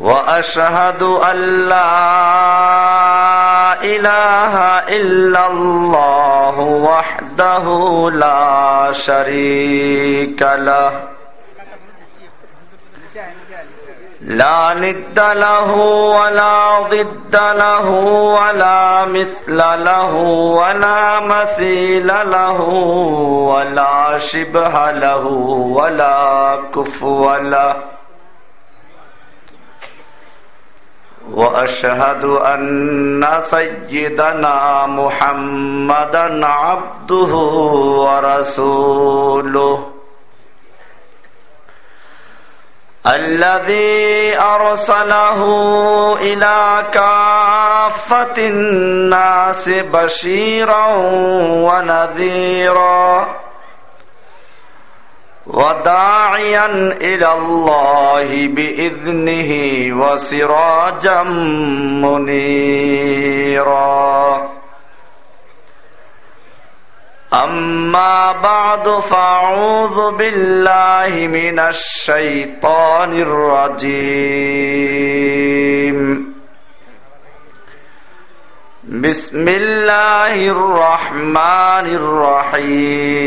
وأشهد أن لا إله إلا الله وحده لا شريك له. لا ند له ولا ضد له ولا مثل له ولا مثيل له ولا شبه له ولا كفو له. وأشهد أن سيدنا محمدا عبده ورسوله. الذي أرسله إلى كافة الناس بشيرا ونذيرا. وداعيا إلى الله بإذنه وسراجا منيرا أما بعد فاعوذ بالله من الشيطان الرجيم بسم الله الرحمن الرحيم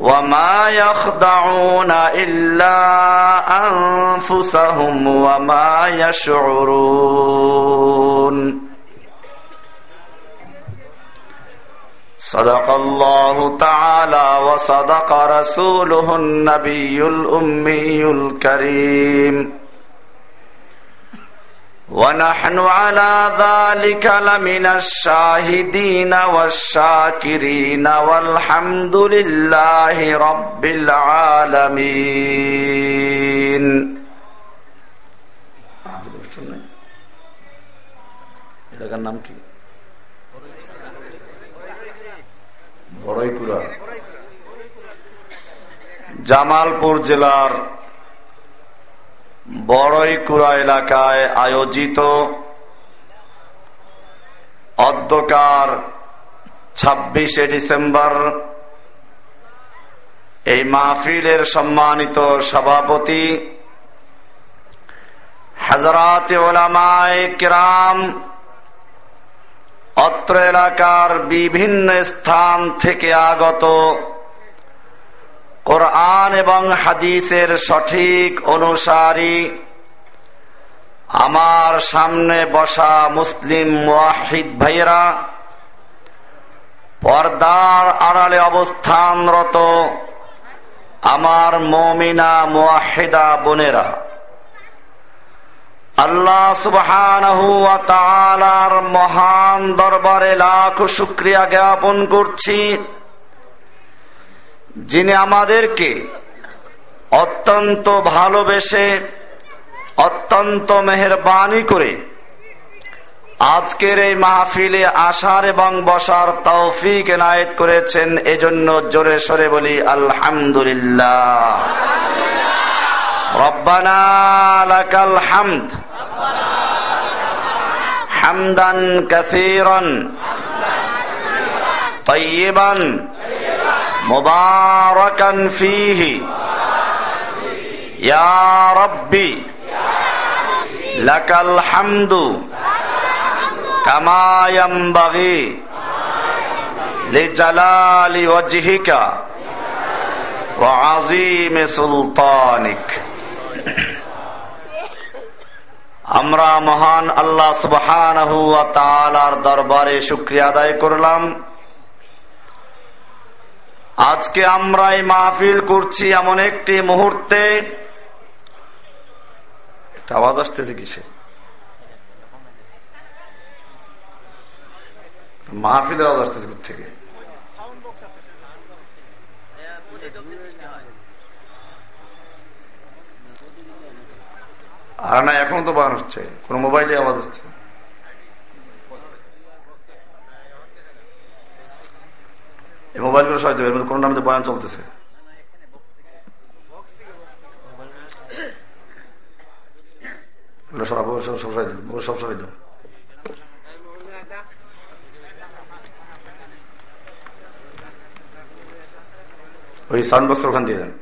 وما يخضعون إلا أنفسهم وما يشعرون. صدق الله تعالى وصدق رسوله النبي الأمي الكريم. ونحن على ذلك لمن الشاهدين والشاكرين والحمد لله رب العالمين নাম কি বড়ইকুড়া জামালপুর জেলার বড়ইকুড়া এলাকায় আয়োজিত অধ্যকার ছাব্বিশে ডিসেম্বর এই মাহফিলের সম্মানিত সভাপতি হাজরাত ওলামায় কিরাম, অত্র এলাকার বিভিন্ন স্থান থেকে আগত কোরআন এবং হাদিসের সঠিক অনুসারী। আমার সামনে বসা মুসলিম ওয়াহিদ ভাইয়েরা, পর্দার আড়ালে অবস্থানরত আমার মমিনা মোয়াহিদা বোনেরা, আল্লাহ সুবহান মহান দরবারে লাখ শুক্রিয়া জ্ঞাপন করছি। যিনি আমাদেরকে অত্যন্ত ভালোবেসে অত্যন্ত মেহরবানি করে আজকের এই মাহফিলে আসার এবং বসার তৌফিক এনায়েত করেছেন এজন্য জোরে সরে বলি আলহামদুলিল্লাহ রব্বানা লাকাল হামদ حمدا كثيرا طيبا মুবারাকান ফিহি। ইয়া রব্বি, লাকাল হামদু কামা ইয়ামবাগি লিজালালি ওয়াজহিকা ওয়া সুলতানিক। আমরা মহান আল্লাহ সুবহানাহু ওয়া তাআলার দরবারে শুকরিয়া আদায় করলাম। আজকে আমরা এই মাহফিল করছি এমন একটি মুহূর্তে। আওয়াজ আসতেছে কিসে? মাহফিলের আওয়াজ আসতেছে থেকে আর না, এখন তো বান হচ্ছে। কোন মোবাইলে আওয়াজ হচ্ছে। এই মোবাইলগুলো এর দেবে কোন নামে বয়ান চলতেছে। সবাই ওই সাউন্ড বক্স ওখান দিয়ে দেন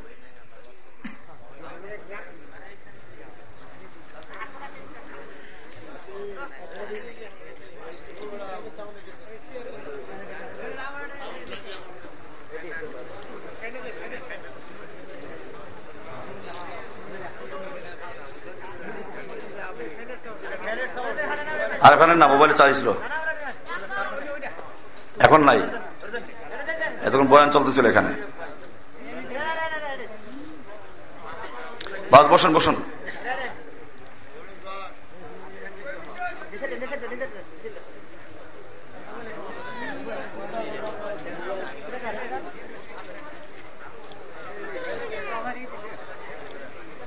আর এখানে না, মোবাইলে চার্জ ছিল। এখন নাই। এতক্ষণ বয়ান চলতেছিল এখানে। বাস, বসুন বসুন।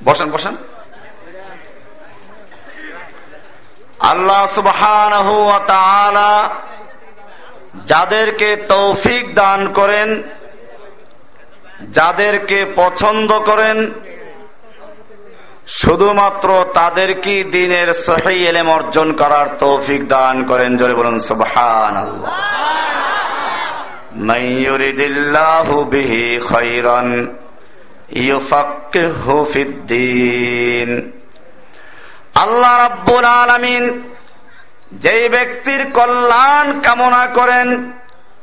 বসেন বসেন। আল্লাহ সুবহান যাদেরকে তৌফিক দান করেন, যাদেরকে পছন্দ করেন, শুধুমাত্র তাদের কি দিনের সহি এলেম অর্জন করার তৌফিক দান করেন। জোরে বলুন সুবহান আল্লাহ রাব্বুল আলমিন যেই ব্যক্তির কল্যাণ কামনা করেন,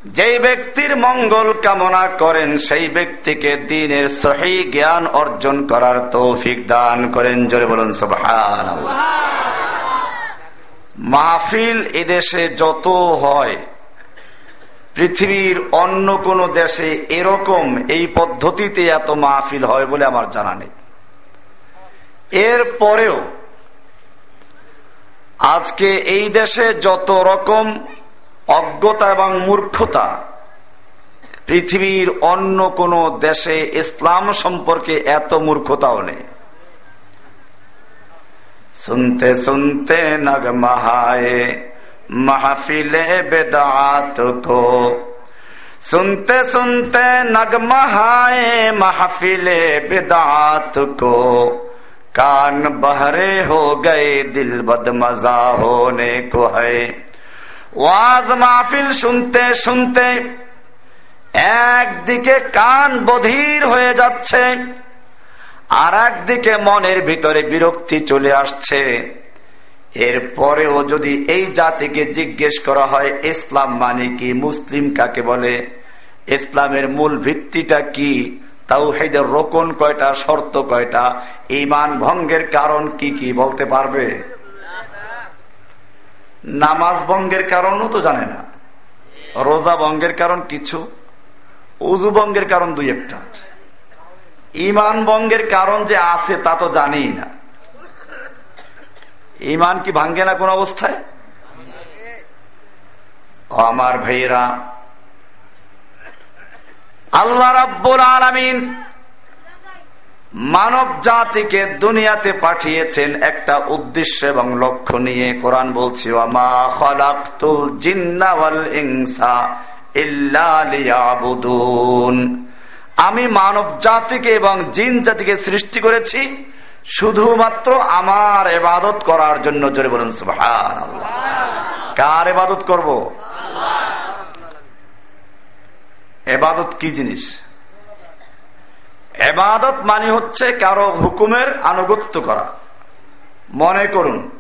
যেই ব্যক্তির মঙ্গল কামনা করেন, সেই ব্যক্তিকে দিনের সহি জ্ঞান অর্জন করার তৌফিক দান করেন। জোরে বলুন সুবহান মাহফিল এদেশে যত হয়, পৃথিবীর অন্য কোন দেশে এরকম এই পদ্ধতিতে এত মাহফিল হয় বলে আমার জানা নেই। এর পরেও আজকে এই দেশে যত রকম অজ্ঞতা এবং মূর্খতা পৃথিবীর অন্য কোন দেশে ইসলাম সম্পর্কে এত মূর্খতাও নেই শুনতে শুনতে নগ মহায়ে মাহফিলে বেদাত কো सुनते सुनते नगमहाए महफिले बिदात को कान बहरे हो गए दिल बद मजा होने को है ওয়াজ মাহফিল শুনতে শুনতে একদিকে কান বধির হয়ে যাচ্ছে আর একদিকে মনের ভিতরে বিরক্তি চলে আসছে এরপরেও যদি এই জাতিকে জিজ্ঞেস করা হয় ইসলাম মানে কি মুসলিম কাকে বলে ইসলামের মূল ভিত্তিটা কি তাও হেদের রোকন কয়টা, শর্ত কয়টা ইমান ভঙ্গের কারণ কি কি বলতে পারবে? নামাজ ভঙ্গের কারণও তো জানে না। রোজা ভঙ্গের কারণ কিছু উজু ভঙ্গের কারণ দুই একটা। ইমান ভঙ্গের কারণ যে আছে তা তো জানি না। ইমান কি ভাঙ্গে না কোন অবস্থায়? আমার ভাইয়েরা আল্লাহ রাব্বুল আলমিন মানব জাতিকে দুনিয়াতে পাঠিয়েছেন একটা উদ্দেশ্য এবং লক্ষ্য নিয়ে কোরআন বলছি আমি মানব জাতিকে এবং জিন জাতিকে সৃষ্টি করেছি শুধুমাত্র আমার এবাদত করার জন্য। জোরে বলুন কার এবাদত করব? এবাদত কি জিনিস? এবাদত মানে হচ্ছে কারও হুকুমের আনুগত্য করা। মনে করুন,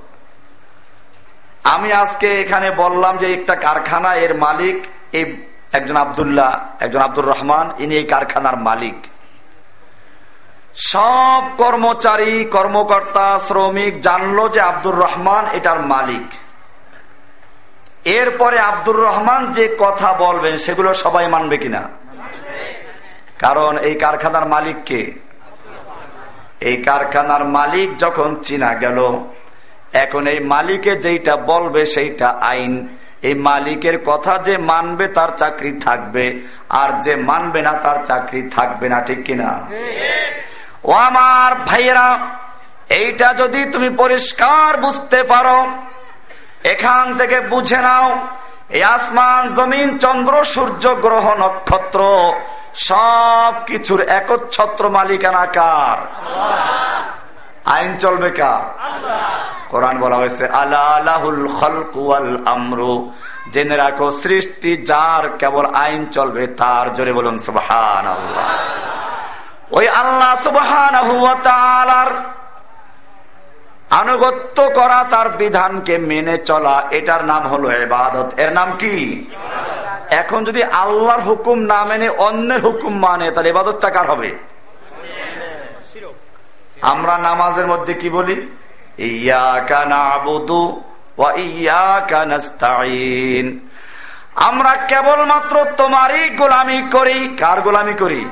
আমি আজকে এখানে বললাম যে একটা কারখানা, এর মালিক এই একজন আবদুল্লাহ, একজন আব্দুর রহমান, ইনি এই কারখানার মালিক। সব কর্মচারী, কর্মকর্তা, শ্রমিক জানলো যে আব্দুর রহমান এটার মালিক। এরপরে আব্দুর রহমান যে কথা বলবেন, সেগুলো সবাই মানবে কিনা? কারণ এই কারখানার মালিককে এই কারখানার মালিক যখন চিনা গেল, এখন এই মালিকে যেইটা বলবে সেইটা আইন। এই মালিকের কথা যে মানবে তার চাকরি থাকবে, আর যে মানবে না তার চাকরি থাকবে না, ঠিক কিনা? ও আমার ভাইয়েরা, এইটা যদি তুমি পরিষ্কার বুঝতে পারো এখান থেকে বুঝে নাও, এই আসমান, জমিন, চন্দ্র, সূর্য, গ্রহ, নক্ষত্র, সব কিছুর একচ্ছত্র মালিকানা কার? আইন চলবে কার? কোরআন বলা হয়েছে আল্লাহুল খলকুয়াল আমরু। জেনে রাখো, সৃষ্টি যার কেবল আইন চলবে, তার জোরে বলুন সুবহান আল্লাহ ওই আল্লাহ সুবহান আনুগত্য করা তার বিধানকে মেনে চলা এটার নাম হলো এবাদত এর নাম কি? এখন যদি আল্লাহর হুকুম না মেনে অন্যের হুকুম মানে তাহলে এবাদতটা কার হবে? আমরা নামাজের মধ্যে কি বলি? ইয়া কানা আবুদু আমরা কেবলমাত্র তোমারই গোলামি করি। কার গোলামি করি?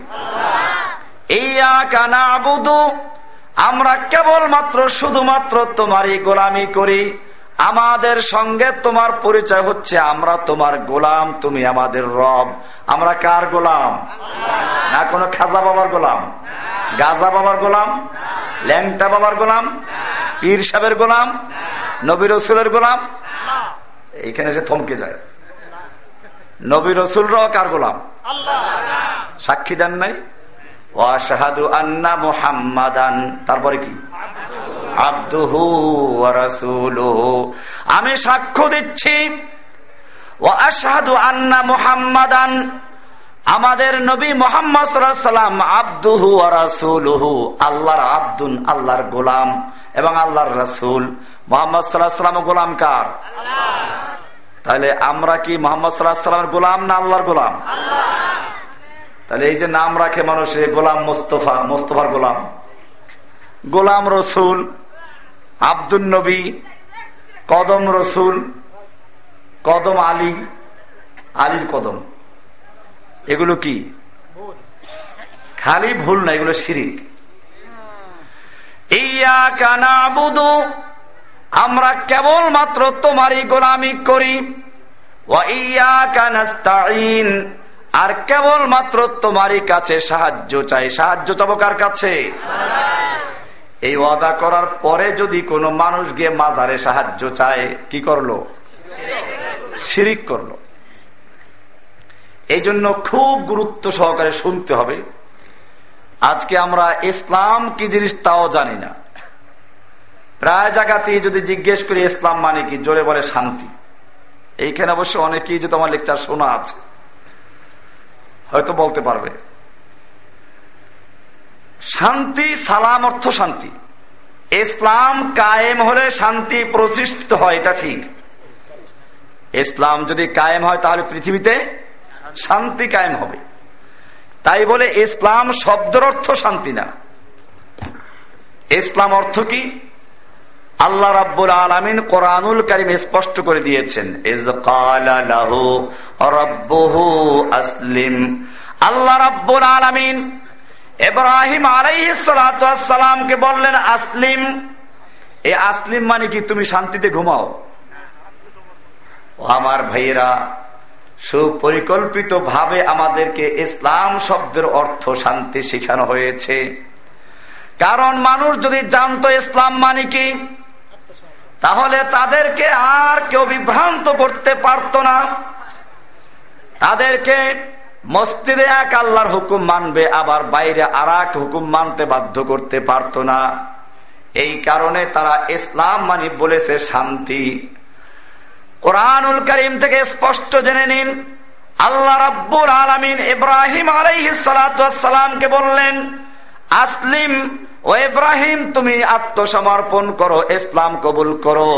ইয়া কানা আবুদু আমরা কেবলমাত্র শুধুমাত্র তোমারই গোলামি করি। আমাদের সঙ্গে তোমার পরিচয় হচ্ছে, আমরা তোমার গোলাম, তুমি আমাদের রব। আমরা কার গোলাম? না কোনো খাজা বাবার গোলাম? গাজা বাবার গোলাম? ল্যাংটা বাবার গোলাম? পীর সাহেবের গোলাম? নবী রসুলের গোলাম? এইখানে সে থমকে যায়। নবী রসুলরাও কার গোলাম? সাক্ষী দেন নাই? ওয়াশাহাদু আন্না মুহাম্মাদান। তারপরে কি? আব্দুহু রাসূলুহু। আমি সাক্ষ্য দিচ্ছি আন্না মুহাম্মাদান। আমাদের নবী মোহাম্মদ সাল্লাম আব্দুহু রাসূলুহু। আল্লাহর আব্দুন আল্লাহর গোলাম এবং আল্লাহর রাসূল। মোহাম্মদ সাল্লাহ সাল্লাম গোলাম কার? তাহলে আমরা কি মোহাম্মদ সাল্লাহ সাল্লামের গোলাম না আল্লাহর গোলাম? তাহলে এই যে নাম রাখে মানুষে গোলাম মোস্তফা, মোস্তফার গোলাম। গোলাম রসুল আব্দুল নবী, কদম রসুল, কদম আলী, আলীর কদম। এগুলো কি? খালি ভুল না, এগুলো শিরিক। ইয়া কানা বুধু আমরা কেবল মাত্র তোমারই গোলামি করি। ইয়া কানাস্তাইন আর কেবল মাত্র তোমারই কাছে সাহায্য চাই। সাহায্য চাবো কার কাছে? এই ওয়াদা করার পরে যদি কোনো মানুষ গিয়ে মাজারে সাহায্য চায়, কি করল? শিরিক করল। এই জন্য খুব গুরুত্ব সহকারে শুনতে হবে। আজকে আমরা ইসলাম কি জিনিস তাও জানি না। প্রায় জায়গাতে যদি জিজ্ঞেস করি, ইসলাম মানে কি? জোরে বলে শান্তি। এইখানে অবশ্য অনেকেই যদি আমার লেকচার শোনা আছে। হয়তো বলতে পারবে। শান্তি, সালাম অর্থ শান্তি। ইসলাম কায়েম হলে শান্তি প্রতিষ্ঠিত হয়, এটা ঠিক। ইসলাম যদি কায়েম হয়, তাহলে পৃথিবীতে শান্তি কায়েম হবে। তাই বলে ইসলাম শব্দের অর্থ শান্তি না। ইসলাম অর্থ কি? আল্লাহ রাব্বুল আলমিন কোরআনুল করিম স্পষ্ট করে দিয়েছেন আল্লাহ রাব্বুল আলমিন এব্রাহিম আলাইসালামকে বললেন, আসলিম। এ আসলিম মানে কি, তুমি শান্তিতে ঘুমাও? আমার ভাইয়েরা সুপরিকল্পিত ভাবে আমাদেরকে ইসলাম শব্দের অর্থ শান্তি শেখানো হয়েছে। কারণ মানুষ যদি জানতো ইসলাম মানে কি তাহলে তাদেরকে আর কেউ বিভ্রান্ত করতে পারত না। তাদেরকে মসজিদে এক আল্লাহর হুকুম মানবে, আবার বাইরে আর হুকুম মানতে বাধ্য করতে পারত না। এই কারণে তারা ইসলাম মানি বলেছে শান্তি। কোরআনুল করিম থেকে স্পষ্ট জেনে নিন, আল্লাহ রাব্বুল আলমিন ইব্রাহিম আলাইসালামকে বললেন, আসলিম ও ইব্রাহিম তুমি আত্মসমর্পণ করো ইসলাম কবুল করো।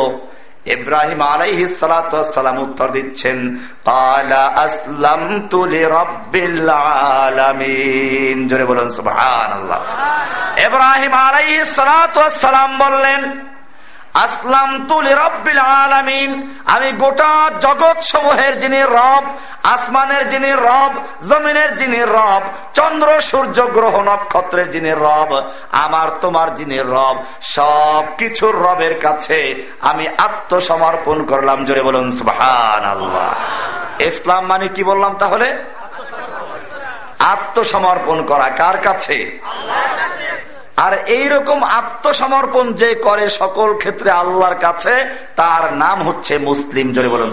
ইব্রাহিম আলাইহি সালাম উত্তর দিচ্ছেন আসলাম তুলি রব্বিল আলামিন। জোরে বলুন সুবহানাল্লাহ। এব্রাহিম আলাই সালাম বললেন আসলাম তুলি রব্বিল আলামিন। আমি গোটা জগৎ সমূহের যিনি রব, আসমানের যিনি রব, জমিনের যিনি রব, চন্দ্র, সূর্য, গ্রহ, নক্ষত্রের যিনি রব, আমার, তোমার যিনি রব সব কিছুর রবের কাছে আমি আত্মসমর্পণ করলাম। জোরে বলুন সুহান আল্লাহ ইসলাম মানে কি বললাম তাহলে? আত্মসমর্পণ করা। কার কাছে? আর এই রকম আত্মসমর্পণ যে করে সকল ক্ষেত্রে আল্লাহর কাছে, তার নাম হচ্ছে মুসলিম। জোরে বলুন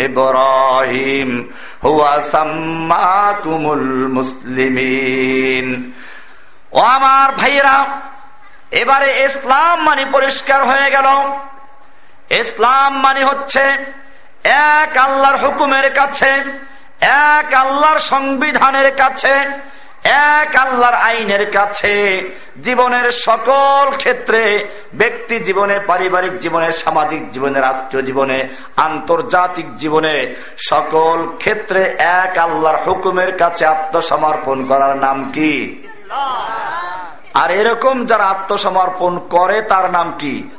ইব্রাহিম, হুয়া মুসলিমিন। ও আমার ভাইয়েরা, এবারে ইসলাম মানে পরিষ্কার হয়ে গেল। ইসলাম মানে হচ্ছে এক আল্লাহর হুকুমের কাছে, এক আল্লাহর সংবিধানের কাছে এক আল্লাহর আইনের কাছে জীবনের সকল ক্ষেত্রে ব্যক্তি জীবনে, পারিবারিক জীবনে, সামাজিক জীবনে, রাষ্ট্রীয় জীবনে, আন্তর্জাতিক জীবনে সকল ক্ষেত্রে এক আল্লাহর হুকুমের কাছে আত্মসমর্পণ করার নাম কি? আর এরকম যারা আত্মসমর্পণ করে তার নাম কি?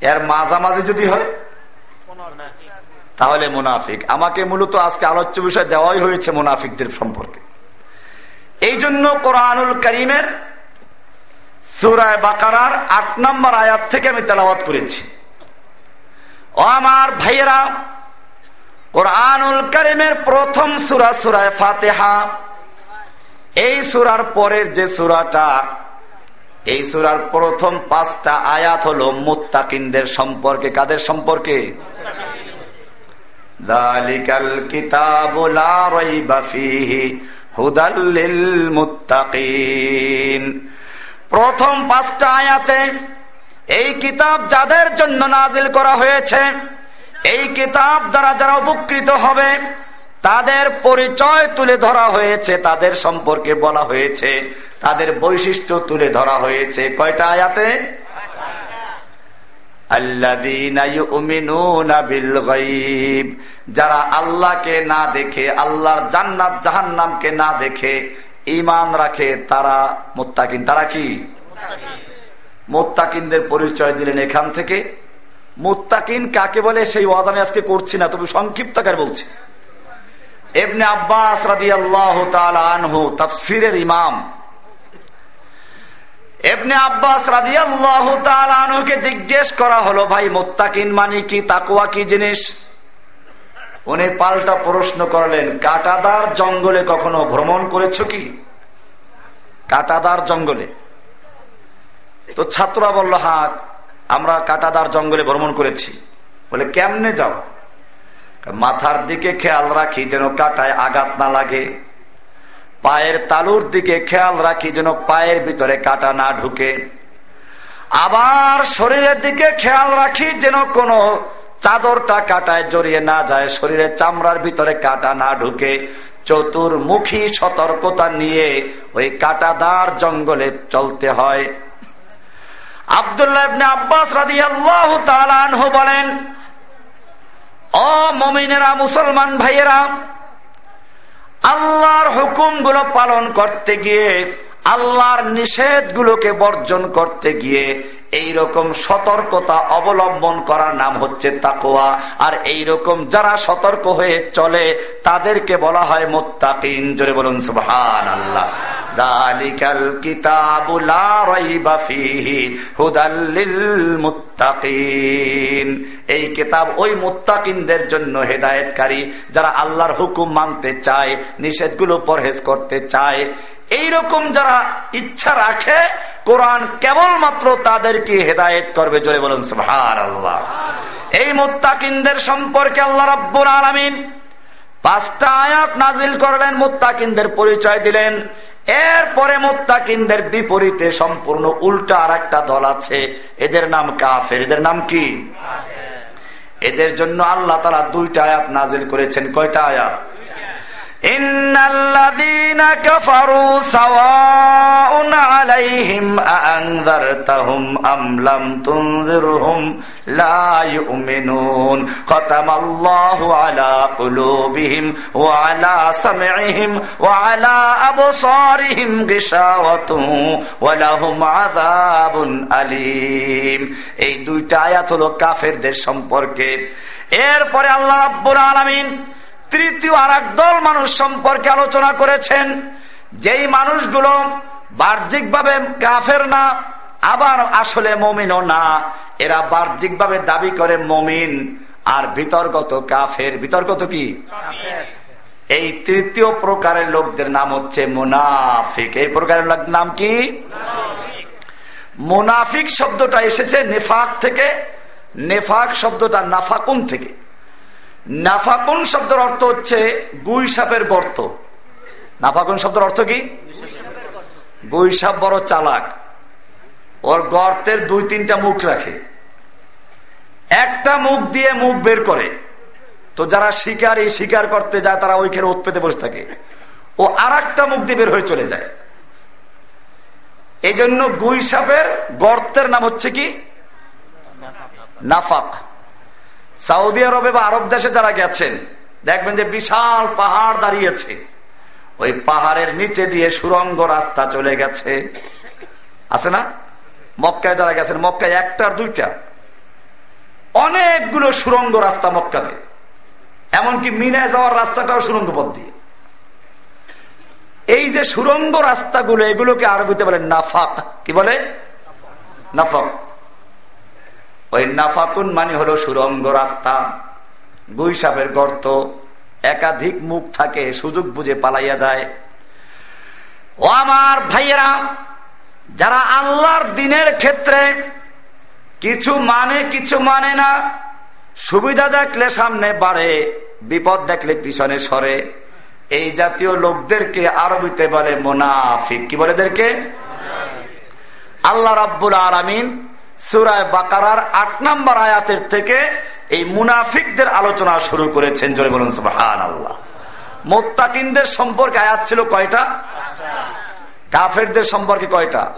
এর মাঝামাঝি যদি হয়, তাহলে মুনাফিক। আমাকে মূলত আজকে আলোচ্য বিষয় দেওয়াই হয়েছে মুনাফিকদের সম্পর্কে। এই জন্য কোরআনুল করিমের সুরায় বাকারার আট নম্বর আয়াত থেকে আমি তেলাওয়াত করেছি। ও আমার ভাইয়েরা, কোরআনুল করিমের প্রথম সুরা সুরায় ফাতেহা, এই সুরার পরের যে সুরাটা, এই সুরার প্রথম পাঁচটা আয়াত হল মুত্তাকিনদের সম্পর্কে। কাদের সম্পর্কে? দালিকাল কিতাবুলা রইবা হুদাল্লিল মুত্তাকিন। প্রথম পাঁচটা আয়াতে এই কিতাব যাদের জন্য নাজিল করা হয়েছে, এই কিতাব দ্বারা যারা উপকৃত হবে, তাদের পরিচয় তুলে ধরা হয়েছে, তাদের সম্পর্কে বলা হয়েছে, তাদের বৈশিষ্ট্য তুলে ধরা হয়েছে। কয়টা আয়াতে? যারা আল্লাহকে না দেখে, আল্লাহর জান্নাত জাহান্নামকে না দেখে ইমান রাখে, তারা মোত্তাকিন। তারা কি? মোত্তাকিনদের পরিচয় দিলেন এখান থেকে। মোত্তাকিন কাকে বলে? সেই ওয়াদ আজকে করছি না, তবে সংক্ষিপ্ত আকার বলছি। এমনি আব্বাস রাদি আল্লাহ আনহু, তফসিরের ইমাম। এমনি আব্বাস রাজিয়াল্লাহ তালুকে জিজ্ঞেস করা হলো, ভাই, মোত্তাকিন মানি কি? তাকুয়া কি জিনিস? উনি পাল্টা প্রশ্ন করলেন, কাটাদার জঙ্গলে কখনো ভ্রমণ করেছ কি? কাটাদার জঙ্গলে। তো ছাত্ররা বলল, হা, আমরা কাটাদার জঙ্গলে ভ্রমণ করেছি। বলে, কেমনে যাও? মাথার দিকে খেয়াল রাখি যেন কাটায় আঘাত না লাগে। পায়ের তালুর দিকে খেয়াল রাখি যেন পায়ের ভিতরে কাটা না ঢুকে। আবার শরীরের দিকে খেয়াল রাখি যেন কোনো চাদরটা কাটায় জড়িয়ে না যায়, শরীরের চামড়ার ভিতরে কাটা না ঢুকে। চতুর্মুখী সতর্কতা নিয়ে ওই কাটাদার জঙ্গলে চলতে হয়। আবদুল্লাহ আব্বাস রাজি আল্লাহ বলেন, অ মমিনেরা, মুসলমান ভাইয়েরা আল্লাহর হুকুমগুলো পালন করতে গিয়ে আল্লাহর নিষেধগুলোকে বর্জন করতে গিয়ে এই রকম সতর্কতা অবলম্বন করার নাম হচ্ছে তাকোয়া আর এই রকম যারা সতর্ক হয়ে চলে, তাদেরকে বলা হয় মোত্তাকিন। জোরে বলুন সুবহান আল্লাহ দালিকাল মুত্তাকিন। এই কিতাব ওই মুত্তাকিনদের জন্য হেদায়েতকারী, যারা আল্লাহর হুকুম মানতে চায়, নিষেধগুলো পরহেজ করতে চায়। এইরকম যারা ইচ্ছা রাখে কোরআন কেবলমাত্র তাদেরকে হেদায়ত করবে জোরে বলুন সুহার আল্লাহ এই মোত্তাকিনদের সম্পর্কে আল্লাহ রব্বুর আলমিন পাঁচটা আয়াত নাজিল করলেন মোত্তাকিনদের পরিচয় দিলেন। এরপরে মোত্তাকিনদের বিপরীতে সম্পূর্ণ উল্টা আর একটা দল আছে এদের নাম কাফের। এদের নাম কি? এদের জন্য আল্লাহ তারা দুইটা আয়াত নাজিল করেছেন। কয়টা আয়াত? كفروا سواء عليهم أأنذرتهم أم لم تنذرهم لا يؤمنون ختم الله على قلوبهم وعلى سمعهم وعلى أبصارهم غشاوة ولهم عذاب أليم এই দুইটা আয়াত হলো কাফেরদের সম্পর্কে এরপরে আল্লাহ রাব্বুল আলামিন তৃতীয় আর দল মানুষ সম্পর্কে আলোচনা করেছেন। যেই মানুষগুলো বাহ্যিকভাবে কাফের না আবার আসলে মমিনও না। এরা বাহ্যিকভাবে দাবি করে মমিন আর বিতর্গত কাফের। বিতর্গত কি? এই তৃতীয় প্রকারের লোকদের নাম হচ্ছে মুনাফিক। এই প্রকারের নাম কি? মুনাফিক শব্দটা এসেছে নেফাক থেকে। নেফাক শব্দটা নাফাকুন থেকে। নাফাকুন শব্দের অর্থ হচ্ছে গুই সাপের গর্ত। নাফাকুন শব্দের অর্থ কি? গুই সাপ বড় চালাক। ওর গর্তের দুই তিনটা মুখ রাখে। একটা মুখ দিয়ে মুখ বের করে। তো যারা শিকার, এই শিকার করতে যায়, তারা ওইখানে উৎপেতে বসে থাকে। ও আর একটা মুখ দিয়ে বের হয়ে চলে যায়। এই জন্য গুই সাপের গর্তের নাম হচ্ছে কি? নাফাক। সৌদি আরবে বা আরব দেশে যারা গেছেন, দেখবেন যে বিশাল পাহাড় দাঁড়িয়েছে। ওই পাহাড়ের নিচে দিয়ে সুরঙ্গ রাস্তা চলে গেছে। আছে না? মক্কায় যারা গেছেন, মক্কায় একটার দুইটা। অনেকগুলো সুরঙ্গ রাস্তা মক্কাতে। এমনকি মিনায় যাওয়ার রাস্তাটাও সুরঙ্গ পথ দিয়ে। এই যে সুরঙ্গ রাস্তাগুলো, এগুলোকে আরবিতে বলে নাফাক। কি বলে? নাফাক। ওই নাফাকুন মানে হলো সুরঙ্গ রাস্তা। গুইসাপের গর্ত একাধিক মুখ থাকে সুযোগ বুঝে পালাইয়া যায়। ও আমার ভাইয়েরা যারা আল্লাহর দিনের ক্ষেত্রে কিছু মানে কিছু মানে না সুবিধা দেখলে সামনে বাড়ে বিপদ দেখলে পিছনে সরে। এই জাতীয় লোকদেরকে আরবিতে বলে মোনাফিক। কি বলে এদেরকে? আল্লাহ রাব্বুল আলমিন সুরায় বাকারার আট নম্বর আয়াতের থেকে এই মুনাফিকদের আলোচনা শুরু করেছেন। জোরে বলুন সুহান আল্লাহ মোত্তাকিনদের সম্পর্কে আয়াত ছিল কয়টা? কাফেরদের সম্পর্কে কয়টা?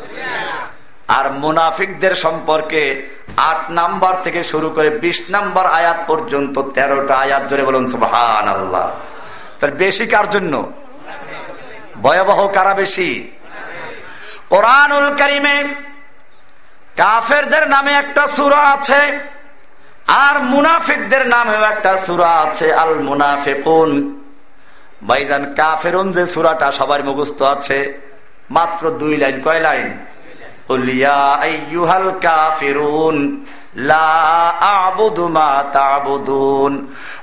আর মুনাফিকদের সম্পর্কে আট নাম্বার থেকে শুরু করে বিশ নাম্বার আয়াত পর্যন্ত তেরোটা আয়াত, জোরে বলুন সুহান আল্লাহ তার বেশি কার জন্য? ভয়াবহ কারা বেশি? কোরআনুল করিমে কাফেরদের নামে একটা সুরা আছে, আর মুনাফিকদের নামেও একটা সুরা আছে আল মুনাফিকুন ভাইজান, কাফেরুন যে সুরাটা সবার মুখস্থ আছে, মাত্র দুই লাইন। কয় লাইন? কাফিরুন, লা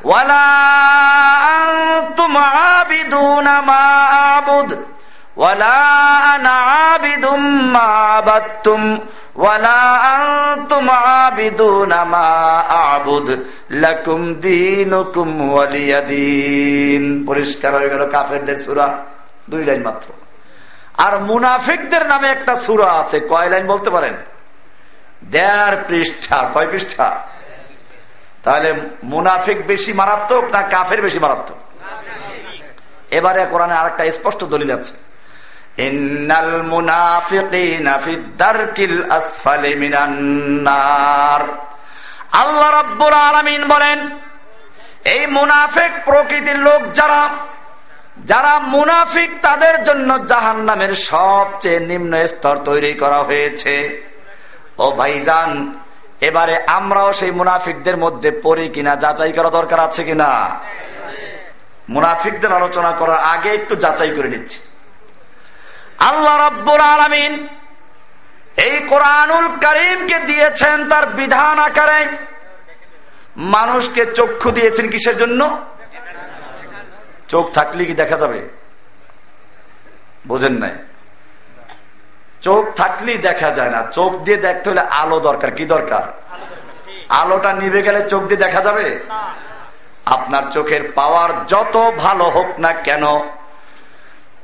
ওয়ালা মা আবুদ ওয়ালা মা পরিষ্কার হয়ে গেল কাফেরদের সূরা। দুই লাইন মাত্র। আর মুনাফিকদের নামে একটা সুরা আছে। কয় লাইন বলতে পারেন? দেড় পৃষ্ঠা। কয় পৃষ্ঠা? তাহলে মুনাফিক বেশি মারাত্মক না কাফের বেশি মারাত্মক? এবারে কোরআনে আর একটা স্পষ্ট দলিল আছে। ইন্নাল আল্লাহ রব্বুল আলমিন বলেন, এই মুনাফিক প্রকৃতির লোক যারা যারা মুনাফিক তাদের জন্য জাহান নামের সবচেয়ে নিম্ন স্তর তৈরি করা হয়েছে। ও ভাইজান, এবারে আমরাও সেই মুনাফিকদের মধ্যে পড়ি কিনা, যাচাই করা দরকার আছে কিনা? মুনাফিকদের আলোচনা করার আগে একটু যাচাই করে নিচ্ছি। আল্লাহ রব্বুর আলমিন এই কোরআনুল করিমকে দিয়েছেন তার বিধান আকারে। মানুষকে চক্ষু দিয়েছেন কিসের জন্য? চোখ থাকলে কি দেখা যাবে? বোঝেন নাই। চোখ থাকলেই দেখা যায় না। চোখ দিয়ে দেখতে হলে আলো দরকার। কি দরকার? আলোটা নিভে গেলে চোখ দিয়ে দেখা যাবে? আপনার চোখের পাওয়ার যত ভালো হোক না কেন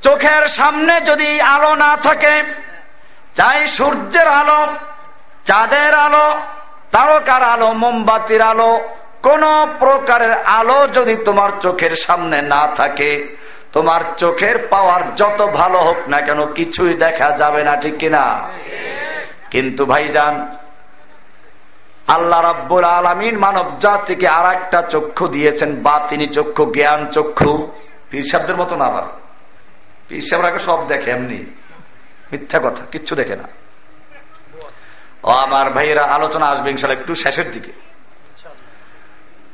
চোখের সামনে যদি আলো না থাকে, চাই সূর্যের আলো, চাঁদের আলো, তারকার আলো, মোমবাতির আলো, কোন প্রকারের আলো যদি তোমার চোখের সামনে না থাকে, তোমার চোখের পাওয়ার যত ভালো হোক না কেন কিছুই দেখা যাবে না, ঠিক কিনা? কিন্তু ভাইজান, আল্লাহ রাব্বুল আলমিন মানব জাতিকে আর একটা চক্ষু দিয়েছেন বা তিনি চক্ষু, জ্ঞান চক্ষু। পীর শব্দের মতো না আবার? পীর সাহেবরাকে সব দেখে এমনি। মিথ্যা কথা, কিচ্ছু দেখে না। ও আমার ভাইয়েরা, আলোচনা আসবে ইনশাল একটু শেষের দিকে।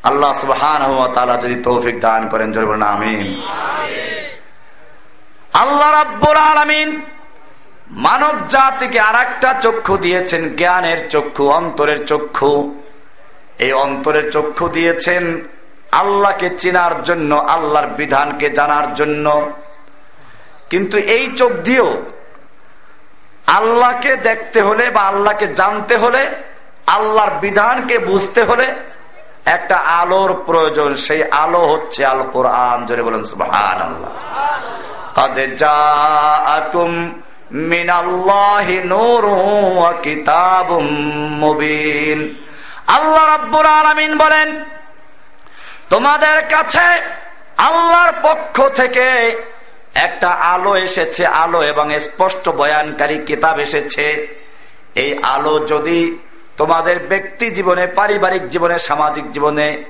আল্লাহ সুবহান যদি তৌফিক দান করেন, জোর আমিন। আল্লাহ রাব্বুল আলমিন মানব জাতিকে আর একটা চক্ষু দিয়েছেন, জ্ঞানের চক্ষু, অন্তরের চক্ষু। এই অন্তরের চক্ষু দিয়েছেন আল্লাহকে চেনার জন্য, আল্লাহর বিধানকে জানার জন্য। কিন্তু এই চোখ দিয়েও আল্লাহকে দেখতে হলে বা আল্লাহকে জানতে হলে, আল্লাহর বিধানকে বুঝতে হলে একটা আলোর প্রয়োজন। সেই আলো হচ্ছে আল কোরআন। জোরে বলেন সুবাহ আল্লাহ আল্লাহ রাব্বুল আলামিন বলেন, তোমাদের কাছে আল্লাহর পক্ষ থেকে একটা আলো এসেছে আলো এবং স্পষ্ট বয়ানকারী কিতাব এসেছে। এই আলো যদি তোমাদের ব্যক্তি জীবনে পারিবারিক জীবনে সামাজিক জীবনে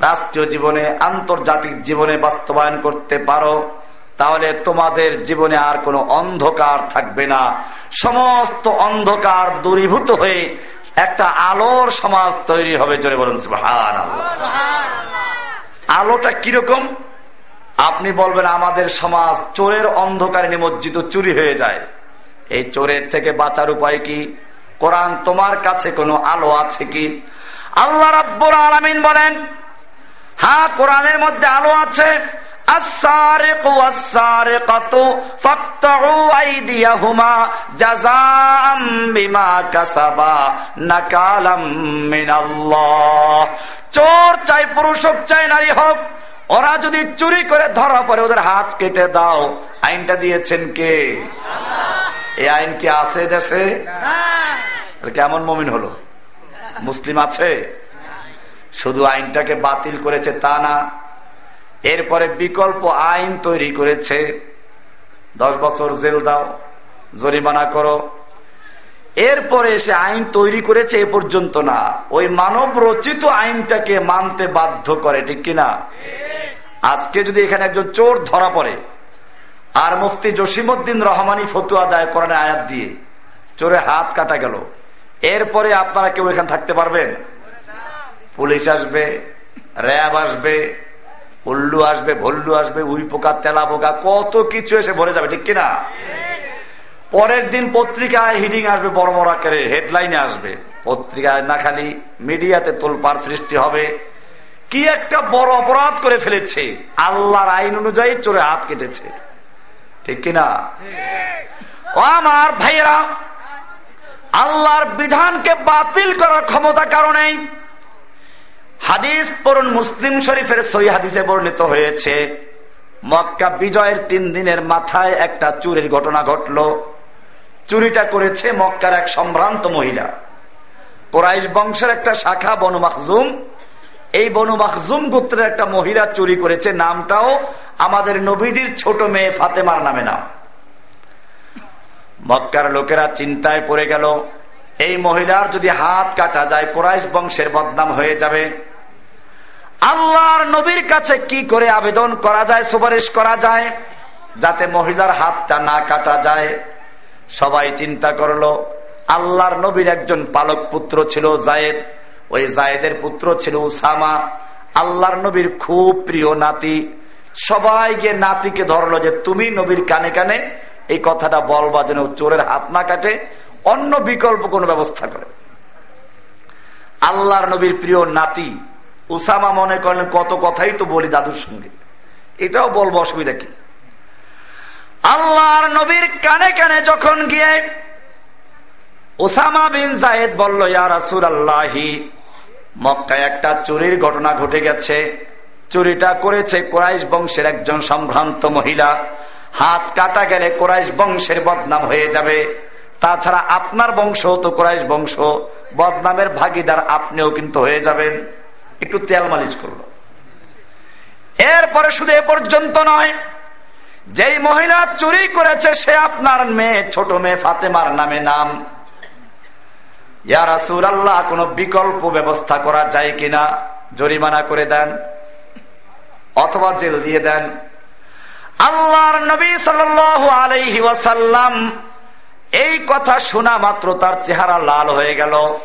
রাষ্ট্রীয় জীবনে আন্তর্জাতিক জীবনে বাস্তবায়ন করতে পারো তাহলে তোমাদের জীবনে আর কোনো অন্ধকার থাকবে না। সমস্ত অন্ধকার দূরীভূত হয়ে একটা আলোর সমাজ তৈরি হবে। জোরে বলুন আলোটা কীরকম? আপনি বলবেন, আমাদের সমাজ চোরের অন্ধকারে নিমজ্জিত, চুরি হয়ে যায়। এই চোরের থেকে বাঁচার উপায় কি? কোরআন তোমার কাছে কোনো আলো আছে কি? আল্লাহ রাব্বুল আলামিন বলেন হ্যাঁ কোরআনের মধ্যে আলো আছে। চোর চাই পুরুষ হোক, চাই নারী হোক ওরা যদি চুরি করে ধরা পরে ওদের হাত কেটে দাও। আইনটা দিয়েছেন কে? এই আইন কি আছে দেশে? কেমন মমিন হলো? মুসলিম আছে? শুধু আইনটাকে বাতিল করেছে তা না, এরপরে বিকল্প আইন তৈরি করেছে। দশ বছর জেল দাও, জরিমানা করো। এরপরে সে আইন তৈরি করেছে এ পর্যন্ত না। ওই মানব রচিত আইনটাকে মানতে বাধ্য করে, ঠিক কিনা আজকে যদি এখানে একজন চোর ধরা পড়ে, আর মুফতি জসিমুদ্দিন রহমানি ফতুয়া দায় করেন আয়াত দিয়ে চোরে হাত কাটা গেল, এরপরে আপনারা কেউ এখানে থাকতে পারবেন? পুলিশ আসবে, র্যাব আসবে, উল্লু আসবে, ভল্লু আসবে, উই পোকা, তেলা পোকা, কত কিছু এসে ভরে যাবে, ঠিক কিনা পরের দিন পত্রিকায় হিডিং আসবে বড় বড় আকারে হেডলাইনে আসবে। পত্রিকায় না খালি মিডিয়াতে তোলপার সৃষ্টি হবে। কি একটা বড় অপরাধ করে ফেলেছে। আল্লাহর আইন অনুযায়ী চোরে হাত কেটেছে। ঠিক কিনা? আমার ভাইয়েরা, আল্লাহর বিধানকে বাতিল করার ক্ষমতা কারণে হাদিস পড়ুন মুসলিম শরীফের সই হাদিসে বর্ণিত হয়েছে, মক্কা বিজয়ের তিন দিনের মাথায় একটা চুরির ঘটনা ঘটল। চুরিটা করেছে মক্কার এক সম্ভ্রান্ত মহিলা। কোরাইশ বংশের একটা শাখা, বনু মাকজুম এই বনু মাকজুম গোত্রের একটা মহিলা চুরি করেছে, নামটাও আমাদের নবীদের ছোট মেয়ে ফাতেমার নামে নাম। মক্কার লোকেরা চিন্তায় পড়ে গেল, এই মহিলার যদি হাত কাটা যায়, কোরাইশ বংশের বদনাম হয়ে যাবে। আল্লাহর নবীর কাছে কি করে আবেদন করা যায়, সুপারিশ করা যায়, যাতে মহিলার হাতটা না কাটা যায়? সবাই চিন্তা করল, আল্লাহর নবীর একজন পালক পুত্র ছিল জায়েদ। ওই জায়েদের পুত্র ছিল উসামা। আল্লাহর নবীর খুব প্রিয় নাতি। সবাই গিয়ে নাতিকে ধরলো যে, তুমি নবীর কানে কানে এই কথাটা বলবা যেন চোরের হাত না কাটে, অন্য বিকল্প কোন ব্যবস্থা করে। আল্লাহর নবীর প্রিয় নাতি উসামা মনে করলেন, কত কথাই তো বলি দাদুর সঙ্গে। এটাও বলব অসুবিধা কি? আল্লাহর নবীর কানে কানে যখন গিয়ে ওসামা বিন জাহেদ বলল ইয়ারাসুর আল্লাহি মক্কায় একটা চুরির ঘটনা ঘটে গেছে। চুরিটা করেছে কোরাইশ বংশের একজন সম্ভ্রান্ত মহিলা। হাত কাটা গেলে কোরাইশ বংশের বদনাম হয়ে যাবে। তাছাড়া আপনার বংশ তো কোরাইশ বংশ। বদনামের ভাগিদার আপনিও কিন্তু হয়ে যাবেন। একটু তেল মালিশ করল। এরপরে শুধু এ পর্যন্ত নয় যেই মহিলা চুরি করেছে, সে আপনার মেয়ে, ছোট মেয়ে ফাতেমার নামে নাম। ইয়ারাসুল আল্লাহ কোন বিকল্প ব্যবস্থা করা যায় কিনা? জরিমানা করে দেন অথবা জেল দিয়ে দেন। আল্লাহর নবী সাল আলহি ওয়াসাল্লাম এই কথা শোনা মাত্র তার চেহারা লাল হয়ে গেল।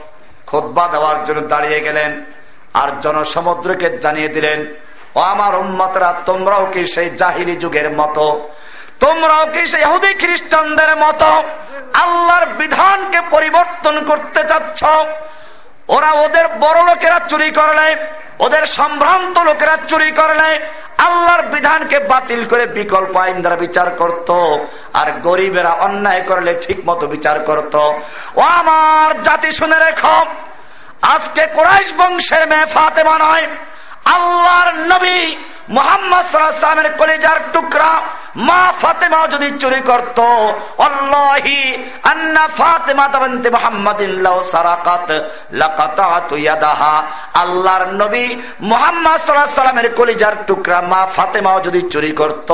খোদ্া দেওয়ার জন্য দাঁড়িয়ে গেলেন আর জনসমুদ্রকে জানিয়ে দিলেন ও আমার উম্মতরা, তোমরাও কি সেই জাহিলি যুগের মতো? তোমরাও কি সেই হুদি খ্রিস্টানদের মতো? আল্লাহর বিধানকে পরিবর্তন করতে চাচ্ছ? ওরা ওদের বড় লোকেরা চুরি করলে, ওদের সম্ভ্রান্ত লোকেরা চুরি করলে, আল্লাহর বিধানকে বাতিল করে বিকল্প আইন দ্বারা বিচার করত, আর গরিবেরা অন্যায় করলে ঠিক মতো বিচার করত। ও আমার জাতি শুনে রেখ, আজকে কোরাইশ বংশের মেয়ে ফাতেমা নয় আল্লাহর নবী মোহাম্মদ সাল্লামের কলেজার টুকরা মা ফাতেমা যদি চুরি করত অল্লাহি আন্না ফাতেমা তাবন্তে ইয়াদাহা। আল্লাহর নবী মোহাম্মদ সাল্লামের কলিজার টুকরা মা ফাতেমাও যদি চুরি করত,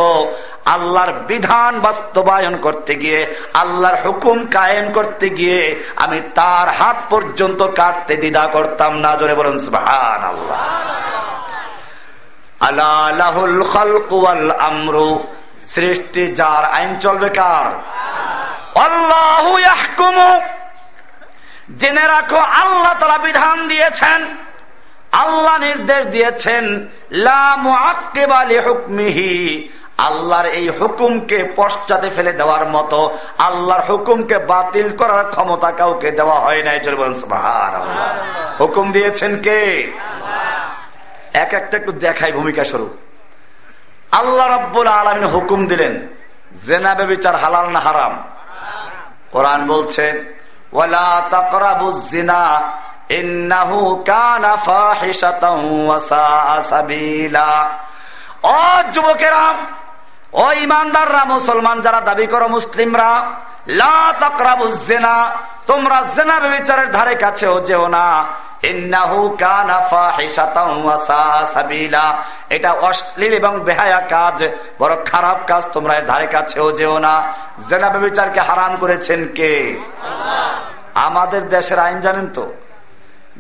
আল্লাহর বিধান বাস্তবায়ন করতে গিয়ে, আল্লাহর হুকুম কায়েম করতে গিয়ে, আমি তার হাত পর্যন্ত কাটতে দ্বিধা করতাম না। জোরে বলুন আল্লাহ আমরু। সৃষ্টি যার আইন চলবে কার? আল্লাহ জেনে রাখো, আল্লাহ তারা বিধান দিয়েছেন। আল্লাহ নির্দেশ দিয়েছেন হুকমিহি আল্লাহর এই হুকুমকে পশ্চাতে ফেলে দেওয়ার মতো, আল্লাহর হুকুমকে বাতিল করার ক্ষমতা কাউকে দেওয়া হয় নাই। হুকুম দিয়েছেন কে? এক একটা একটু দেখাই ভূমিকা স্বরূপ। আল্লাহ রব্বুল আলমিন হুকুম দিলেন জেনাবে বিচার হালাল না হারাম। কোরআন বলছে ইমানদাররা, মুসলমান যারা দাবি করো মুসলিমরা, লা তাকরাবুজেনা তোমরা জেনা বেবিচারের ধারে কাছেও যেও না এটা অশ্লীল এবং বেহায়া কাজ, বড় খারাপ কাজ, তোমরা এর ধারে কাছেও যেও না। জেনা বিচারকে হারাম করেছেন কে? আমাদের দেশের আইন জানেন তো,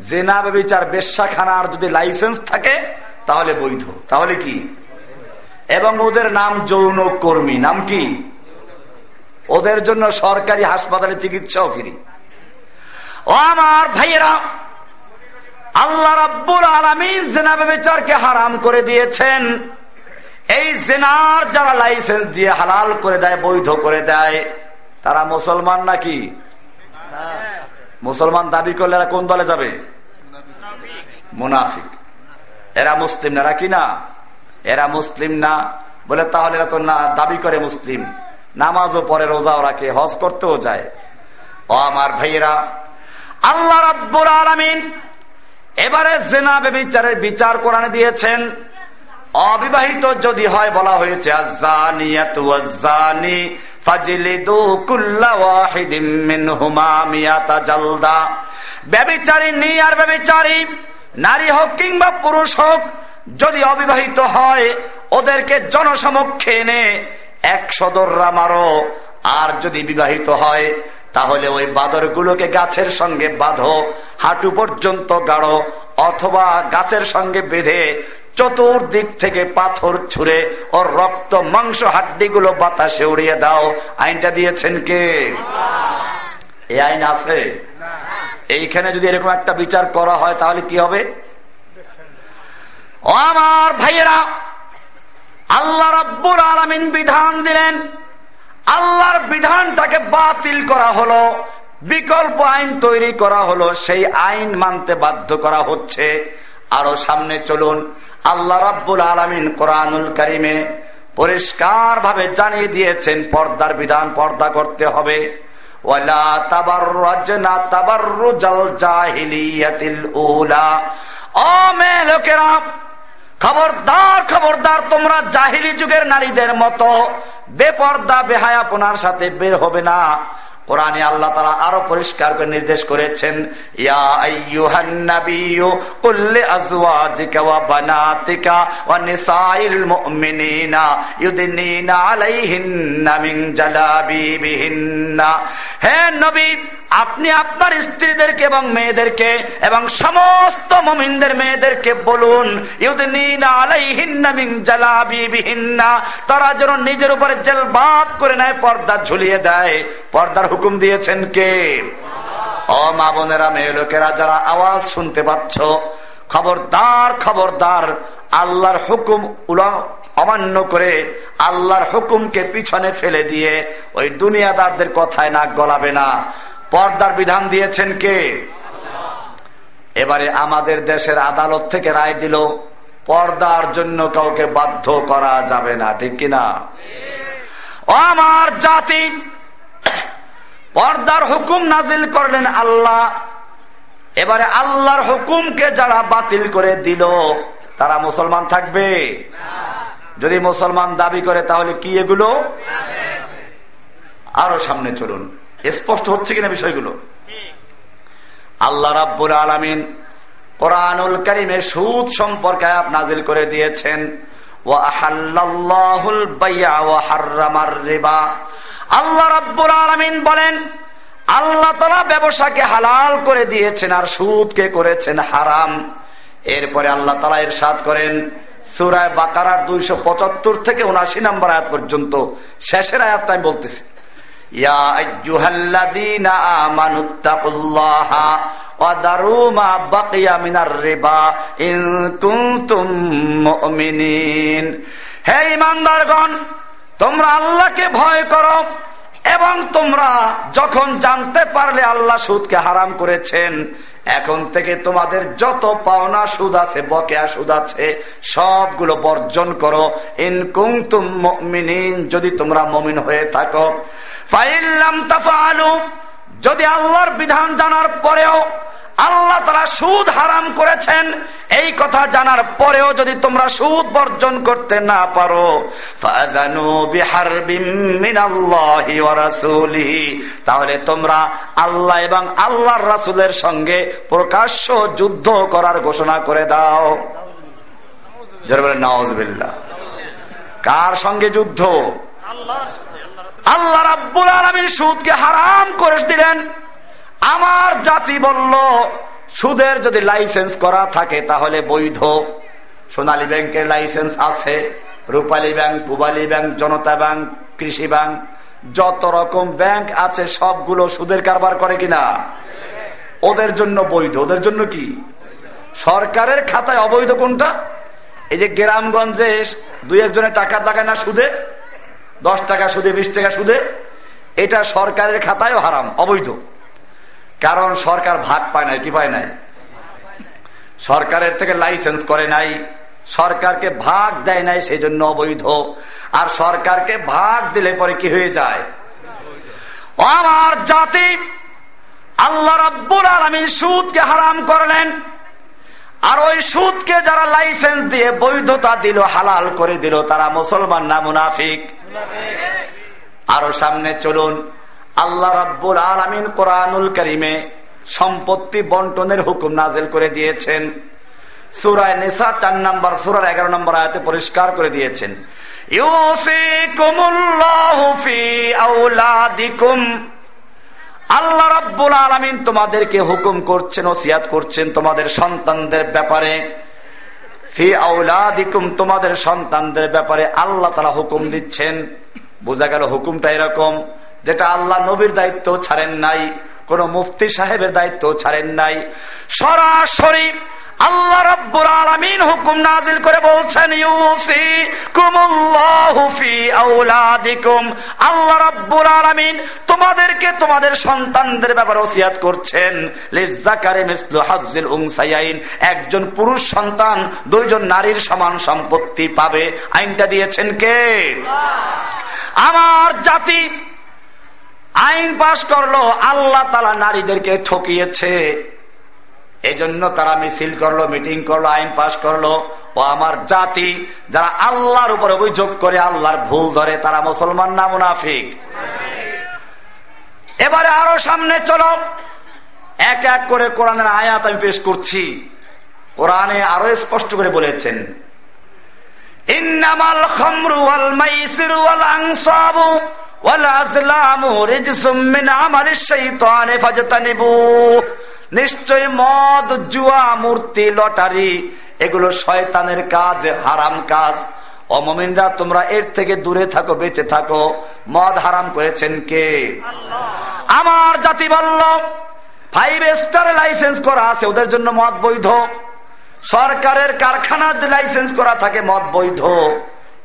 জেনা বিচার বেশ্যাখানার যদি লাইসেন্স থাকে, তাহলে বৈধ। তাহলে কি? এবং ওদের নাম যৌন কর্মী, নাম কি? ওদের জন্য সরকারি হাসপাতালে চিকিৎসাও ফিরি। ও আমার ভাইয়েরা আল্লাহ রাব্বুল আলমিন জেনাবে বিচারকে হারাম করে দিয়েছেন। এই জেনার যারা লাইসেন্স দিয়ে হালাল করে দেয়, বৈধ করে দেয়, তারা মুসলমান নাকি? মুসলমান দাবি করলে এরা কোন দলে যাবে? মুনাফিক। এরা মুসলিম না কি না? এরা মুসলিম না। বলে তাহলে এরা তো না, দাবি করে মুসলিম। নামাজও পরে রোজাও রাখে, হজ করতেও যায়। ও আমার ভাইয়েরা, আল্লাহ রাব্বুল আলমিন এবারে জেনা বেবিচারের বিচার কোরআনে দিয়েছেন। অবিবাহিত যদি হয় বলা হয়েছে ব্যবিচারী নি আর ব্যবিচারী নারী হোক কিংবা পুরুষ হোক, যদি অবিবাহিত হয়, ওদেরকে জনসমক্ষে এনে এক সদররা মারো আর যদি বিবাহিত হয় তাহলে ওই বাদরগুলোকে গাছের সঙ্গে বাঁধো, হাঁটু পর্যন্ত গাড়ো অথবা গাছের সঙ্গে বেঁধে চতুর্দিক থেকে পাথর ছুঁড়ে ওর রক্ত মাংস হাড্ডিগুলো বাতাসে উড়িয়ে দাও। আইনটা দিয়েছেন কে? এই আইন আছে? এইখানে যদি এরকম একটা বিচার করা হয়, তাহলে কি হবে? আমার ভাইয়েরা, আল্লাহ রব্বুর আলমিন বিধান দিলেন আল্লাহর বিধানটাকে বাতিল করা হলো, বিকল্প আইন তৈরি করা হলো, সেই আইন মানতে বাধ্য করা হচ্ছে। আরও সামনে চলুন, আল্লাহ রাব্বুল আলমিন কোরআনুল করিমে পরিষ্কার ভাবে জানিয়ে দিয়েছেন, পর্দার বিধান পর্দা করতে হবে। খবরদার খবরদার, তোমরা জাহিলি যুগের নারীদের মতো বেপর্দা, বেহায়াপনার সাথে বের হবে না। কোরআনে আল্লাহ তারা আরও পরিষ্কার করে নির্দেশ করেছেন হে নবী আপনি আপনার স্ত্রীদেরকে এবং মেয়েদেরকে এবং সমস্ত মমিনদের মেয়েদেরকে বলুন তারা যেন নিজের উপরে জেলবাদ করে নেয় পর্দা ঝুলিয়ে দেয়। পর্দার হুকুম দিয়েছেন কে? অ মা বোনেরা মেয়ে লোকেরা যারা আওয়াজ শুনতে পাচ্ছ খবরদার খবরদার আল্লাহর হুকুম উলা অমান্য করে আল্লাহর হুকুমকে পিছনে ফেলে দিয়ে ওই দুনিয়াদারদের কথায় নাক গলাবে না। পর্দার বিধান দিয়েছেন কে? এবারে আমাদের দেশের আদালত থেকে রায় দিল, পর্দার জন্য কাউকে বাধ্য করা যাবে না, ঠিক কিনা? আমার জাতি, পর্দার হুকুম নাজিল করলেন আল্লাহ। এবারে আল্লাহর হুকুমকে যারা বাতিল করে দিল, তারা মুসলমান থাকবে? যদি মুসলমান দাবি করে, তাহলে কি এগুলো? আরও সামনে চলুন। স্পষ্ট হচ্ছে কিনা বিষয়গুলো? আল্লাহ রাব্বুল আলমিন কোরআনুল করিমে সুদ সম্পর্কে নাজিল করে দিয়েছেন আল্লাহ রাব্বুল আলমিন বলেন, আল্লাহ ব্যবসাকে হালাল করে দিয়েছেন আর সুদকে করেছেন হারাম। এরপরে আল্লাহ তালা এর সাদ করেন সুরায় বাকারার দুইশো পঁচাত্তর থেকে উনাশি নাম্বার আয়াত পর্যন্ত শেষের আয়াতটা আমি বলতেছি। হে ইমানদারগণ তোমরা আল্লাহকে ভয় করো এবং তোমরা যখন জানতে পারলে আল্লাহ সুদকে হারাম করেছেন, এখন থেকে তোমাদের যত পাওনা সুদ আছে, বকেয়া সুদ আছে, সবগুলো বর্জন করো। ইনকুম তুম যদি তোমরা মমিন হয়ে থাকো। ফাইল্লাম তাফালু যদি আল্লাহর বিধান জানার পরেও আল্লাহ তারা সুদ হারাম করেছেন, এই কথা জানার পরেও যদি তোমরা সুদ বর্জন করতে না পারো তাহলে তোমরা আল্লাহ এবং আল্লাহর রাসুলের সঙ্গে প্রকাশ্য যুদ্ধ করার ঘোষণা করে দাও। নওয়াজবিল্লা কার সঙ্গে যুদ্ধ? আল্লাহ রাব্বুল আলমীর সুদকে হারাম করে দিলেন। আমার জাতি বলল, সুদের যদি লাইসেন্স করা থাকে তাহলে বৈধ। সোনালী ব্যাংকের লাইসেন্স আছে, Rupali bank, Pubali bank, Janata bank, Krishi bank, যত রকম ব্যাংক আছে সবগুলো সুদের কারবার করে কিনা? ওদের জন্য বৈধ। ওদের জন্য কি? সরকারের খাতায় অবৈধ কোনটা? এই যে গ্রামগঞ্জে দুই একজনের টাকা লাগায় না সুদে? দশ টাকা সুদে, বিশ টাকা সুদে, এটা সরকারের খাতায়ও হারাম, অবৈধ। কারণ সরকার ভাগ পায় নাই, কি পায় নাই? সরকারের থেকে লাইসেন্স করে নাই, সরকারকে ভাগ দেয় নাই সেই জন্য অবৈধ। আর সরকারকে ভাগ দিলে পরে কি হয়ে যায়? আমার জাতি, আল্লাহ রব্বুল আলমী সুদকে হারাম করলেন আর ওই সুদকে যারা লাইসেন্স দিয়ে বৈধতা দিল, হালাল করে দিল, তারা মুসলমান না মুনাফিক? আরও সামনে চলুন। আল্লাহ রাব্বুল আলমিন কোরআনুল করিমে সম্পত্তি বন্টনের হুকুম নাজেল করে দিয়েছেন। সুরায় নেশা চার নম্বর, সুরার এগারো নম্বর আয়াতে পরিষ্কার করে দিয়েছেন। আল্লাহ রাব্বুল আলমিন তোমাদেরকে হুকুম করছেন, ওসিয়াত করছেন তোমাদের সন্তানদের ব্যাপারে। ফি আউলাদিকুম তোমাদের সন্তানদের ব্যাপারে আল্লাহ তারা হুকুম দিচ্ছেন। বোঝা গেল হুকুমটা এরকম, যেটা আল্লাহ নবীর দায়িত্ব ছাড়েন নাই, কোন মুফতি সাহেবের দায়িত্ব ছাড়েন নাই। সরাসরি আল্লাহ রব্বুর আলমিন হুকুম নাজিল করে বলছেন ইউসি আউলাদিকুম আল্লাহ রব্বুর আলমিন তোমাদেরকে তোমাদের সন্তানদের ব্যাপারে ওসিয়াত করছেন। লিজাকারে মিসলু হাজিল উংসাইন একজন পুরুষ সন্তান দুইজন নারীর সমান সম্পত্তি পাবে। আইনটা দিয়েছেন কে? আমার জাতি আইন পাশ করল আল্লাহ তালা নারীদেরকে ঠকিয়েছে। এই জন্য তারা মিছিল করল, মিটিং করল, আইন পাশ করল। ও আমার জাতি, যারা আল্লাহর উপর অভিযোগ করে আল্লাহর ভুল ধরে, তারা মুসলমান না মুনাফিক? এবারে আরও সামনে চলো। এক এক করে কোরআনের আয়াত আমি পেশ করছি। কোরআনে আরও স্পষ্ট করে বলেছেন, ইন্নামাল নিশ্চয় মদ জুয়া মূর্তি লটারি এগুলো শয়তানের কাজ হারাম কাজ। অমমিনরা তোমরা এর থেকে দূরে থাকো বেঁচে থাকো। মদ হারাম করেছেন কে? আমার জাতি বলল ফাইভ স্টার লাইসেন্স করা আছে ওদের জন্য মদ বৈধ। সরকারের কারখানার লাইসেন্স করা থাকে মদ বৈধ।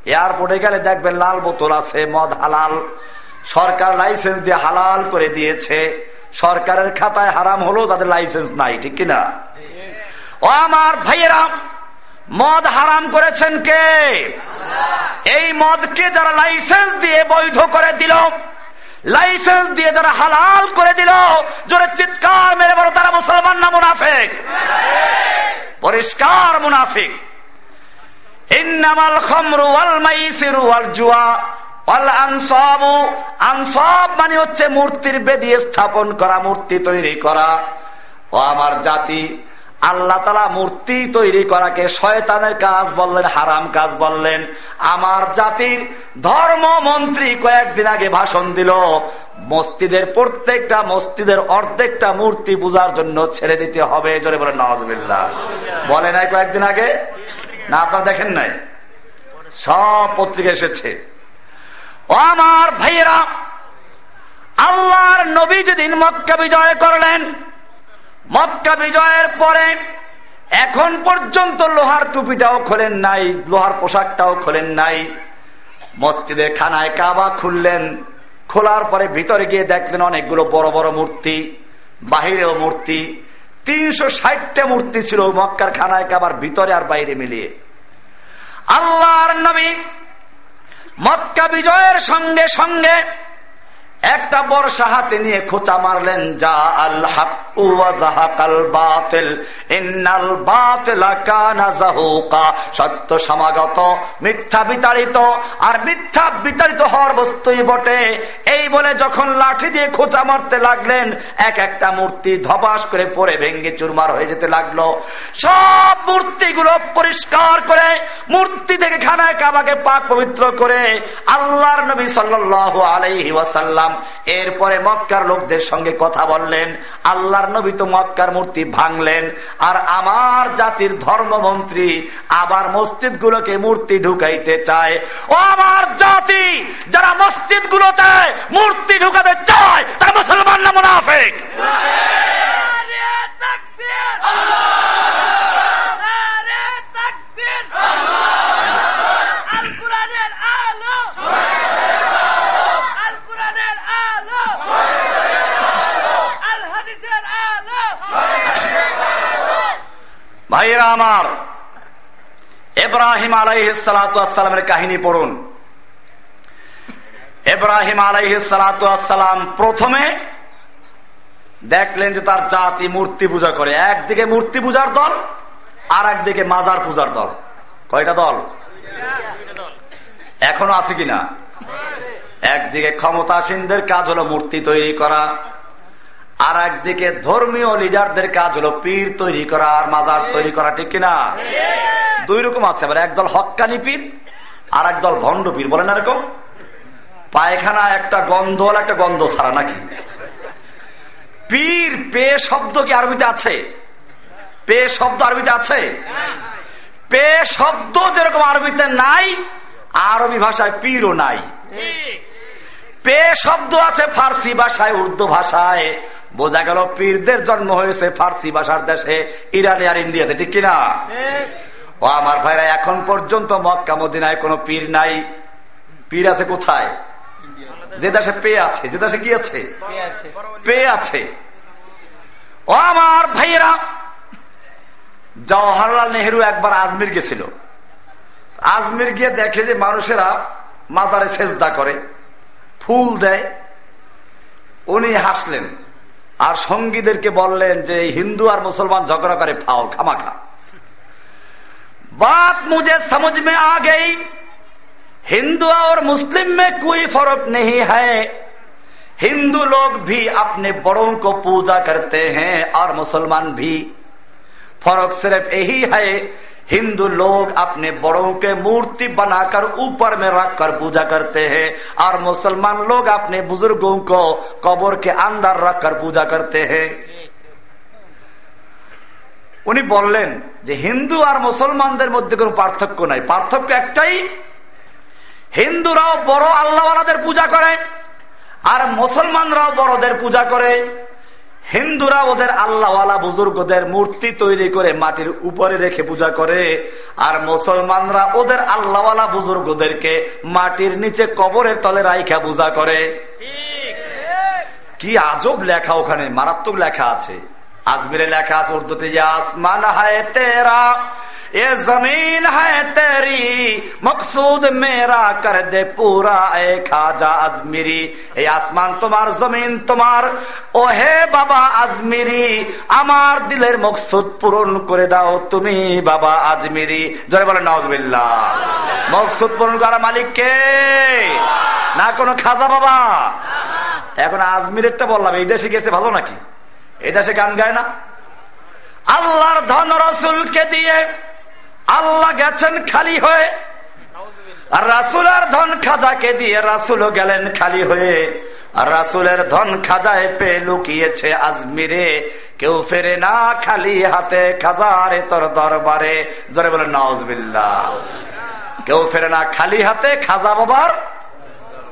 এয়ারপোর্টে গেলে দেখবেন লাল বোতল আছে মদ হালাল। সরকার লাইসেন্স দিয়ে হালাল করে দিয়েছে। সরকারের খাতায় হারাম হলো তাদের লাইসেন্স নাই, ঠিক কিনা? ও আমার ভাইয়েরা, মদ হারাম করেছেন কে? এই মদকে যারা লাইসেন্স দিয়ে বৈধ করে দিল, লাইসেন্স দিয়ে যারা হালাল করে দিল, জোরে চিৎকার মেরে বড় তারা মুসলমান না মুনাফেক? পরিষ্কার মুনাফিক। ইন্নামাল খমরু ওয়াল মাইসিরু ওয়াল জুয়া। আনসাবু, আনসাব মানে হচ্ছে মূর্তির বেদি স্থাপন করা, মূর্তি তৈরি করা। ও আমার জাতি, আল্লাহ তালা মূর্তি তৈরি করাকে শয়তানের কাজ বললেন, হারাম কাজ বললেন। আমার জাতির ধর্মমন্ত্রী কয়েকদিন আগে ভাষণ দিল, মসজিদের প্রত্যেকটা, মসজিদের অর্ধেকটা মূর্তি পূজার জন্য ছেড়ে দিতে হবে। জোরে বলেন নওয়াজবিল্লা বলে নাই কয়েকদিন আগে? না, আপনার দেখেন নাই? সব পত্রিকা এসেছে। ও আমার ভাইয়েরা, আল্লাহর নবী যেদিন মক্কা বিজয় করলেন, মক্কা বিজয়ের পরে এখন পর্যন্ত লোহার টুপিটাও খোলেন নাই, লোহার পোশাকটাও খোলেন নাই। মসজিদের খানায় কাবা খুললেন, খোলার পরে ভিতরে গিয়ে দেখলেন অনেকগুলো বড় বড় মূর্তি, বাহিরেও মূর্তি, তিনশো ষাটটা মূর্তি ছিল মক্কার খানায় কাবার ভিতরে আর বাইরে মিলিয়ে। আল্লাহর নবী মক্কা বিজয়ের সঙ্গে সঙ্গে একটা বর্ষা হাতে নিয়ে খোঁচা মারলেন, যা আল ইন্নাল সত্য সমাগত, মিথ্যা বিতাড়িত, আর মিথ্যা বিতাড়িত হওয়ার বস্তুই বটে। এই বলে যখন লাঠি দিয়ে খোঁচা মারতে লাগলেন, এক একটা মূর্তি ধবাস করে পরে ভেঙ্গে চুরমার হয়ে যেতে লাগল। সব মূর্তিগুলো পরিষ্কার করে, মূর্তি থেকে খানায় কাবাকে পাক পবিত্র করে, আল্লাহর নবী সাল্লাহ আলাইহি ওয়াসাল্লাম এরপরে মক্কার লোকদের সঙ্গে কথা বললেন, আল্লাহর নবী তো মক্কার মূর্তি ভাঙলেন, আর আমার জাতির ধর্মমন্ত্রী আবার মসজিদ গুলোকে মূর্তি ঢুকাইতে চায়। ও আমার জাতি, যারা মসজিদ গুলোতে মূর্তি ঢুকাতে চায়, তারা মুসলমান না মুনাফেক? ভাইয়েরা আমার, এব্রাহিম আলাইসালামের কাহিনী পড়ুন। এব্রাহিম আলাইসালাম প্রথমে দেখলেন যে তার জাতি মূর্তি পূজা করে। একদিকে মূর্তি পূজার দল আর একদিকে মাজার পূজার দল। কয়টা দল? এখনও আছে কিনা? একদিকে ক্ষমতাসীনদের কাজ হলো মূর্তি তৈরি করা আর একদিকে ধর্মীয় লিডারদের কাজ হলো পীর তৈরি করা আর মাজার তৈরি করা ঠিক কিনা? দুই রকম আছে একদল হকানি পীর আর একদল ভণ্ড পীর বলেন এরকম? পায়খানা একটা গন্ধ হল একটা গন্ধ ছাড়া নাকি? পীর পে শব্দ কি আরবিতে আছে? পে শব্দ আরবিতে আছে? পে শব্দ যেরকম আরবিতে নাই আরবি ভাষায় পীরও নাই। পে শব্দ আছে ফার্সি ভাষায় উর্দু ভাষায়। বোঝা গেল পীরদের জন্ম হয়েছে ফার্সি ভাষার দেশে ইরানে আর ইন্ডিয়াতে ঠিক কিনা? ও আমার ভাইরা এখন পর্যন্ত মক্কা মদিনায় কোনো পীর নাই। পীর আছে কোথায়? যে দেশে পে আছে যে দেশে কি আছে? পে আছে। ও আমার ভাইয়েরা জওয়াহরলাল নেহরু একবার আজমির গেছিল। আজমির গিয়ে দেখে যে মানুষেরা মাজারে সেজদা করে ফুল দেয়। উনি হাসলেন। আর সঙ্গীদেরকে বললেন যে হিন্দু আর মুসলমান ঝগড়া করে ফাও খামাখা बात मुझे समझ में आ गई हिंदू और मुस्लिम में कोई फर्क नहीं है हिंदू लोग भी अपने बड़ों को पूजा करते हैं और मुसलमान भी फर्क सिर्फ यही है हिंदू लोग अपने बड़ों के मूर्ति बनाकर ऊपर में रखकर पूजा करते हैं और मुसलमान लोग अपने बुजुर्गों को कब्र के अंदर रखकर पूजा करते हैं উনি বললেন যে হিন্দু আর মুসলমানদের মধ্যে কোন পার্থক্য নাই পার্থক্য একটাই হিন্দুরাও বড় আল্লাহওয়ালাদের পূজা করে আর মুসলমানরাও বড়দের পূজা করে হিন্দুরা ওদের আল্লাহওয়ালা বুজুর্গদের মূর্তি তৈরি করে মাটির উপরে রেখে পূজা করে, আর মুসলমানরা ওদের আল্লাহওয়ালা বুজুর্গদেরকে মাটির নিচে কবরের তলে রাইখা পূজা করে। কি আজব লেখা ওখানে, মারাত্মক লেখা আছে। আজমিরে লেখা আছে, উর্দুতে যে আসমান হায় তেরা। এ জমিন হায় তেরি, মকসুদ মেরা কর দে পুরা এ খাজা আজমিরি। এই আসমান তোমার, জমিন তোমার। ও হে বাবা আজমিরি, আমার দিলের মকসুদ পূরণ করে দাও তুমি বাবা আজমিরি। জরে বলে নজবিল্লা মকসুদ পূরণ করা মালিক কে? না কোনো খাজা বাবা? এখন আজমিরেরটা বললাম, এই দেশে গেছে ভালো নাকি? এই দেশে গান গায় না? আল্লাহর ধন রসুলকে দিয়ে আল্লাহ গেছেন খালি হয়ে। আর রাসুলের ধন খাজাকে দিয়ে রাসুলও গেলেন খালি হয়ে। আর রাসুলের ধন খাজায় পে লুকিয়েছে আজমিরে। কেউ ফেরে না খালি হাতে খাজারে তোর দরবারে। জোরে বলে নওয়াজবিল্লা কেউ ফেরে না খালি হাতে খাজা বাবার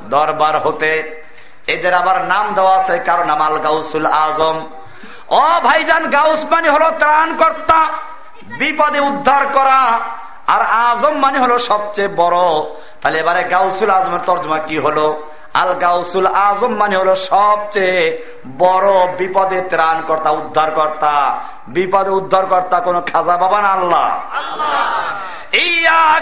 দরবার হতে। এদের আবার নাম দেওয়া আছে, কারণ আমাল গাউসুল আজম। ও ভাইজান গাউস মানে হলো ত্রাণ কর্তা বিপদে উদ্ধার করা। আর আজম মানে হলো সবচেয়ে বড়। তাহলে এবারে গাউসুল আজমের তর্জমা কি হলো? আল গাউসুল আজম মানে হলো সবচেয়ে বড় বিপদে ত্রাণ কর্তা উদ্ধার কর্তা বিপদে উদ্ধার কর্তা কোন খাজা বাবা না আল্লাহ। ইয়া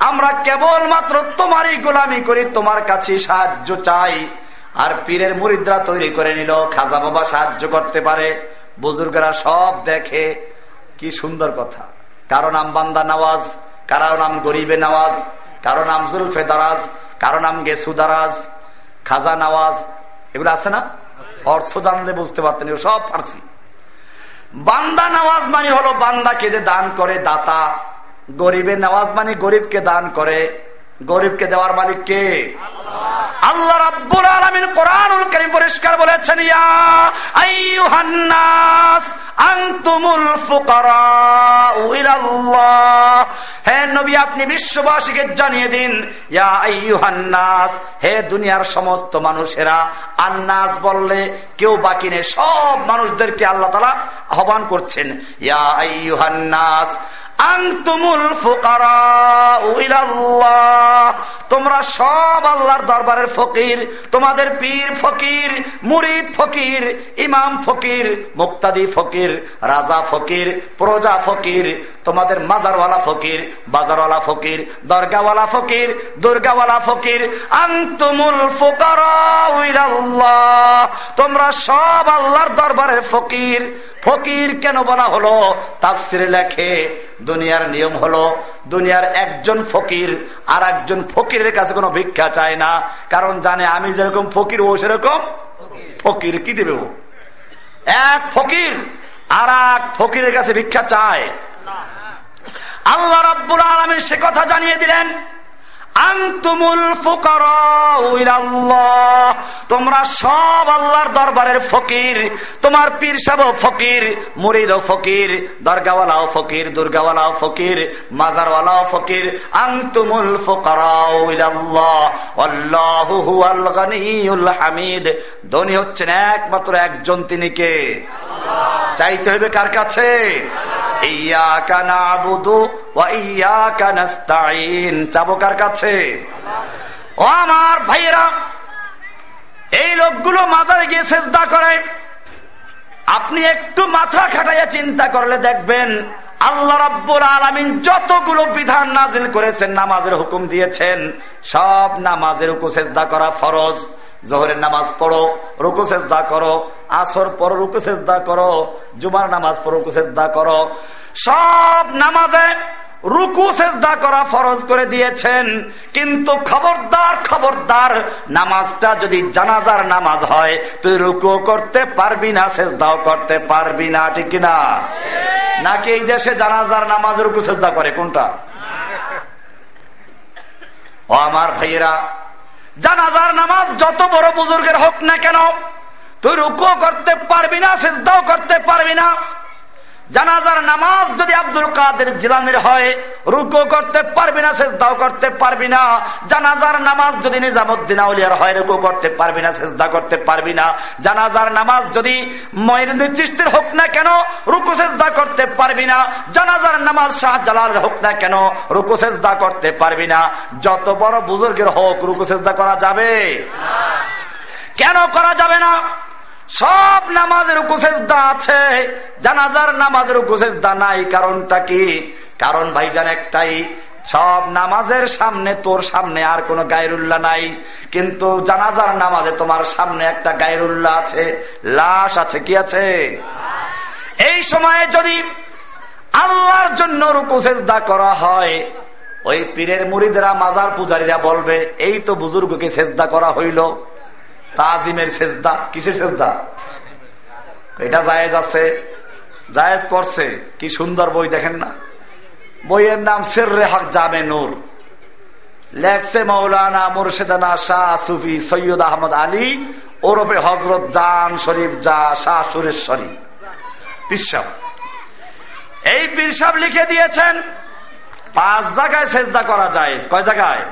আমরা কেবল মাত্র তোমারই গোলামি করি তোমার কাছে সাহায্য চাই। আর পীরের মুরিদরা তৈরি করে নিল খাজা বাবা সাহায্য করতে পারে বুজুর্গরা সব দেখে কি সুন্দর কথা। কারও নাম বান্দা নওয়াজ কারও নাম গরিবে নওয়াজ কারও নাম জুলফে দারাজ কারও নাম গেসু দারাজ খাজা নওয়াজ এগুলো আছে না? অর্থ জানলে বুঝতে পারতেন সব ফার্সি। বান্দা নওয়াজ মানে হলো বান্দাকে যে দান করে দাতা। গরিবের নওয়াজ মানে গরিবকে দান করে গরিবকে দেওয়ার মালিক কে? আল্লাহ রাব্বুল আলামিন কোরআনুল কারীম পরিষ্কার বলেছেন, ইয়া আইয়ুহান্নাস আনতুমুল ফুকারাউ ইলাল্লাহ। হে নবী, আপনি বিশ্ববাসীকে জানিয়ে দিন, ইয়া আইয়ুহান্নাস, হে দুনিয়ার সমস্ত মানুষেরা, আন্নাস বললে কেউ বাকি নেই, সব মানুষদেরকে আল্লাহ তাআলা আহ্বান করছেন, ইয়া তোমরা সব আল্লাহর দরবারের ফকির, তোমাদের পীর ফকির, মুরিদ ফকির, ইমাম ফকির, মুক্তাদি ফকির, রাজা ফকির, প্রজা ফকির, তোমাদের মাজারওয়ালা ফকির, বাজারওয়ালা ফকির, দরগাওয়ালা ফকির, দুর্গাওয়ালা ফকির। আন্তমুল ফোকার তোমরা সব আল্লাহর দরবারের ফকির। ফকির কেন বলা হলো? তাফসিরে লেখে দুনিয়ার নিয়ম হলো, দুনিয়ার একজন ফকির আর একজন ফকিরের কাছে কোনো ভিক্ষা চায় না। কারণ জানে আমি যেরকম ফকির, ও সেরকম ফকির। কি দেবে এক ফকির আর এক ফকিরের কাছে ভিক্ষা চায়। আল্লাহ রব্বুল আলমের সে কথা জানিয়ে দিলেন আংতুমুল তোমরা সব আল্লাহর দরবারের ফকির তোমার পীর সাহ ফকির মুরিদ ফকির দরগাওয়ালাও ফকির দুর্গাওয়ালাও ফকির মাজারওয়ালাও ফকির। আংতুমুল হামিদ। ধনী হচ্ছেন একমাত্র একজন তিনি কে? চাইতে হবে কার কাছে? ইয়া কানা বুধু ইয়া কানাস্তাইন চাবো কার কাছে? ও আমার ভাইয়েরা, এই লোকগুলো মাথায় গিয়ে চেষ্টা করে। আপনি একটু মাথা খাটাইয়া চিন্তা করলে দেখবেন, আল্লাহ রব্বুর আলমিন যতগুলো বিধান নাজিল করেছেন, নামাজের হুকুম দিয়েছেন, সব নামাজের হুকু চেষ্টা করা ফরজ। জহরের নামাজ পড়ো, রুকু চেষ্টা করো, আসর পড়ো, রুকু চেষ্টা করো, জুমার নামাজ পড়ো, রুকু চেষ্টা করো। সব নামাজে রুকু সেজদা করা ফরজ করে দিয়েছেন। কিন্তু খবরদার খবরদার নামাজটা যদি জানাজার নামাজ হয়, তুই রুকু করতে পারবি না, সেজদাও করতে পারবি না, ঠিক কিনা? নাকি এই দেশে জানাজার নামাজ রুকু সেজদা করে? কোনটা? ও আমার ভাইয়েরা, জানাজার নামাজ যত বড় বুজুর্গের হোক না কেন, তুই রুকু করতে পারবি না, সেজদাও করতে পারবি না জানাজার নামাজ যদি আব্দুল কাদের জিলানের হয়, রুকো করতে পারবি না, সেজদাও করতে পারবি না। জানাজার নামাজ যদি নিজামুদ্দিন আউলিয়ার হয়, রুকো করতে পারবি না, সেজদা করতে পারবি না। জানাজার নামাজ যদি ময়নুদ্দিন চিস্তির হোক না কেন, রুকু সেজদা করতে পারবি না। জানাজার নামাজ শাহ জালালের হোক না কেন, রুকু সেজদা করতে পারবি না। যত বড় বুজুর্গের হোক, রুকু সেজদা করা যাবে? কেন করা যাবে না? সব নামাজের উপসেজদা আছে। জানাজার নামাজের উপসেজদা নাই, কারণটা কি? কারণ ভাইজান একটাই, সব নামাজের সামনে তোর সামনে আর কোন গায়রুল্লাহ নাই। কিন্তু জানাজার নামাজে তোমার সামনে একটা গায়রুল্লাহ আছে। লাশ আছে, কি আছে? এই সময়ে যদি আল্লাহর জন্য রুকুসেজদা করা হয়, ওই পীরের মুড়িদেরা মাজার পূজারীরা বলবে, এই তো বুজুর্গকে সেজদা করা হইল। তাজিমের সেজদা। কিসের সেজদা? এটা জায়েজ আছে। জায়েজ করছে। কি সুন্দর বই দেখেন না? বইয়ের নাম সেররে হক জামে নূর। লেখছে মৌলানা মুর্শেদানা শাহ সুফি সৈয়দ আহমদ আলী ওরফে হজরত জান শরীফ যা শাহ সুরেশ্বরী। পিসাব এই পিরসাব লিখে দিয়েছেন, পাঁচ জায়গায় সেজদা করা যায় কয় জায়গায়?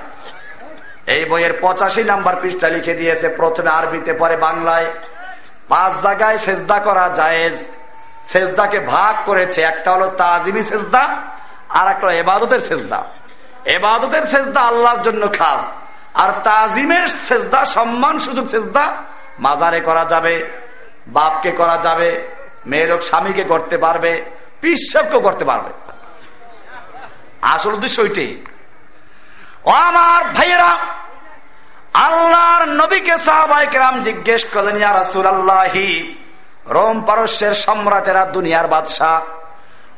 এই বইয়ের পঁচাশি নাম্বার পৃষ্ঠা লিখে দিয়েছে, প্রথমে আরবিতে, পরে বাংলায়। পাঁচ জায়গায় সেজদা করা জায়েজ। সেজদাকে ভাগ করেছে, একটা হলো তাজিমি সেজদা, আর একটা এবাদতের সেজদা। এবাদতের সেজদা আল্লাহর জন্য খাস। আর তাজিমের সেজদা, সম্মান সুযোগ সেজদা, মাজারে করা যাবে, বাপকে করা যাবে, মেয়ে লোক স্বামীকে করতে পারবে পিসকেও করতে পারবে। আসল উদ্দেশ্য ওইটাই। আমার ভাইয়েরা, আল্লাহর নবীকে সাহবাইকেরাম জিজ্ঞেস করলেন, ইয়া রাসুল আল্লাহি রোম পারস্যের সম্রাটেরা দুনিয়ার বাদশাহ,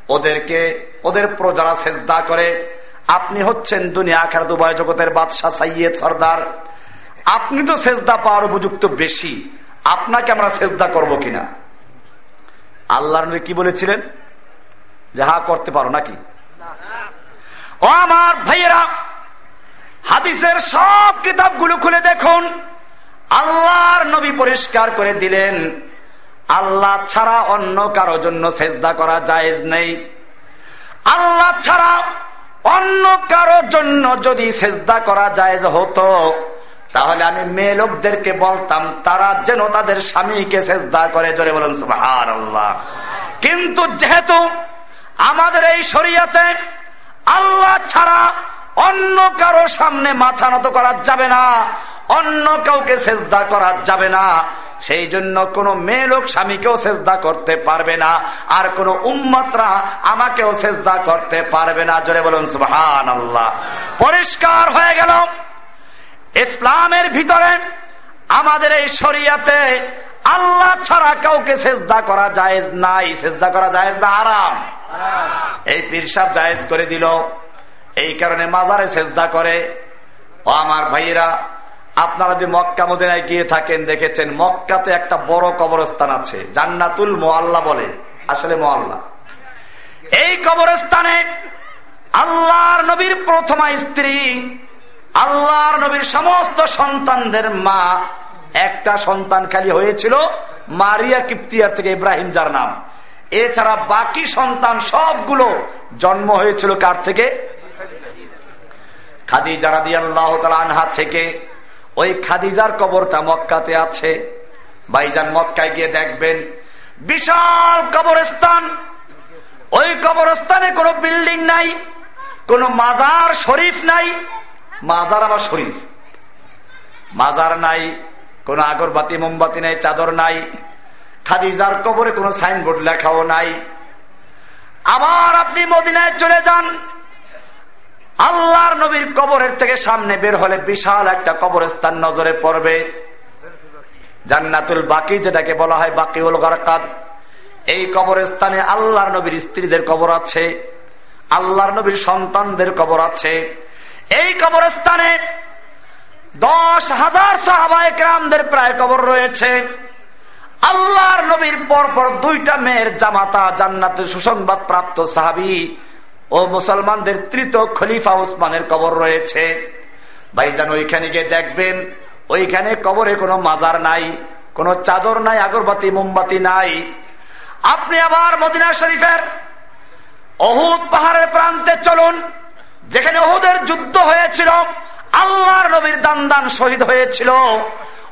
ওদেরকে, ওদের প্রজারা সেজদা করে, আপনি হচ্ছেন দুনিয়া আখার দুবাই জগতের বাদশাহ সাইয়েদ সর্দার। আপনি তো সেজদা পাওয়ার উপযুক্ত বেশি, আপনাকে আমরা সেজদা করব কিনা? আল্লাহর নবী কি বলেছিলেন? যাহা করতে পারো নাকি? আমার ভাইয়েরা হাদিসের সব কিতাবগুলো খুলে দেখুন। আল্লাহর নবী পরিষ্কার করে দিলেন, আল্লাহ ছাড়া অন্য কারও জন্য সেজদা করা জায়েজ নেই। আল্লাহ ছাড়া অন্য কারও জন্য যদি সেজদা করা জায়েজ হতো, তাহলে আমি মেয়ে লোকদেরকে বলতাম, তারা যেন তাদের স্বামীকে সেজদা করে, জোরে বলেন সুহার আল্লাহ কিন্তু যেহেতু আমাদের এই শরিয়াতে আল্লাহ ছাড়া অন্য কারও সামনে মাথা নত করা যাবে না, অন্য কাউকে সেজদা করা যাবে না। সেই জন্য কোন মেয়ে লোক স্বামীকেও সেজদা করতে পারবে না, আর কোন উম্মতরা আমাকেও সেজদা করতে পারবে না। জোরে বলুন সুহান আল্লাহ পরিষ্কার হয়ে গেল। ইসলামের ভিতরে আমাদের এই শরিয়াতে আল্লাহ ছাড়া কাউকে সেজদা করা জায়েজ নাই। সেজদা করা জায়েজ না আরাম এই পীরসাব জায়েজ করে দিল। এই কারণে মাজারে সেজদা করে। ও আমার ভাইয়েরা, আপনারা যে মক্কা মদিনায় গিয়ে থাকেন, দেখেছেন মক্কাতে একটা বড় কবরস্থান আছে, জান্নাতুল মোয়াল্লা বলে। আসলে মোয়াল্লা এই কবরস্থানে আল্লাহর নবীর প্রথমা স্ত্রী, আল্লাহর নবীর সমস্ত সন্তানদের মা, একটা সন্তান খালি হয়েছিল, মারিয়া কিপ্তিয়ার থেকে ইব্রাহিম যার নাম। এছাড়া বাকি সন্তান সবগুলো জন্ম হয়েছিল কার থেকে? খাদিজা রাদি আল্লাহ আনহা থেকে। ওই খাদিজার কবরটা মক্কাতে আছে। ভাইজান মক্কায় গিয়ে দেখবেন, বিশাল কবরস্থান। ওই কবরস্থানে কোনো বিল্ডিং নাই, কোন মাজার শরীফ নাই। মাজার আবার শরীফ। মাজার নাই, কোন আগরবাতি, মোমবাতি নাই, চাদর নাই। খাদিজার কবরে কোনো সাইনবোর্ড লেখাও নাই। আবার আপনি মদিনায় চলে যান। আল্লাহর নবীর কবরের থেকে সামনে বের হলে বিশাল একটা কবরস্থান নজরে পড়বে। জান্নাতুল বাকি, যেটাকে বলা হয় বাকিউল গরকাত। এই কবরস্থানে আল্লাহর নবীর স্ত্রীদের কবর আছে, আল্লাহর নবীর সন্তানদের কবর আছে। এই কবরস্থানে দশ হাজার সাহাবায় গ্রামদের প্রায় কবর রয়েছে। আল্লাহর নবীর পরপর দুইটা মেয়ের জামাতা জান্নাতের সুসংবাদ প্রাপ্ত সাহাবি ও মুসলমানদের তৃতীয় খলিফা উসমানের কবর রয়েছে। ভাইজান, ওইখানে গিয়ে দেখবেন, ওইখানে কবরে কোনো মাজার নাই, কোনো চাদর নাই, আগরবাতি, মোমবাতি নাই। আপনি আবার মদিনা শরীফের অহুদ পাহাড়ের প্রান্তে চলুন, যেখানে অহুদের যুদ্ধ হয়েছিল, আল্লাহর নবীর দান দান শহীদ হয়েছিল।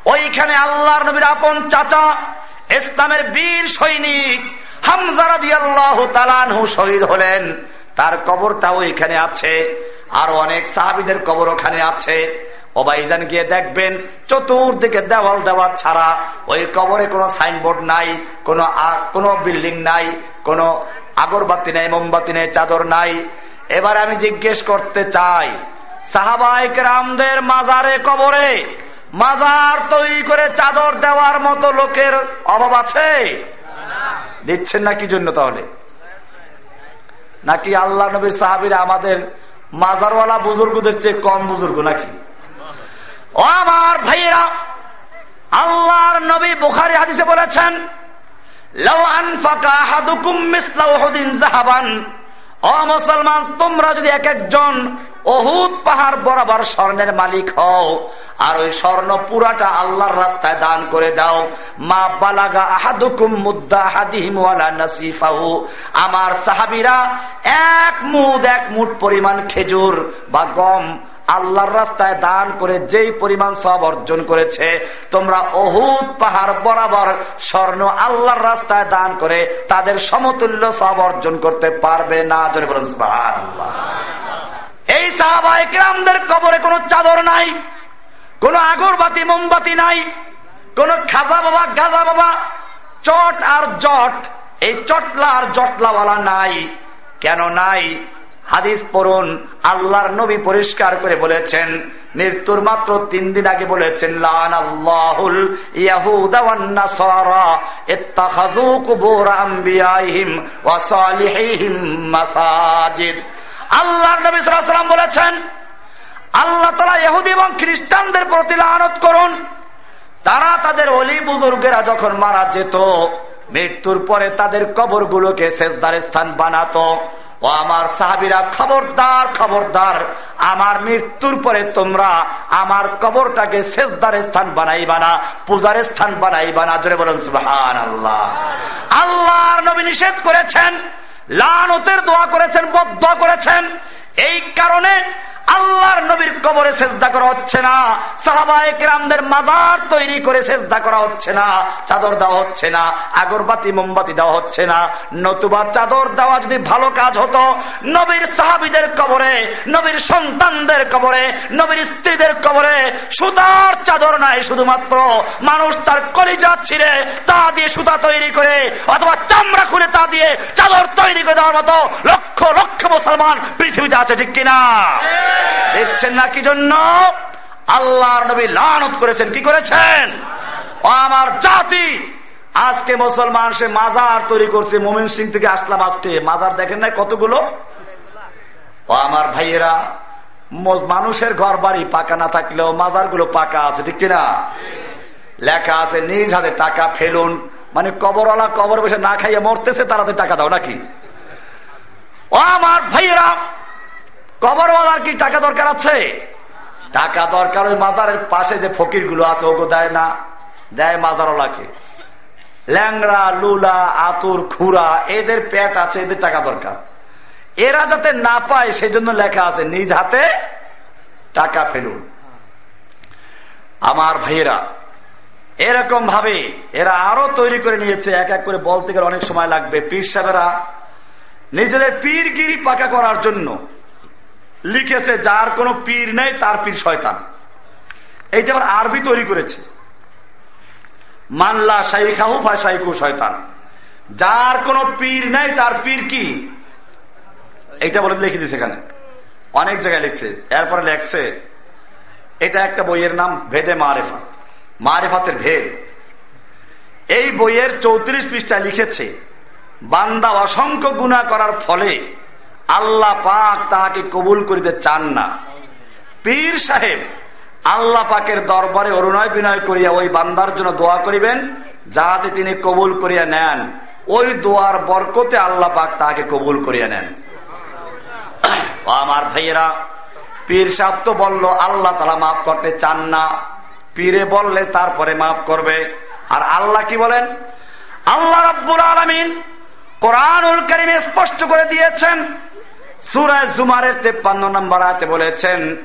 ওইখানে আল্লাহর নবীর আপন চাচা, ইসলামের বীর সৈনিক হামজারাদি আল্লাহ শহীদ হলেন। তার কবরটাও এখানে আছে। আর অনেক সাহাবিদের কবর ওখানে আছে। ওবাইজান গিয়ে দেখবেন, চতুর্দিকে দেওয়াল দেওয়া ছাড়া ওই কবরে কোনো সাইনবোর্ড নাই, কোনো কোনো বিল্ডিং নাই, কোনো আগরবাতি নেই, মোমবাতি নেই, চাদর নাই। এবার আমি জিজ্ঞেস করতে চাই সাহাবাইক রামদের মাজারে কবরে মাজার তৈরি করে চাদর দেওয়ার মতো লোকের অভাব আছে? দিচ্ছেন না কি জন্য তাহলে? নাকি আল্লাহ নবী সাহাবিরা আমাদের মাজারওয়ালা বুজুর্গদের চেয়ে কম বুজুর্গ নাকি? ও আমার ভাইয়েরা, আল্লাহর নবী বুখারি হাদিসে বলেছেন মুসলমান, তোমরা যদি এক একজন অহুদ পাহাড় বরাবর স্বর্ণের মালিক হও, আর ওই স্বর্ণ পুরাটা আল্লাহর রাস্তায় দান করে দাও। মা বালাগা আহাদুকুম মুদ্দা হাদিহিম নাসিফাহু। আমার সাহাবিরা এক মুদ, এক মুঠ পরিমাণ খেজুর বা গম আল্লাহর রাস্তায় দান করে যেই পরিমাণ সব অর্জন করেছে, তোমরা অহুদ পাহাড় বরাবর স্বর্ণ আল্লাহর রাস্তায় দান করে তাদের সমতুল্য সব অর্জন করতে পারবে না। জোরে বলুন এই সাহাবাহামদের কবরে কোনো চাদর নাই, কোনো আগরবাতি, মোমবাতি নাই, কোন খাজা বাবা, গাজা বাবা, চট আর জট, এই চটলা আর জটলাওয়ালা নাই। কেন নাই? হাদিস পড়ুন, আল্লাহর নবী পরিষ্কার করে বলেছেন, মৃত্যুর মাত্র তিন দিন আগে বলেছেন আল্লাহর নবী সাল্লাম বলেছেন, আল্লাহ তালা ইহুদি এবং খ্রিস্টানদের প্রতি লানত করুন। তারা তাদের অলি বুজুর্গেরা যখন মারা যেত, মৃত্যুর পরে তাদের কবরগুলোকে শেষদার স্থান বানাতো। ও আমার সাহাবিরা, খবরদার খবরদার, আমার মৃত্যুর পরে তোমরা আমার কবরটাকে শেষদার স্থান বানাইবা না, পূজার স্থান বানাইবা না। জোরে বলেন আল্লাহ আল্লাহর নবী নিষেধ করেছেন লানতের দোয়া করেছেন বদ্ধ করেছেন। এই কারণে আল্লাহর নবীর কবরে সেজদা করা হচ্ছে না। সাহাবায়ক রামদের মাজার তৈরি করে সেজদা করা হচ্ছে না। চাদর দেওয়া হচ্ছে না। আগরবাতি, মোমবাতি দেওয়া হচ্ছে না। নতুবা চাদর দেওয়া যদি ভালো কাজ হতো, নবীর সাহাবিদের কবরে, নবীর সন্তানদের কবরে, নবীর স্ত্রীদের কবরে সুতার চাদর নাই শুধুমাত্র। মানুষ তার কলিজা ছিঁড়ে তা দিয়ে সুতা তৈরি করে অথবা চামড়া খুলে তা দিয়ে চাদর তৈরি করে দেওয়ার মতো লক্ষ লক্ষ মুসলমান পৃথিবীতে আছে ঠিক কিনা? দেখছেন না কি জন্য? আল্লাহর নবী লানত করেছেন, কি করেছেন? আমার জাতি! আজকে মুসলমান সে মাজার তৈরি করছে, মোমিন সিং থেকে আসলাম আজকে। মাজার দেখেন না কতগুলো? আমার ভাইয়েরা মানুষের ঘর বাড়ি পাকা না থাকলেও মাজারগুলো পাকা আছে, ঠিক কিনা? লেখা আছে, নিজ হাতে টাকা ফেলুন। মানে কবরওয়ালা কবর বসে না খাইয়ে মরতেছে তারা টাকা দাও নাকি? আমার ভাইয়েরা কবরওয়ালার কি টাকা দরকার আছে? টাকা দরকার ওই মাজারের পাশে যে ফকিরগুলো আছে, ওগো দেয় না। দেয় মাজারওয়ালাকে ল্যাংড়া, লুলা, আতুর, খুরা, এদের পেট আছে, এদের টাকা দরকার। এরা যাতে না পায়, সেজন্য লেখা আছে, নিজ হাতে টাকা ফেলুন। আমার ভাইয়েরা, এরকম ভাবে এরা আরও তৈরি করে নিয়েছে, এক এক করে বলতে গেলে অনেক সময় লাগবে। পীর সাহেবেরা, নিজেদের পীরগিরি পাকা করার জন্য লিখেছে, যার কোনো পীর নেই, তার পীর শয়তান। এইটা আবার আরবি তৈরি করেছে। মানলা শাইখাহু ফা শাইকু শয়তান। যার কোনো পীর নেই, তার পীর কি? এইটা বলে লিখে দিয়েছে এখানে। অনেক জায়গায় লিখছে। এরপরে লেখছে, এটা একটা বইয়ের নাম ভেদে মারেফাত। মারেফাতের ভেদ। এই বইয়ের চৌত্রিশ পৃষ্ঠায় লিখেছে, বান্দা অসংখ্য গুণা করার ফলে আল্লাহ পাক তাহাকে কবুল করিতে চান না। পীর সাহেব, আল্লাহ পাকের দরবারে অরুণয় বিনয় করিয়া ওই বান্দার জন্য দোয়া করিবেন, যাহাতে তিনি কবুল করিয়া নেন। ওই দোয়ার বরকতে আল্লাহ পাক তাহাকে কবুল করিয়া নেন। আমার ভাইয়েরা, পীর সাহেব তো বলল, আল্লাহ তালা মাফ করতে চান না। পীরে বললে তারপরে মাফ করবে। আর আল্লাহ কি বলেন? আল্লাহ রব্বুল আলমিন কোরআনুল করিমে স্পষ্ট করে দিয়েছেন সুরায় জুমারের তেপ্পান্ন নম্বর আয়তে বলেছেন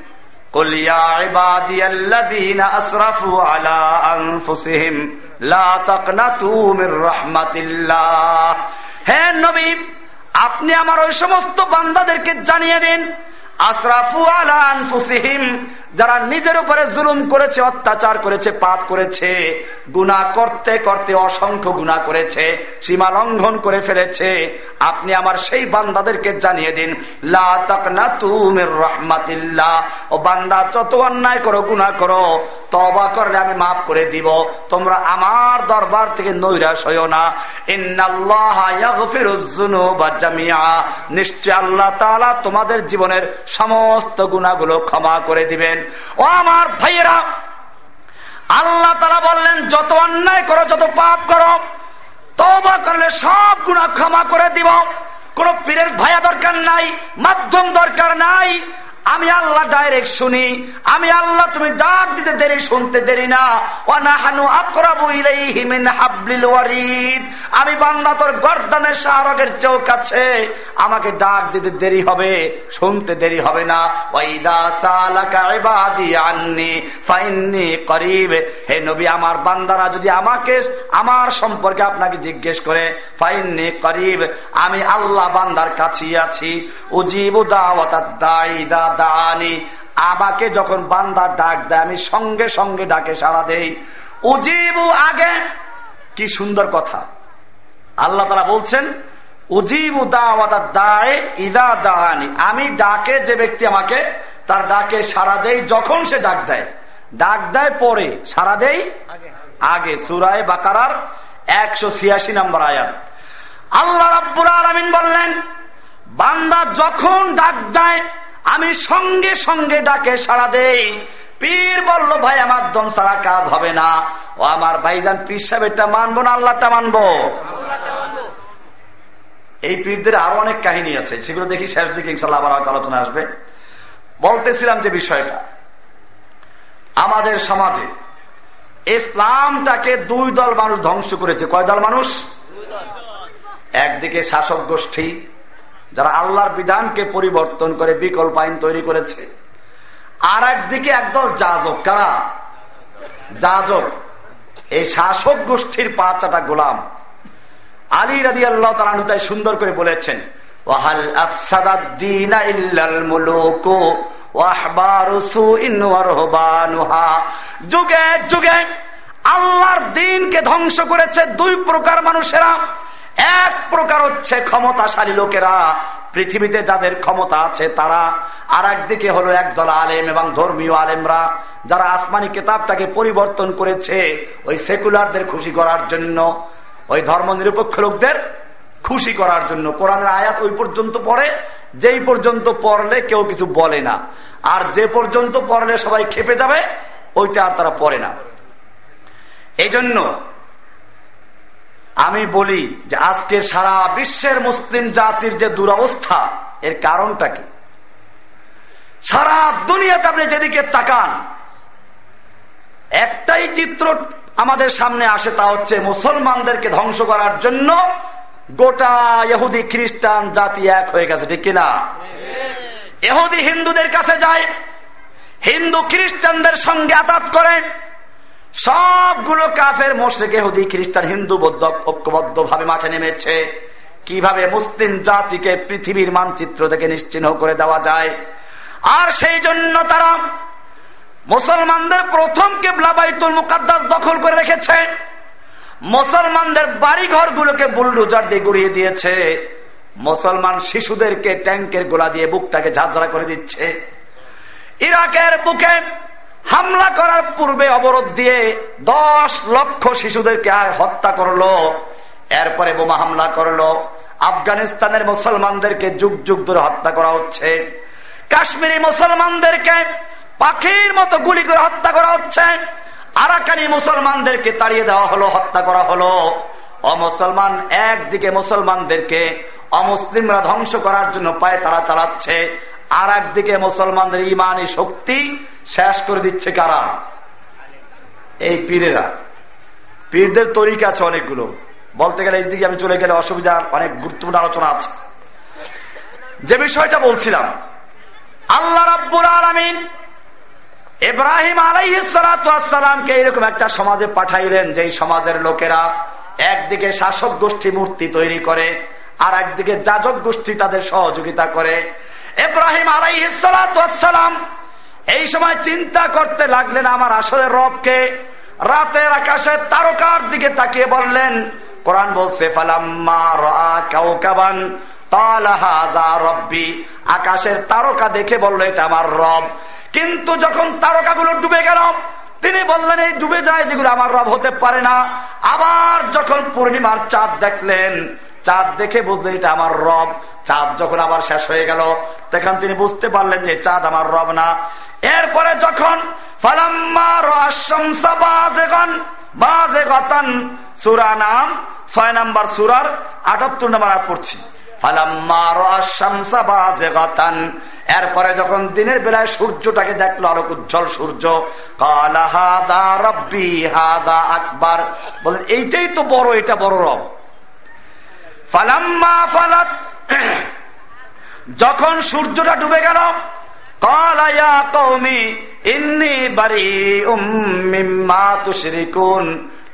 হে নবী, আপনি আমার ওই সমস্ত বান্দাদেরকে জানিয়ে দিন আশরাফু আলা আনফুসিহিম যারা নিজের উপরে জুলুম করেছে, অত্যাচার করেছে, পাপ করেছে, গুণা করতে করতে অসংখ্য গুণা করেছে, সীমা লঙ্ঘন করে ফেলেছে, আপনি আমার সেই বান্দাদেরকে জানিয়ে দিন ও বান্দা, যত অন্যায় করো, গুণা করো তবা করলে আমি মাফ করে দিব। তোমরা আমার দরবার থেকে নৈরাশ হইও না। নিশ্চয় আল্লাহ তালা তোমাদের জীবনের সমস্ত গুণাগুলো ক্ষমা করে দিবেন। ও আমার ভাইয়েরা, আল্লাহ তারা বললেন, যত অন্যায় করো, যত পাপ করো তবা করলে সব গুণা ক্ষমা করে দিব। কোন পীরের ভাইয়া দরকার নাই, মাধ্যম দরকার নাই আমি আল্লাহ ডাইরেক্ট শুনি। আমি আল্লাহ, তুমি ডাক দিতে দেরি শুনতে দেরি না। আমি বাংলা তোর গর্দানের শাহরগের চেয়েও কাছে আমাকে ডাক দিতে দেরি হবে, শুনতে দেরি হবে না। করিব। হে নবী, আমার বান্দারা যদি আমাকে, আমার সম্পর্কে আপনাকে জিজ্ঞেস করে ফাইননি করিব, আমি আল্লাহ বান্দার কাছেই আছি। উজিবু দাওয়াত দাইদা দানি আমাকে যখন বান্দার ডাক দেয়, আমি সঙ্গে সঙ্গে ডাকে সাড়া দেই। উজিবু আগে, কি সুন্দর কথা। আল্লাহ তারা বলছেন, উজিবু ইদা দাহানি। আমি ডাকে যে ব্যক্তি আমাকে, তার ডাকে সাড়া দেই যখন সে ডাক দেয়। ডাক দেয় পরে, সাড়া দেই আগে। সুরায় বাকারার একশো ছিয়াশি নম্বর আয়াত। আল্লাহ রাব্বুল আলমিন বললেন, বান্দা যখন ডাক দেয় আমি সঙ্গে সঙ্গে ডাকে সাড়া দেই। পীর বলল ভাই আমার দম ছাড়া কাজ হবে না। ও আমার ভাইজান পীর সাহেবটা মানবো না আল্লাহটা মানবো? এই পীরদের আরও অনেক কাহিনী আছে সেগুলো দেখি শেষ দিকে ইনশাল্লাহ আবার হয়তো আলোচনা আসবে। বলতেছিলাম যে বিষয়টা আমাদের সমাজে ইসলামটাকে দুই দল মানুষ ধ্বংস করেছে। কয় দল মানুষ? একদিকে শাসক গোষ্ঠী যারা আল্লাহর বিধানকে পরিবর্তন করে বিকল্প আইন তৈরি করেছে। আর একদিকে একদল যাজক, কারা? যাজক। এই শাসক গোষ্ঠীর পাঁচটা গোলাম। আলী রাজি আল্লাহ তাই সুন্দর করে বলেছেন যুগে যুগে আল্লাহর দিনকে ধ্বংস করেছে দুই প্রকার মানুষেরা। এক প্রকার হচ্ছে ক্ষমতাশালী লোকেরা। পৃথিবীতে যাদের ক্ষমতা আছে তারা। আর একদিকে হলো একদল আলেম এবং ধর্মীয় আলেমরা, যারা আসমানি কেতাবটাকে পরিবর্তন করেছে ওই সেকুলারদের খুশি করার জন্য, ওই ধর্ম নিরপেক্ষ লোকদের খুশি করার জন্য। কোরআনের আয়াত ওই পর্যন্ত পড়ে, যেই পর্যন্ত পড়লে কেউ কিছু বলে না। আর যে পর্যন্ত পড়লে সবাই খেপে যাবে, ওইটা আর তারা পড়ে না। এই জন্য আমি বলি যে আজকের সারা বিশ্বের মুসলিম জাতির যে দুরবস্থা, এর কারণটা কি? সারা দুনিয়াতে আপনি যেদিকে তাকান, একটাই চিত্র আমাদের সামনে আসে তা হচ্ছে মুসলমানদেরকে ধ্বংস করার জন্য গোটা এহুদি খ্রিস্টান জাতি এক হয়ে গেছে, ঠিক কিনা? এহুদি হিন্দুদের কাছে যায়, হিন্দু খ্রিস্টানদের সঙ্গে আতাত করে সবগুলো কাফের মোশেক এহুদি খ্রিস্টান, হিন্দু, বৌদ্ধ ঐক্যবদ্ধ ভাবে মাঠে নেমেছে। কীভাবে মুসলিম জাতিকে পৃথিবীর মানচিত্র থেকে নিশ্চিহ্ন করে দেওয়া যায়? আর সেই জন্য তারা মুসলমানদের প্রথম কেবলা বাইতুল মুকাদ্দাস দখল করে রেখেছে। মুসলমানদের বাড়ি ঘরগুলোকে বুলডুজার দিয়ে গুড়িয়ে দিয়েছে। মুসলমান শিশুদেরকে ট্যাঙ্কের গোলা দিয়ে বুকটাকে ঝাঁঝরা করে দিচ্ছে। ইরাকের বুকে হামলা করার পূর্বে অবরোধ দিয়ে দশ লক্ষ শিশুদেরকে হত্যা করল। এরপরে বোমা হামলা করল। আফগানিস্তানের মুসলমানদেরকে যুগ যুগ ধরে হত্যা করা হচ্ছে। কাশ্মীরি মুসলমানদেরকে পাখির মতো গুলি করে হত্যা করা হচ্ছে। আরাকানি মুসলমানদেরকে তাড়িয়ে দেওয়া হলো, হত্যা করা হলো। অমুসলমান একদিকে মুসলমানদেরকে অমুসলিমরা ধ্বংস করার জন্য পায়ে তারা চালাচ্ছে আর একদিকে মুসলমানদের ইমানি শক্তি শেষ করে দিচ্ছে কারা? এই পীরেরা। পীরদের তরিকা আছে অনেকগুলো। বলতে গেলে এইদিকে আমি চলে গেলে অসুবিধার অনেক গুরুত্বপূর্ণ আলোচনা আছে। যে বিষয়টা বলছিলাম, আল্লাহ রাব্বুল আলমিন ইব্রাহিম আলাইসালামকে এরকম একটা সমাজে পাঠাইলেন, যেই সমাজের লোকেরা একদিকে শাসক গোষ্ঠী মূর্তি তৈরি করে, আর একদিকে যাজক গোষ্ঠী তাদের সহযোগিতা করে। এব্রাহিম আলাইসালাম এই সময় চিন্তা করতে লাগলেন আমার আসলে রবকে। রাতের আকাশে তারকার দিকে তাকিয়ে বললেন, কোরআন বলছে আকাশের তারকা দেখে বলল, এটা আমার রব। কিন্তু যখন তারকাগুলো ডুবে গেল, তিনি বললেন, এই ডুবে যায় যেগুলো আমার রব হতে পারে না। আবার যখন পূর্ণিমার চাঁদ দেখলেন, চাঁদ দেখে বুঝলেন, এটা আমার রব। চাঁদ যখন আবার শেষ হয়ে গেল, তখন তিনি বুঝতে পারলেন যে চাঁদ আমার রব না। এরপরে যখন সুরা নাম, ছয় নম্বর সুরার আটাত্তর নম্বর আট পড়ছি। এরপরে যখন দিনের বেলায় সূর্যটাকে দেখল, আলোক উজ্জ্বল সূর্য রব্বি হাদা আকবার, বলেন, এইটাই তো বড়, এটা বড় রব। ফালাম্মা ফালাত, যখন সূর্যটা ডুবে গেল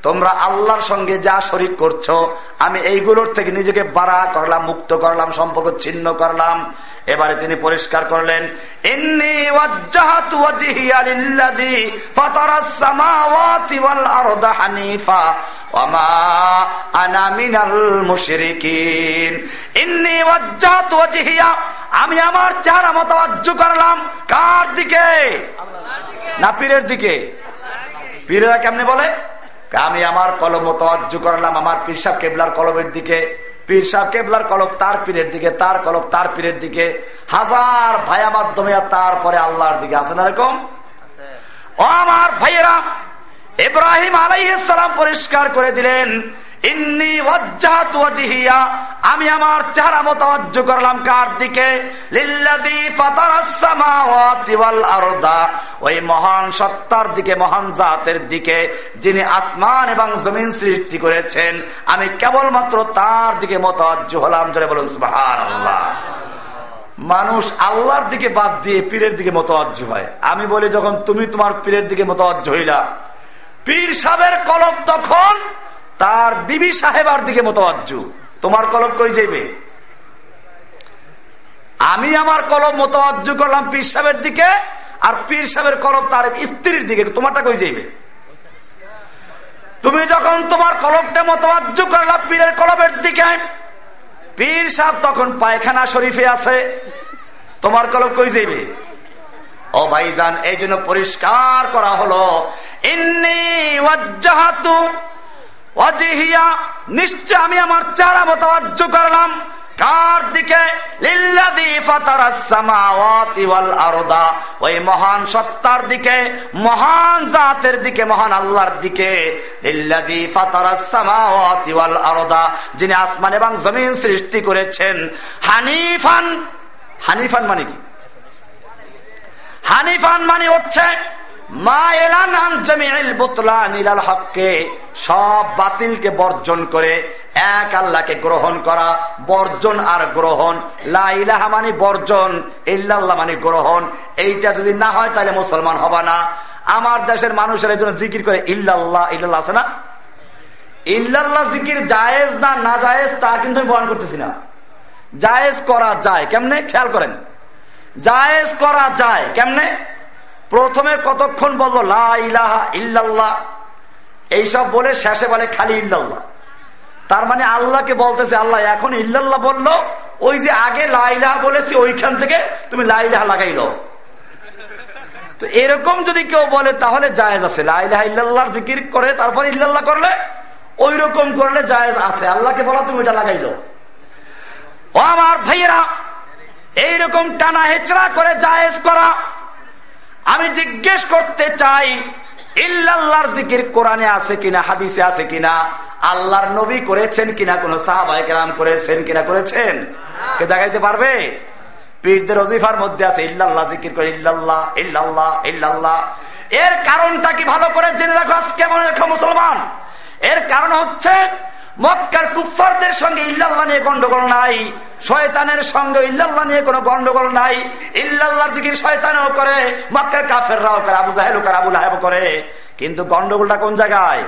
তোমরা আল্লাহর সঙ্গে যা শরিক করছ, আমি এইগুলোর থেকে নিজেকে বাড়া করলাম, মুক্ত করলাম, সম্পর্ক ছিন্ন করলাম। এবারে তিনি পরিষ্কার করলেন আমি আমার চেহারা মতো অজ্জু করলাম। কার দিকে? না পীরের দিকে? পীরেরা কেমনে বলে? আমি আমার কলম তজ্জ করলাম আমার পিরসাব কেবলার কলমের দিকে। পীর সাহ কেবলার কলব তার পীরের দিকে তার কলব তার পীরের দিকে। হাজার ভাইয়া মাধ্যমে তারপরে আল্লাহর দিকে আছে না এরকম? ও আমার ভাইয়েরা ইব্রাহিম আলাইসালাম পরিষ্কার করে দিলেন আমি আমার চেহারা মতজ্জ করলাম কার দিকে? ওই মহান সত্তার দিকে, মহান জাতের দিকে, যিনি আসমান এবং জমিন সৃষ্টি করেছেন। আমি কেবলমাত্র তার দিকে মতজ্জ হলাম, জোরে বলুন মানুষ আল্লাহর দিকে বাদ দিয়ে পীরের দিকে মতজ্জ হয়। আমি বলি, যখন তুমি তোমার পীরের দিকে মতজ্জ হইলা, পীর সাহেবের কলম তখন তার বিবি সাহেবার দিকে মতোয়াজ্জু তোমার কলম কই যাইবে? আমি আমার কলম মতোয়াজ্জু করলাম পীর সাহেবের দিকে, আর পীর সাহেবের কলম তার স্ত্রীর দিকে। তোমারটা কই যাইবে? তুমি যখন তোমার কলমটা মতোয়াজ্জু করলাম পীরের কলমের দিকে, পীর সাহেব তখন পায়খানা শরীফে আছে। তোমার কলম কই যাইবে? ও ভাইজান এই জন্য পরিষ্কার করা হলো। ইন্নি অজিহিয়া, নিশ্চয় আমি আমার চারা মতো অর্জ করলাম। কার দিকে? ওই মহান সত্তার দিকে, মহান জাতের দিকে, মহান আল্লাহর দিকে। যিনি আসমান এবং জমিন সৃষ্টি করেছেন। হানিফান হানিফান মানে কি? হানিফান মানে হচ্ছে সব বাতিলকে বর্জন করে এক আল্লাহকে গ্রহণ করা। বর্জন আর গ্রহণ। লাইলাহা মানে বর্জন, ইল্লাল্লাহ মানে গ্রহণ। এইটা যদি না হয় তাহলে মুসলমান হবা না। আমার দেশের মানুষের জন্য জিকির করে, ইল্লাল্লাহ ইল্লাল্লাহ আছে না? ইল্লাল্লাহ জিকির জায়েজ না না জায়েজ, তা কিন্তু আমি বহন করতেছি না। জায়েজ করা যায়, কেমনে? খেয়াল করেন। জায়েজ করা যায়, কেমনে? প্রথমে কতক্ষণ বলল, লা ইলাহা ইল্লাল্লাহ এইসব বলে শেষে বলে, খালি ইল্লাল্লাহ তার মানে আল্লাহকে বলতেছে, আল্লাহ, এখন ইল্লাল্লাহ বলল, ওই যে আগে লাইলাহা বলেছি, ওইখান থেকে তুমি লাইলাহা লাগাইল তো এরকম যদি কেউ বলে, তাহলে জায়েজ আছে। লাইলাহা ইল্লাল্লাহ জিকির করে, তারপর ইল্লাল্লাহ করলে ওই রকম করলে জায়েজ আছে। আল্লাহকে বলা, তুমি এটা লাগাইল ও আমার ভাইয়েরা, এইরকম টানা হেচড়া করে জায়েজ করা আমি জিজ্ঞেস করতে চাই ইল্লাল্লাহর জিকির কোরআনে আছে কিনা হাদিসে আছে কিনা? আল্লাহর নবী করেছেন কিনা কোন সাহাবাই কেরাম করেছেন কিনা করেছেন? কে দেখাইতে পারবে? পীরদের অজিফার মধ্যে আছে ইল্লাল্লাহ জিকির করে ইল্লাল্লাহ ইল্লাল্লাহ ইল্লাল্লাহ। এর কারণটা কি ভালো করে জেনে রাখো? আজকে মনে রাখো মুসলমান। এর কারণ হচ্ছে মক্কার কুফারদের সঙ্গে ইল্লাল্লাহ নিয়ে গন্ডগোল নাই, শয়তানের সঙ্গে ইল্লাল্লাহ নিয়ে কোনো গন্ডগোল নাই। ইল্লাল্লাহ দিকির শয়তানও করে, মক্কার কাফেররাও করে, আবু জাহেল করে আবুল করে। কিন্তু গন্ডগোলটা কোন জায়গায়?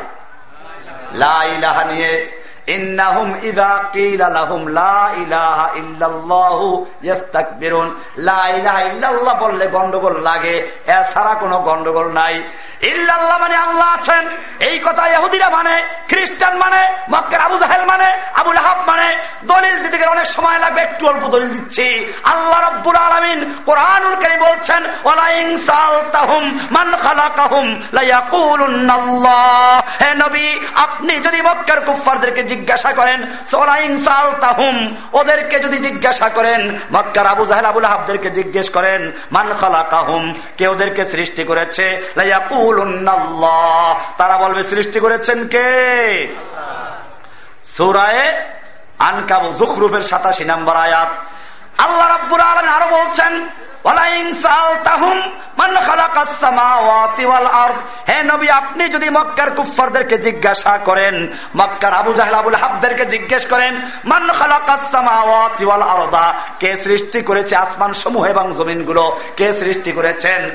লাইলাহা নিয়ে বললে গন্ডগোল লাগে, এছাড়া কোনো গন্ডগোল নাই। ইল্লাল্লাহ মানে আল্লাহ আছেন। এই কথা ইহুদিরা মানে খ্রিস্টান মানে মক্কার আবু জাহেল মানে আবুল হাব মানে। দলিল দিতে গেলে অনেক সময় লাগবে, একটু অল্প দলিল দিচ্ছি। আল্লাহ রব্বুল আলামিন কোরআনুল বলছেন, ওয়ালা ইন সালতাহুম মান খালাকাহুম লা ইয়াকুলুনাল্লাহ হে নবী, আপনি যদি মক্কার কুফফারদেরকে জিজ্ঞাসা করেন সোলা ইন সালতাহুম। ওদেরকে যদি জিজ্ঞাসা করেন, মক্কার আবু জাহেল, আবুল হাবদেরকে জিজ্ঞেস করেন, মান খালাকাহুম? কে ওদেরকে সৃষ্টি করেছে? তারা বলবে, সৃষ্টি করেছেন কে? সুরায় আনকাবু, জুখরুফের সাতাশি নম্বর আয়াত। আল্লাহ রাব্বুল আলামিন আরও বলছেন আপনি যদি মক্কার জিজ্ঞাসা করেন, মক্কার আবু হাবদেরকে জিজ্ঞেস করেন, মান আরদা, কে সৃষ্টি করেছে আসমান সমূহ এবং জমিনগুলো? কে সৃষ্টি করেছেন?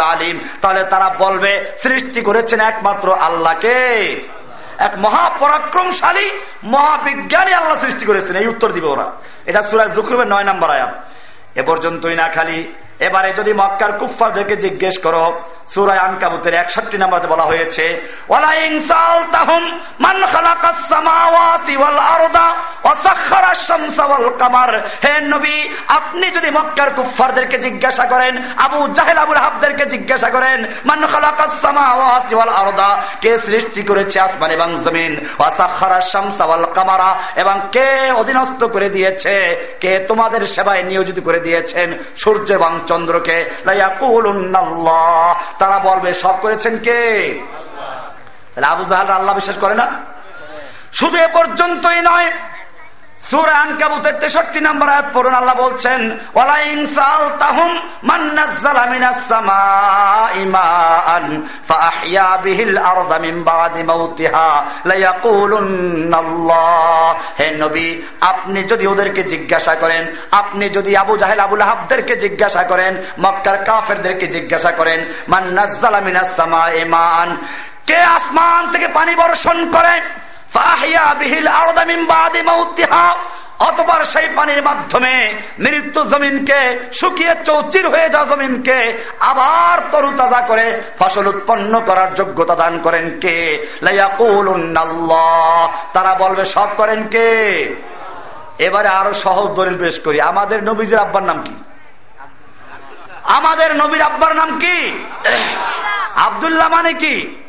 আলিম। তাহলে তারা বলবে, সৃষ্টি করেছেন একমাত্র আল্লাহকে। এক মহাপরাক্রমশালী মহাবিজ্ঞানী আল্লাহ সৃষ্টি করেছেন, এই উত্তর দিবে ওরা। এটা সুরাজ জুকরুবের নয় নম্বর আয়াত। এ পর্যন্তই না খালি, এবারে যদি মক্কার কুফারদেরকে জিজ্ঞেস করো সুরায় আনকাবুতের একষট্টি নম্বরে বলা হয়েছে আপনি যদি মক্কার কুফারদেরকে জিজ্ঞাসা করেন, আবু জাহেল, আবুল হাবদেরকে জিজ্ঞাসা করেন, মান আরদা? কে সৃষ্টি করেছে আসমান এবং জমিন? কামারা। এবং কে অধীনস্থ করে দিয়েছে? কে তোমাদের সেবায় নিয়োজিত করে দিয়েছেন সূর্য এবং চন্দ্রকে? তারা বলবে, সব করেছেন কে? তাহলে আবু জাহাল আল্লাহ বিশ্বাস করে না? শুধু এ পর্যন্তই নয় নম্বর বলছেন হে নবী, আপনি যদি ওদেরকে জিজ্ঞাসা করেন, আপনি যদি আবু জাহেল, আবুল হাবদেরকে জিজ্ঞাসা করেন, মক্কার কাফেরদেরকে জিজ্ঞাসা করেন মান্নাজ্জালামিনাসমা ইমান কে আসমান থেকে পানি বর্ষণ করে? অতবার সেই পানির মাধ্যমে মৃত্যু জমিনকে, শুকিয়ে চৌচির হয়ে যাওয়া জমিনকে আবার তরুতাজা করে ফসল উৎপন্ন করার যোগ্যতা দান করেন কে? তারা বলবে, সব করেন কে? এবারে আরও সহজ দলিল পেশ করি। আমাদের নবীজির আব্বার নাম কি? আমাদের নবীর আব্বার নাম কি? আবদুল্লাহ মানে কি?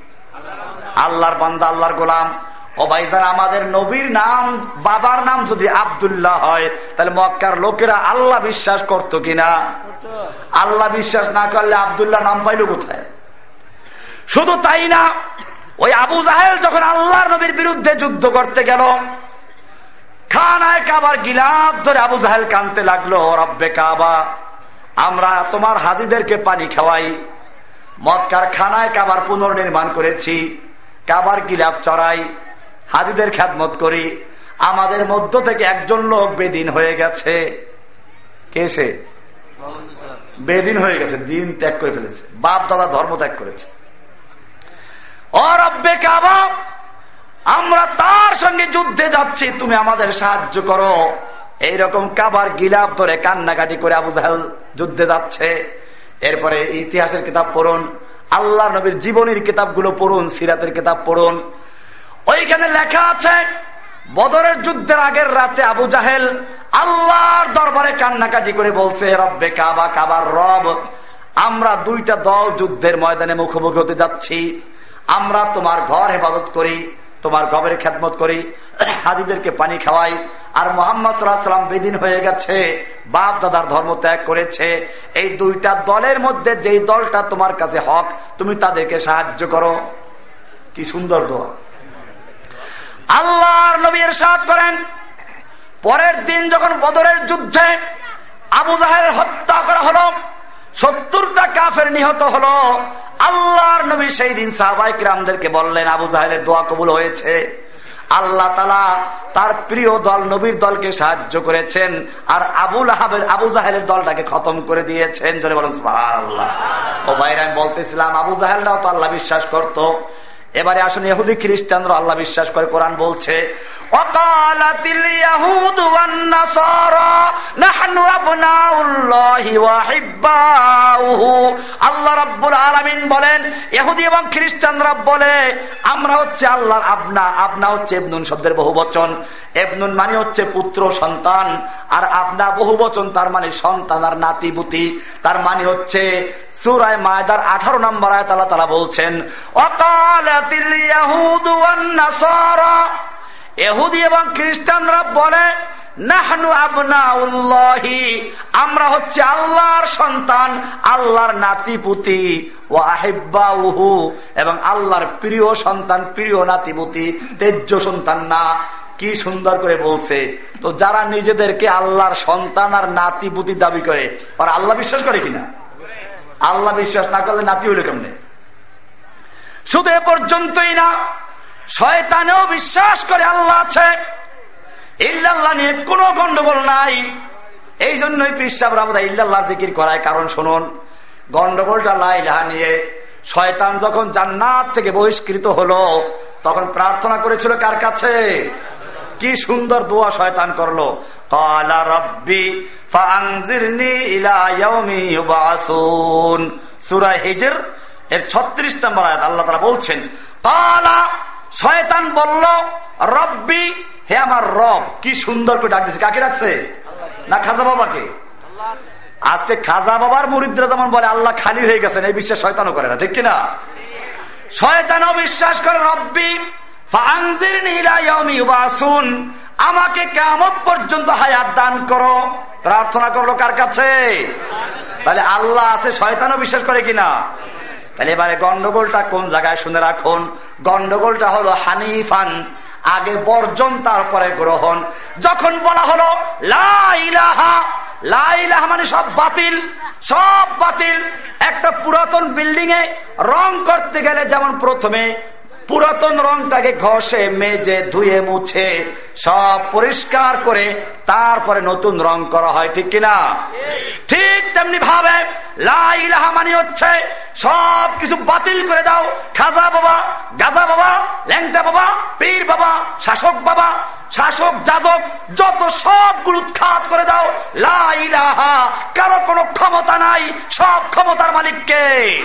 আল্লাহর বান্দা, আল্লাহর গোলাম। ও ভাইজান আমাদের নবীর নাম, বাবার নাম যদি আবদুল্লাহ হয়, তাহলে মক্কার লোকেরা আল্লাহ বিশ্বাস করতো কিনা? আল্লাহ বিশ্বাস না করলে আবদুল্লাহ নাম পাইল কোথায়? শুধু তাই না, ওই আবু জাহেল যখন আল্লাহর নবীর বিরুদ্ধে যুদ্ধ করতে গেল, খানায় কাবার গিলাপ ধরে আবু জাহেল কানতে লাগল রব্বে কাবা, আমরা তোমার হাজিদেরকে পানি খাওয়াই। মক্কার খানায় কাবার পুনর্নির্মাণ করেছি, কাবার গিলাপ চড়াই। হাজিদের খ্যাতমত করি। আমাদের মধ্য থেকে একজন লোক বেদিন হয়ে গেছে। কে সে? বেদিন হয়ে গেছে, দিন ত্যাগ করে ফেলেছে। বাপ দাদা ধর্ম ত্যাগ করেছে। অরব্বে কাবা, আমরা তার সঙ্গে যুদ্ধে যাচ্ছি, তুমি আমাদের সাহায্য করো। এইরকম কাবার গিলাপ ধরে কান্নাকাটি করে আবু জাহেল যুদ্ধে যাচ্ছে। এরপরে ইতিহাসের কিতাব পড়ুন, আল্লাহ নবীর জীবনীর কিতাবগুলো পড়ুন, সিরাতের কিতাব পড়ুন। ওইখানে লেখা আছে, বদরের যুদ্ধের আগের রাতে আবু জাহেল আল্লাহর দরবারে কান্নাকাটি করে বলছে রব্বে কাবা, কাবার রব, আমরা দুইটা দল যুদ্ধের ময়দানে মুখোমুখি হতে যাচ্ছি। আমরা তোমার ঘর হেফাজত করি, তোমার গবের খেদমত করি, হাজিদেরকে পানি খাওয়াই, আর মোহাম্মদ সাল্লাহাম বেদিন হয়ে গেছে, বাপ দাদার ধর্ম ত্যাগ করেছে। এই দুইটা দলের মধ্যে যেই দলটা তোমার কাছে হক, তুমি তাদেরকে সাহায্য করো। কি সুন্দর দোয়া। আল্লাহর নবী সাদ করেন। পরের দিন যখন বদরের যুদ্ধে আবু জাহের হত্যা করা হলো, সত্তরটা কাফের নিহত হলো, আল্লাহর নবী সেই দিন সাহবাই কিরামদেরকে বললেন, আবু জাহের দোয়া কবুল হয়েছে। আল্লাহ তালা তার প্রিয় দল, নবীর দলকে সাহায্য করেছেন আর আবুল আহাবের আবু জাহেলের দলটাকে খতম করে দিয়েছেন। বলেন আল্লাহ ও ভাইরা, আমি বলতেছিলাম, আবু জাহেলরাও তো আল্লাহ বিশ্বাস করত। এবারে আসুন ইহুদি খ্রিস্টানরা আল্লাহ বিশ্বাস করে কোরআন বলছে নাহনু আবনাউল্লাহি ওয়া হিব্বাউহু রাব্বুল আলামিন বলেন, ইহুদি এবং খ্রিস্টানরা বলে, আমরা হচ্ছে আল্লাহর আবনা আবনা হচ্ছে এবনুন শব্দের বহু বচন। এবনুন মানে হচ্ছে পুত্র সন্তান, আর আপনা বহু বচন, তার মানে সন্তান আর নাতিবুতি তার মানে হচ্ছে, সুরায় মায়দার আঠারো নম্বর আয় তালা তালা বলছেন ইয়াহুদু এহুদি এবং খ্রিস্টানরা বলে নাহনু আবনাউল্লাহি, আমরা হচ্ছে আল্লাহর সন্তান, আল্লাহর নাতিপুতি ও আহিব্বাউহু, এবং আল্লাহর প্রিয় সন্তান, প্রিয় নাতিপুতি, তেজ্য সন্তান না। কি সুন্দর করে বলছে। তো যারা নিজেদেরকে আল্লাহর সন্তান আর নাতিপুতি দাবি করে আর আল্লাহ বিশ্বাস করে কিনা? আল্লাহ বিশ্বাস না করলে নাতি হইল কেমনে? শুধু এ পর্যন্তই না, শয়তানেও বিশ্বাস করে আল্লাহ আছে। ইল্লাল্লাহ নিয়ে কোনো গন্ডগোল নাই। এই জন্যই পিসাব রামদা ইল্লাল্লাহ জিকির করায়। কারণ শুনুন, গন্ডগোলটা লাইলাহা নিয়ে শয়তান যখন জান্নাত থেকে বহিষ্কৃত হলো, তখন প্রার্থনা করেছিল কার কাছে? কি সুন্দর দোয়া শয়তান করল। কালা রব্বি সুরা হিজর এর ছত্রিশ নম্বর আয়াত, আল্লাহ তারা বলছেন, কালা শয়তান বলল, রব্বি হে আমার রব কি সুন্দর করে ডাক দিচ্ছে কাকে ডাকছে? না খাজা বাবাকে? আজকে খাজা বাবার মুরিদরা যেমন বলে আল্লাহ খালি হয়ে গেছেন এই বিশ্বাস শয়তানও করে না ঠিক কিনা? শয়তানও বিশ্বাস করে রব্বি আমাকে কেমন পর্যন্ত হায়াত দান করো। প্রার্থনা করল কার কাছে। তাহলে আল্লাহ আছে শয়তানও বিশ্বাস করে কিনা? তাহলে এবারে গন্ডগোলটা কোন জায়গায় শুনে রাখুন? গন্ডগোলটা হলো হানিফান আগে বর্জন, তারপরে গ্রহণ। যখন বলা হলো লাইলাহা লাইলাহা মানে সব বাতিল সব বাতিল। একটা পুরাতন বিল্ডিং এ রং করতে গেলে যেমন প্রথমে পুরাতন রংটাকে ঘষে, মেজে, ধুয়ে, মুছে, সব পরিষ্কার করে তারপরে নতুন রং করা হয়, ঠিক কিনা? ঠিক তেমনি ভাবে লাইলাহা হচ্ছে সব কিছু বাতিল করে দাও। খাজা বাবা, গাজা বাবা, ল্যাংটা বাবা, পীর বাবা, শাসক বাবা, শাসক, যাজক, যত সবগুলো খাত করে দাও। লাইলাহা কারও কোনো ক্ষমতা নাই, সব ক্ষমতার মালিককে।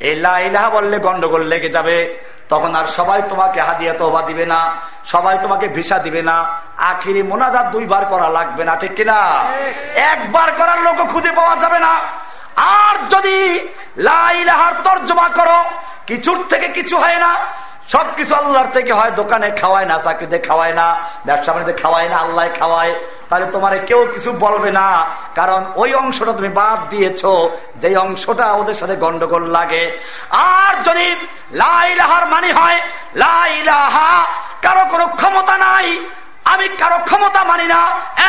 এই লাইলাহা বললে গন্ডগোল লেগে যাবে। তখন আর সবাই তোমাকে হাদিয়া তোবা দিবে না, সবাই তোমাকে ভিসা দিবে না। আখিরি মোনাজাত দুইবার করা লাগবে না, ঠিক কিনা? একবার করার লোক খুঁজে পাওয়া যাবে না। আর যদি লাইলাহার তর্জমা করো, কিছুর থেকে কিছু হয় না। সবকিছু আল্লাহর থেকে হয়, দোকানে খাওয়ায় না, চাকরিতে খাওয়ায় না, ব্যবসা বাণিজ্যে খাওয়ায় না আল্লাহ খাওয়ায়। তাহলে তোমার কেউ কিছু বলবে না, কারণ ওই অংশটা তুমি বাদ দিয়েছ যে অংশটা ওদের সাথে গন্ডগোল লাগে। আর যদি লাইলাহার মানে হয় লাইলাহা কারও কোনো ক্ষমতা নাই আমি কারও ক্ষমতা মানি না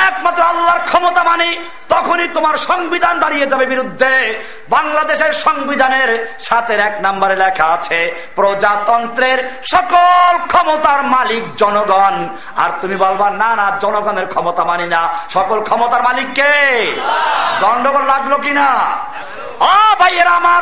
একমাত্র আল্লাহর ক্ষমতা মানি তখনই তোমার সংবিধান দাঁড়িয়ে যাবে বিরুদ্ধে। বাংলাদেশের সংবিধানের সাথে এক নম্বরে লেখা আছে প্রজাতন্ত্রের সকল ক্ষমতার মালিক জনগণ। আর তুমি বলবা না না জনগণের ক্ষমতা মানি না। সকল ক্ষমতার মালিককে গন্ডগোল লাগল কিনা? ও ভাইয়েরা আমার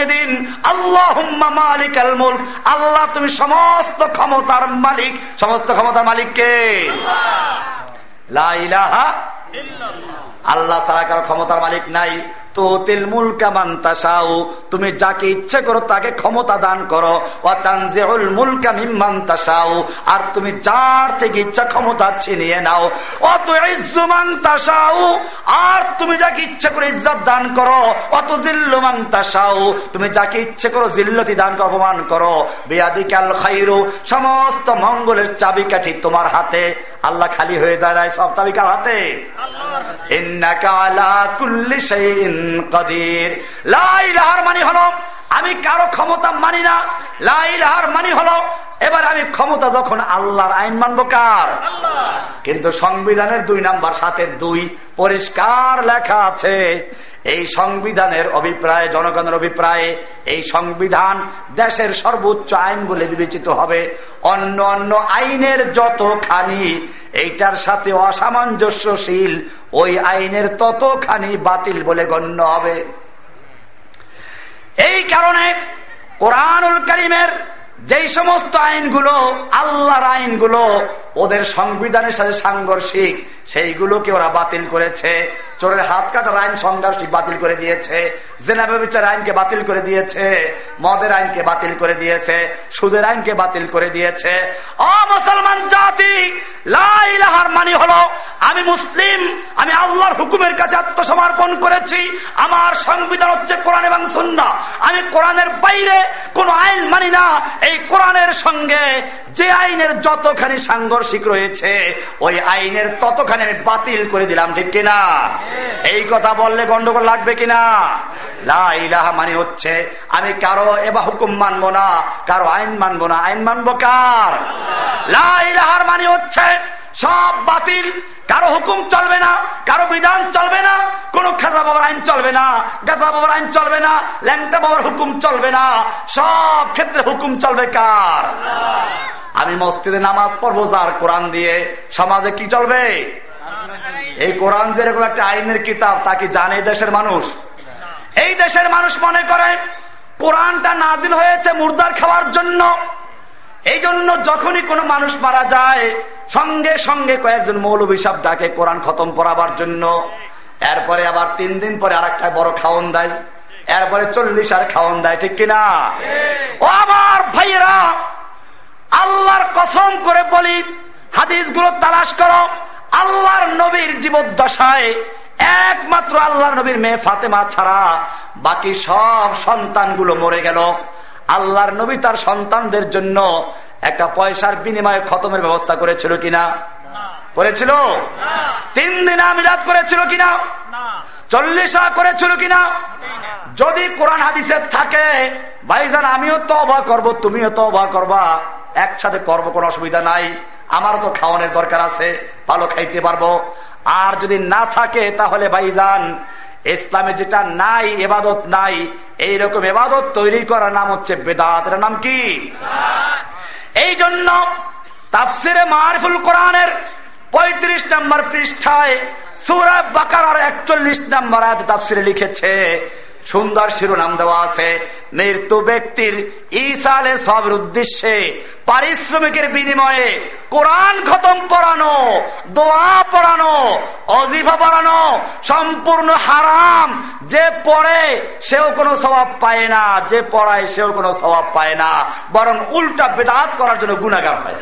জানিয়ে দিন। আল্লাহ মালিক। আলমুল আল্লাহ তুমি সমস্ত ক্ষমতার মালিক। সমস্ত ক্ষমতার মালিককে লাইলাহা আল্লাহ ছাড়া কারও ক্ষমতার মালিক নাই। তো তিল মুল কামান্তাসাও তুমি যাকে ইচ্ছে করো তাকে ক্ষমতা দান করো। অতানজেউল মুল কামিমান্তাসাও আর তুমি যার থেকে ইচ্ছা ক্ষমতা ছিনিয়ে নাও। অত ইজ্জুমান্তাসাও আর তুমি যাকে ইচ্ছে করে ইজ্জত দান করো। অত জিল্লুমান্তাসাও তুমি যাকে ইচ্ছে করো জিল্লতি দান করো অপমান করো। বেয়াদিকাল খাইরু সমস্ত মঙ্গলের চাবিকাঠি তোমার হাতে। আল্লাহ খালি হয়ে যায় সব চাবিকার হাতে। ইন্নাকা আলা কুল্লি শাইইন কাদির। লাইলাহার মানে হলো আমি কারও ক্ষমতা মানি না। লাইলাহার মানে হলো এবার আমি ক্ষমতা যখন আল্লাহর আইন মানব কার? কিন্তু সংবিধানের দুই নাম্বার সাথে দুই পরিষ্কার লেখা আছে এই সংবিধানের অভিপ্রায় জনগণের অভিপ্রায়ে এই সংবিধান দেশের সর্বোচ্চ আইন বলে বিবেচিত হবে। অন্য অন্য আইনের যতখানি এইটার সাথে অসামঞ্জস্যশীল ওই আইনের ততখানি বাতিল বলে গণ্য হবে। এই কারণে কোরআনুল করিমের যেই সমস্ত আইনগুলো, আল্লাহর আইনগুলো, ওদের সংবিধানের সাথে সাংঘর্ষিক, সেইগুলোকে ওরা বাতিল করেছে। চোরের হাত কাটার আইন সংঘর্ষিক বাতিল করে দিয়েছে। জেনাবে বিচার আইনকে বাতিল করে দিয়েছে। মদের আইনকে বাতিল করে দিয়েছে। সুদের আইনকে বাতিল করে দিয়েছে। অ মুসলমান জাতি লাইলাহার মানি হলো, আমি মুসলিম, আমি আল্লাহর হুকুমের কাছে আত্মসমর্পণ করেছি। আমার সংবিধান হচ্ছে কোরআন এবং সুন্না আমি কোরআনের বাইরে কোন আইন মানি না। এই কোরআনের সঙ্গে যে আইনের যতখানি সাংঘর্ষিক রয়েছে, ওই আইনের ততখানি আমি বাতিল করে দিলাম, ঠিক কিনা? এই কথা বললে গন্ডগোল লাগবে কিনা? লাহা মানে হচ্ছে, আমি কারও এবার হুকুম মানবো না, কারও আইন মানবো না। আইন মানবো কার? লাহার মানে হচ্ছে, সব বাতিল, কারও হুকুম চলবে না, কারও বিধান চলবে না, কোন খাজা বাবার আইন চলবে না, গাজা বাবার আইন চলবে না, ল্যাংটা বাবার হুকুম চলবে না, সব ক্ষেত্রে হুকুম চলবে কার? আমি মসজিদে নামাজ পড়ব, যার কোরআন দিয়ে সমাজে কি চলবে? এই কোরআন যেরকম একটা আইনের কিতাব, তা কি জানে দেশের মানুষ? এই দেশের মানুষ মনে করে, কোরআনটা নাজিল হয়েছে মুর্দার খাওয়ার জন্য। এই জন্য যখনই কোনো মানুষ মারা যায়, সঙ্গে সঙ্গে কয়েকজন মৌলবী সাহ ডাকে কোরআন খতম পড়াবার জন্য। এরপরে আবার তিন দিন পরে আর একটা বড় খাওয়ন দেয়। এরপরে চল্লিশ আর খাওয়ন দেয়, ঠিক কিনা? ও আমার ভাইয়েরা, আল্লাহর কসম করে বলি, হাদিসগুলো তালাশ করো। আল্লাহর নবীর জীবদ্দশায় একমাত্র আল্লাহর নবীর মেয়ে ফাতেমা ছাড়া বাকি সব সন্তানগুলো মরে গেল। আল্লাহর নবী তার সন্তানদের জন্য একটা পয়সার বিনিময়ে খতমের ব্যবস্থা করেছিল কিনা? করেছিল? তিন দিন আমিরাত করেছিল কিনা? চল্লিশা করেছিল কিনা? যদি কোরআন হাদিসে থাকে, ভাইজান, আমিও তো অবাক করব, তুমিও তো অবাক করবা, একসাথে করব, কোনো অসুবিধা নাই। আমারও তো খাওয়ানোর দরকার আছে ভালো খাইতে পারব। আর যদি না থাকে তাহলে ভাইজান ইসলামে যেটা নাই এবাদত নাই এইরকম এবাদত তৈরি করার নাম হচ্ছে বেদাত। এর নাম কি? এই জন্য তাফসিরে মারফুল কোরআনের পঁয়ত্রিশ নম্বর পৃষ্ঠায় সুরাব বাকার একচল্লিশ নম্বর আয়াত তাফসিরে লিখেছে সুন্দর শিরোনাম দেওয়া আছে মৃত্যু ব্যক্তির ইসালে সবের উদ্দেশ্যে পারিশ্রমিকের বিনিময়ে কোরআন খতম পড়ানো দোয়া পড়ানো অজিফা পড়ানো সম্পূর্ণ হারাম। যে পড়ে সেও কোনো স্বভাব পায় না যে পড়ায় সেও কোনো স্বভাব পায় না বরং উল্টা বেদাত করার জন্য গুণাগার হয়।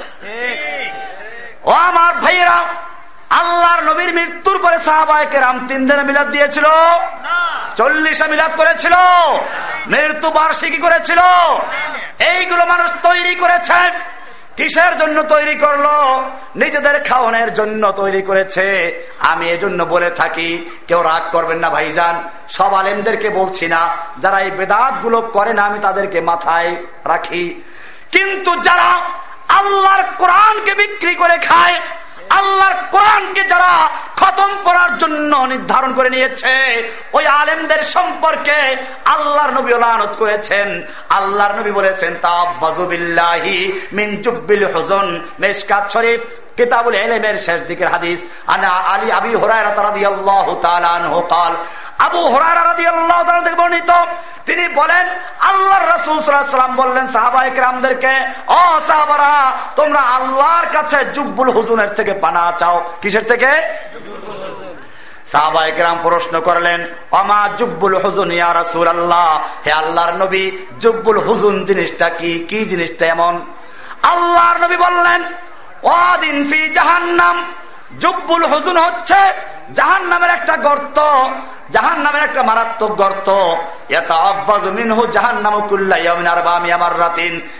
ও আমার ভাইয়েরা আল্লাহর নবীর মৃত্যুর পরে সাহাবায়কে রাম তিন দিনে মিলাদ দিয়েছিল। চল্লিশে মিলাদ করেছিল। মৃত্যু বার্ষিকী করেছিল। এইগুলো মানুষ তৈরি করেছেন। কিসের জন্য তৈরি করল? নিজেদের খাওয়ানোর জন্য তৈরি করেছে। আমি এজন্য বলে থাকি, কেউ রাগ করবেন না ভাইজান। সব আলেমদেরকে বলছি না, যারা এই বেদাতগুলো করে না, আমি তাদেরকে মাথায় রাখি। কিন্তু যারা আল্লাহর কোরআনকে বিক্রি করে খায় আল্লাহর কোরআনকে যারা খতম করার জন্য নির্ধারণ করে নিয়েছে, ওই আলেমদের সম্পর্কে আল্লাহর নবী লানত করেছেন। আল্লাহর নবী বলেছেন তাবাজুবিল্লাহি মিন জুব্বিল হুজন, মেশকাত শরীফ কিতাবুল এলেমের শেষ দিকের হাদিস আনা আলী আবি হুরায়রা রাদিয়াল্লাহু তাআলা আনহু قال আবু হুরায়রা রাদিয়াল্লাহু তাআলা থেকে বর্ণিত তিনি বলেন আল্লাহ রসুলাম বললেন সাহাবাহিক রামদেরকে ও সাহাবারা তোমরা আল্লাহর কাছে জুব্বুল হুজুনের থেকে পানা চাও কিসের থেকে সাহবাইকরাম প্রশ্ন করলেন অমা জুব্বুল হুজুন ইয়া রাসুল আল্লাহ হে আল্লাহর নবী জুব্বুল হুজুন জিনিসটা কি কি জিনিসটা এমন আল্লাহর নবী বললেন ওয়াদিন ফি জাহান্নাম। জুব্বুল হুজুন হচ্ছে জাহান নামের একটা গর্ত জাহান নামের একটা মারাত্মক গর্ত।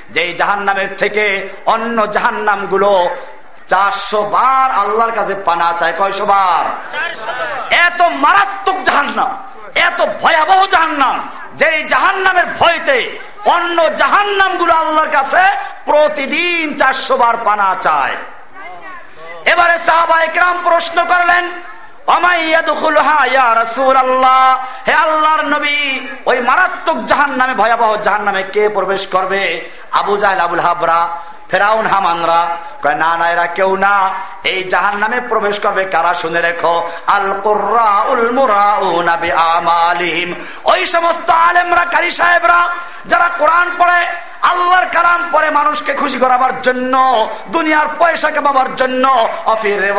যেই জাহান নামের থেকে অন্য জাহান নামগুলো চারশো বার আল্লাহর কাছে পানা চায়। কয়শো বার? এত মারাত্মক জাহান্নাম, এত ভয়াবহ জাহান্নাম যে জাহান্নামের ভয়তে অন্য জাহান্নামগুলো আল্লাহর কাছে প্রতিদিন চারশো বার পানা চায়। এবারে সাহবা একরাম প্রশ্ন করলেন হে আল্লাহর নবী, ওই মারাত্মক জাহান নামে ভয়াবহ জাহান নামে কে প্রবেশ করবে? আবু জাহেল, আবুল হাবরা। ফেরাউন, হামানরা না না, এরা কেউ না। এই জাহান নামে প্রবেশ করবে কারা? শুনে রেখো। আল কোরআলিম ওই সমস্ত আলেমরা, কারি সাহেবরা, যারা কোরআন পড়ে আল্লাহর কালাম পরে মানুষকে খুশি করাবার জন্য দুনিয়ার পয়সা কামাবার জন্য। অফির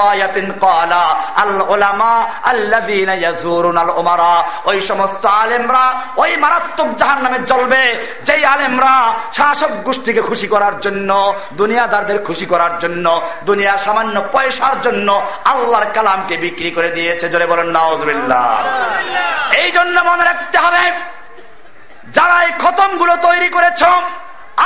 ওই সমস্ত আলেমরা ওই মারাত্মক জাহান নামে জ্বলবে যেই আলেমরা শাসক গোষ্ঠীকে খুশি করার জন্য দুনিয়াদারদের খুশি করার জন্য দুনিয়ার সামান্য পয়সার জন্য আল্লাহর কালামকে বিক্রি করে দিয়েছে। জোরে বলেন নওয়াজ এই জন্য মনে রাখতে হবে যারা এই খতমগুলো তৈরি করেছ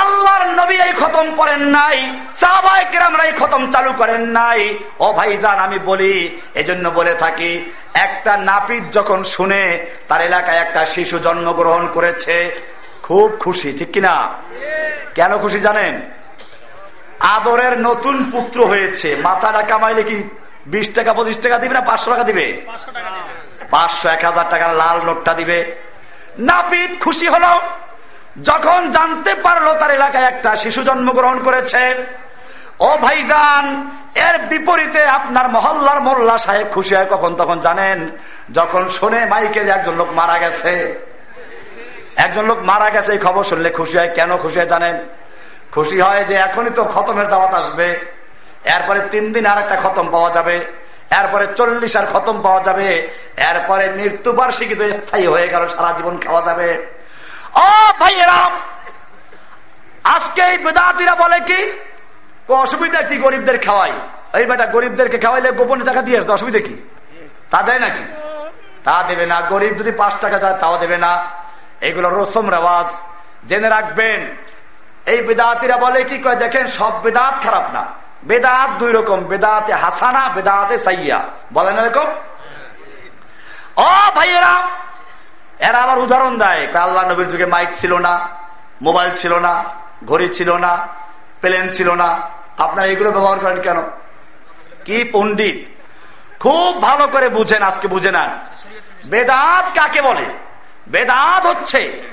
আল্লাহর নবী এই খতম করেন নাই সাহবাইকেরামরা এই খতম চালু করেন নাই। ও ভাইজান, আমি বলি, এজন্য বলে থাকি, একটা নাপিত যখন শুনে তার এলাকায় একটা শিশু জন্মগ্রহণ করেছে, খুব খুশি, ঠিক কিনা? কেন খুশি জানেন? আদরের নতুন পুত্র হয়েছে মাথাটা কামাইলে কি বিশ টাকা, পঁচিশ টাকা দিবে না, পাঁচশো টাকা দিবে? পাঁচশো, এক হাজার টাকার লাল নোটটা দিবে। নাপিত খুশি হল যখন জানতে পারল তার এলাকায় একটা শিশু জন্মগ্রহণ করেছে, ও ভাইজান, এর বিপরীতে আপনার মহল্লার মোল্লা সাহেব খুশি হয় কখন? তখন জানেন, যখন শোনে মাইকে যে একজন লোক মারা গেছে। একজন লোক মারা গেছে, এই খবর শুনলে খুশি হয়। কেন খুশি হয় জানেন? খুশি হয় যে এখনই তো খতমের দাওয়াত আসবে। এরপরে তিন দিন আর একটা খতম পাওয়া যাবে। এরপরে চল্লিশ আর খতম পাওয়া যাবে। এরপরে মৃত্যুবার্ষিকী তো স্থায়ী হয়ে গেল, সারা জীবন খাওয়া যাবে। ও ভাইয়েরা আজকে এই বেদাতিরা বলে কি? অসুবিধা কি গরিবদের খাওয়াই? এই বেটা গরিবদেরকে খাওয়াইলে গোপনে টাকা দিয়ে আসতে, অসুবিধা কি? তা দেয় নাকি? তা দেবে না। গরিব যদি পাঁচ টাকা চায়, তাও দেবে না। এগুলো রসম রেওয়াজ। জেনে রাখবেন, এই বেদাতিরা বলে কি? কয়, দেখেন, সব বেদাত খারাপ না। বেদাত দুই রকম, বেদাতে হাসানা, বেদাতে সাইয়া। বলেন এরকম? ও ভাইয়েরা এরা আবার উদাহরণ দেয় আল্লাহ নবীর যুগে মাইক ছিল না, মোবাইল ছিল না, ঘড়ি ছিল না, প্লেন ছিল না। আপনারা এগুলো ব্যবহার করেন কেন? কি পণ্ডিত? খুব ভালো করে বুঝেন, আজকে বুঝে নেন। বেদাত কাকে বলে? বেদাত হচ্ছে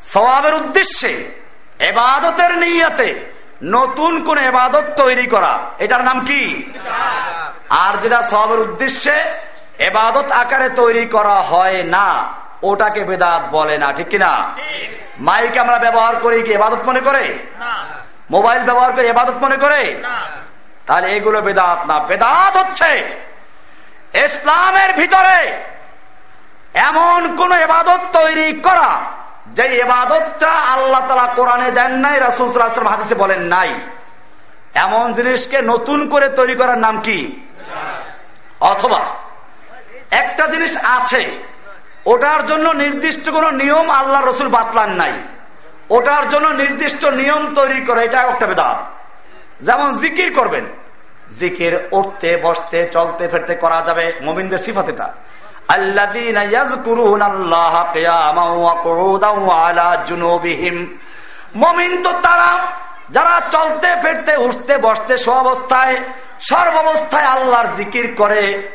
স্বভাবের উদ্দেশ্যে, এবাদতের নিয়াতে নতুন কোন এবাদত তৈরি করা। এটার নাম কি? আর যেটা স্বভাবের উদ্দেশ্যে এবাদত আকারে তৈরি করা হয় না। ওটাকে বেদাত বলে না ঠিক কিনা? মাইক আমরা ব্যবহার করি কি এবাদত মনে করে? মোবাইল ব্যবহার করে এবাদত মনে করে? তাহলে এগুলো বেদাত না বেদাত হচ্ছে। ইসলামের ভিতরে এমন কোন এবাদত তৈরি করা যে এবাদতটা আল্লাহ তালা কোরআনে দেন নাই রাসুল হাদিসে বলেন নাই। এমন জিনিসকে নতুন করে তৈরি করার নাম কি? অথবা একটা জিনিস আছে ওটার জন্য নির্দিষ্ট কোন নিয়ম আল্লাহ রসুল বাতলান নাই। ওটার জন্য নির্দিষ্ট নিয়ম তৈরি করে, এটা একটা বেদাত। যেমন জিকির করবেন, জিকির উঠতে, বসতে, চলতে, ফেরতে করা যাবে, মোমিনদের সিফাত এটা। মমিন তো তারা, যারা চলতে, ফিরতে, উঠতে, বসতে সব অবস্থায় সর্বাবস্থায় আল্লাহর জিকির করে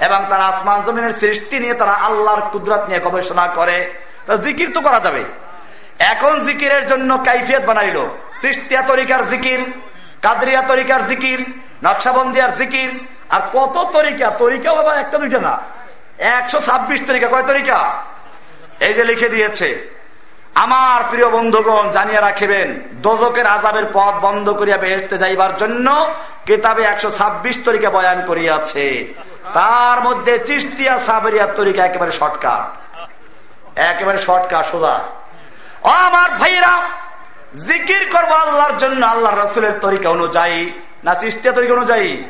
এবং তারা আসমান জমিনের সৃষ্টি নিয়ে তারা আল্লাহর কুদরত নিয়ে গবেষণা করে। জিকির তো করা যাবে। এখন জিকিরের জন্য কাইফিয়ত বানাইল। সৃষ্টিয়া তরিকার জিকির, কাদরিয়া তরিকার জিকির, নকশাবন্দিয়ার জিকির, আর কত তরিকা? তরিকাও আবার একটা দুইটা না। একশো ছাব্বিশ তরিকা। কয় তরিকা? এই যে লিখে দিয়েছে। আমার প্রিয় বন্ধুগণ জানিয়ে রাখিবেন দোজকের আজাবের পথ বন্ধ করিয়া বেহেস্তে যাইবার জন্য কেতাবে একশো ছাব্বিশ তরিকা বয়ান করিয়াছে। তার মধ্যে চিস্তিয়া সাবেরিয়ার তরিকা একেবারে শর্টকাট। একেবারে শর্টকাট, সোজা। আমার ভাইরা, জিকির করব আল্লাহর জন্য আল্লাহ রসুলের তরিকা অনুযায়ী। না চিস্তিয়া তরিকা অনুযায়ী?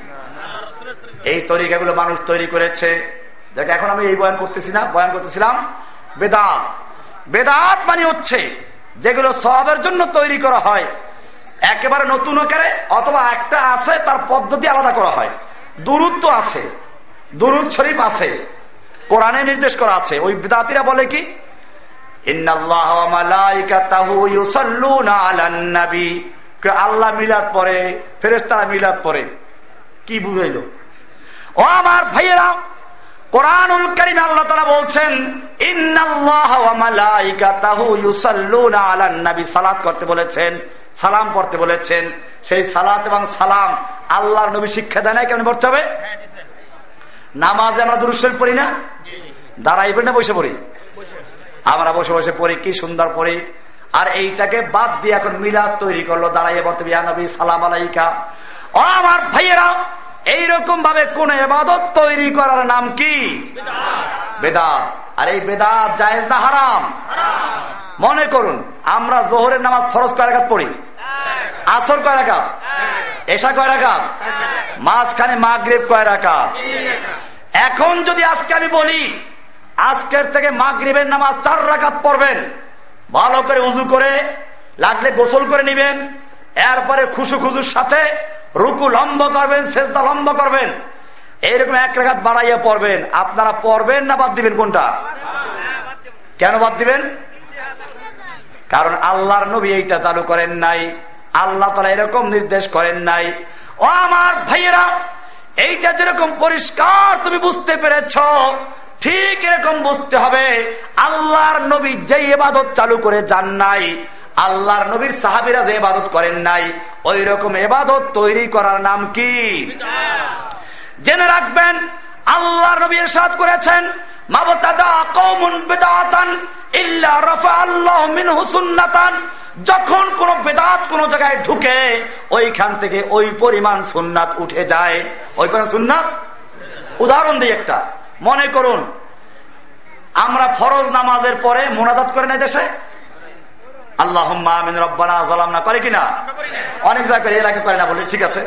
এই তরিকাগুলো মানুষ তৈরি করেছে। দেখ, এখন আমি এই বয়ান করতেছি না, বয়ান করতেছিলাম বেদাত। বেদাত মানে হচ্ছে, যেগুলো সবের জন্য তৈরি করা হয়। একেবারে নতুন আকারে অথবা একটা আছে, তার পদ্ধতি আলাদা করা হয়। দূরত্ব আছে, দুরুদ শরীফ আছে, কোরআনে নির্দেশ করা আছে। ওই বেদাতিরা বলে কি? আল্লাহ মিলাদ পরে ফেরেস তারা মিলাদ পরে কি বুঝাইল? ও আমার ভাইয়েরা কোরআনুল করতে বলেছেন, সালাম পড়তে বলেছেন। সেই সালাত এবং সালাম আল্লাহর নবী শিক্ষা দেয় না কেমন পড়তে হবে? নামাজ আমরা দুরুশ্বর পড়ি না? দাঁড়াইবেন না, বসে পড়ি। আমরা বসে বসে পড়ি, কি সুন্দর পড়ি। আর এইটাকে বাদ দিয়ে এখন মিলাদ তৈরি করল, দাঁড়াইয়ে বর্তমান সালাম আলাইকা। আমার ভাইয়েরা এইরকম ভাবে কোন এবাদত তৈরি করার নাম কি? বেদাত। আর এই বেদাত জায়েজ না হারাম? মনে করুন, আমরা জোহরের নামাজ ফরজ কয় রাখাত পড়ি? আসর কয় রাখাত এসা কয় রাখাত মাঝখানে মাগরেব কয় রাখাত এখন যদি আজকে আমি বলি, আজকের থেকে মাগরিবের নামাজ চার রাখাত পড়বেন, ভালো করে উজু করে, লাগলে গোসল করে নিবেন, এরপরে খুশু খুশুর সাথে রুকু লম্ব করবেন, সেজদা লম্ব করবেন। এইরকম এক রেখাত বাড়াইয়া পড়বেন। আপনারা পড়বেন না বাদ দিবেন কোনটা? কেন বাদ দিবেন? কারণ আল্লাহর নবী এইটা চালু করেন নাই। আল্লাহ তালা এরকম নির্দেশ করেন নাই। ও আমার ভাইয়েরা, এইটা যেরকম পরিষ্কার তুমি বুঝতে পেরেছ, ঠিক এরকম বুঝতে হবে। আল্লাহর নবী যেই এবাদত চালু করে যান নাই, আল্লাহর নবীর সাহাবিরা যে এবাদত করেন নাই ওই রকম এবাদত তৈরি করার নাম কি? জেনে রাখবেন, আল্লাহর নবী এরশাদ করেছেন যখন কোন বেদাত কোন জায়গায় ঢুকে, ওইখান থেকে ওই পরিমাণ সুন্নাত উঠে যায়। ওই পরিমাণ সুন্নাত? উদাহরণ দিই একটা। মনে করুন, আমরা ফরজ নামাজের পরে মোনাজাত করে নেই দেশে? আল্লাহ রব্বানা জলাম না করে কিনা? অনেক জায়গায় করে আগে করে না বলে, ঠিক আছে?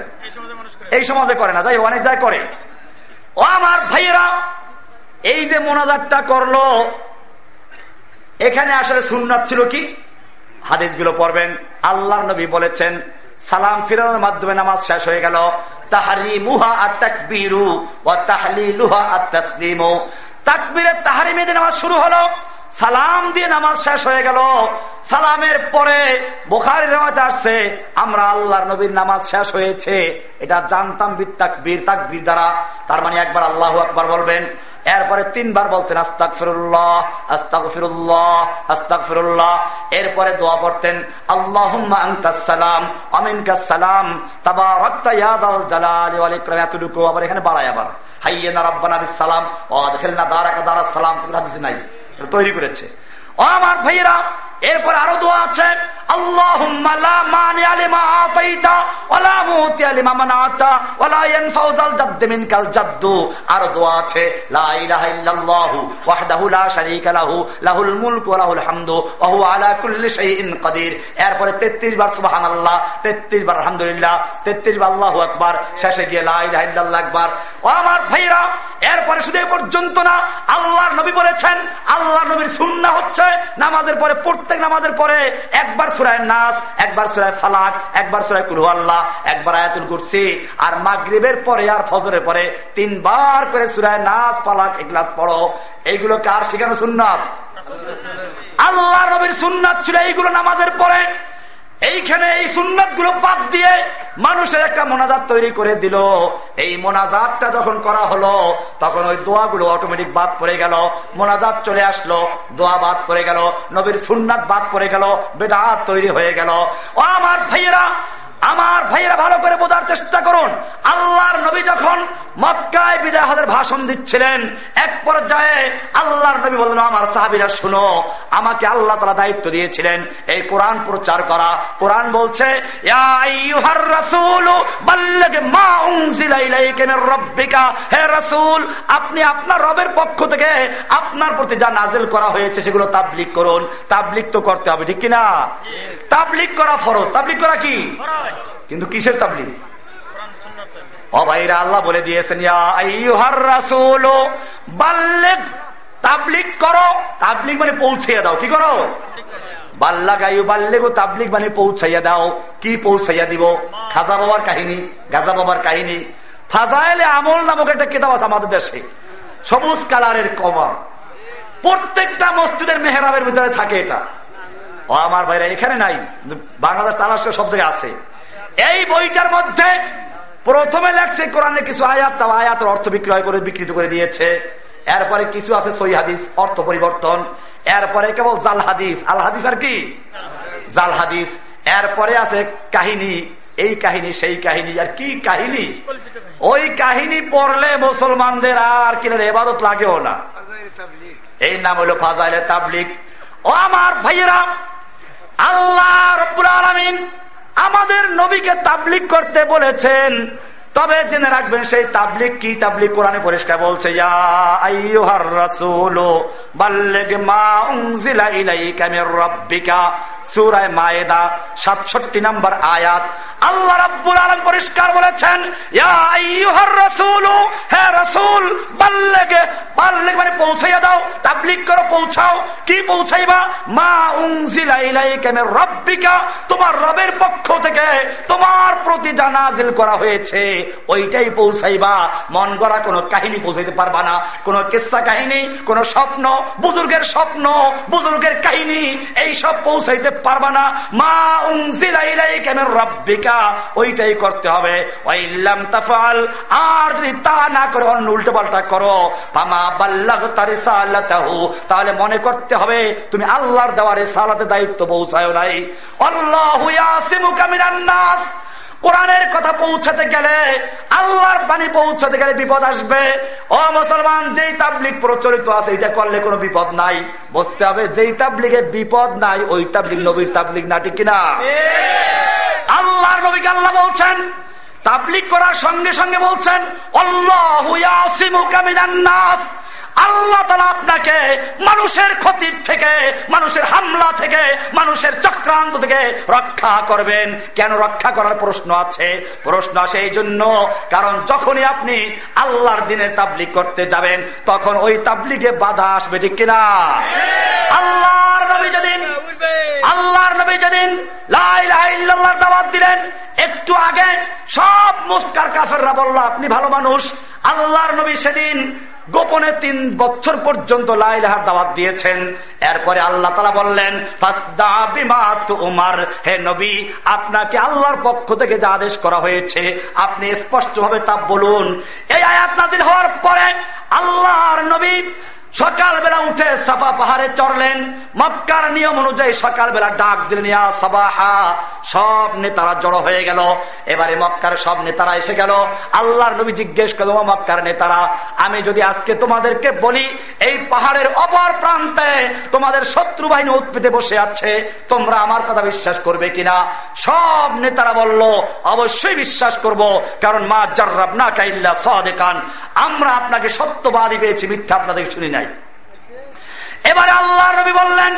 এই সমাজে করে না, যাই অনেক জায়গায় করে। ও আমার ভাইয়েরা, এই যে মোনাজাতটা করল, এখানে আসলে সুন্নাত ছিল কি? হাদিসগুলো পড়বেন। আল্লাহর নবী বলেছেন, সালাম ফিরানোর মাধ্যমে নামাজ শেষ হয়ে গেল। তাহারি মুহা আত্মাকবিরু ও লুহা আত্মাসলিমু তাকবিরের তাহারি মেয়েদে নামাজ শুরু হলো সালাম দিয়ে নামাজ শেষ হয়ে গেল। সালামের পরে বোখারি নামাজ আসছে, আমরা আল্লাহর নবীর নামাজ শেষ হয়েছে। এটা জানতাম বীর তাক বীর দ্বারা। তার মানে একবার আল্লাহ আকবার বলবেন, এরপরে তিনবার বলতেন আস্তাক ফিরুল্লাহ আস্তাক ফিরুল্লাহ আস্তাক ফিরুল্লাহ এরপরে দোয়া পড়তেন আল্লাহ সালাম অমিনকাসালাম তাবা রক্তা ইয়াদ আল জালাল এতটুকু আবার এখানে বাড়ায় আবার। হাইয়ে না রব্বানা সালাম ও দেখেন না দাঁড়া দাঁড়া সালাম নাই। তৈরি করেছে। আমার ভাইয়েরা, এরপর আরও দোয়া আছে। এরপরে তেত্রিশ বার সুবাহান আল্লাহ তেত্রিশ বার আলহামদুলিল্লাহ, তেত্রিশ বার আল্লাহ আকবার, শেষে গিয়ে লাইল্লাহ আকবার। ও আমার ভাইরা এরপরে শুধু পর্যন্ত না, আল্লাহর নবী বলেছেন আল্লাহ নবীর সুন্না হচ্ছে নামাজের পরে, প্রত্যেক নামাজের পরে একবার সুরায় নাস, একবার সুরায় ফালাক, একবার সুরায় কুরু আল্লাহ, একবার আয়াতুল কুরসি, আর মাগরীবের পরে আর ফজরের পরে তিনবার করে সুরায় নাস, ফালাক এগুলাস পড়ো। এইগুলোকে আর শেখানো সুন্নাত? আল্লাহ নবীর সুন্নাত ছিল এইগুলো নামাজের পরে। এইখানে এই সুন্নতগুলো বাদ দিয়ে মানুষের একটা মোনাজাত তৈরি করে দিল। এই মোনাজাতটা যখন করা হলো, তখন ওই দোয়াগুলো অটোমেটিক বাদ পড়ে গেল, মোনাজাত চলে আসলো, দোয়া বাদ পড়ে গেল, নবীর সুন্নাত বাদ পড়ে গেল, বেদাত তৈরি হয়ে গেল। ও আমার ভাইয়েরা আমার ভাইয়েরা ভালো করে বোঝার চেষ্টা করুন। আল্লাহর নবী যখন মক্কায় বিজয় হাজার ভাষণ দিচ্ছিলেন এক পর্যায়ে আল্লাহর নবী বললেন আমার সাহাবিরা শুনো আমাকে আল্লাহ তালা দায়িত্ব দিয়েছিলেন। এই কোরআন প্রচার করা। কোরআন বলছে হে রসুল আপনি আপনার রবের পক্ষ থেকে আপনার প্রতি যা নাজেল করা হয়েছে সেগুলো তাবলিক করুন। তাবলিক তো করতে হবে ঠিক কিনা? তাবলিক করা ফরজ। তাবলিক করা কি? কিন্তু কিসের তাবলিক ও ভাইরা আল্লাহ বলে দিয়েছেন তাবলিক করো। তাবলিক মানে পৌঁছিয়ে দাও। কি করো? বাল্লা গাইও বাল্লে গো তাবলিক মানে পৌঁছাইয়া দাও। কি পৌঁছাইয়া দিব? খাজা বাবার কাহিনী গাজা বাবার কাহিনী। ফাজাইলে আমল নামক একটা কেতাব আছে আমাদের দেশে। সবুজ কালারের কমর প্রত্যেকটা মসজিদের মেহরাবের ভিতরে থাকে এটা। ও আমার ভাইরা এখানে নাই। বাংলাদেশ তালাশ সব জায়গায় আছে। এই বইটার মধ্যে প্রথমে লেখছে কোরআনে কিছু আয়াত তা আয়াতের অর্থ বিক্রয় করে বিকৃত করে দিয়েছে। এরপরে কিছু আছে সই হাদিস, অর্থ পরিবর্তন। এরপরে কেবল জাল হাদিস। আল হাদিস আর কি? জাল হাদিস। এরপরে আছে কাহিনী। এই কাহিনী, সেই কাহিনী। আর কি কাহিনী? ওই কাহিনী পড়লে মুসলমানদের আর কিনা এবাদত লাগেও না। এই নাম হলো ফাজাইলে তাবলিক ও আমার ভাইয়েরা, আল্লাহ রব্বুল আলমিন আমাদের নবীকে তাবলিক করতে বলেছেন। তবে জেনে রাখবেন, সেই তাবলিক কি? তাবলিক কোরআনে পরিষ্কার বলছে সাতষট্টি নম্বর আয়াত। আল্লাহ রাব্বুল আলম পরিষ্কার বলেছেন মানে পৌঁছাইয়া দাও তাবলিক করো, পৌঁছাও। কি পৌঁছাইবা? মা রব্বিকা, তোমার রবের পক্ষ থেকে তোমার প্রতি জানাজিল করা হয়েছে, ওইটাই পৌঁছাইবা। মন গড়া কোনো কাহিনী পৌঁছাইতে পারবা না। কোন কেসা কাহিনী, কোন স্বপ্ন, বুজুর্গের স্বপ্ন, বুজুর্গের কাহিনী, এই সব পৌঁছাইতে পারবা না। মা রব্বিকা। ওইটাই করতে হবে। তাফাল আর যদি তা না করে, অন্য উল্টো পাল্টা করো। পামা বাল্লাহ তারে তাহলে মনে করতে হবে, তুমি আল্লাহর দেওয়ারে সালাতে দায়িত্ব পৌঁছায় নাই। অল্লাহ নাস। কোরআনের কথা পৌঁছাতে গেলে, আল্লাহর বাণী পৌঁছাতে গেলে বিপদ আসবে। ও মুসলমান, যেই তাবলিক প্রচলিত আছে, এটা করলে কোনো বিপদ নাই। বুঝতে হবে, যেই তাবলিগে বিপদ নাই, ওই তাবলিক নবীর তাবলিক না, ঠিক কিনা? আল্লাহর নবীকে আল্লাহ বলছেন? তাবলিক করার সঙ্গে সঙ্গে বলছেন অল্লাহ আল্লাহ তালা আপনাকে মানুষের ক্ষতির থেকে, মানুষের হামলা থেকে, মানুষের চক্রান্ত থেকে রক্ষা করবেন। কেন রক্ষা করার প্রশ্ন আছে? প্রশ্ন আসে এই জন্য কারণ যখনই আপনি আল্লাহর দিনের তাবলিক করতে যাবেন, তখন ওই তাবলিগে বাধা আসবে, ঠিক কিনা? আল্লাহর নবী যেদিন, আল্লাহর নবী যেদিন লাইল্লাহর দাবাত দিলেন, একটু আগে সব মুস্কার কাফেররা বলল, আপনি ভালো মানুষ। আল্লাহর নবী সেদিন গোপনে তিন বছর পর্যন্ত লাইলাহার দাওয়াত দিয়েছেন। এরপরে আল্লাহ তালা বললেন উমার হে নবী, আপনাকে আল্লাহর পক্ষ থেকে যা আদেশ করা হয়েছে, আপনি স্পষ্টভাবে তা বলুন। এই আয়াত নাজিল হওয়ার পরে আল্লাহর নবী সকালবেলা উঠে সাফা পাহাড়ে চড়লেন। মক্কার নিয়ম অনুযায়ী সকালবেলা ডাক দিলেন সব নেতারা জড়ো হয়ে গেল। এবারে মক্কার সব নেতারা এসে গেল। আল্লাহর নবী জিজ্ঞেস করল মক্কার নেতারা, আমি যদি আজকে তোমাদেরকে বলি, এই পাহাড়ের অপর প্রান্তে তোমাদের শত্রু বাহিনী উৎপেতে বসে আছে, তোমরা আমার কথা বিশ্বাস করবে কিনা? সব নেতারা বলল, অবশ্যই বিশ্বাস করব, কারণ মা জার্রাব না কাইল্লা সদেকান। আমরা আপনাকে সত্যবাদী পেয়েছি, মিথ্যা আপনাদের শুনি নাই। এবারে আল্লাহ নবী বললেন,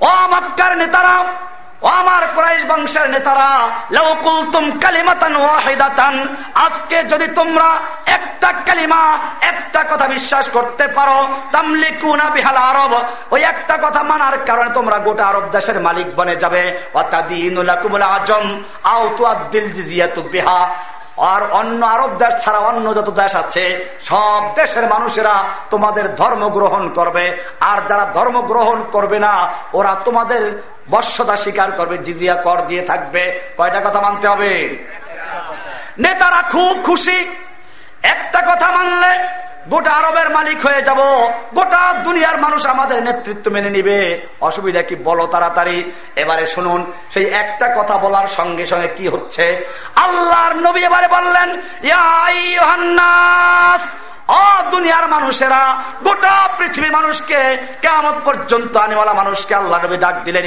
ও মক্কার নেতারা আমার ক্রাইশ বংশের নেতারা লৌকুল তুম কালিমাতান ওয়াহিদাতান, আজকে যদি তোমরা একটা কালিমা, একটা কথা বিশ্বাস করতে পারো, তামলিকুনা বিহাল আরব, ওই একটা কথা মানার কারণে তোমরা গোটা আরব দেশের মালিক বনে যাবে। আজম আউ তুয়াদ্দিল জিজিয়াতু বিহা আর অন্য আরব দেশ ছাড়া অন্য যত দেশ আছে, সব দেশের মানুষেরা তোমাদের ধর্ম গ্রহণ করবে। আর যারা ধর্ম গ্রহণ করবে না, ওরা তোমাদের বর্ষতা স্বীকার করবে, জিজিয়া কর দিয়ে থাকবে। কয়টা কথা মানতে হবে? নেতারা খুব খুশি। একটা কথা মানলে গোটা আরবের মালিক হয়ে যাব। গোটা দুনিয়ার মানুষ আমাদের নেতৃত্ব মেনে নিবে। অসুবিধা কি? বলো তাড়াতাড়ি। এবারে শুনুন, সেই একটা কথা বলার সঙ্গে সঙ্গে কি হচ্ছে? আল্লাহর নবী এবারে বললেন অ দুনিয়ার মানুষেরা গোটা পৃথিবী মানুষকে কেমন পর্যন্ত আনেওয়ালা মানুষকে আল্লাহ নবী ডাক দিলেন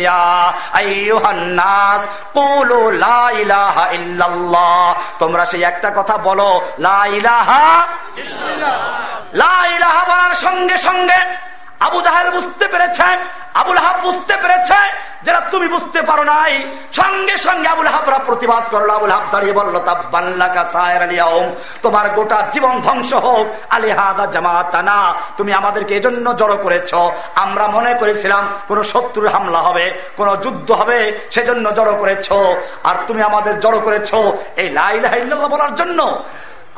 তোমরা সেই একটা কথা বলো লাইলাহা লাইলাহা বলার সঙ্গে সঙ্গে আবু জাহেল বুঝতে পেরেছেন, আবুল হাব বুঝতে পেরেছে যেটা তুমি বুঝতে পারো নাই, সঙ্গে সঙ্গে আবুল হাবরা প্রতিবাদ করল, আবুল হাব দাঁড়িয়ে বলল তোমার গোটা জীবন ধ্বংস হোক, আলী হাদা জামাতানা, তুমি আমাদেরকে এজন্য জড়ো করেছ। আমরা মনে করেছিলাম কোন শত্রুর হামলা হবে, কোন যুদ্ধ হবে, সেজন্য জড়ো করেছ। আর তুমি আমাদের জড়ো করেছ এই লাইলাহ বলার জন্য।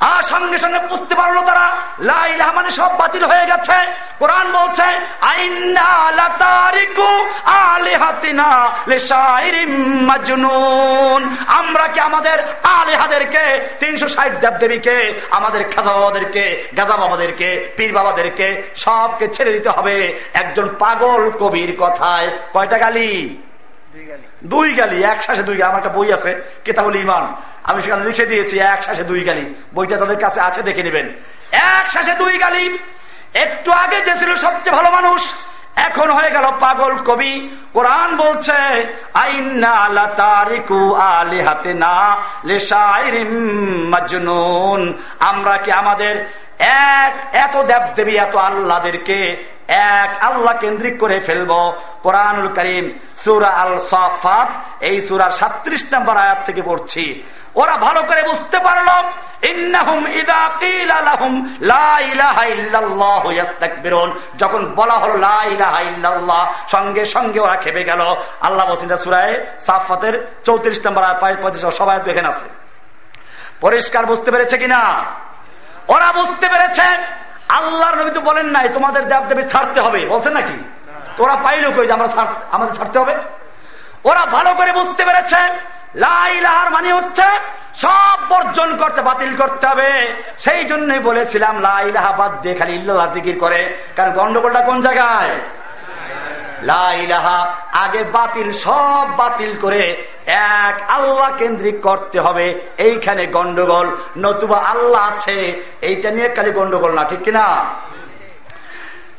আর সঙ্গে সঙ্গে বুঝতে পারল তারা লাইলাহ মানে সব বাতিল হয়ে গেছে। কোরআন বলছে আমরা কি আমাদের আলেহাদেরকে, তিনশো ষাট দেব দেবীকে আমাদের খাদা বাবাদেরকে, গাদা বাবাদেরকে, পীর বাবাদেরকে সবকে ছেড়ে দিতে হবে? একজন পাগল কবির কথায় কয়টা গালি? দুই গালি। এক শ্বাসে দুই গালি। আমার বই আছে, কেতাবুল ইমান আমি সেখানে লিখে দিয়েছি, এক শ্বাসে দুই গালি। বইটা তাদের কাছে আছে, দেখে নেবেন। এক শ্বাসে দুই গালি। একটু আগে যে ছিল সবচেয়ে ভালো মানুষ, এখন হয়ে গেল পাগল কবি। কোরআন বলছে আমরা কি আমাদের এক, এত দেব দেবী এত আল্লাহদেরকে এক আল্লাহ কেন্দ্রিক করে ফেলব। কোরআনুল করিম, সুরা আল সাফাত এই সুরার সাত্রিশ নম্বর আয়াত থেকে পড়ছি। ওরা ভালো করে বুঝতে পারল যখন বলা হলো সঙ্গে সঙ্গে ওরা খেপে গেল। আল্লাহ সাফাতের চৌত্রিশ নম্বর সবাই দেখেন আছে। পরিষ্কার বুঝতে পেরেছে কিনা? ওরা বুঝতে পেরেছে। আল্লাহর নবী তো বলেন নাই, তোমাদের দেব দেবী ছাড়তে হবে। বলছেন নাকি? তোরা পাইল কই যে আমরা আমাদের ছাড়তে হবে? ওরা ভালো করে বুঝতে পেরেছে লাইলাহার মানে হচ্ছে সব বর্জন করতে, বাতিল করতে হবে। সেই জন্যই বলেছিলাম লাইলাহা বাদ দিয়ে খালি ইল্লাহ জিকির করে। কারণ গন্ডগোলটা কোন জায়গায়? লাইলাহা আগে বাতিল, সব বাতিল করে এক আল্লাহ কেন্দ্রিক করতে হবে। এইখানে গন্ডগোল, নতুবা আল্লাহ আছে, এইটা নিয়ে খালি গন্ডগোল না, ঠিক কিনা?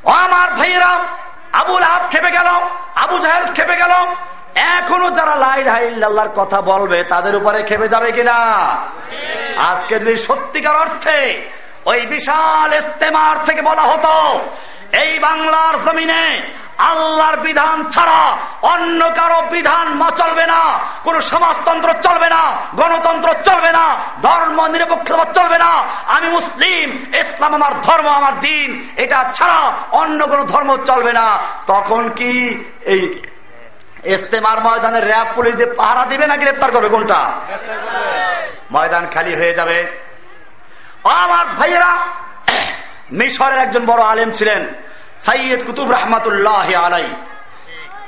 আমার ভাইয়েরা আবুল আব খেপে গেল, আবু জাহেদ খেপে গেল। এখনও যারা লাই লাইল্লাহর কথা বলবে, তাদের উপরে খেপে যাবে কিনা? আজকে যদি সত্যিকার অর্থে ওই বিশাল ইস্তেমার থেকে বলা হতো, এই বাংলার জমিনে আল্লাহর বিধান ছাড়া অন্য কারও বিধান চলবে না, কোন সমাজতন্ত্র চলবে না, গণতন্ত্র চলবে না, ধর্ম নিরপেক্ষ চলবে না। আমি মুসলিম, ইসলাম আমার ধর্ম, আমার দিন, এটা ছাড়া অন্য কোন ধর্ম চলবে না। তখন কি এই ইস্তেমার ময়দানের র্যাব পুলিশ দিয়ে পাহারা দিবে না গ্রেপ্তার করবে কোনটা? ময়দান খালি হয়ে যাবে। আমার ভাইয়েরা, মিশরের একজন বড় আলেম ছিলেন। সাইয়দ কুতুব রহমাতুল্লাহ আলাই।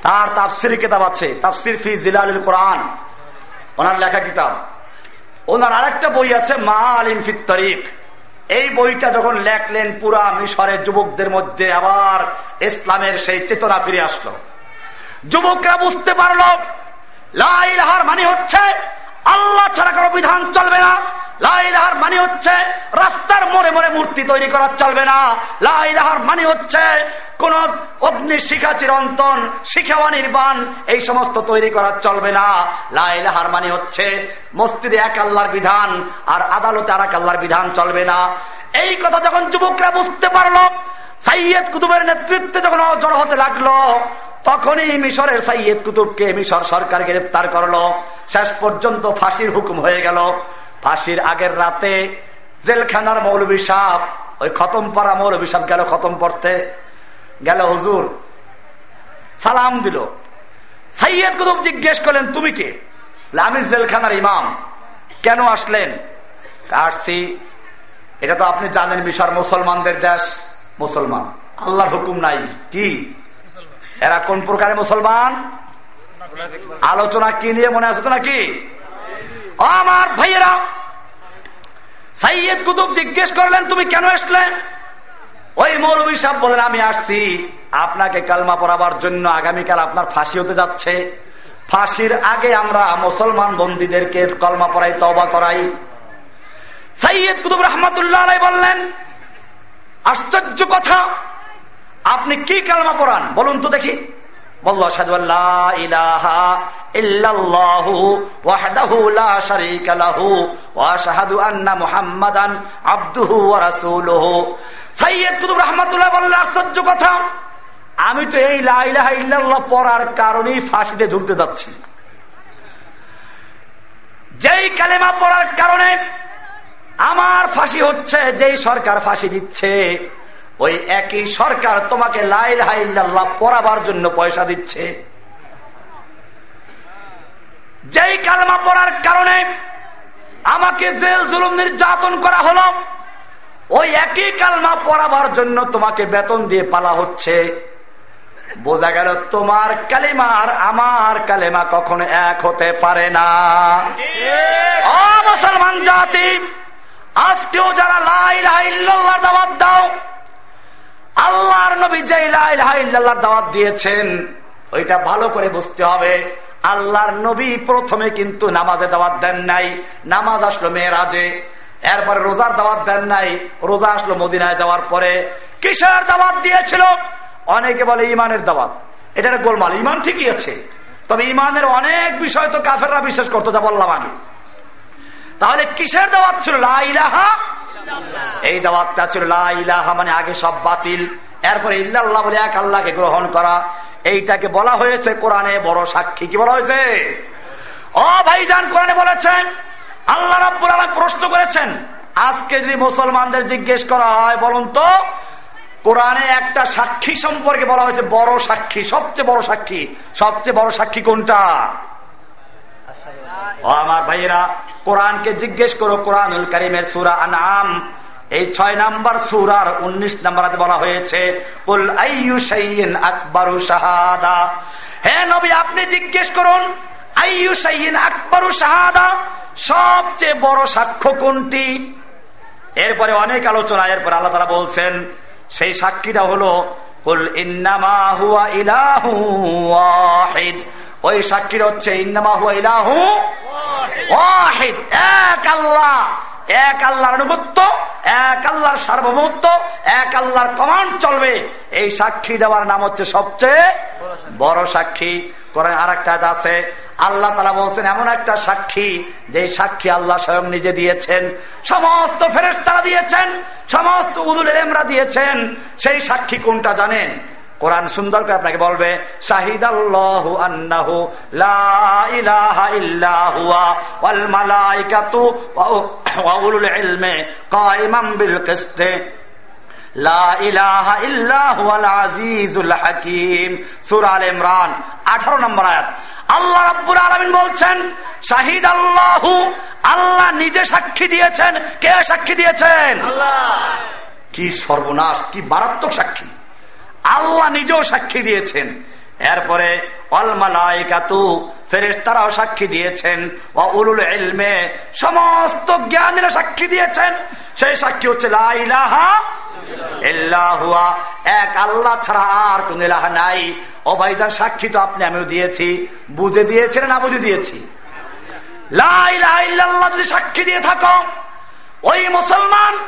তার তাফসির কিতাব আছে, তাফসির ফি জিলাল কোরআন। ওনার লেখা কিতাব। ওনার আরেকটা বই আছে মা আলিম ফিত তরিক। এই বইটা যখন লেখলেন, পুরা মিশরের যুবকদের মধ্যে আবার ইসলামের সেই চেতনা ফিরে আসলো। যুবকরা বুঝতে পারল লাইলাহার মানে হচ্ছে, আল্লাহ ছাড়া কোনো বিধান চলবে না। লাইলাহার মানে হচ্ছে রাস্তার মোড়ে মোড়ে মূর্তি তৈরি করা চলবে না। লাইলাহার মানে হচ্ছে কোন অগ্নি শিখা চিরন্তন, শিখাওয়া নির্বাণ, এই সমস্ত তৈরি করা চলবে না। লাইলাহার মানে হচ্ছে মসজিদে এক আল্লাহর বিধান আর আদালতে আর এক আল্লাহর বিধান চলবে না। এই কথা যখন যুবকরা বুঝতে পারল, সাইয়েদ কুতুবের নেতৃত্বে যখন জড় হতে লাগল, তখনই মিশরের সাইয়েদ কুতুবকে মিশর সরকার গ্রেপ্তার করল। শেষ পর্যন্ত ফাঁসির হুকুম হয়ে গেল। ফাঁসির আগের রাতে জেলখানার মৌলবী সাহ ওই খতম পড়া মৌলবী সাহ গেল খতম পড়তে। গেল হুজুর, সালাম দিল। সাইয়েদ কুতুব জিজ্ঞেস করলেন, তুমি কে? আমি জেলখানার ইমাম। কেন আসলেন? আসছি। এটা তো আপনি জানেন, মিশর মুসলমানদের দেশ, মুসলমান। আল্লাহর হুকুম নাই। কি? এরা কোন প্রকারে মুসলমান? আলোচনা কি নিয়ে মনে আছে তো নাকি? আমার ভাইয়েরা, সাইয়েদ কুতুব জিজ্ঞেস করলেন, তুমি কেন আসলে? ওই মৌলবী সাহেব বলেন, আমি আসছি, আপনাকে কালমা পড়াবার জন্য আগামীকাল আপনার ফাঁসি হতে যাচ্ছে। ফাঁসির আগে আমরা মুসলমান বন্দীদেরকে কলমা পড়াই তবা করাই। সাইয়দ কুতুব রহমতুল্লাহ বললেন, আশ্চর্য কথা, আপনি কি কালমা পড়ান? বলুন তো দেখি। বলল লা আশ্চর্য কথা, আমি তো এই লাইলাহা ইল্লাল্লাহ পড়ার কারণেই ফাঁসিতে ঝুলতে যাচ্ছি। যেই কালেমা পড়ার কারণে আমার ফাঁসি হচ্ছে, যেই সরকার ফাঁসি দিচ্ছে ওই একই সরকার তোমাকে লাইল হাইল্লাহ পড়াবার জন্য পয়সা দিচ্ছে। যেই কালমা পড়ার কারণে আমাকে জেল জুলুম নির্যাতন করা হলো ওই একই কালমা পড়াবার জন্য তোমাকে বেতন দিয়ে পালা হচ্ছে। বোঝা গেল তোমার কালিমার আমার কালেমা কখনো এক হতে পারে না। অ মুসলমান জাতি আজকেও যারা লাইল্লাহ দাওয়াত দাও আল্লাহর নবী লাইল্লাহ দাওয়াত দিয়েছেন, ওইটা ভালো করে বুঝতে হবে। আল্লাহর নবী প্রথমে কিন্তু নামাজে দাওয়াত দেন নাই, নামাজ আসলো মেয়েরাজে, এরপরে রোজার দাওয়াত দেন নাই, রোজা আসলো মদিনায় যাওয়ার পরে কিসের দাওয়াত দিয়েছিল? অনেকে বলে ইমানের দাওয়াত। এটা গোলমাল ইমান ঠিকই আছে, তবে ইমানের অনেক বিষয় তো কাফেররা বিশ্বাস করতো, যা বললাম আমি। তাহলে কিসের দাওয়াত ছিল? লাইলাহা এই দাওয়াতটা ছিল লাইলাহা মানে আগে সব বাতিল। এরপরে ইল্লাল্লাহ বলে এক আল্লাহকে গ্রহণ করা। এইটাকে বলা হয়েছে কোরআনে বড় সাক্ষী। কি বলা হয়েছে? ও ভাইজান, কোরআনে বলেছেন, আল্লাহ রাব্বুল আলম প্রশ্ন করেছেন, আজকে যদি মুসলমানদের জিজ্ঞেস করা হয় বলুন তো, কোরআনে একটা সাক্ষী সম্পর্কে বলা হয়েছে বড় সাক্ষী, সবচেয়ে বড় সাক্ষী। সবচেয়ে বড় সাক্ষী কোনটা? ও আমার ভাইয়েরা, কোরআনকে জিজ্ঞেস করো, কোরআনুল করিমের সুরা আনাম এই ছয় নাম্বার সুরার উনিশ নাম্বার বলা হয়েছে হে নবী, আপনি জিজ্ঞেস করুন, আইয়ু সাইন আকবরু শাহাদা? সবচেয়ে বড় সাক্ষ্য কোনটি? এরপরে অনেক আলোচনা, এরপরে আল্লাহ তারা বলছেন, সেই সাক্ষীটা হলো ওই সাক্ষীর হচ্ছে ইন্নামা হুয়া ইলাহু ওয়াহিদ। এক আল্লাহ, এক আল্লাহর আনুগত্য, এক আল্লাহর সার্বভৌমত্ব, এক আল্লাহর কমান্ড চলবে। এই সাক্ষী দেওয়ার নাম হচ্ছে সবচেয়ে বড় সাক্ষী। করেন আর একটা আছে, আল্লাহ তালা বলছেন, এমন একটা সাক্ষী যে সাক্ষী আল্লাহ স্বয়ং নিজে দিয়েছেন। সমস্ত ফেরেস্তারা দিয়েছেন, সমস্ত উদুল এমরা দিয়েছেন। সেই সাক্ষী কোনটা জানেন? কোরআন সুন্দর করে আপনাকে বলবে শাহিদ আল্লাহ আন্নাহু ইলমে কাইমাম বিল কিসতে। ইমরান আঠারো নম্বর আয়াত। আল্লাহ রাব্বুল আলমিন বলছেন শাহিদ আল্লাহ আল্লাহ নিজে সাক্ষী দিয়েছেন। কে সাক্ষী দিয়েছেন? কি সর্বনাশ কি মারাত্মক সাক্ষী। আল্লাহ নিজেও সাক্ষী দিয়েছেন। এরপরে তারাও সাক্ষী দিয়েছেন উলুল এলমে সমস্ত জ্ঞানীরা সাক্ষী দিয়েছেন। সেই সাক্ষী হচ্ছে এক আল্লাহ ছাড়া আর কোন এলাহা নাই। ও ভাইজান, সাক্ষী তো আপনি, আমিও দিয়েছি। বুঝে দিয়েছেন না বুঝে দিয়েছি? যদি সাক্ষী দিয়ে থাকো, ওই মুসলমান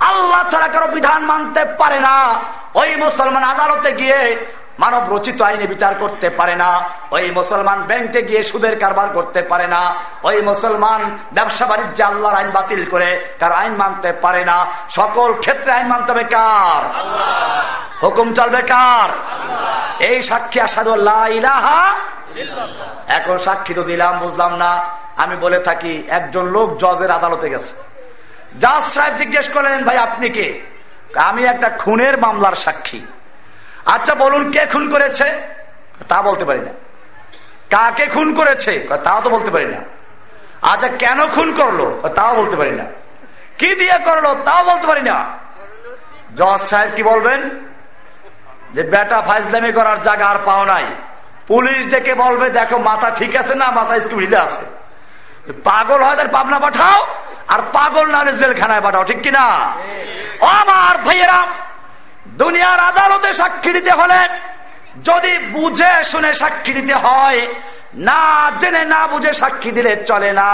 আল্লাহ ছাড়া কারও বিধান মানতে পারে না। ওই মুসলমান আদালতে গিয়ে মানব রচিত আইনে বিচার করতে পারে না, ওই মুসলমান ব্যাংকে গিয়ে সুদের কারবার করতে পারে না, ওই মুসলমান ব্যবসা বাণিজ্যে আল্লাহর আইন বাতিল করে কার আইন মানতে পারে না। সকল ক্ষেত্রে আইন মানতে হবে কার? হুকুম চলবে কার? এই সাক্ষী আসাদ এখন সাক্ষী তো দিলাম, বুঝলাম না। আমি বলে থাকি, একজন লোক জজের আদালতে গেছে। জাজ সাহেব জিজ্ঞেস করলেন, ভাই, আপনি কে? আমি একটা খুনের মামলার সাক্ষী। আচ্ছা বলুন কে খুন করেছে? তা বলতে পারি না। কাকে খুন করেছে? তাও তো বলতে পারি না। আচ্ছা কেন খুন করল? তাও বলতে পারি না। কি দিয়ে করল? তাও বলতে পারি না। জজ সাহেব কি বলবেন? যে বেটা ফাইজলামি করার জায়গা আর পাও নাই। পুলিশ ডেকে বলবে, দেখো, মাথা ঠিক আছে না? মাথা স্কুলে আছে। পাগল হয় তার পাবনা পাঠাও। আর পাগল না হলে জেলখানায় পাঠাও ঠিক কিনা? আমার ভাইয়েরা দুনিয়ার আদালতে সাক্ষী দিতে হলে যদি বুঝে শুনে সাক্ষী দিতে হয় না জেনে না বুঝে সাক্ষী দিলে চলে না।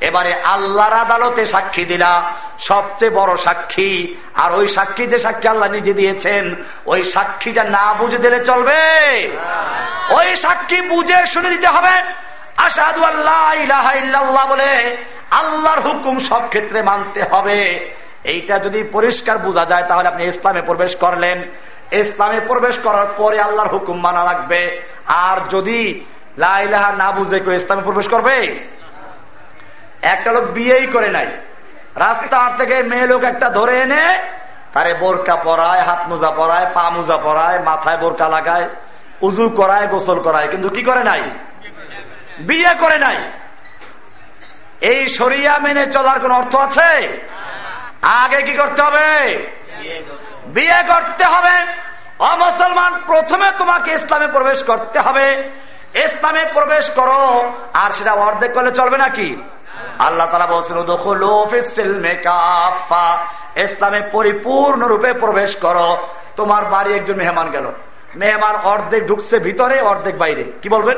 এবারে আল্লাহর আদালতে সাক্ষী দিলা সবচেয়ে বড় সাক্ষী। আর ওই সাক্ষী যে সাক্ষী আল্লাহ নিজে দিয়েছেন ওই সাক্ষীটা না বুঝে দিলে চলবে। ওই সাক্ষী বুঝে শুনে দিতে হবে আসাদু আল্লাহ বলে আল্লাহর হুকুম সব ক্ষেত্রে মানতে হবে। এইটা যদি পরিষ্কার বোঝা যায়, তাহলে আপনি ইসলামে প্রবেশ করলেন। ইসলামে প্রবেশ করার পরে আল্লাহর হুকুম মানা লাগবে। আর যদি লাইলাহা না বুঝে কেউ ইসলামে প্রবেশ করবে? একটা লোক বিয়েই করে নাই। রাস্তার থেকে মেয়ে লোক একটা ধরে এনে তারে বোরকা পরায়, হাত মোজা পরায়, পা মোজা পরায়, মাথায় বোরকা লাগায়, উজু করায়, গোসল করায়। কিন্তু কি করে নাই? বিয়ে করে নাই। এই সরিয়া মেনে চলার কোন অর্থ আছে? আগে কি করতে হবে? বিয়ে করতে হবে। অমুসলমান, প্রথমে তোমাকে ইসলামে প্রবেশ করতে হবে। ইসলামে প্রবেশ করো, আর সেটা অর্ধেক করলে চলবে নাকি? আল্লাহ তারা বলছিল ইসলামে পরিপূর্ণ রূপে প্রবেশ করো। তোমার বাড়ি একজন মেহমান গেল। মেহমান অর্ধেক ঢুকছে ভিতরে, অর্ধেক বাইরে। কি বলবেন?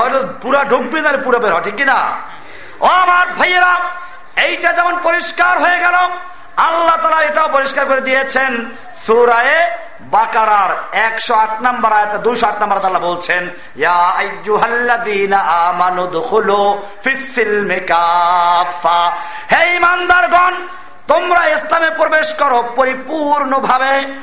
হয়তো পুরা ঢুকবি না, পুরো বের ঠিক কিনা? ও আমার ভাইয়েরা, এইটা যেমন পরিষ্কার হয়ে গেল, আল্লাহ তালা এটাও পরিষ্কার করে দিয়েছেন। সুরায়ে বাকারার একশো আট নম্বর আয়াত, দুইশো আট নম্বর তালা বলছেন হে ইমানদারগণ তোমরা ইসলামে প্রবেশ করো পরিপূর্ণ ভাবে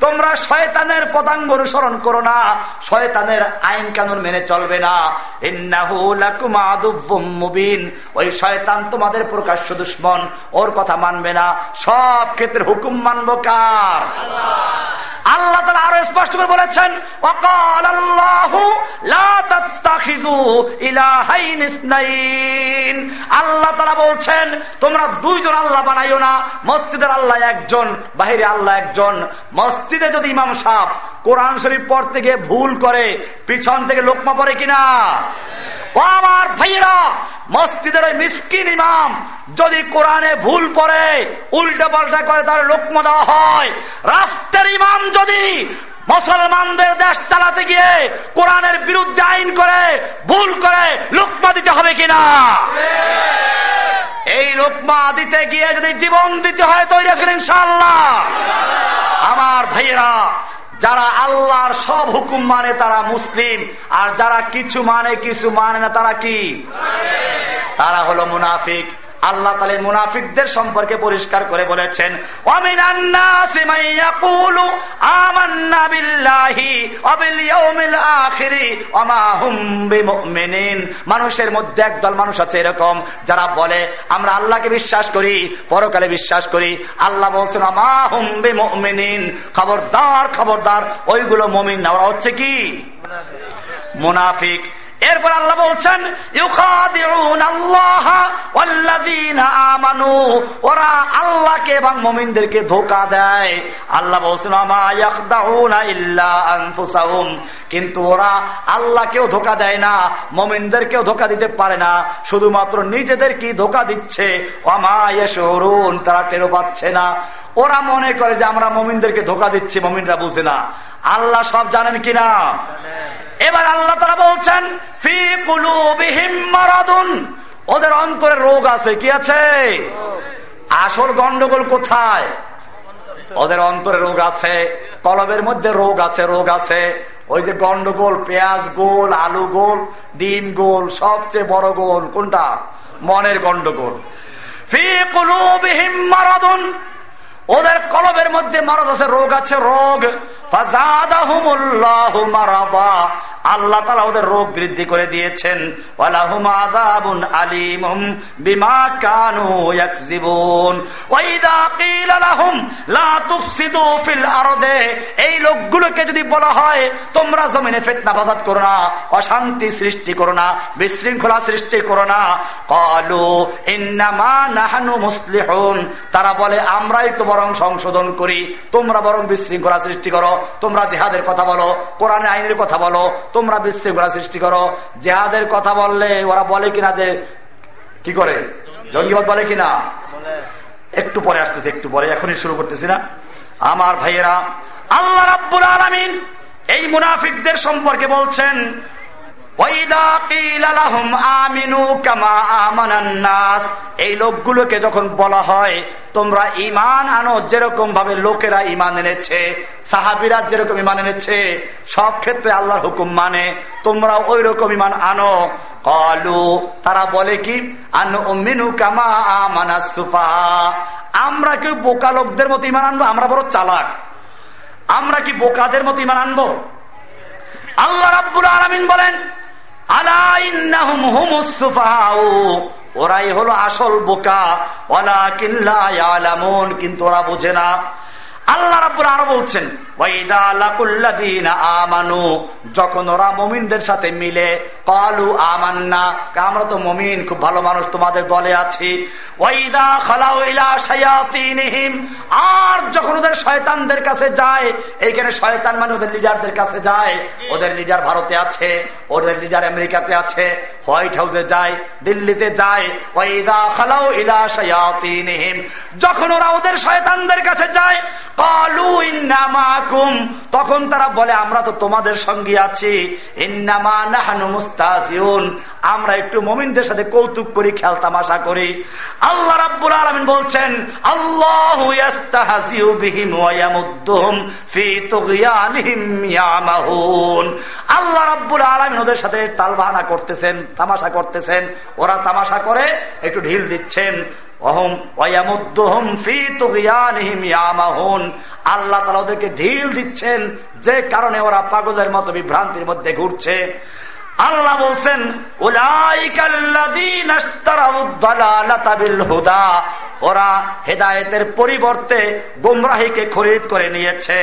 তোমরা শয়তানের পদাঙ্গ অনুসরণ করো না। শয়তানের আইন কানুন মেনে চলবে না। মুবিন। ওই শয়তান তোমাদের প্রকাশ্য দুশ্মন। ওর কথা মানবে না। সব ক্ষেত্রে হুকুম মানব কার? আল্লাহ তালা আরও স্পষ্ট করে বলেছেন আল্লাহ তারা বলছেন, তোমরা দুইজন আল্লাহ বানাইও না, মসজিদের আল্লাহ একজন, বাহিরে আল্লাহ একজন। মসজিদে যদি ইমাম সাহ কোরআন শরীফ পড়তে গিয়ে ভুল করে, পিছন থেকে লোকমা পড়ে কিনা? ও আমার ভাইয়েরা মসজিদের ওই মিসকিন ইমাম যদি কোরআনে ভুল পড়ে উল্টা পাল্টা করে তার লোকমা দেওয়া হয়। রাষ্ট্রের ইমাম যদি মুসলমানদের দেশ চালাতে গিয়ে কোরআনের বিরুদ্ধে আইন করে ভুল করে লোকমা দিতে হবে কিনা? এই লোকমা দিতে গিয়ে যদি জীবন দিতে হয় তৈরি আছেন ইনশাল্লাহ আমার ভাইয়েরা যারা আল্লাহর সব হুকুম মানে তারা মুসলিম, আর যারা কিছু মানে কিছু মানে না, তারা কি? তারা হলো মুনাফিক। আল্লাহ তালে মুনাফিকদের সম্পর্কে পরিষ্কার করে বলেছেন মানুষের মধ্যে একদল মানুষ আছে এরকম, যারা বলে, আমরা আল্লাহকে বিশ্বাস করি, পরকালে বিশ্বাস করি। আল্লাহ বলছেন আমা হুম্বে মিন খবরদার খবরদার, ওইগুলো মমিন না, ওরা হচ্ছে কি? মুনাফিক। এরপর আল্লাহ বলছেন আমানু। ওরা আল্লাহকে এবং মমিনদেরকে ধোকা দেয়। আল্লাহ বলছেন কিন্তু ওরা আল্লাহকেও ধোকা দেয় না, মমিনদেরকেও ধোকা দিতে পারে না। শুধুমাত্র নিজেদেরকে ধোকা দিচ্ছে। অমায়সরুন তারা টেরো পাচ্ছে না। ওরা মনে করে যে আমরা মমিনদেরকে ধোকা দিচ্ছি, মমিনরা বুঝে না। আল্লাহ সব জানেন কিনা? এবার আল্লাহ তারা বলছেন, ফি ওদের অন্তরে রোগ আছে, কি আছে? আসল গন্ডগোল কোথায়? ওদের অন্তরে রোগ আছে, কলবের মধ্যে রোগ আছে রোগ আছে। ওই যে গন্ডগোল, পেঁয়াজ গোল, আলু গোল, ডিম গোল, সবচেয়ে বড় গোল কোনটা? মনের গন্ডগোল। মারাদুন। ওদের কলবের মধ্যে মারদ আছে, রোগ আছে, রোগ। আল্লাহ তালা ওদের রোগ বৃদ্ধি করে দিয়েছেন। এই লোকগুলোকে যদি বলা হয়, তোমরা জমিনে ফেতনা বাজাত করো না, অশান্তি সৃষ্টি করো না, বিশৃঙ্খলা সৃষ্টি করো না। কলু ইন্নামা নাহানু মুসলিহুন। তারা বলে, আমরাই তো বরং সংশোধন করি। তোমরা বরং বিশৃঙ্খলা সৃষ্টি করো। তোমরা জেহাদের কথা বলো, কোরআনে আইনের কথা বলো, তোমরা বিশৃঙ্খলা সৃষ্টি করো। জেহাদের কথা বললে ওরা বলে কিনা যে, কি করে? জঙ্গিবাদ বলে কিনা? একটু পরে আসতেছে, একটু পরে, এখনই শুরু করতেছি না। আমার ভাইয়েরা, আল্লাহ রাব্বুল আলমিন এই মুনাফিকদের সম্পর্কে বলছেন এই লোকগুলোকে যখন বলা হয়, তোমরা ইমান আনো যেরকম ভাবে লোকেরা ইমান এনেছে, সাহাবিরা যেরকম ইমান এনেছে, সব ক্ষেত্রে আল্লাহর হুকুম মানে তোমরা ওই রকম ইমান আনো। কলু, তারা বলে কি? আনু কামা আমানা সুফা। আমরা কেউ বোকা লোকদের মতো ইমান আনব? আমরা বড় চালাক। আমরা কি বোকাদের মতো ইমান আনব? আল্লাহ রাব্বুল আলমিন বলেন ওরাই হলো আসল বোকা। ওলা কিল্লা কিন্তু ওরা বুঝে না। আল্লাহ রাব্বুর আরও বলছেন আমানু যখন ওরা মমিনদের সাথে মিলে, কালু আমান্না আমরা তো মমিন, খুব ভালো মানুষ, তোমাদের দলে আছি। আর যখন ওদের শয়তানদের কাছে যায়, এইখানে শয়তান মানে ওদের লিডারদের কাছে যায়। ওদের লিডার ভারতে আছে, ওদের লিডার আমেরিকাতে আছে, হোয়াইট হাউসে যায়, দিল্লিতে যায়। ওয়াইদা খালাউ ইলা শায়াতিনহিম যখন ওরা ওদের শয়তানদের কাছে যায় তখন তারা বলে, আমরা তো তোমাদের সঙ্গে আছি। ইন্নামা মুস্তাজিউন। আমরা একটু মমিনদের সাথে কৌতুক করি, খেয়াল তামাশা করি। আল্লাহ রাব্বুল আলামিন বলছেন, আল্লাহু আল্লাহ রাব্বুল আলামিন ওদের সাথে তালবাহানা করতেছেন, তামাশা করতেছেন। ওরা তামাশা করে, একটু ঢিল দিচ্ছেন। আল্লাহ তালা ওদেরকে ঢিল দিচ্ছেন যে কারণে ওরা পাগলের মতো বিভ্রান্তির মধ্যে ঘুরছে। আল্লাহ বলছেন ওরা হেদায়েতের পরিবর্তে গুমরাহিকে খরিদ করে নিয়েছে।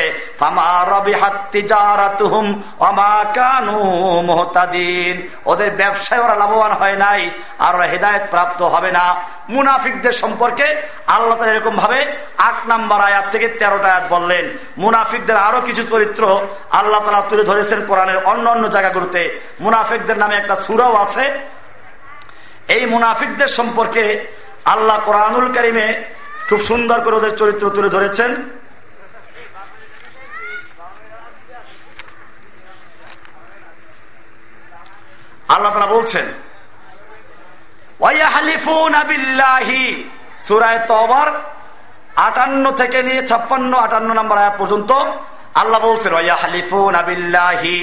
ওদের ব্যবসায় ওরা লাভবান হয় নাই, আর ওরা হেদায়ত প্রাপ্ত হবে না। মুনাফিকদের সম্পর্কে আল্লাহ এরকম ভাবে আট নাম্বার আয়াত থেকে তেরোটা আয়াত বললেন। মুনাফিকদের আরও কিছু চরিত্র আল্লাহ তালা তুলে ধরেছেন কোরআনের অন্য অন্য জায়গাগুলোতে। মুনাফিকদের নামে একটা সুরাও আছে। এই মুনাফিকদের সম্পর্কে আল্লাহ কোরআনুল কারিমে খুব সুন্দর করে ওদের চরিত্র তুলে ধরেছেন। আল্লাহ তারা বলছেন আটান্ন থেকে নিয়ে ছাপ্পান্ন, আটান্ন নম্বর আয়াত পর্যন্ত আল্লাহ বলছেন ওয়া হালিফুন আবিল্লাহি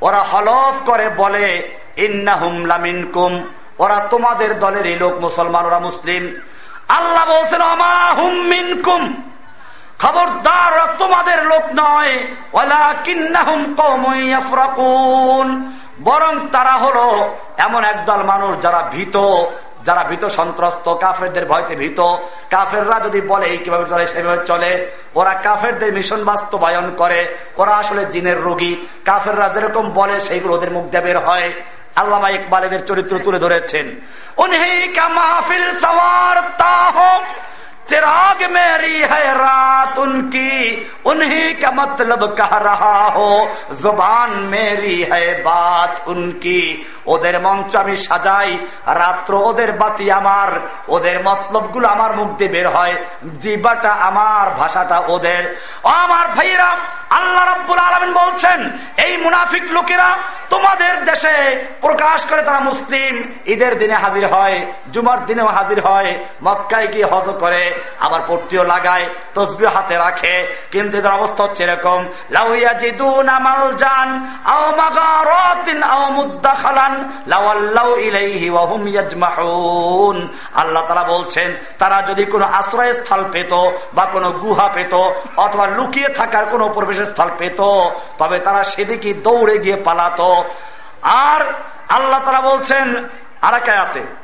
ওরা হলফ করে বলে ইন্না হুমলা মিনকুম ওরা তোমাদের দলের এই লোক মুসলমান, ওরা মুসলিম। আল্লাহ বলছেন মিনকুম। খবরদার তোমাদের লোক নয়। বরং তারা হলো এমন একদল মানুষ যারা ভীত যারা ভীত, সন্ত্রস্ত, কাফেরদের ভয়তে ভীত। কাফেররা যদি বলে এই কীভাবে চলে, সেভাবে চলে, ওরা কাফেরদের মিশন বাস্তবায়ন করে, ওরা আসলে জিনের রোগী। কাফেররা যেরকম বলে, সেইগুলো ওদের মুখ দেবের হয়। আল্লামা ইকবাল এদের চরিত্র তুলে ধরেছেন। উনি কা মাহফিল সওয়ার তাহ चिराग मेरी है रात उनकी उन्हीं का मतलब कह रहा हो जुबान मेरी है बात उनकी ওদের মঞ্চ আমি সাজাই রাত্র ওদের বাতি আমার ওদের মতলব গুলো আমার মুখ দিয়ে বের হয় জিবাটা আমার ভাষাটা ওদের ও আমার ভাইরা আল্লাহ রব্বুল আলমিন বলছেন এই মুনাফিক লোকেরা তোমাদের দেশে প্রকাশ করে তারা মুসলিম ঈদের দিনে হাজির হয় জুমার দিনেও হাজির হয় মক্কায় গিয়ে হজ করে আবার পট্টিও লাগায় তসবিও হাতে রাখে। কিন্তু এদের অবস্থা হচ্ছে এরকম। লাউইয়া জিদুন আমাল জান আও আল্লাহ তাআলা বলছেন, তারা যদি কোনো আশ্রয়স্থল পেত বা কোনো গুহা পেত অথবা লুকিয়ে থাকার কোনো প্রবেশের স্থল পেত, তবে তারা সেদিকে দৌড়ে গিয়ে পালাতো। আর আল্লাহ তারা বলছেন আরাকায়াতে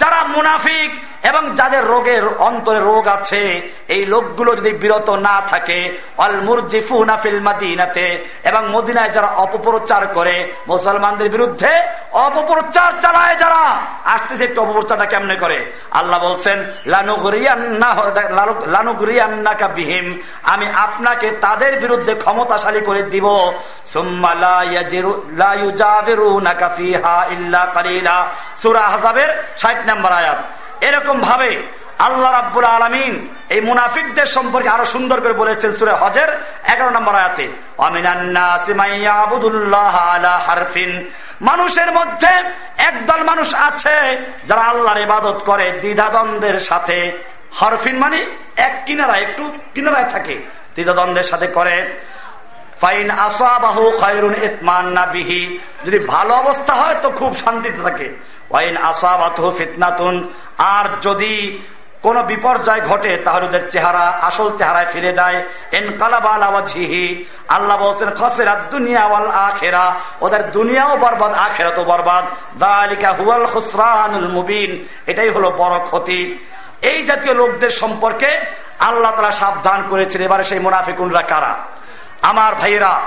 যারা মুনাফিক এবং যাদের রোগের অন্তরে রোগ আছে, এই লোকগুলো যদি বিরত না থাকে অল মুরজিফুনাফিল মাদিনাতে, এবং মদিনায় যারা অপপ্রচার করে, মুসলমানদের বিরুদ্ধে অপপ্রচার চালায় যারা, আসতেছে একটু অপপ্রচারটা কেমনে করে? আল্লাহ বলছেন লানুগুরিয়ান্না বিহিম, আমি আপনাকে তাদের বিরুদ্ধে ক্ষমতাশালী করে দিব। সুম্মা সুরা হাজাবের ষাট নম্বর আয়াত। এরকম ভাবে আল্লাহ রাব্বুল আলমিন এই মুনাফিকদের সম্পর্কে আরও সুন্দর করে বলেছেন সুরে হজের এগারো নম্বর আয়াতে মানুষের মধ্যে একদল মানুষ আছে যারা আল্লাহর ইবাদত করে দ্বিধাদ্বন্দ্বের সাথে। হরফিন মানে এক কিনারা একটু কিনারায় থাকে। দ্বিধাদ্বন্দ্বের সাথে করে। ফাইন আসাবাহু খয়রুন ইতমান না বিহি। যদি ভালো অবস্থা হয় তো খুব শান্তিতে থাকে। আর যদি কোন বিপর্যয় ঘটে, তাহলে ওদের চেহারা, আসল চেহারায় ফিরে যায়। এনকালাবাল আওয়াজিহি আল্লাহ বলছেন খসের দুনিয়া ওয়াল আখেরা, ওদের দুনিয়াও বরবাদ, আখেরাতও বরবাদ। দালিকা হুয়াল খুসরানুল মুবিন, এটাই হলো বড় ক্ষতি। এই জাতীয় লোকদের সম্পর্কে আল্লাহ তারা সাবধান করেছেন। এবারে সেই মুনাফিকুনরা কারা? আমার ভাইয়েরা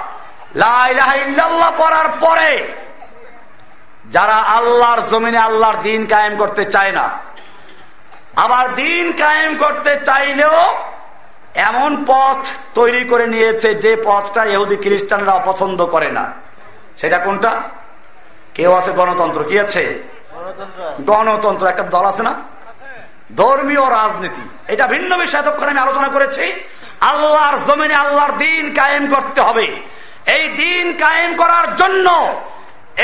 লাইল্লাহ পড়ার পরে যারা আল্লাহর জমিনে আল্লাহর দিন কায়েম করতে চায় না আবার দিন কায়েম করতে চাইলেও এমন পথ তৈরি করে নিয়েছে যে পথটা এহুদি খ্রিস্টানরা অপছন্দ করে না। সেটা কোনটা? কেউ আছে গণতন্ত্র? কি আছে? গণতন্ত্র একটা দল আছে না? ধর্মীয় রাজনীতি। এটা ভিন্ন বিষয় এতক্ষণ আমি আলোচনা করেছি। আল্লাহর জমিনে আল্লাহর দিন কায়েম করতে হবে। এই দিন কায়েম করার জন্য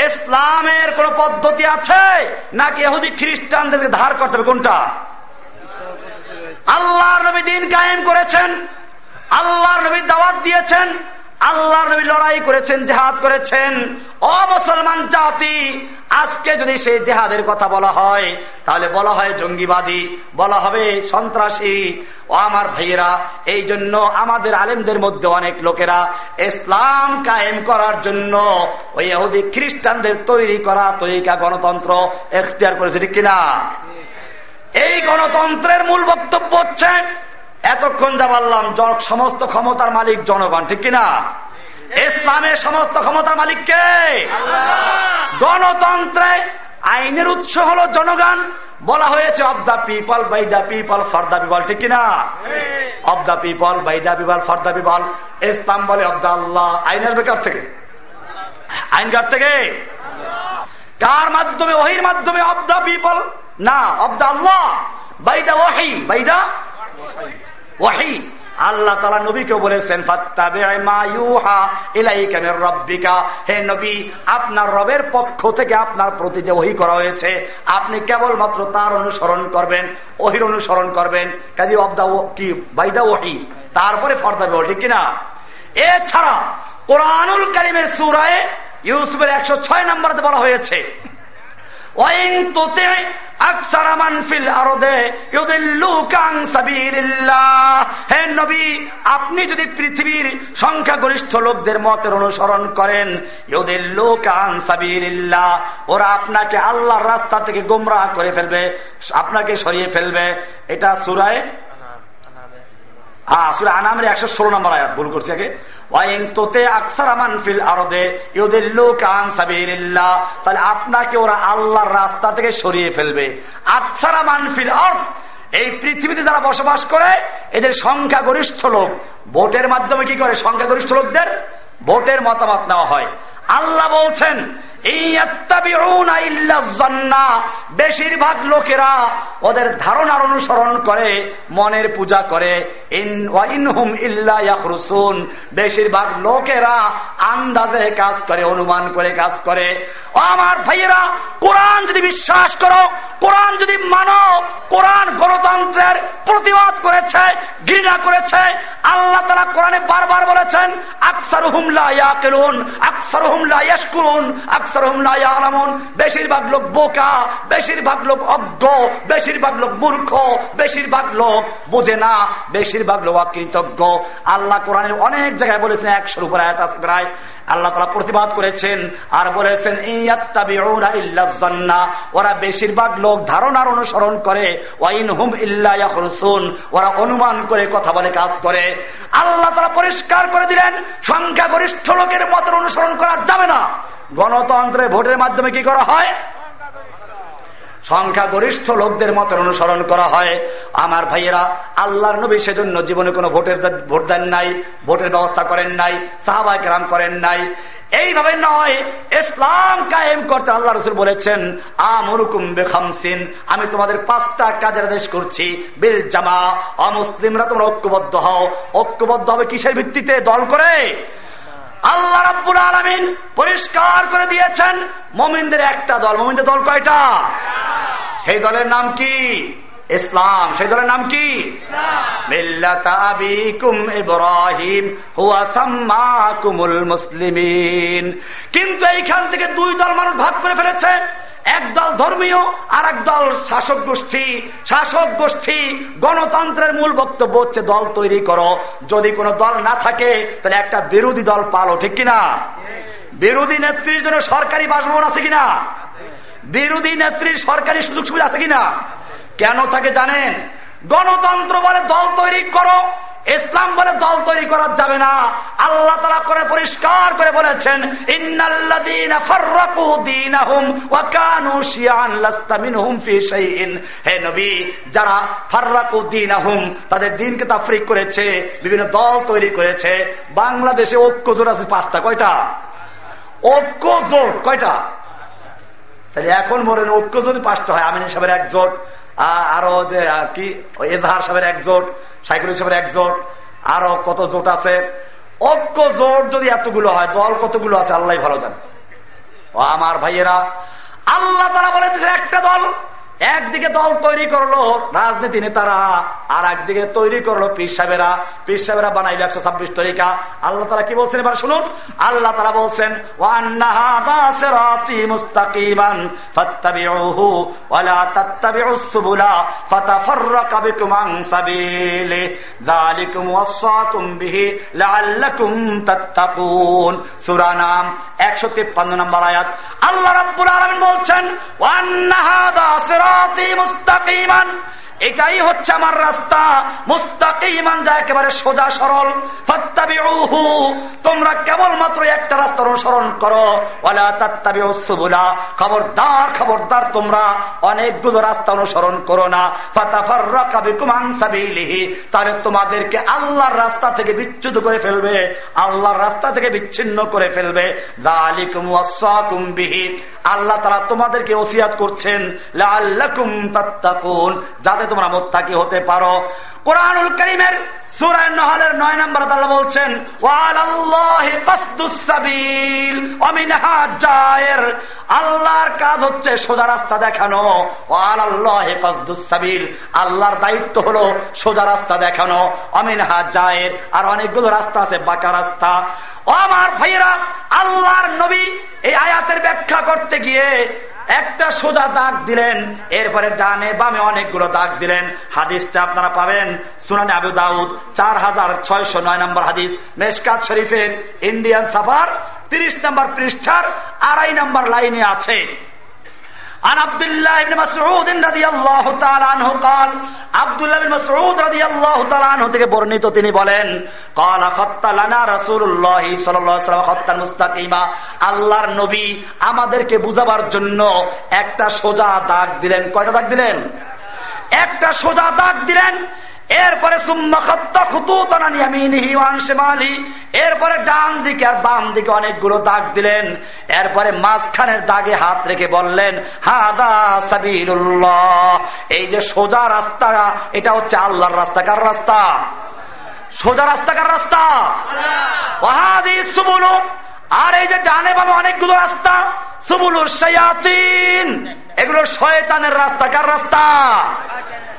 ইসলামের কোন পদ্ধতি আছে? নাকি এহুদি খ্রিস্টানদেরকে ধার করতে হবে, কোনটা? আল্লাহর নবী দিন কায়েম করেছেন, আল্লাহর নবী দাওয়াত দিয়েছেন আল্লাহর নবী লড়াই করেছেন, জেহাদ করেছেন। অমুসলমান জাতি, আজকে যদি সেই জেহাদের কথা বলা হয়, তাহলে বলা হয় জঙ্গিবাদী, বলা হবে সন্ত্রাসী। ও আমার ভাইয়েরা, এই জন্য আমাদের আলেমদের মধ্যে অনেক লোকেরা ইসলাম কায়েম করার জন্য ওই এহুদি খ্রিস্টানদের তৈরি করা তৈরিকা, গণতন্ত্র এখতিয়ার করেছে, ঠিক কিনা? এই গণতন্ত্রের মূল বক্তব্য হচ্ছে এতক্ষণ যা বললাম সমস্ত ক্ষমতার মালিক জনগণ ঠিক কিনা? ইসলামের সমস্ত ক্ষমতার মালিক কে? গণতন্ত্রে আইনের উৎস হলো জনগণ। বলা হয়েছে of the people by the people for the people ঠিক কিনা? Of the people by the people for the people Islam বলে অব দ্য আল্লাহ আইনের বেকার থেকে? আইন কার থেকে? কার মাধ্যমে ওহির মাধ্যমে অব দ্য পিপল না of the Allah by the ওহি বাই দ্য ওয়াহি। আল্লাহ তালা নবীকে বলেছেন হে নবী, আপনার রবের পক্ষ থেকে আপনার প্রতি যে ওহি করা হয়েছে, আপনি কেবলমাত্র তার অনুসরণ করবেন, ওহির অনুসরণ করবেন। কাজী অবদা কি, বাইদা ওহি। তারপরে ফর্দাবে ঠিক কিনা? এছাড়া কোরআনুল কারিমের সুরায় ইউসুফের একশো ছয় নম্বরতে বলা হয়েছে আপনি যদি পৃথিবীর সংখ্যাগরিষ্ঠ লোকদের মতের অনুসরণ করেন ইউদের লোকাং সাবিল্লাহ ওরা আপনাকে আল্লাহর রাস্তা থেকে গুমরাহ করে ফেলবে, আপনাকে সরিয়ে ফেলবে। এটা সুরায় আনামের একশো ষোলো নম্বর ভুল করছি আগে। তাহলে আপনাকে ওরা আল্লাহর রাস্তা থেকে সরিয়ে ফেলবে। আকসারা মানফিল অর্থ এই পৃথিবীতে যারা বসবাস করে, এদের সংখ্যাগরিষ্ঠ লোক। ভোটের মাধ্যমে কি করে? সংখ্যাগরিষ্ঠ লোকদের ভোটের মতামত নেওয়া হয়। আল্লাহ বলছেন বেশিরভাগ লোকেরা ওদের ধারণার অনুসরণ করে, মনের পূজা করে। বেশিরভাগ লোকেরা আন্দাজে কাজ করে, অনুমান করে কাজ করে। আমার ভাইয়েরা, কোরআন যদি বিশ্বাস করো, কোরআন যদি মানো, কোরআন গণতন্ত্রের প্রতিবাদ করেছে, ঘৃণা করেছে আল্লাহ তারা কোরআনে বারবার বলেছেন আকসার হুমলা ইয়াকেলুন আকসার হুমলা ইয়াসকুরুন আকসার হুমলা ইয়ালামুন। বেশিরভাগ লোক বোকা, বেশিরভাগ লোক অজ্ঞ, বেশিরভাগ লোক মূর্খ, বেশিরভাগ লোক বোঝে না, বেশিরভাগ লোক অকৃতজ্ঞ। আল্লাহ কোরআনের অনেক জায়গায় বলেছেন, একশোর উপর আয়াত আছে প্রায় আল্লাহ তালা প্রতিবাদ করেছেন আর বলেছেন ওরা বেশিরভাগ লোক ধারণার অনুসরণ করে ওয়াইন হুম ইল্লাহরসুন ওরা অনুমান করে কথা বলে, কাজ করে। আল্লাহ তালা পরিষ্কার করে দিলেন, সংখ্যাগরিষ্ঠ লোকের মতের অনুসরণ করা যাবে না। গণতন্ত্রে ভোটের মাধ্যমে কি করা হয়? সংখ্যাগরিষ্ঠ লোকদের মতের অনুসরণ করা হয়। আমার ভাইয়েরা, আল্লাহর নবী সেজন্য জীবনে কোনো ভোটের ভোট দেন নাই, ভোটের ব্যবস্থা করেন নাই সাহাবাই কেরাম করেন নাই। এইভাবে নয়, ইসলাম কায়েম করতে আল্লাহ রসুল বলেছেন, আমরুকুম বেখামসিন আমি তোমাদের পাঁচটা কাজের আদেশ করছি। বিল জামা, অমুসলিমরা তোমরা ঐক্যবদ্ধ হও। ঐক্যবদ্ধ হবে কিসের ভিত্তিতে? দল করে। আল্লাহ রাব্বুল আলমিন পরিষ্কার করে দিয়েছেন মমিনদের একটা দল। মমিনদের দল কয়টা? সেই দলের নাম কি? ইসলাম। সেই দলের নাম কি? ইব্রাহিম মুসলিমিন। কিন্তু এইখান থেকে দুই দল মানুষ ভাগ করে ফেলেছে। একদল ধর্মীয় আর একদল শাসক গোষ্ঠী। শাসক গোষ্ঠী গণতন্ত্রের মূল বক্তব্য হচ্ছে, দল তৈরি করো। যদি কোনো দল না থাকে, তাহলে একটা বিরোধী দল পালো, ঠিক কিনা? বিরোধী নেত্রীর জন্য সরকারি বাসভবন আছে কিনা? বিরোধী নেত্রীর সরকারি সুযোগ সুবিধা আছে কিনা? কেন থাকে জানেন? গণতন্ত্র বলে দল তৈরি করো ইসলাম বলে দল তৈরি করা যাবে না। আল্লাহ তালা করে পরিষ্কার করে বলেছেন যারা তাদের দিনকে করেছে, বিভিন্ন দল তৈরি করেছে। বাংলাদেশে ঐক্য জোট আছে পাঁচটা, কয়টা? ঐক্য জোট, কয়টা? তাহলে এখন মনে ঐক্য যদি পাঁচটা হয়, আমিন সাহেবের এক জোট আরও যে কি, এজাহার সাহেবের এক জোট সাইকুল সাহেবের এক জোট, আরও কত জোট আছে। ঐক্য জোট যদি এতগুলো হয়, দল কতগুলো আছে আল্লাহ ভালো জান। আমার ভাইয়েরা, আল্লাহ তারা বলে একটা দল। একদিকে দল তৈরি করল রাজনীতি নেতারা, আর একদিকে তৈরি করল পীর সাহেবেরা। পীর সাহেবেরা বানাইলো একশো ছাব্বিশ তরিকা। আল্লাহ তারা কি বলছেন এবার শুনুন? আল্লাহ তারা বলছেন আল্লাহ রাব্বুল আলমিন বলছেন ওয়ান্নাহাদা মুস্তাকিমান এটাই হচ্ছে আমার রাস্তা। মুস্তাকিমান যা একেবারে সোজা, সরল। তোমরা কেবলমাত্র একটা রাস্তা অনুসরণ করো। খবরদার খবরদার তোমরা অনেকগুলো রাস্তা অনুসরণ করো না। ফাতাফার তাহলে তোমাদেরকে আল্লাহর রাস্তা থেকে বিচ্যুত করে ফেলবে। আল্লাহর রাস্তা থেকে বিচ্ছিন্ন করে ফেলবে। আল্লাহ তারা তোমাদেরকে ওসিয়াত করছেন যাতে তোমরা মোত্তাকি হতে পারো। কোরআনুল করিমের সুরায় নহলের নয় নম্বর তারা বলছেন আল্লাহর কাজ হচ্ছে সোজা রাস্তা দেখানো। আল্লাহ আল্লাহর দায়িত্ব হলো সোজা রাস্তা দেখানো অমিন জায়ের আর অনেকগুলো রাস্তা আছে, বাঁকা রাস্তা। আমার ভাইয়েরা, আল্লাহর নবী এই আয়াতের ব্যাখ্যা করতে গিয়ে একটা সোজা দাগ দিলেন, এরপরে ডানে বামে অনেকগুলো দাগ দিলেন। হাদিসটা আপনারা পাবেন, সুনানি আবু দাউদ, চার হাজার ছয়শো নয় নম্বর হাদিস মেসকাত শরীফের ইন্ডিয়ান সাফার, তিরিশ নম্বর পৃষ্ঠার আড়াই নম্বর লাইনে আছে। عن عبد الله بن مسعود رضي الله تعالى عنه قال عبد الله بن مسعود رضي الله تعالى عنه থেকে বর্ণিত তিনি বলেন قال خط لنا رسول الله صلى الله عليه وسلم خطا مستقيما আল্লাহর নবী আমাদেরকে বুঝাবার জন্য একটা সোজা দাগ দিলেন কয়টা দাগ দিলেন একটা সোজা দাগ দিলেন এরপরে এরপরে ডান দিকে আর বাম দিকে অনেকগুলো দাগ দিলেন। এরপরে মাঝখানের দাগে হাত রেখে বললেন, হাদা সাবিরুল্লাহ এই যে সোজা রাস্তা, এটা হচ্ছে আল্লাহর রাস্তা। কার রাস্তা? সোজা রাস্তা কার রাস্তা? আর এই যে ডানে বামে অনেকগুলো রাস্তা সুবুলুর সয়াতিন এগুলো শয়তানের রাস্তা। কার রাস্তা?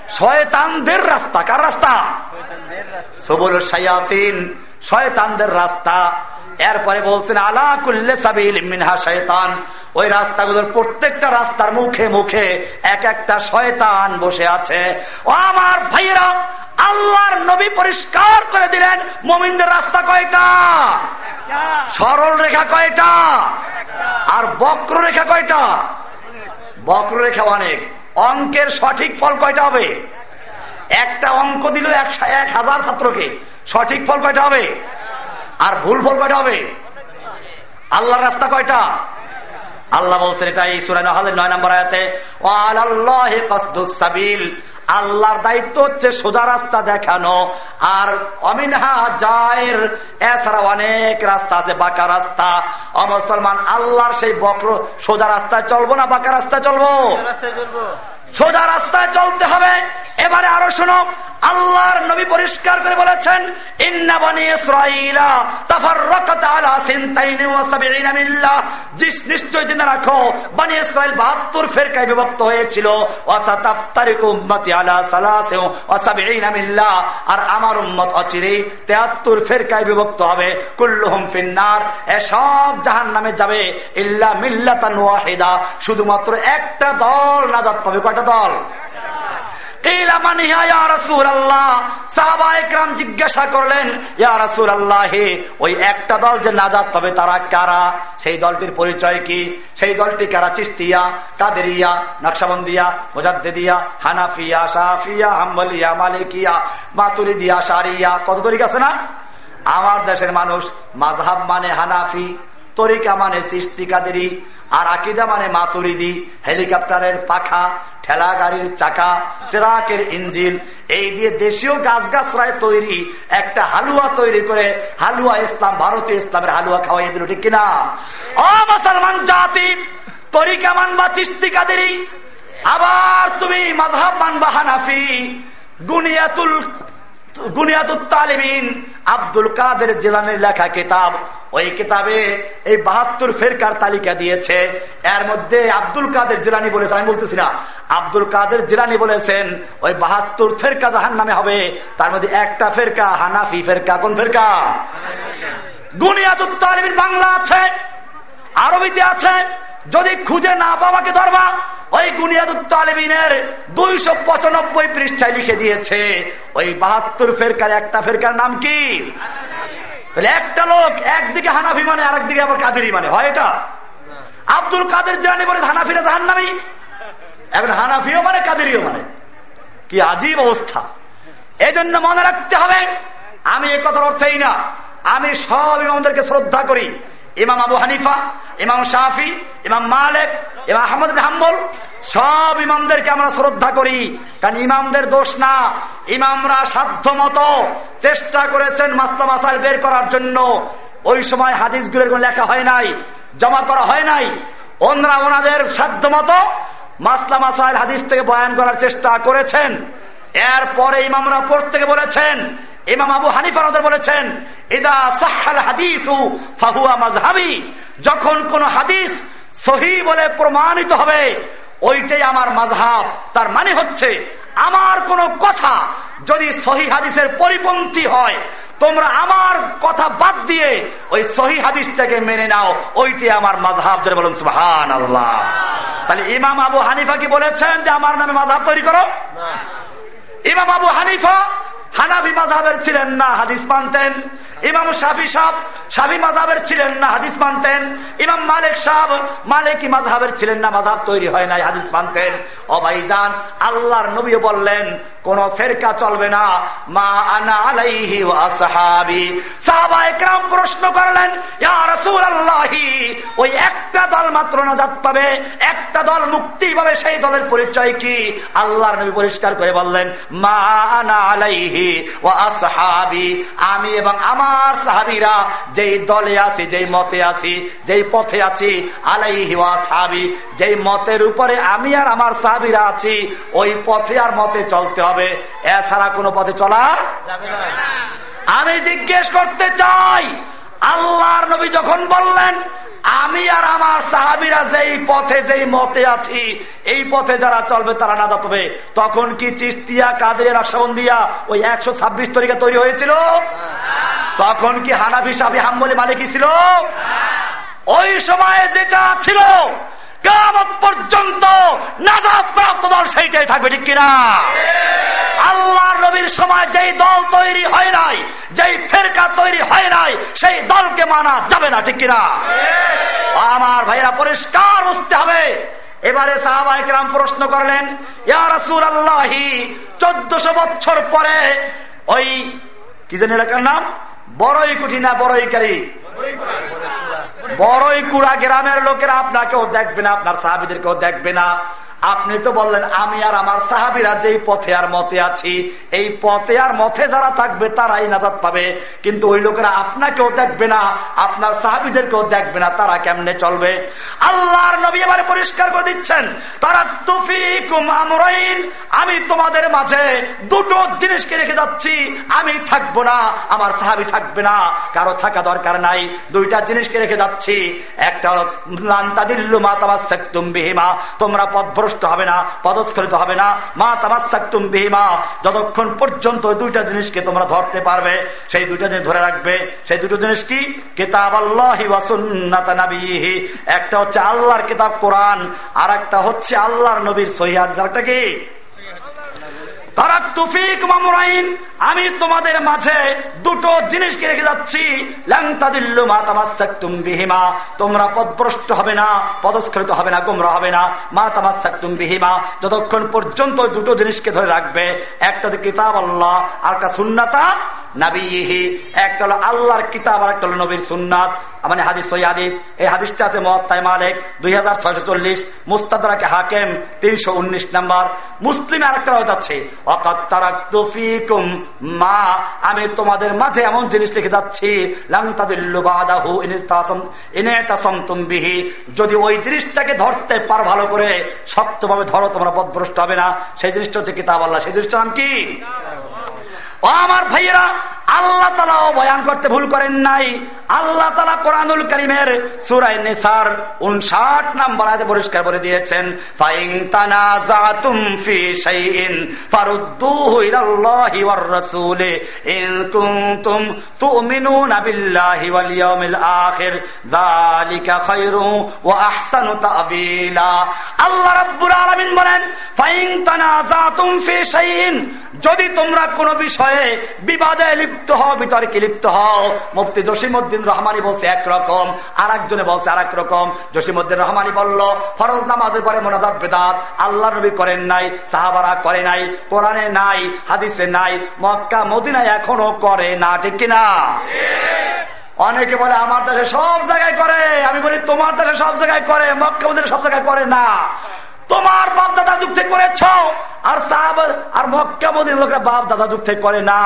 শয়তানদের রাস্তা, কার রাস্তা? সুবুলুর সয়াতিন শয়তানদের রাস্তা। এরপরে বলছেন, আলা কুল্লে সাবিল মিনহা শয়তান। ওই রাস্তাগুলোর প্রত্যেকটা রাস্তার মুখে মুখে এক একটা শয়তান বসে আছে। ও আমার ভাইয়েরা, আল্লাহর নবী পরিষ্কার করে দিলেন, মোমিনদের রাস্তা কয়টা? সরল রেখা কয়টা? আর বক্র রেখা কয়টা? বক্র রেখা অনেক। অঙ্কের সঠিক ফল কয়টা হবে? একটা অঙ্ক দিল এক হাজার ছাত্রকে। সঠিক ফল কয়টা হবে? আর ভুল ফল কয়টা হবে? আল্লাহর রাস্তা কয়টা? আল্লাহ বলছেন এটা এই সুরান নয় নম্বর আয়াতে সাবিল। আল্লাহর দায়িত্ব হচ্ছে সোজা রাস্তা দেখানো। আর অমিনহা জায়ের এছাড়া অনেক রাস্তা আছে, বাঁকা রাস্তা। অমুসলমান আল্লাহর সেই বক্র সোজা রাস্তায় চলবো না বাঁকা রাস্তায় চলবো। সোজা রাস্তায় চলতে হবে। এবারে আরও শোনো। আল্লাহর নবী পরিষ্কার করে বলেছেন আর আমার উম্মত অচিরে তেহাত্তর ফেরকায় বিভক্ত হবে। ফিন্নার এসব জাহান নামে যাবে। ইল্লা ওয়াহিদা। শুধুমাত্র একটা দল নাজাত কয়টা দল। জিজ্ঞাসা করলেন ওই একটা দল যে নাজাদ পাবে তারা কারা? সেই দলটির পরিচয় কি? সেই দলটি কারা চিস্তিয়া কাদেরিয়া, নকশাবন্দিয়া মোজাদ্দিয়া হানাফিয়া সাফিয়া হাম্বলিয়া, মালিকিয়া মাতুরিদিয়া সারিয়া কত তরিক আছে না? আমার দেশের মানুষ মাঝহাব মানে হানাফি। তরিকা মানে সৃষ্টিকাদেরই, আর আকিদা মানে মাতুরিদি, হেলিকপ্টারের পাখা, ঠেলা গাড়ির চাকা, ট্রাকের ইঞ্জিন, এই দিয়ে দেশীয় গাছ গাছরায় তৈরি একটা হালুয়া তৈরি করে হালুয়া ইসলাম, ভারতীয় ইসলামের হালুয়া খাওয়াই দিল, ঠিক কিনা? ও মুসলমান জাতি, তরিকা মানবা চিস্তিকাদেরই আবার তুমি মাধাব মানবা হানাফি গুনিয়াতুল আব্দুল কাদের জেলানের লেখা কিতাব। ওই কিতাবে এই বাহাত্তর ফেরকার তালিকা দিয়েছে। এর মধ্যে আব্দুল কাদের জিলানি বলেছেন আমি বলতেছি না। আব্দুল কাদের জিলানি বলেছেন, ওই বাহাত্তর ফেরকা জাহান নামে হবে। তার মধ্যে একটা ফেরকা, হানাফি ফেরকা, কোন ফেরকা? গুনিয়াতুত্তালিমিন বাংলা আছে, আরবিতে আছে যদি খুঁজে না বাবাকে ধরবা। ওই গুনিয়াদুত্তালিমিনের দুইশো পঁচানব্বই পৃষ্ঠায় লিখে দিয়েছে। ওই বাহাত্তর ফেরকার একটা ফেরকার নাম কি? একটা লোক একদিকে হানাফি মানে আর একদিকে আবার কাদেরই মানে। হয় এটা? আব্দুল কাদের জানি বলে হানাফিরা জাহান নামি এখন হানাফিও মানে কাদেরিও মানে। কি আজীব অবস্থা। এই জন্য মনে রাখতে হবে, আমি এ কথার অর্থেই না। আমি সব ইমামদেরকে শ্রদ্ধা করি। ইমাম আবু হানিফা, ইমাম শাহি ইমাম মালেক, ইমাম আহমদ হাম্বল, সব ইমামদেরকে আমরা শ্রদ্ধা করি। কারণ ইমামদের দোষ না। ইমামরা সাধ্য মতো চেষ্টা করেছেন মাস্তা মাসাল বের করার জন্য। ওই সময় হাদিসগুলোর কোনো লেখা হয় নাই, জমা করা হয় নাই। ওনরা ওনাদের সাধ্য মতো মাসলা মাসাইল হাদিস থেকে বয়ান করার চেষ্টা করেছেন। এরপরে ইমামরা পড়তে বলেছেন ইমাম আবু হানিফা বলেছেন ইদা সাহাল হাদিস ফাহুয়া মাজহাবি যখন কোন হাদিস সহি বলে প্রমাণিত হবে ওইটাই আমার মাঝহাব তার মানে হচ্ছে আমার কোন কথা যদি সহি হাদিসের পরিপন্থী হয় তোমরা আমার কথা বাদ দিয়ে ওই সহি হাদিসটাকে মেনে নাও। ওইটি আমার মাঝহাব ধরে বলুন সুহান আল্লাহ তাহলে ইমাম আবু হানিফা কি বলেছেন যে আমার নামে মাঝহাব তৈরি করো? ইমাম আবু হানিফা হানাবি মাধাবের ছিলেন না, হাদিস মানতেন। ইমাম শাফি সাহ শাফি মাধাবের ছিলেন না, হাদিস মানতেন। ইমাম মালিক সাহ মালিকি মাধাবের ছিলেন না মাধাব তৈরি হয় নাই, হাদিস মানতেন। অবাইজান আল্লাহর নবীও বললেন, কোন ফেরকা চলবে না। মা আনা আলাইহি ওয়াসহাবি সাহাবা একরাম প্রশ্ন করলেন, ইয়া রাসূলুল্লাহি, ওই একটা দল মাত্র নাজাত পাবে? একটা দল মুক্তি পাবে, সেই দলের পরিচয় কি? আল্লাহর নবী পরিষ্কার করে বললেন, মা আনা আলাইহি আমি এবং আমার সাহাবিরা যেই দলে আছি, যেই মতে আছি, যেই পথে আছি, আলাইহি ওয়া সাহাবি যেই মতের উপরে আমি আর আমার সাহাবিরা আছি, ওই পথে আর মতে চলতে হবে। এছাড়া কোনো পথে চলা আমি জিজ্ঞেস করতে চাই আল্লাহর নবী যখন বললেন আমি আর আমার সাহাবিরা যেই পথে যেই মতে আছি এই পথে যারা চলবে তারা না পাবে তখন কি চিস্তিয়া কাদের নকশাবন্দিয়া ওই একশো ছাব্বিশ তরিকা তৈরি হয়েছিল? তখন কি হানাফি সাবি হাম্বলি মালিকি ছিল? ওই সময়ে যেটা ছিল কেমন পর্যন্ত নাজাদ প্রাপ্ত দল সেইটাই থাকবে ঠিক কিনা? আল্লাহ নবীর সময় যেই দল তৈরি হয় নাই যেই ফেরকা তৈরি হয় নাই সেই দলকে মানা যাবে না ঠিক কিনা? আমার ভাইরা পরিষ্কার বুঝতে হবে। এবারে সাহাবাহিকরাম প্রশ্ন করলেন ইয়া রাসুল আল্লাহি চোদ্দশো বছর পরে ওই কি জানি এলাকার নাম? বড়ই কুঠি না বড়ই কারি? বড়ই কুড়া গ্রামের লোকেরা আপনাকেও দেখবে না, আপনার সাহাবিদেরকেও দেখবে না। আপনি তো বললেন, আমি আর আমার সাহাবিরা যেই পথে আর মতে আছি, এই পথে আর মথে যারা থাকবে তারাই নাজাদ পাবে। কিন্তু ওই লোকেরা আপনাকেও দেখবে না, আপনার সাহাবিদেরকেও দেখবে না, তারা কেমনে চলবে? আল্লাহর নবী এবারে পরিষ্কার করে দিচ্ছেন তারা তুফিকুমাইন আমি তোমাদের মাঝে দুটো জিনিসকে রেখে যাচ্ছি, আমি থাকব না, আমার সাহাবি থাকবে না, কারও থাকা দরকার নাই, দুইটা জিনিসকে রেখে যাচ্ছি, একটা লান্তাদিল্লু মা তামার সেক্তুম বিহিমা, তোমরা পথ পদভ্রষ্ট হবে না, পদস্খলিত হবে না। মা তামাসাকুম বিহিমা, যতক্ষণ পর্যন্ত দুইটা জিনিসকে তোমরা ধরতে পারবে, সেই দুইটা জিনিস ধরে রাখবে। সেই দুটো জিনিস কি? কিতাব আল্লাহি ওয়াসুন্নাতানাবিহি একটা হচ্ছে আল্লাহর কিতাব কোরআন আর একটা হচ্ছে আল্লাহর নবীর সহিদ একটা কি? তারা তুফিক মামুরাইন আমি তোমাদের মাঝে দুটো জিনিসকে রেখে যাচ্ছি। বিহিমা। তোমরা পদপ্রষ্ট হবে না, পদস্খলিত হবে না, গুমরা হবে না। মা তামাসাকুম বিহিমা। যতক্ষণ পর্যন্ত দুটো জিনিসকে ধরে রাখবে, একটা কিতাব আল্লাহ, আর একটা সুন্নাতা নাবিহি একটা হলো আল্লাহর কিতাব আর একটা হলো নবীর সুন্নাত। মানে হাদিস সই হাদিস। এই হাদিসটা আছে মহত্তায় মালিক, দুই হাজার ছয়শো চল্লিশ, মুস্তাদারাকে হাকেম, তিনশো উনিশ নাম্বার। মুসলিম আরেকটা হয়ে মা আমি তোমাদের মাঝে এমন জিনিস লিখে যাচ্ছি যদি ওই জিনিসটাকে ধরতে পার ভালো করে, শক্তভাবে ধরো, তোমরা পদভ্রষ্ট হবে না। সেই জিনিসটা হচ্ছে কিতাব আল্লাহ। সেই জিনিসটার নাম কি? ও আমার ভাইয়েরা, আল্লাহ তালাও বয়ান করতে ভুল করেন নাই। আল্লাহ তালা কোরআনুল করিমের সুরাই নেসার উনষাট নাম্বার আজ পরিষ্কার করে দিয়েছেন ফাইং তানা ফি শাইইন ইলাল্লাহি ওয়ার রাসূলি ইন কুনতুম তুমিনুনা বিল্লাহি ওয়াল ইয়াউমিল আখির, যালিকা খায়রু ওয়া আহসানু আল্লাহ রাব্বুল আলামিন বলেন ফাইং তানা জাতুম ফি শাইইন, যদি তোমরা কোনো বিষয়ে বিবাদে লিপ্ত হও, বিতর্কে লিপ্ত হও। মুফতি জসিমুদ্দিন রহমানি বলছে একরকম আর একজনে বলছে আর রকম জসিমুদ্দিন রহমানি বলল, ফরজ নামাজের পরে মোনাজাত বেদাত আল্লাহ নবী করেন নাই, সাহাবারা করে নাই, কোরআনে নাই, হাদিসে নাই, মক্কা, মদিনায় এখনও করে না, ঠিক কিনা? অনেকে বলে, আমার দেশে সব জায়গায় করে। আমি বলি, তোমার দেশে সব জায়গায় করে, মক্কা, মদিনা সব জায়গায় করে না। তোমার বাপ দাদা যুগ থেকে করেছ? আর সাহাব আর মক্কা মদিন লোকেরা বাপ দাদা যুগ থেকে করে, না,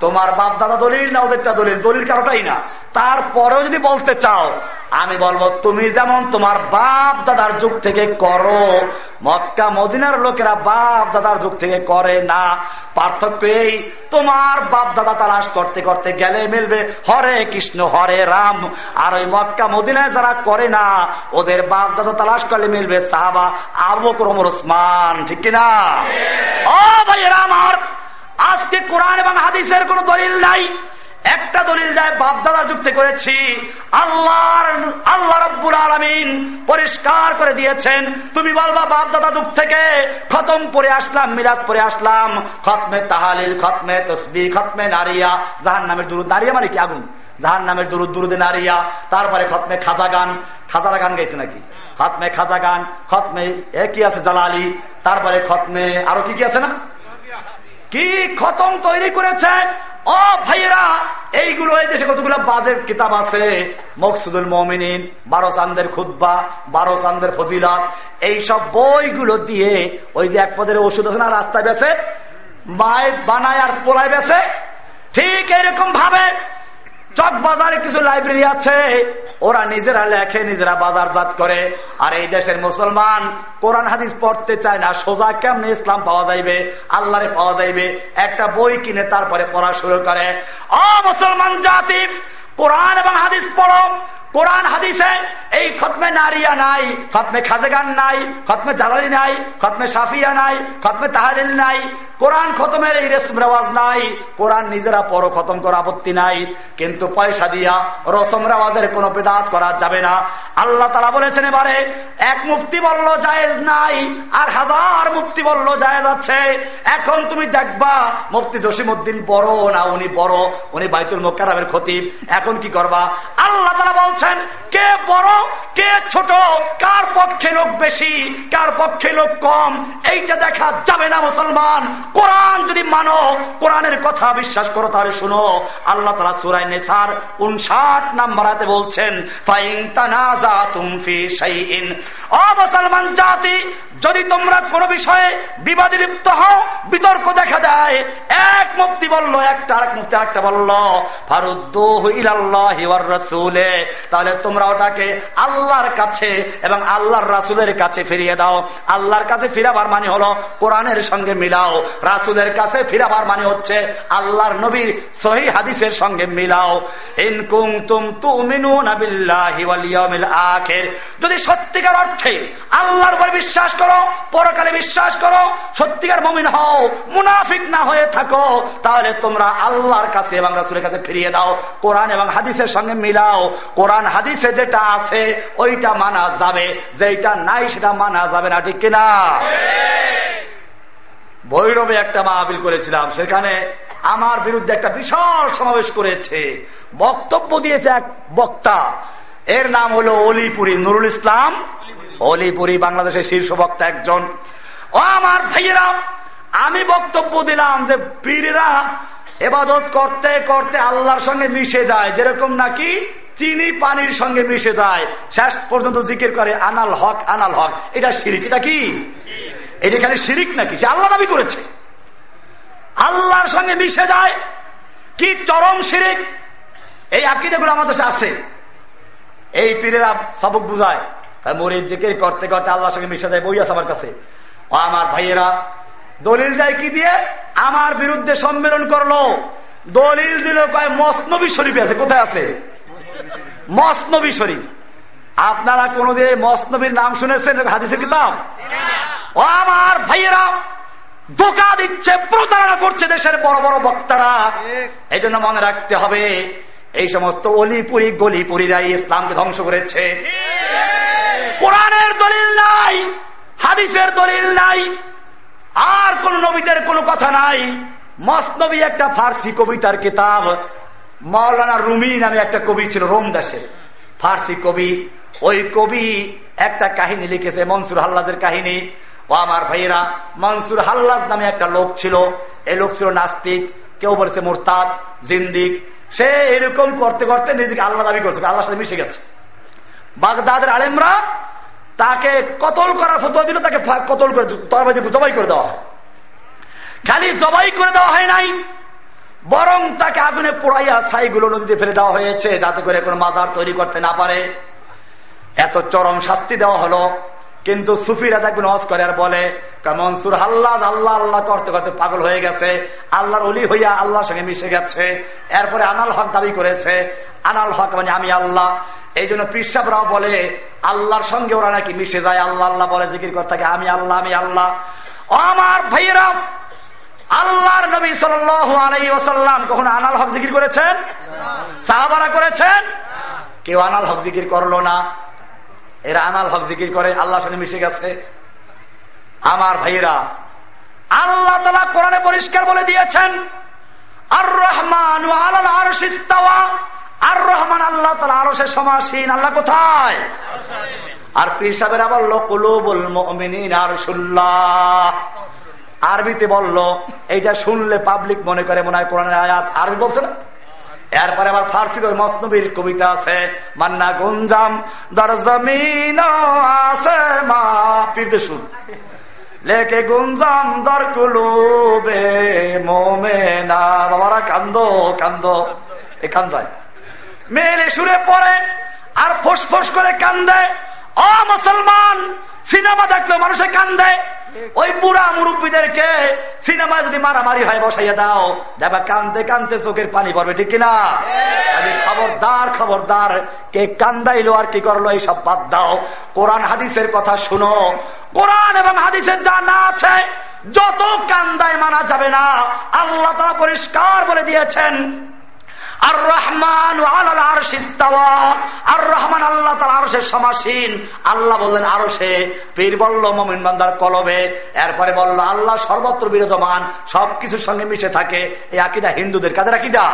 তোমার বাপ দাদা দলিল, না ওদেরটা দলিল। দলিল কারোটাই না। তারপরেও যদি বলতে চাও, আমি বলব, তুমি যেমন তোমার বাপ দাদার যুগ থেকে করো, মক্কা মদিনার লোকেরা বাপ দাদার যুগ থেকে করে না। পার্থক্য এই, তোমার বাপ দাদা তালাশ করতে করতে গেলে মিলবে, হরে কৃষ্ণ, হরে রাম। আর ওই মক্কা মদিনায় যারা করে না, ওদের বাপ দাদা তালাশ করলে মিলবে সাহাবা আবু ক্রমর ওসমান। ঠিক কিনা? ও ভাই আমার আজকে কোরআন এবং হাদিসের কোন দলিল নাই। একটা দলিল যায় বাপদাদা যুক্তি করেছি, আল্লাহর, আল্লাহ রব্বুল আলমিন পরিষ্কার করে দিয়েছেন। তুমি বলবা বাপদাদা যুগ থেকে খতম পরে আসলাম, মিলাদ পরে আসলাম। খতমে তাহালিল, খতমে তসবি, খতমে নারিয়া। জাহান নামের দুরুদ, নারিয়া মানে কি আগুন? জাহান নামের দুরুদ, দুরুদে নারিয়া। তারপরে খতমে খাজা গান। খাজারা গান গাইছে নাকি? খতমে খাজা গান, খতমে এ কি আছে জালালি, তারপরে খতমে আরও কি কি আছে না? কি খতম তৈরি করেছে? ও ভাইয়েরা, এইগুলো এই দেশে কতগুলো বাজের কিতাব আছে? মকসুদুল মমিনিন, বারো চান্দের খুদ্া বারো চান্দের ফজিলত, এইসব বইগুলো দিয়ে ওই যে এক পদের ওষুধ আছে না, রাস্তায় বেছে মায় বানায় আর পোলায় বেছে, ঠিক এরকম ভাবে চক বাজারে কিছু লাইব্রেরি আছে, ওরা নিজেরা লেখে, নিজেরা বাজারজাত করে। আর এই দেশের মুসলমান কোরআন, হাদিস পড়তে চায় না, সোজা কেমনে ইসলাম পাওয়া যাইবে? আল্লাহরে পাওয়া যাইবে। একটা বই কিনে তারপরে পড়া শুরু করে। অ মুসলমান জাতি, কোরআন এবং হাদিস পড়ো। কোরআন, হাদিসে এই খতমে নারিয়া নাই, খতমে খাজেগান নাই, খতমে জালালি নাই, খতমে সাফিয়া নাই, খতমে তাহারিল নাই। কোরআন খতমের এই রেসম রেওয়াজ নাই। কোরআন নিজেরা পর খতম করা আপত্তি নাই। কিন্তু পয়সা দিয়া রসম রেওয়াজের কোন বেদাত করা যাবে না। আল্লাহ তারা বলেছেন এবারে, এক মুক্তি বলল, জায়েজ নাই। আর হাজার মুক্তি বলল, জায়েজ আছে। এখন তুমি দেখবা, মুফতি জসিমুদ্দিন বড় না উনি বড়? উনি বাইতুল মোকারের খতিব। এখন কি করবা? আল্লাহ তারা বলছেন, কে বড়, কে ছোট, কার পক্ষে লোক বেশি, কার পক্ষে লোক কম, এইটা দেখা যাবে না মুসলমান। কোরআন যদি মানো, কোরআনের কথা বিশ্বাস করো তাহলে শুনো, আল্লাহ তালা সুরাই নেসার উনষাট নাম্বারাতে বলছেন মুসলমান জাতি, যদি তোমরা কোন বিষয়ে বিবাদী লিপ্ত হও, বিতর্ক দেখা দেয়, এক মুক্তি বলল, একটা আরেক মুক্তি আরেকটা বলল রসুলে। তাহলে তোমরা ওটাকে আল্লাহর কাছে এবং আল্লাহর রাসুলের কাছে ফিরিয়ে দাও। আল্লাহর কাছে ফিরাবার মানে হলো কোরআনের সঙ্গে মিলাও। রাসুলের কাছে ফিরাবার মানে হচ্ছে আল্লাহর নবীর সহি হাদিসের সঙ্গে মিলাও। ইনকুম তুম আখের। যদি সত্যিকার অর্থে আল্লাহর উপর বিশ্বাস করো, পরকালে বিশ্বাস করো, সত্যিকার মমিন হও, মুনাফিক না হয়ে থাকো, তাহলে তোমরা আল্লাহর কাছে এবং রাসুলের কাছে ফিরিয়ে দাও। কোরআন এবং হাদিসের সঙ্গে মিলাও। কোরআন হাদিসে যেটা আছে, ওইটা মানা যাবে। যেটা নাই সেটা মানা যাবে না, ঠিক কিনা? ভৈরবে একটা মাহবিল করেছিলাম, সেখানে আমার বিরুদ্ধে একটা বিশাল সমাবেশ করেছে। বক্তব্য দিয়েছে এক বক্তা। এর নাম হলো অলিপুরি নুরুল ইসলাম। অলিপুরি বাংলাদেশের শীর্ষ বক্তা একজন। ও আমার ভাইয়েরা, আমি বক্তব্য দিলাম যে, পীররা এবাদত করতে করতে আল্লাহর সঙ্গে মিশে যায়, যেরকম নাকি চিনি পানির সঙ্গে মিশে যায়। শেষ পর্যন্ত জিকির করে, আনাল হক আনাল হক। এটা শিরিক, এটা কি? এটা খালি শিরিক নাকি? সে আল্লাহ দাবি করেছে। আল্লাহর সঙ্গে মিশে যায়। কি চরম শিরিক? এই আকিদাগুলো আমাদের আছে। এই পীরেরা সবক বুঝায়। মরিদ জিকির করতে করতে আল্লাহর সঙ্গে মিশে যায় বই আছে আমার কাছে। ও আমার ভাইয়েরা, দলিল দেয় কি দিয়ে? আমার বিরুদ্ধে সম্মেলন করল। দলিল দিল কয়, মসনবী শরীফ আছে। কোথায় আছে? মসনবী শরীফ। আপনারা কোনদিন মসনবীর নাম শুনেছেন হাদিসের কিতাব? ও আমার ভাইয়েরা ধোকা দিচ্ছে প্রতারণা করছে দেশের বড় বড় বক্তারা। এই জন্য মনে রাখতে হবে এই সমস্ত অলিপুরি গলিপুরিরাই ইসলামকে ধ্বংস করেছে। কোরআনের দলিল নাই হাদিসের দলিল নাই আর কোন নবীদের কোনো কথা নাই। মসনবী একটা ফার্সি কবিতার কিতাব মাওলানা রুমি নামে একটা কবি ছিল রোম দেশে। ফার্সি কবি ওই কবি একটা কাহিনী লিখেছে, মনসুর হাল্লাদের কাহিনী। ও আমার ভাইয়েরা, মনসুর হাল্লাদ নামে একটা লোক ছিল। এই লোক ছিল নাস্তিক, কেউ বলেছে মোরতাদ, জিন্দিক। সে এরকম করতে করতে নিজেকে আল্লাহ দাবি করছে, আল্লাহর সাথে মিশে গেছে। বাগদাদের আলেমরা তাকে কতল করার ফতোয়া দিল, তাকে কতল করে তরবাজি জবাই করে দেওয়া খালি জবাই করে দেওয়া হয় নাই, বরং তাকে আগুনে পোড়াইয়া ছাইগুলো নদীতে ফেলে দেওয়া হয়েছে, যাতে করে কোনো মাজার তৈরি করতে না পারে। এত চরম শাস্তি দেওয়া হলো। কিন্তু সুফিরা দেখবেন হজ করে আর বলে মনসুর হাল্লাদ আল্লাহ আল্লাহ করতে করতে পাগল হয়ে গেছে। আল্লাহর অলি হইয়া আল্লাহর সঙ্গে মিশে গেছে। এরপরে আনাল হক দাবি করেছে। আনাল হক মানে আমি আল্লাহ। এই জন্য পিসাবরাও বলে, আল্লাহর সঙ্গে ওরা নাকি মিশে যায়। আল্লাহ আল্লাহ বলে, জিকির করতে থাকে, আমি আল্লাহ আমি আল্লাহ। আমার ভাইয়েরা, আল্লাহর নবী সালাই ওসাল্লাম কখনো আনাল হক জিকির করেছেন? সাহাবারা করেছেন? কেউ আনাল হক জিকির করল না। এরা আনাল হক জিকির করে আল্লাহ সঙ্গে মিশে গেছে। আমার ভাইয়েরা, আল্লাহ তালা কোরআনে পরিষ্কার বলে দিয়েছেন আর রহমান আর রহমান আল্লাহ তালা আরও সে সমাসীন। আল্লাহ কোথায়? আর পীর বলল, কুলুবুল মমিন আর সুল্লাহ আরবিতে বলল, এইটা শুনলে পাবলিক মনে করে মনে হয় কোরআনের আয়াত আরবি বলছে না? এরপরে আবার ফার্সির ওই মসনবীর কবিতা আছে, মান্না গুঞ্জাম দরজমিন আছে মা পিতে শুন। লেকে গুঞ্জাম, দর কুলুবে মোমে না বাবারা কান্দ কান্দ, এ কান্দায় মেলে সুরে পড়ে আর ফোস ফোস করে কান্দে। অ মুসলমান, সিনেমা দেখল মানুষে কান্দে। ওই বুড়া মুরব্বীদেরকে সিনেমা যদি মারামারি হয় বসাইয়া দাও। দেখবা কানতে কানতে চোখের পানি পড়বে ঠিক কিনা? খবরদার খবরদার। কে কান্দাইলো আর কি করল এইসব বাদ দাও। কোরআন হাদিসের কথা শুনো। কোরআন এবং হাদিসের যা না আছে যত কান্দায় মানা যাবে না। আল্লাহ তারা পরিষ্কার বলে দিয়েছেন আর রহমান আর রহমান আল্লাহ তার আরও সমাসীন। আল্লাহ বললেন আরও সে পীর বলল মমিন বান্দার কলবে। এরপরে বলল আল্লাহ সর্বত্র বিরাজমান সবকিছুর সঙ্গে মিশে থাকে। এই আকিদা হিন্দুদের কাদের আকিদা?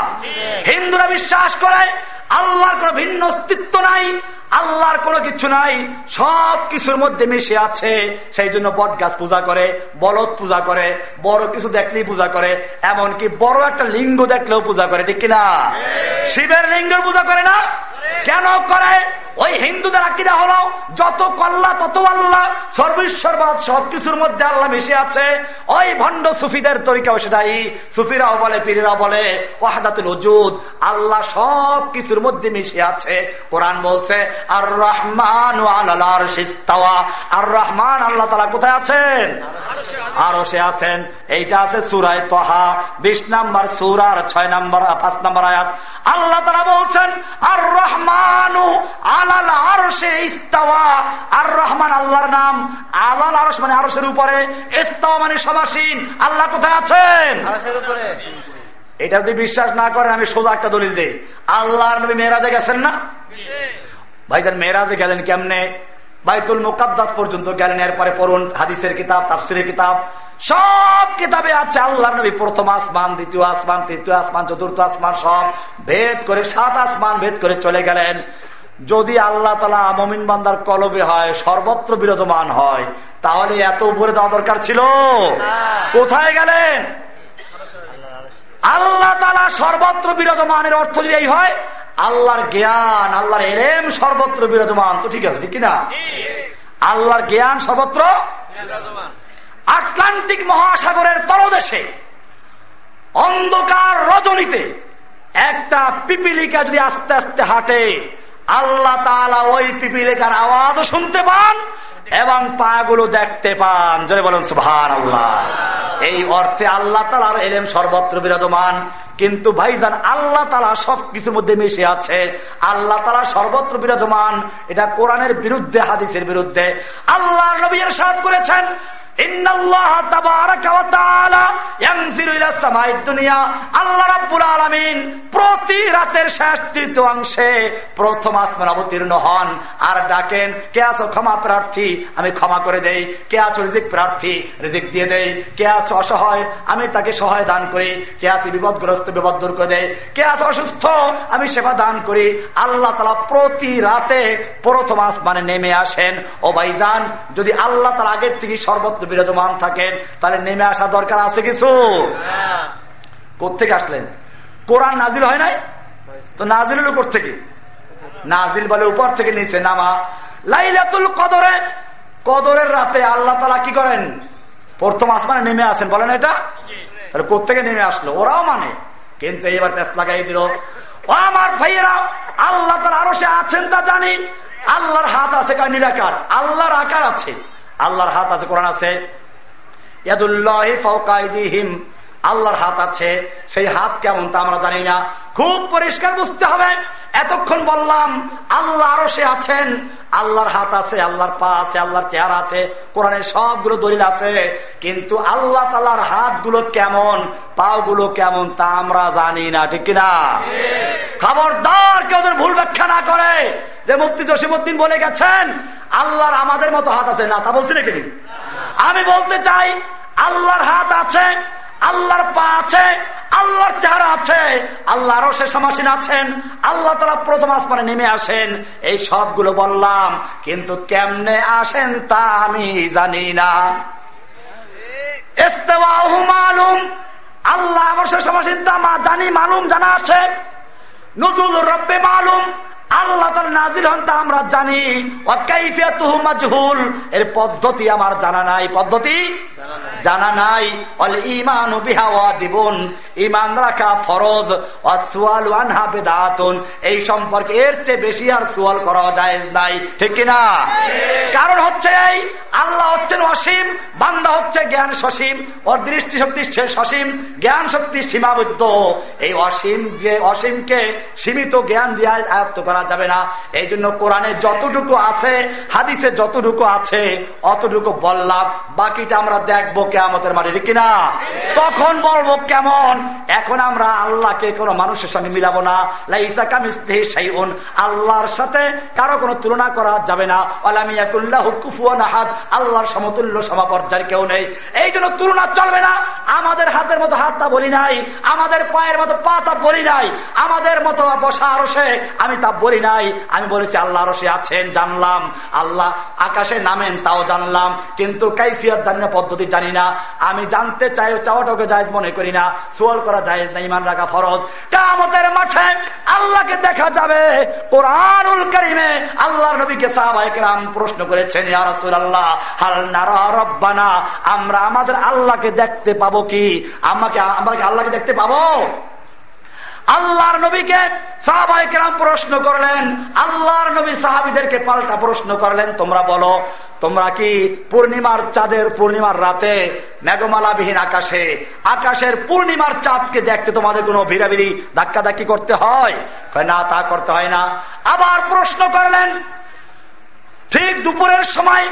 হিন্দুরা বিশ্বাস করে আল্লাহর কোন ভিন্ন অস্তিত্ব নাই, আল্লাহর কোনো কিছু নাই, সব কিছুর মধ্যে মিশে আছে, সেই জন্য বট গাছ পূজা করে, বলদ পূজা করে, বড় কিছু দেখলেই পূজা করে, এমনকি বড় একটা লিঙ্গ দেখলেও পূজা করে, ঠিক কিনা? শিবের লিঙ্গের পূজা করে না? কেন করে? ওই হিন্দুদের আকিদা হলো যত কল্লা তত আল্লাহ। সর্বেশ্বরবাদ সবকিছুর মধ্যে আল্লাহ মিশে আছে। ওই ভণ্ড সুফিদের তরিকাও সেটাই। সুফিরাও বলে পীরেরাও বলে ওয়াহাদাতুল ওজুদ আল্লাহ সব কিছুর মধ্যে মিশে আছে। কোরআন বলছে আর রহমান আর রহমান আল্লাহ তালা কোথায় আছেন? আরও সে আছেন। এইটা আছে সুরায় তহা বিশ নাম্বার সুরার ছয় নাম্বার পাঁচ নাম্বার আয়াত। আল্লাহ তারা বলছেন আর রহমানু আলাল আরশে ইস্তাওয়া। আর রহমান আল্লাহর নাম আলাল আরস মানে আরসের উপরে ইস্তাওয়া মানে সমাসীন। আল্লাহ কোথায় আছেন? এটা যদি বিশ্বাস না করেন আমি সোজা একটা দলিল দিই। আল্লাহর নবী মেয়েরাজে গেছেন না? ভাইজান মেয়েরাজে গেলেন কেমনে? বাইতুল মোকাদ্দাস পর্যন্ত গেলেন এরপরে পড়ুন হাদিসের কিতাব তাফসিরের কিতাব। সব কিতাবে আছে আল্লাহ নবী প্রথম আসমান দ্বিতীয় আসমান তৃতীয় আসমান চতুর্থ আসমান সব ভেদ করে সাত আসমান ভেদ করে চলে গেলেন। যদি আল্লাহ তালা মমিন বান্দার কলবে হয় সর্বত্র বিরাজমান হয় তাহলে এত উপরে যাওয়া দরকার ছিল। কোথায় গেলেন? আল্লাহ তালা সর্বত্র বিরাজমানের অর্থ যদি এই হয় আল্লাহর জ্ঞান, আল্লাহর এলেম সর্বত্র বিরাজমান। তো ঠিক আছে, ঠিক কিনা? আল্লাহর জ্ঞান সর্বত্র আটলান্টিক মহাসাগরের তলদেশে অন্ধকার রজনীতে একটা পিপিলিকা যদি আস্তে আস্তে হাঁটে, আল্লাহ তালা ওই পিপিলিকার আওয়াজও শুনতে পান এবং পাগুলো দেখতে পান। জোরে বলুন সুহান আল্লাহ এই অর্থে আল্লাহ তালার এলেম সর্বত্র বিরাজমান। কিন্তু ভাইজান, আল্লাহ তালা সব কিছুর মধ্যে মিশে আছে। আল্লাহ তালা সর্বত্র বিরাজমান। এটা কোরআনের বিরুদ্ধে, হাদিসের বিরুদ্ধে। আল্লাহ নবী সাদ করেছেন প্রতি রাতের শেষ তৃতীয়াংশে প্রথম আসমান অবতীর্ণ হন। আর ডাকেন, কে আছো ক্ষমা প্রার্থী? আমি ক্ষমা করে দেই। কে আছো রিজিক প্রার্থী? রিজিক দিয়ে দেই। কে আছো অসহায়? আমি তাকে সহায় দান করি। কে আছে বিপদগ্রস্ত? বিপদ দূর করে দেয় কে আছে অসুস্থ? আমি সেবা দান করি। আল্লাহ তালা প্রতি রাতে প্রথম আসমানে নেমে আসেন। ও ভাইজান, যদি আল্লাহ তালা আগের থেকে সর্বত্র বিরাজমান থাকেন, তাহলে নেমে আসা দরকার আছে কিছু? কোথেকে আসলেন? কোরআন নাজিল হয় নাই? তো নাজিল হলো কোথেকে নাজিল বলে উপর থেকে নিচে নামা। লাইলাতুল কদরে, কদরের রাতে আল্লাহ তালা কি করেন? প্রথম আসমানে নেমে আসেন, বলেন এটা? তাহলে কোথেকে নেমে আসলো? ওরাও মানে। কিন্তু এবার পেস লাগাই দিল। আমার ভাইয়েরা, আল্লাহ তার আরও সে আছেন তা জানি। আল্লাহর হাত আছে কার নিরাকার? আল্লাহর আকার আছে। আল্লাহর হাত আছে, কোরআন আছে। আল্লাহর হাত আছে। সেই হাত কেমন তা আমরা জানি না। খুব পরিষ্কার বুঝতে হবে। এতক্ষণ বললাম, আল্লাহ আরও সে আছেন, আল্লাহর হাত আছে, আল্লাহর পা আছে, আল্লাহর চেহারা আছে, কোরআনের সবগুলো দলিল আছে, কিন্তু আল্লাহ তালার হাতগুলো কেমন, পাগুলো কেমন তা আমরা জানি না, ঠিক কিনা? খবরদার কেউ ভুল ব্যাখ্যা না করে, যে মুক্তি জসিমুদ্দিন বলে গেছেন, আল্লাহর আমাদের মতো হাত আছে, না, তা বলছি নাকি? আমি বলতে চাই, আল্লাহর হাত আছে আল্লাহর পা আছে, আল্লাহর চেহারা আছে আল্লাহরও সে সমাসীন আছেন, আল্লাহ তারা প্রথম আসমানে নেমে আসেন। এই সবগুলো বললাম, কিন্তু কেমনে আসেন তা আমি জানি না। মালুম, আল্লাহ অবশ্যই সমাসীন তা জানি, মালুম জানা আছে। নজুল রব্বে মালুম আল্লাহ তার নাজির হন তা আমরা জানি। এর পদ্ধতি আমার জানা নাই। পদ্ধতি? জানা নাই। ইমান জীবন ইমান রাখা ফরজ। অসুয়াল বেদাতন। এই সম্পর্কে এর চেয়ে বেশি আর সুয়াল করা যায় নাই। ঠিক কিনা? কারণ হচ্ছে এই, আল্লাহ হচ্ছেন অসীম, বান্দা হচ্ছে জ্ঞান সসীম, ওর দৃষ্টি শক্তি সসীম, জ্ঞান শক্তি সীমাবদ্ধ। এই অসীম যে, অসীমকে সীমিত জ্ঞান দিয়ে আয়ত্ত করা যাবে না। এই জন্য কোরআনে যতটুকু আছে হাদিসে যতটুকু আছে অতটুকু বললাম। বাকিটা আমরা দেখব কেমতের মাঠে ঠিক কিনা? তখন বলব কেমন? এখন আমরা আল্লাহকে কোনো মানুষের সঙ্গে মিলাবো না। লাইসা কামিস্তেহি সাইউন আল্লাহর সাথে কারও কোনো তুলনা করা যাবে না। আলামিয়াকুল্লাহ কুফুয়ান আহাদ। আল্লাহর সমতুল্য সমাপর্যায়ের কেউ নেই। এই জন্য তুলনা চলবে না। আমাদের হাতের মতো হাতটা বলি নাই। আমাদের পায়ের মতো পা তা বলি নাই। আমাদের মতো বসা আরসে আমি তা বলি নাই, আমি বলেছি আল্লাহ আরসে আছেন, জানলাম। আল্লাহ আকাশে নামেন, তাও জানলাম। কিন্তু কাইফিয়াত জানিনা পদ্ধতি জানি না। আমি জানতে চাই চাওয়াটাকে জায়জ মনে করি না। সোয়াল করা যায় না ইমান রাখা ফরজ। কামতের মাঠে আল্লাহকে দেখা যাবে। কোরআনুল করিমে আল্লাহর নবীকে সাহাবাহাম প্রশ্ন করেছেন ইয়ারসুল আল্লাহ হাল নারা রব্বানা? আমরা আমাদের আল্লাহকে দেখতে পাবো কি? আমাকে, আমরা কি আল্লাহকে দেখতে পাবো? আল্লাহর নবীকে সাহাবাহাম প্রশ্ন করলেন, আল্লাহর নবী সাহাবিদেরকে পাল্টা প্রশ্ন করলেন, তোমরা বলো, তোমরা কি পূর্ণিমার চাঁদের পূর্ণিমার রাতে মেঘমালাবিহীন আকাশে, আকাশের পূর্ণিমার চাঁদকে দেখতে তোমাদের কোনো ভিড়াভিড়ি, ধাক্কাধাক্কি করতে হয়? না, তা করতে হয় না। আবার প্রশ্ন করলেন, ঠিক দুপুরের সময়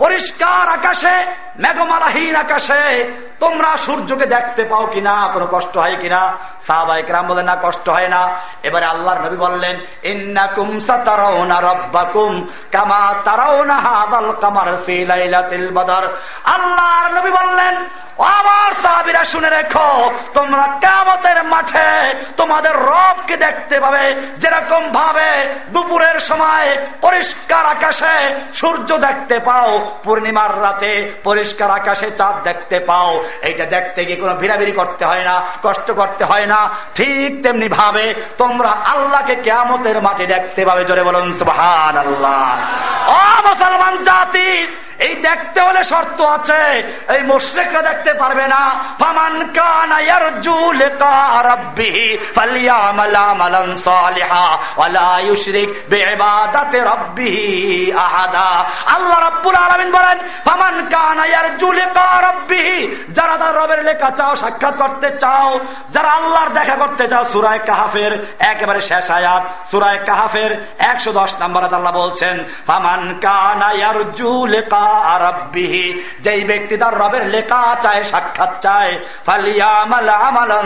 পরিষ্কার আকাশে, মেঘমালাহীন আকাশে, তোমরা সূর্যকে দেখতে পাও কিনা, কোনো কষ্ট হয় কিনা? সাহাবাই কেরাম বলেন, না, কষ্ট হয় না। এবারে আল্লাহর নবী বললেন, ইন্নাকুম রব্বাকুম কামা হাদাল কামার বদর। আল্লাহর নবী বললেন আমার সাহাবিরা, শুনে রেখো, তোমরা কামতের মাঠে তোমাদের রবকে দেখতে পাবে। যেরকম ভাবে দুপুরের সময় পরিষ্কার আকাশে সূর্য দেখতে পাও পূর্ণিমার রাতে পরিষ্কার আকাশে চাঁদ দেখতে পাও। এইটা দেখতে গিয়ে কোনো ভিড়াভিড়ি করতে হয় না, কষ্ট করতে হয় না। ঠিক তেমনি ভাবে তোমরা আল্লাহকে কেমতের মাঠে দেখতে পাবে। জোরে বলুন সুহান আল্লাহ অ মুসলমান জাতি এই দেখতে হলে শর্ত আছে। এই মুশ্রেকরা দেখতে পারবে না। ফামান বলেন যারা রবের লেখা চাও, সাক্ষাৎ করতে চাও, যারা আল্লাহর দেখা করতে চাও সুরায় একেবারে শেষ আয়াত সুরায় কাহাফের একশো দশ নম্বর আল্লাহ বলছেন, ফামান কানায়ার জুল কা যেই ব্যক্তি তার রবের লেখা চায়, সাক্ষাৎ চায়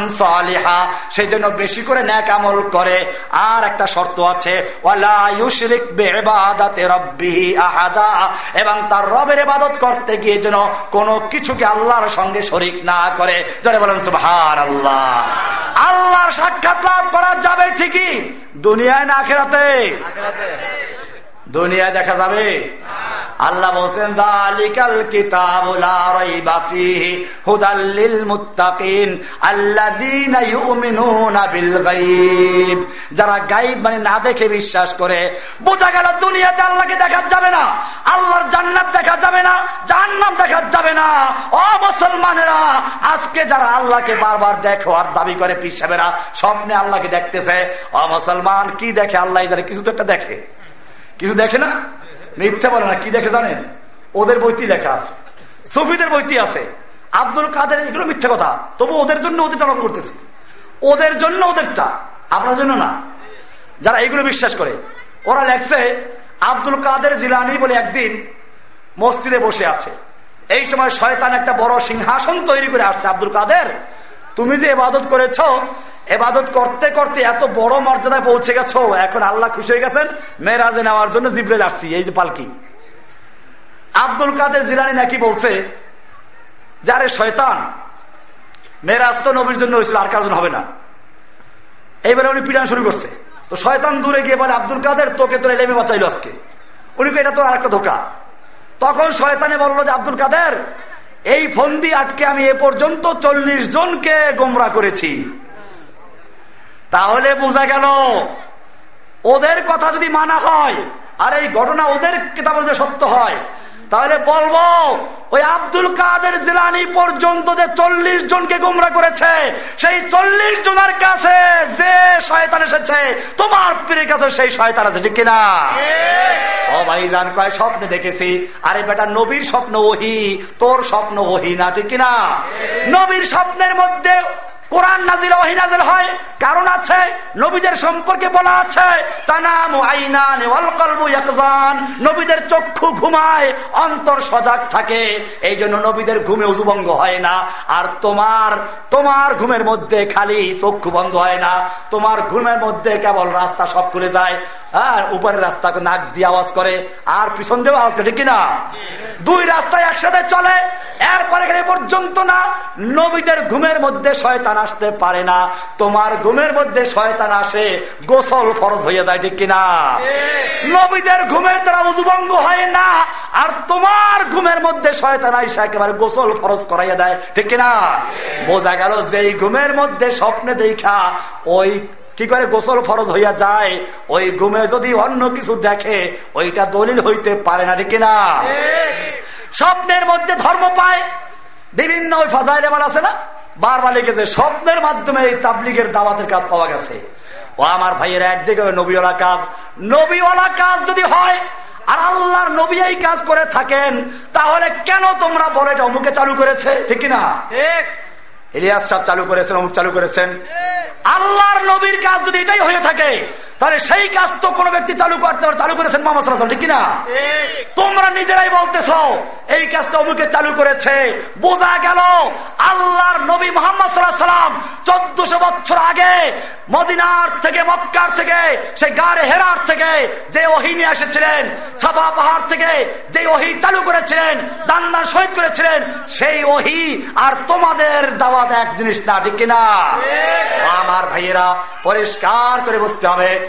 সালিহা, সেই জন্য বেশি করে ন্যাক আমল করে। আর একটা শর্ত আছে এবং তার রবের ইবাদত করতে গিয়ে যেন কোনো কিছুকে আল্লাহর সঙ্গে শরিক না করে। যারা বলেন আল্লাহ আল্লাহর সাক্ষাৎ লাভ করা যাবে ঠিকই, দুনিয়ায় না আখেরাতে। দুনিয়া দেখা যাবে। আল্লাহ বলছেন, দালিকাল কিতাব যারা গাইব মানে না দেখে বিশ্বাস করে। বোঝা গেল দুনিয়াতে আল্লাহকে দেখা যাবে না, আল্লাহর জান্নাত দেখা যাবে না জান্নাত দেখা যাবে না। ও মুসলমানেরা, আজকে যারা আল্লাহকে বারবার দেখো আর দাবি করে পিসাবেরা স্বপ্নে আল্লাহকে দেখতেছে ও মুসলমান কি দেখে? আল্লাহ কিছু তো একটা দেখে। কিছু দেখে না? মিথ্যা বলে না, কি দেখে জানেন? ওদের বইটি লেখা আছে। সফিদের বইটি আছে। আব্দুল কাদের, এগুলো মিথ্যা কথা। তবু ওদের জন্য ওদের চালন করতেছে। ওদের জন্য ওদেরটা। আপনার জন্য না। যারা এগুলো বিশ্বাস করে, ওরা লেখছে, আব্দুল কাদের জিলানি বলে একদিন মসজিদে বসে আছে। এই সময় শয়তান একটা বড় সিংহাসন তৈরি করে আসছে। আব্দুল কাদের, তুমি যে এবাদত করেছ এবাদত করতে করতে এত বড় মর্যাদায় পৌঁছে গেছো, এখন আল্লাহ খুশি হয়ে গেছেন, মেয়েরাজে নেওয়ার জন্য জিবরে আসছি, এই যে পালকি। আব্দুল কাদের জিরানি নাকি বলছে, যারে শয়তান, মেয়েরাজ তো নবীর জন্য হয়েছিল, আর কারণ হবে না। এইবারে উনি পিড়ান শুরু করছে। তো শয়তান দূরে গিয়ে বলে, আব্দুল কাদের, তোকে তো এলেমে বাঁচাইলো আজকে। উনি এটা তো আর একটা ধোকা। তখন শয়তানে বলল যে, আব্দুল কাদের, এই ফন্দি আটকে আমি এ পর্যন্ত চল্লিশ জনকে গোমরা করেছি। তাহলে বোঝা গেল ওদের কথা যদি মানা হয় আর এই ঘটনা ওদের কেতাব যে সত্য হয় তাহলে বলব ওই আব্দুল কাদের জিলানি পর্যন্ত যে চল্লিশ জনকে গুমরা করেছে সেই চল্লিশ জনের কাছে যে শয়তান এসেছে তোমার পীরের কাছে সেই শয়তান আছে ঠিক কিনা? ও ভাই জান কয় স্বপ্নে দেখেছি। আরে বেটা নবীর স্বপ্ন ওহি তোর স্বপ্ন ওহি না ঠিক কিনা? নবীর স্বপ্নের মধ্যে কোরআন নাজিল ওহি নাজিল হয়। কারণ আছে, নবীদের সম্পর্কে বলা আছে নবীদের চক্ষু ঘুমায়, অন্তর সজাগ থাকে। এই জন্য নবীদের ঘুমে উজুভঙ্গ হয় না। আর তোমার তোমার ঘুমের মধ্যে খালি চক্ষু বন্ধ হয় না। তোমার ঘুমের মধ্যে কেবল রাস্তা সব খুলে যায়। আর উপরের রাস্তা নাক দিয়ে আওয়াজ করে, আর পিছন দিয়ে আওয়াজ করে কিনা? দুই রাস্তায় একসাথে চলে, এরপরে এখানে পর্যন্ত না, নবীদের ঘুমের মধ্যে শয়তান আসতে পারে না। তোমার ঘুমের মধ্যে শয়তান আসে, গোসল ফরজ হয়ে যায়, ঠিক কিনা? নবীদের ঘুমের তারা উজুভঙ্গ হয় না, আর তোমার ঘুমের মধ্যে শয়তান আইসা একেবারে গোসল ফরজ করাইয়া দেয়, ঠিক কিনা? বোঝা গেল, যেই ঘুমের মধ্যে স্বপ্নে দেখা, ওই কি করে গোসল ফরজ হইয়া যায়? ওই গুমে যদি অন্য কিছু দেখে ওইটা দলিল হইতে পারে না ঠিক কিনা? স্বপ্নের মধ্যে ধর্ম পায়। বিভিন্ন ওই ফাজাইল এমন আছে না? বারবার লিখেছে স্বপ্নের মাধ্যমে এই তাবলিগের দাওয়াতের কাজ পাওয়া গেছে। ও আমার ভাইয়ের একদিকে নবীওয়ালা কাজ। নবীওয়ালা কাজ যদি হয় আর আল্লাহর নবী এই কাজ করে থাকেন তাহলে কেন তোমরা বলে এটা অমুকে চালু করেছে? ঠিক না ইলিয়াস সাহ চালু করেছেন অমুক চালু করেছেন। আল্লাহর নবীর কাজ যদি এটাই হয়ে থাকে তাহলে সেই কাজ তো কোনো ব্যক্তি চালু করতে চালু করেছেন মোহাম্মদ ঠিক কিনা? তোমরা নিজেরাই বলতেছ এই কাজটা অমুকে চালু করেছে। বোঝা গেল আল্লাহর নবী মোহাম্মদ সাল্লাম চোদ্দশো বছর আগে মদিনার থেকে মক্কার থেকে সেই গাড়ে হেরার থেকে যে ওহি নিয়ে এসেছিলেন সাফা পাহাড় থেকে যে ওহি চালু করেছিলেন দান্নার শহীদ করেছিলেন সেই ওহি আর তোমাদের দাওয়াত এক জিনিস না ঠিক কিনা? আমার ভাইয়েরা পরিষ্কার করে বুঝতে হবে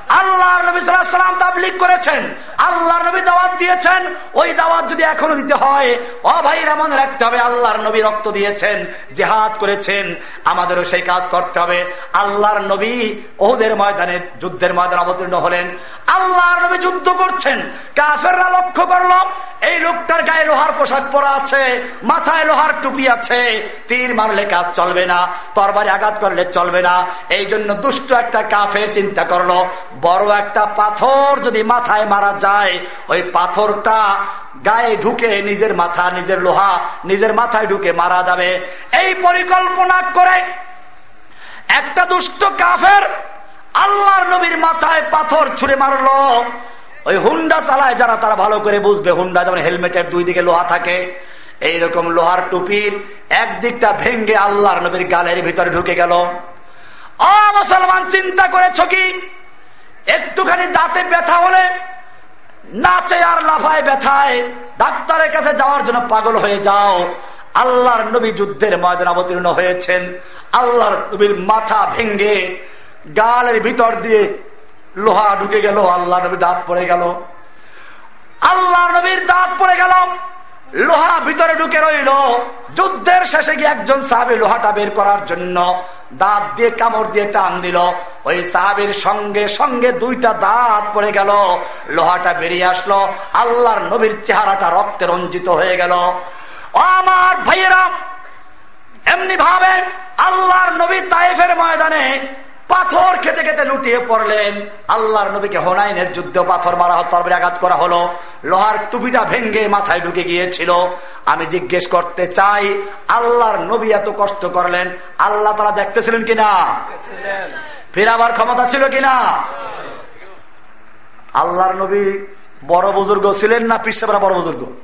আল্লাহ নবী সাল্লাম তাবলিক করেছেন। আল্লাহ নবী দাওয়াত দিয়েছেন। ওই দাওয়াত যদি এখনও দিতে হয়, ও ভাইরা মনে রাখতে হবে, আল্লাহর নবী রক্ত দিয়েছেন, জেহাদ করেছেন, আমাদেরও সেই কাজ করতে হবে। আল্লাহর নবী ওহুদের ময়দানে, যুদ্ধের ময়দানে অবতীর্ণ হলেন। আল্লাহর নবী যুদ্ধ করছেন। কাফেররা লক্ষ্য করল, এই লোকটার গায়ে লোহার পোশাক পরা আছে, মাথায় লোহার টুপি আছে। তীর মারলে কাজ চলবে না, তরবারে আঘাত করলে চলবে না। এই জন্য দুষ্ট একটা কাফের চিন্তা করল বড় একটা পাথর যদি মাথায় মারা যায়, ওই পাথরটা গায়ে ঢুকে নিজের মাথা, নিজের লোহা, নিজের মাথায় ঢুকে মারা যাবে। এই পরিকল্পনা করে একটা দুষ্ট কাফের আল্লাহর নবীর মাথায় পাথর ছুঁড়ে মারল। ওই হুন্ডা চালায় যারা, তারা ভালো করে বুঝবে। হুন্ডা যেমন হেলমেটের দুই দিকে লোহা থাকে, এইরকম লোহার টুপির একদিকটা ভেঙ্গে আল্লাহর নবীর গালের ভিতরে ঢুকে গেল। অ, মুসলমান, চিন্তা করেছ কি? একটুখানি দাঁতে ব্যথা হলে নাচে আর লাফায় ব্যথায়। ডাক্তারের কাছে যাওয়ার জন্য পাগল হয়ে যাও। আল্লাহর নবী যুদ্ধের ময়দান অবতীর্ণ হয়েছেন। আল্লাহর নবীর মাথা ভেঙ্গে গালের ভিতর দিয়ে লোহা ঢুকে গেল আল্লাহ নবীর দাঁত পড়ে গেল। আল্লাহ নবীর দাঁত পড়ে গেল। লোহা ভিতরে ঢুকে রইল। যুদ্ধের শেষে গিয়ে একজন সাহাবি লোহাটা বের করার জন্য দাঁত দিয়ে কামড় দিয়ে টান দিল। ওই সাহাবির সঙ্গে সঙ্গে দুইটা দাঁত পড়ে গেল। লোহাটা বেরিয়ে আসলো। আল্লাহর নবীর চেহারাটা রক্তে রঞ্জিত হয়ে গেল। আমার ভাইয়েরা এমনি ভাবে আল্লাহর নবী তাইফের ময়দানে পাথর খেতে খেতে লুটিয়ে পড়লেন। আল্লাহর নবীকে হোনাইনের যুদ্ধ পাথর মারা তরবারি আঘাত করা হলো। লোহার টুপিটা ভেঙ্গে মাথায় ঢুকে গিয়েছিল। আমি জিজ্ঞেস করতে চাই, আল্লাহর নবী এত কষ্ট করলেন? আল্লাহ তারা দেখতেছিলেন কিনা? ফেরাবার ক্ষমতা ছিল কিনা? আল্লাহর নবী বড় বুজুর্গ ছিলেন না পিসাবরা বড় বুজুর্গ?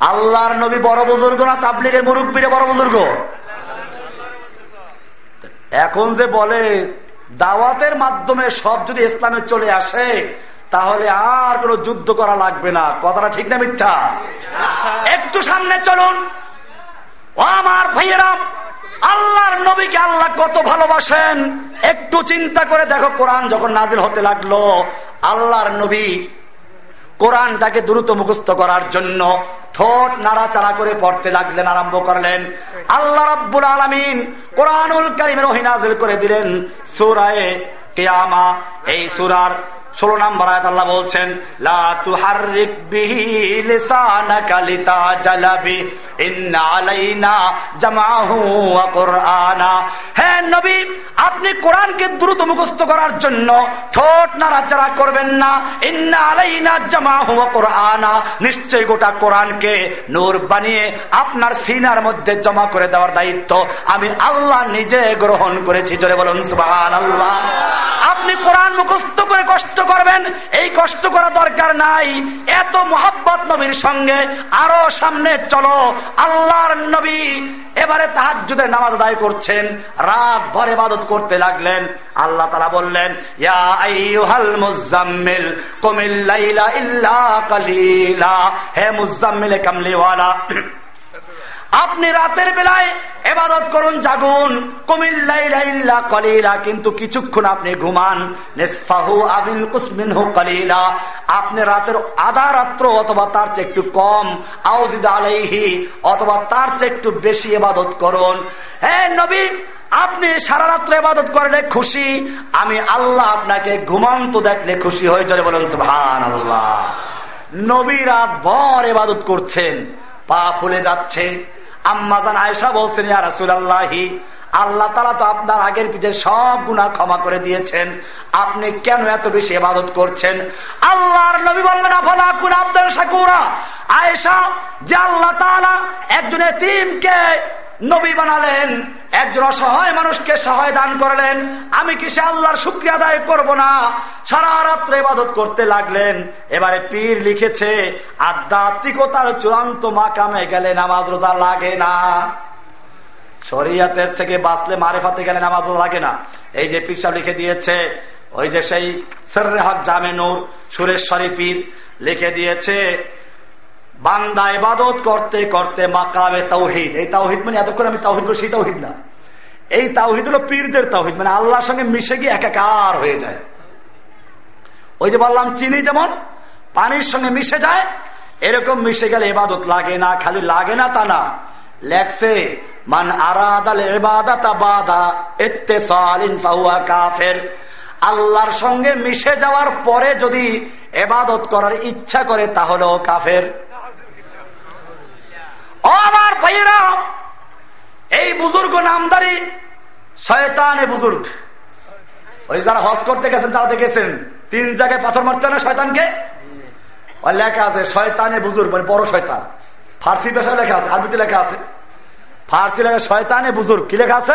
আল্লাহর নবী বড় বুজুর্গ না তাবলিগের মুরব্বীরে বড় বুজুর্গ? এখন যে বলে, দাওয়াতের মাধ্যমে সব যদি ইসলামে চলে আসে, তাহলে আর কোন যুদ্ধ করা লাগবে না। কথাটা ঠিক না মিথ্যা? একটু সামনে চলুন। ও আমার ভাইয়েরাম, আল্লাহর নবীকে আল্লাহ কত ভালোবাসেন। একটু চিন্তা করে দেখো, কোরআন যখন নাজিল হতে লাগল, আল্লাহর নবী কোরআনটাকে দ্রুত মুখস্থ করার জন্য ঠোঁট নাড়াচাড়া করে পড়তে লাগলেন, আরম্ভ করলেন। আল্লাহ রাব্বুল আলমিন কোরআনুল কারিমের অহিনাজিল করে দিলেন। সুরায় কেয়ামা, এই সুরার ষোলো নাম্বার আয়াত আল্লাহ বলছেন আপনি কোরআনকে দ্রুত মুখস্থ করার জন্য ঠোঁট নাড়াচাড়া করবেন না। ইন্না আলাইনা জামাহু কোরআনা। নিশ্চয় গোটা কোরআনকে নূর বানিয়ে আপনার সিনার মধ্যে জমা করে দেওয়ার দায়িত্ব আমি আল্লাহ নিজে গ্রহণ করেছি। জোরে বলুন সুবাহ আল্লাহ আপনি কোরআন মুখস্থ করে কষ্ট করবেন, এই কষ্ট করা দরকার নাই। এত মোহাব্বত নবীর সঙ্গে আরও সামনে চলো। আল্লাহর নবী এবারে তাহাজুদের নামাজ আদায় করছেন, রাত ভর এবাদত করতে লাগলেন। আল্লাহ তারা বললেন হে মুজাম্মিল কামলিওয়ালা আপনি রাতের বেলায় এবাদত করুন, জাগুন। কুমিল্লা কলিলা, কিন্তু কিছুক্ষণ আপনি ঘুমান। নেসফাহু আবিল কুসমিনহু কলিলা। আপনি রাতের আধা রাত্র অথবা তার চেয়ে একটু কম, আউজিদ আলাইহি, অথবা তার চেয়ে একটু বেশি এবাদত করুন। হ্যাঁ নবী, আপনি সারা রাত্র এবাদত করলে খুশি। আমি আল্লাহ আপনাকে ঘুমান্ত দেখলে খুশি হয়ে চলে বলেন ভান আল্লাহ নবী রাত ভর এবাদত করছেন, পা ফুলে যাচ্ছে। আম্মাজান আয়সা বলছেন আল্লাহি আল্লাহ তালা তো আপনার আগের পিছে সব গুণা ক্ষমা করে দিয়েছেন। আপনি কেন এত বেশি এবাদত করছেন? আল্লাহর নবী বললেন, আফলা কুন আব্দুল শাকুরা? আয়েশা যে আল্লাহ তালা একজনের এতিমকে নবী বানালেন, একজন অসহায় মানুষকে সহায় দান করলেন। আমি কি সে আল্লাহর শুক্রিয়া আদায় করব না? সারা রাত্রে ইবাদত করতে লাগলেন। এবারে পীর লিখেছে, আধ্যাত্মিকতার চূড়ান্ত মাকামে গেলে নামাজ রোজা লাগে না। শরিয়াতের থেকে বাঁচলে মারেফাতে গেলে নামাজ লাগে না। এই যে পিসা লিখে দিয়েছে, ওই যে সেই সর্রেহাক জামেনুর সুরেশ্বরী পীর লিখে দিয়েছে বান্দা ইবাদত করতে করতে মাকামে তাওহিদ। এই তাওহিদ মানে এতক্ষণ আমি তাওহিদ করি সেই তাওহিদ না। এই তাওহিদ হলো পীরদের তাওহিদ মানে আল্লাহর সঙ্গে মিশে গিয়ে একাকার হয়ে যায়। ওই যে বললাম, চিনি যেমন, পানির সঙ্গে মিশে যায়, এরকম মিশে গেলে এবাদত লাগে না, খালি লাগে না তা না। লেখছে, মান এতে কাফের। আল্লাহর সঙ্গে মিশে যাওয়ার পরে যদি এবাদত করার ইচ্ছা করে, তাহলেও কাফের। আমার ভাইয়েরা এই বুজুর্গ নামদারি শয়তানে বুজুর্গ। ওই যারা হজ করতে গেছেন তারা দেখেছেন তিন জায়গায় পাথর মারতে না শয়তানকে? ওই লেখা আছে শয়তানে বুজুর্গ মানে বড় শয়তান। ফার্সি ভাষায় লেখা আছে আরবিতে লেখা আছে। ফার্সি লেখা শয়তানে বুজুর্গ। কি লেখা আছে?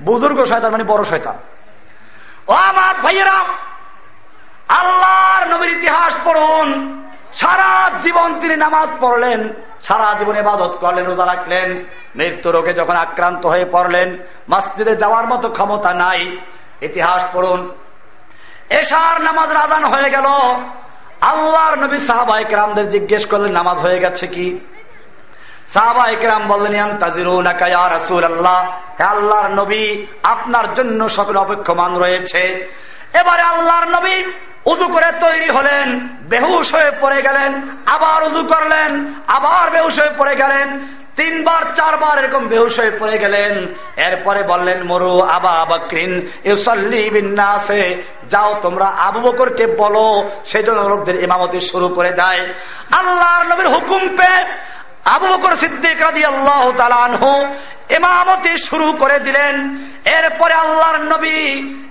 বুজুর্গ শয়তান মানে বড় শয়তান। ও আমার ভাইয়েরা আল্লাহর নবীর ইতিহাস পড়ুন। সারা জীবন তিনি নামাজ পড়লেন, সারা জীবন এবাদত করলেন, রোজা রাখলেন, মৃত্যু রোগে যখন আক্রান্ত হয়ে পড়লেন, মসজিদে যাওয়ার মতো ক্ষমতা নাই। ইতিহাস পড়ুন। এশার নামাজ রাজান হয়ে গেল। আল্লাহর নবী সাহাবা একরামদের জিজ্ঞেস করলেন, নামাজ হয়ে গেছে কি? সাহাবা একরাম বললেন আল্লাহ আল্লাহর নবী, আপনার জন্য সকল অপেক্ষমান রয়েছে। এবারে আল্লাহর নবী উজু করে তৈরি হলেন, বেহুশ হয়ে পড়ে গেলেন, আবার উজু করলেন, আবার বেহুশ হয়ে পড়ে গেলেন, তিনবার, চারবার এরকম বেহুশ হয়ে পড়ে গেলেন। এরপরে বললেন, মরু আবা বাকরিন, ইউসল্লি বিন্যাসে যাও তোমরা আবু বকরকে বলো সেই জন্য লোকদের ইমামতি শুরু করে দেয়। আল্লাহর নবীর হুকুম পে আবু বকর সিদ্দিক রাদি আল্লাহ তালানহু এমামতি শুরু করে দিলেন। এরপরে আল্লাহর নবী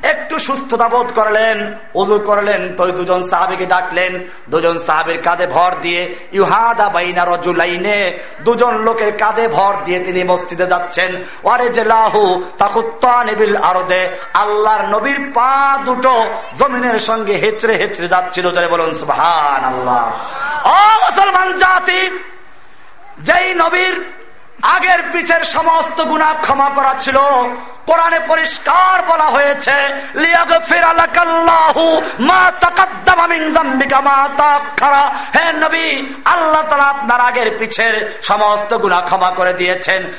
একটু সুস্থতা বোধ করলেন উজু করলেন তো দুজন সাহাবিকে ডাকলেন, দুজন সাহাবির কাঁধে ভর দিয়ে, ইউহাদা বাইনা রজুলাইনে, দুজন লোকের কাঁধে ভর দিয়ে তিনি মসজিদে যাচ্ছেন। ওয়ারে যে লাহু তাকুত্তানিবিল আরদে, আল্লাহর নবীর পা দুটো জমিনের সঙ্গে হেচড়ে হেচড়ে যাচ্ছিল। বলুন সুবহান আল্লাহ অ মুসলমান জাতি যেই নবীর আগের পিছের সমস্ত গুণা ক্ষমা করা ছিল কোরআনে পরিষ্কার বলা হয়েছে ক্ষমা করে দিয়েছেন।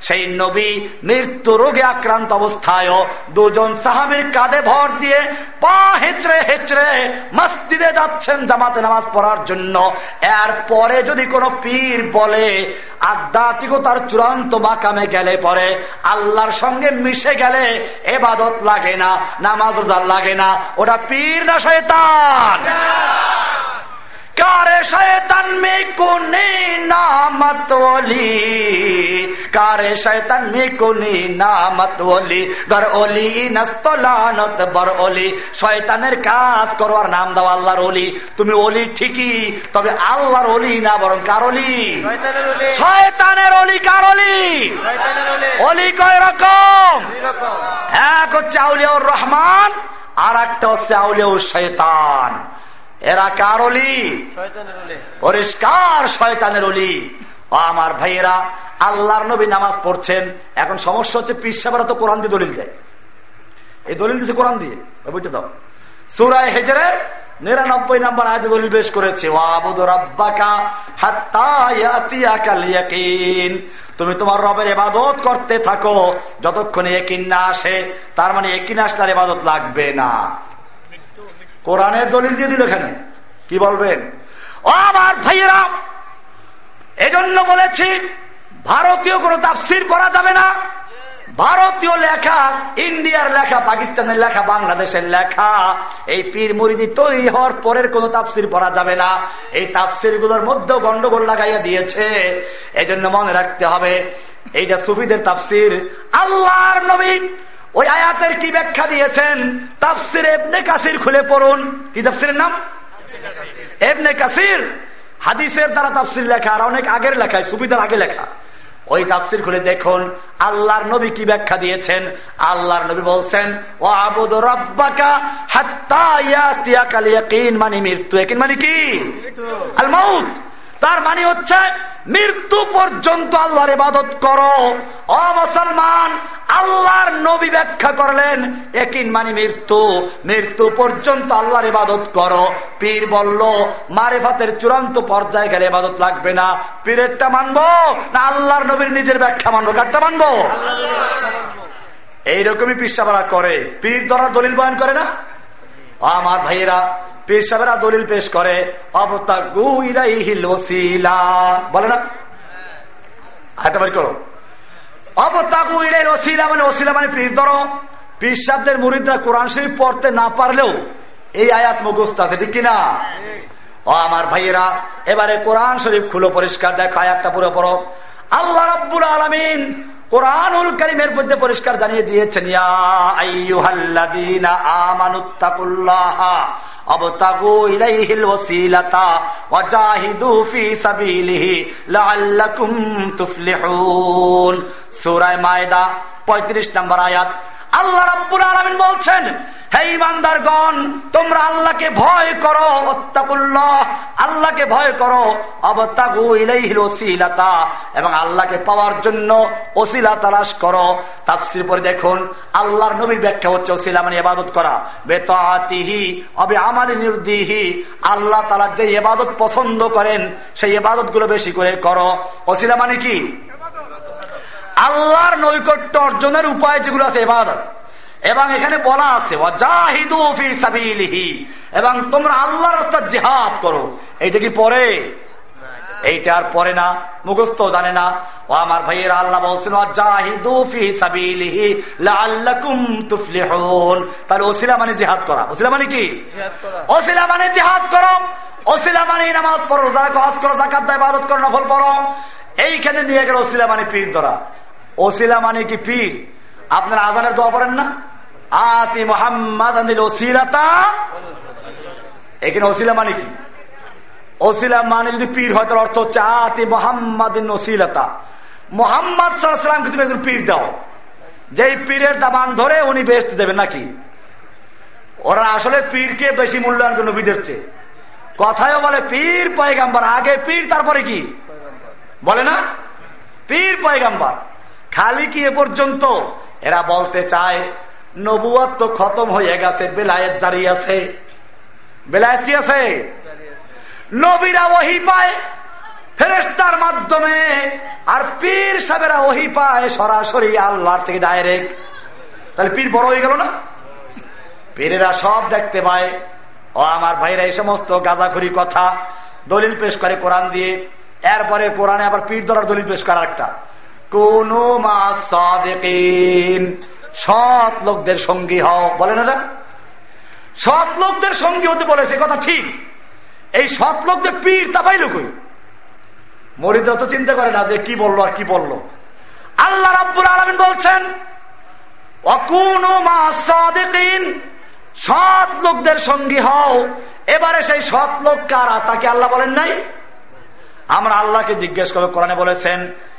সেই নবী মৃত্যু রোগে আক্রান্ত অবস্থায়ও দুজন সাহাবির কাঁধে ভর দিয়ে পা হেচড়ে হেচড়ে মসজিদে যাচ্ছেন জামাতে নামাজ পড়ার জন্য। এর পরে যদি কোন পীর বলে আধ্যাত্মিকতার চূড়ান্ত মাকামে গেলে পরে, আল্লাহর সঙ্গে মিশে গেলে এবাদত লাগে না, নামাজ লাগে না, ওটা পীর না শয়তান? কারে শয়তান মে কোনে নামত ওলি। কারে শয়তান মে কোনে নামত ওলি। গর ওলি নস্তলানত বর ওলি। শয়তানের কাজ করো আর নাম দাও আল্লাহর ওলি। তুমি ওলি ঠিকই তবে আল্লাহর ওলি না বরং কার অলি শয়তানের অলি কার অলি অলি কয় রকম? এক হচ্ছে আউলিয়াউর রহমান আর একটা হচ্ছে আউলিয়াউর শয়তান। এরা কার অলি? পরিষ্কার শয়তানের অলি। আমার ভাইয়েরা আল্লাহর নবী নামাজ পড়ছেন। এখন সমস্যা হচ্ছে পিসাবারা তো কোরআন দিয়ে দলিল দেয়। এই দলিল দিচ্ছে কোরআন দিয়ে। বইটা দাও। সুরায় হেজরের নিরানব্বই নাম্বার আয়তে দলিল বেশ করেছে তুমি তোমার রবের এবাদত করতে থাকো। যতক্ষণ একিন না আসে তার মানে একিন আসলে এবাদত লাগবে না। কোরআনের দলিল দিয়ে দিল এখানে। কি বলবেন? ও আমার ভাইয়েরা, এজন্য বলেছি, ভারতীয় কোন তাফসির পড়া যাবে না। ভারতীয় লেখা, ইন্ডিয়ার লেখা, পাকিস্তানের লেখা, বাংলাদেশের লেখা, এই পীর মুরিদি তৈরি হওয়ার পরের কোন তাফসির পড়া যাবে না। এই তাফসিরগুলোর মধ্যেও গন্ডগোল লাগাইয়া দিয়েছে। এই জন্য মনে রাখতে হবে, এইটা সুফিদের তাফসির। আল্লাহর নবী ওই আয়াতের কি ব্যাখ্যা দিয়েছেন? তাফসির এবনে কাসির খুলে পড়ুন। কি তাফসিরের নাম? এবনে কাসির। হাদিসের দ্বারা তাফসির লেখা আর অনেক আগের লেখায় সুবিধার আগে লেখা। ওই তাফসির খুলে দেখুন আল্লাহর নবী কি ব্যাখ্যা দিয়েছেন? আল্লাহর নবী বলছেন ও আবুদ রব্বাকা মানে মৃত্যু। মানে কি? আল মাউত তার মানে হচ্ছে মৃত্যু পর্যন্ত আল্লাহর ইবাদত করো। অ মুসলমান, আল্লাহর নবী ব্যাখ্যা করলেন, একিন মানে মৃত্যু। মৃত্যু পর্যন্ত আল্লাহর ইবাদত করো। পীর বলল, মারেফাতের চূড়ান্ত পর্যায়ে গেলে ইবাদত লাগবে না। পীরেরটা মানবো না আল্লাহর নবীর নিজের ব্যাখ্যা মানবো? কারটা মানবো? এইরকমই পিসাবারা করে। পীর ধরার দলিল বয়ন করে না? আমার ভাইয়েরা পীর দলিল পেশ করে বলে মানে মানে মুরিদরা কোরআন শরীফ পড়তে না পারলেও এই আয়াত মুখস্থ আছে, ঠিক কিনা? ও আমার ভাইয়েরা, এবারে কোরআন শরীফ খুলো, পরিষ্কার দেখ আয়াতটা পুরো পড়ো। আল্লাহ রব্বুল আলমিন কোরআনুল করিমের মধ্যে পরিষ্কার জানিয়ে দিয়েছেন পঁয়ত্রিশ নম্বর আয়াত। আল্লাহ রব্বুল আলমিন বলছেন, হে ইমানদারগণ তোমরা আল্লাহকে ভয় করো অত্তাকুল্লাহ আল্লাহকে ভয় করো। অবত্তাগু ইলাইহিল ওসিলাতা। এবং আল্লাহকে পাওয়ার জন্য ওসিলা তালাশ করো। তাফসির পরে দেখুন, আল্লাহর নবীর ব্যাখ্যা হচ্ছে ওসিলা মানে ইবাদত করা। বেতাতিহি অবে আমার নির্দিহি। আল্লাহ তালা যে ইবাদত পছন্দ করেন, সেই ইবাদতগুলো বেশি করে করো। ওসিলা মানে কি? আল্লাহর নৈকট্য অর্জনের উপায় যেগুলো আছে এবাদত এবং এখানে বলা আছে এবং তোমরা আল্লাহর রাস্তার জেহাদ করো। এইটা কি পরে? এইটা আর পরে না মুখস্থ জানে না। ও আমার ভাইয়ের আল্লাহ বলছেন তাহলে ওসিলা মানে জেহাদ করা। ওসিলা মানে কি? ওসিলা মানে জেহাদ করো। ওসিলা মানে নামাজ পড়ো রোজা কাজ করো জাকাত দেয় বাদত করো নফল পড়ো। এইখানে নিয়ে গেল ওসিলা মানে পীর ধরা। ওসিলা মানে কি পীর? আপনার আজানের দোয়া পড়েন না? আতি মোহাম্মদ ওসিলাতা। এখানে ওসিলা মানে কি? ওসিলা মানে যদি পীর হয়, তার অর্থ হচ্ছে আতি মোহাম্মদ ওসিলাতা। মোহাম্মদ সাল্লামকে তুমি একজন পীর দাও। যেই পীরের দামান ধরে উনি বেস্ট দেবেন নাকি? ওরা আসলে পীরকে বেশি মূল্যায়ন করে নবীদের চেয়ে। কথায়ও বলে, পীর পয়গাম্বার। আগে পীর, তারপরে কি? বলে না? পীর পয়গাম্বার। খালি কি এ পর্যন্ত? এরা বলতে চায় নবুয়াত তো খতম হয়ে গেছে, বেলায়েত জারি আছে। বেলায়েত কি আছে? নবীরা ওহি পায় ফেরেস্তার মাধ্যমে, আর পীর সাহেবেরা ওহি পায় সরাসরি আল্লাহ থেকে ডাইরেক্ট তাহলে পীর বড় হয়ে গেল না? পীরেরা সব দেখতে পায়, ও আমার ভাইরা, এই সমস্ত গাজাখুরি কথা দলিল পেশ করে কোরআন দিয়ে, এরপরে কোরআনে আবার পীর ধরার দলিল পেশ করার একটা কোন সৎ লোকদের সঙ্গী হও। বলেন এটা সৎ লোকদের সঙ্গী হতে বলেছে কথা ঠিক। এই সৎ লোকদের পীর তা পাইল কই? মরিদরা তো চিন্তা করে না যে কি বলল আর কি বলল। আল্লাহ রাব্বুল আলমিন বলছেন অকুন সৎ লোকদের সঙ্গী হও। এবারে সেই সৎ লোক কারা, তাকে আল্লাহ বলেন নাই? আমরা আল্লাহকে জিজ্ঞেস করে কোরআনে বলেছেন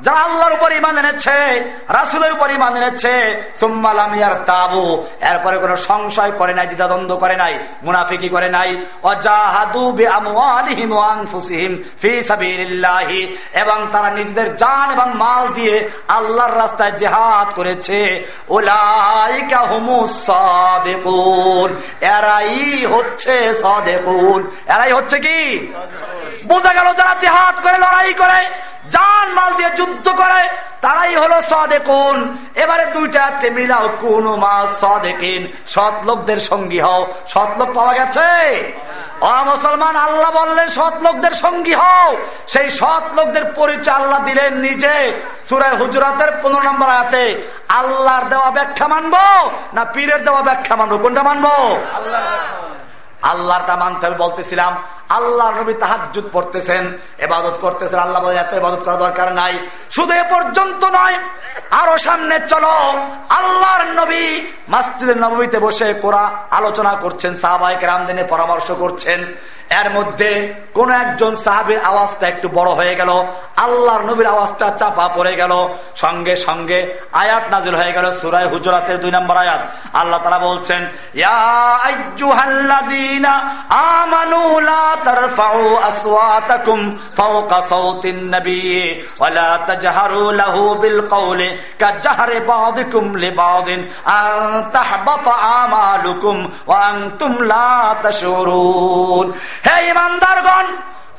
যারা আল্লাহর উপর ইমান এনেছে রাসুলের উপর ইমান এনেছে সুম্মালামিয়ার তাবু এরপরে কোন সংশয় করে নাই দ্বিধাদ্বন্দ্ব করে নাই মুনাফিকি করে নাই এবং তারা নিজেদের জান এবং মাল দিয়ে আল্লাহর রাস্তায় জেহাদ করেছে। এরাই হচ্ছে সদেপুর এরাই হচ্ছে কি? বোঝা গেল যারা জেহাদ করে লড়াই করে জান মাল দিয়ে যুদ্ধ করে তারাই হলো সদেকুন। এবারে দুইটা হাতে মিলাও কোন মা সদেকিন। সৎ লোকদের সঙ্গী হও। সৎ লোক পাওয়া গেছে? মুসলমান আল্লাহ বললেন সৎ লোকদের সঙ্গী হও। সেই সৎ লোকদের পরিচয় আল্লাহ দিলেন নিজে। সুরায় হুজরাতের পনেরো নম্বর আয়াতে আল্লাহর দেওয়া ব্যাখ্যা মানবো না পীরের দেওয়া ব্যাখ্যা মানবো? কোনটা মানবো? আল্লাহটা মানতে বলতেছিলাম আল্লাহ নবী তাহাজুদ পড়তেছেন এবাদত করতেছেন, আল্লাহ এত এবাদত করা দরকার নাই। শুধু এ পর্যন্ত নয়, আরও সামনে চলো। আল্লাহর নবী মাস্তিদের নবীতে বসে কোরা আলোচনা করছেন সাহাবাহিক রামদিনে পরামর্শ করছেন। এর মধ্যে কোন একজন সাহাবের আওয়াজটা একটু বড় হয়ে গেল, আল্লাহর নবীর আওয়াজটা চাপা পড়ে গেল। সঙ্গে সঙ্গে আয়াত নাজিল হয়ে গেল, সুরায় হুজরাতের দুই নম্বর আয়াত। আল্লাহ তারা বলছেন আমানুলা ترفعوا أصواتكم فوق صوت النبي ولا تجهروا له بالقول كجهر بعضكم لبعض أن تحبط أعمالكم وأنتم لا تشعرون হে ইমানদারগণ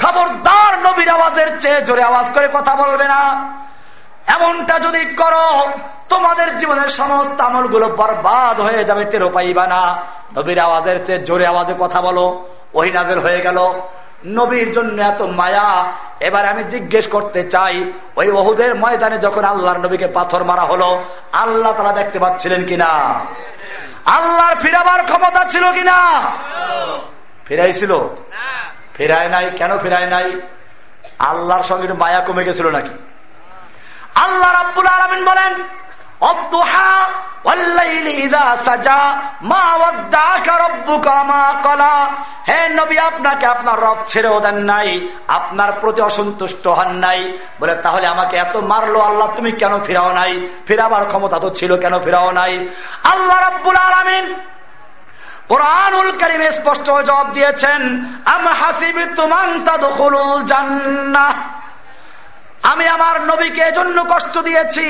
খবরদার নবীর আওয়াজের চেয়ে জোরে আওয়াজ করে কথা বলবে না এমনটা যদি করো তোমাদের জীবনের সমস্ত আমলগুলো বরবাদ হয়ে যাবে টেরো পাইবা না নবীর আওয়াজের চেয়ে জোরে আওয়াজে কথা বলো ওই নাজের হয়ে গেল। নবীর জন্য এত মায়া। এবার আমি জিজ্ঞেস করতে চাই, ওই ওহুদের ময়দানে যখন আল্লাহর নবীকে পাথর মারা হলো, আল্লাহ তারা দেখতে পাচ্ছিলেন কিনা? আল্লাহর ফিরাবার ক্ষমতা ছিল কিনা? ফিরাইছিল? ফিরায় নাই। কেন ফিরায় নাই? আল্লাহর সঙ্গে মায়া কমে গেছিল নাকি? আল্লাহ রাব্বুল আলমিন বলেন আপনাকে আপনার রব ছেড়েও দেন নাই, আপনার প্রতি অসন্তুষ্ট হন নাই। বলে, তাহলে আমাকে এত মারলো আল্লাহ, তুমি কেন ফিরাও নাই? ফিরাবার ক্ষমতা তো ছিল কেন ফিরাও নাই? আল্লাহ রব্বুল আলমিন কোরআনুল করিমে স্পষ্ট জবাব দিয়েছেন, আম হাসিবি তুমান জান্নাহ। আমি আমার নবীকে এজন্য কষ্ট দিয়েছি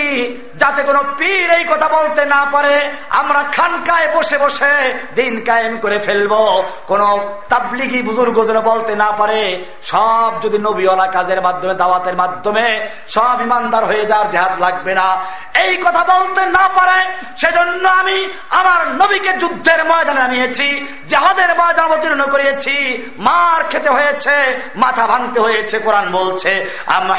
যাতে কোনো পীর এই কথা বলতে না পারে। আমরা খানকায় বসে বসে দিন কায়েম করে ফেলব। কোন তাবলিগি বুজুর্গ যেন বলতে না পারে, সব যদি নবীওয়ালা কাজের মাধ্যমে, দাওয়াতের মাধ্যমে, সব ইমানদার হয়ে যাওয়ার জেহাদ লাগবে না। এই কথা বলতে না পারে, সেজন্য আমি আমার নবীকে যুদ্ধের ময়দানে আনিয়েছি, জাহাদের ময়দান অবতীর্ণ করিয়েছি। মার খেতে হয়েছে, মাথা ভাঙতে হয়েছে, কোরআন বলছে, আম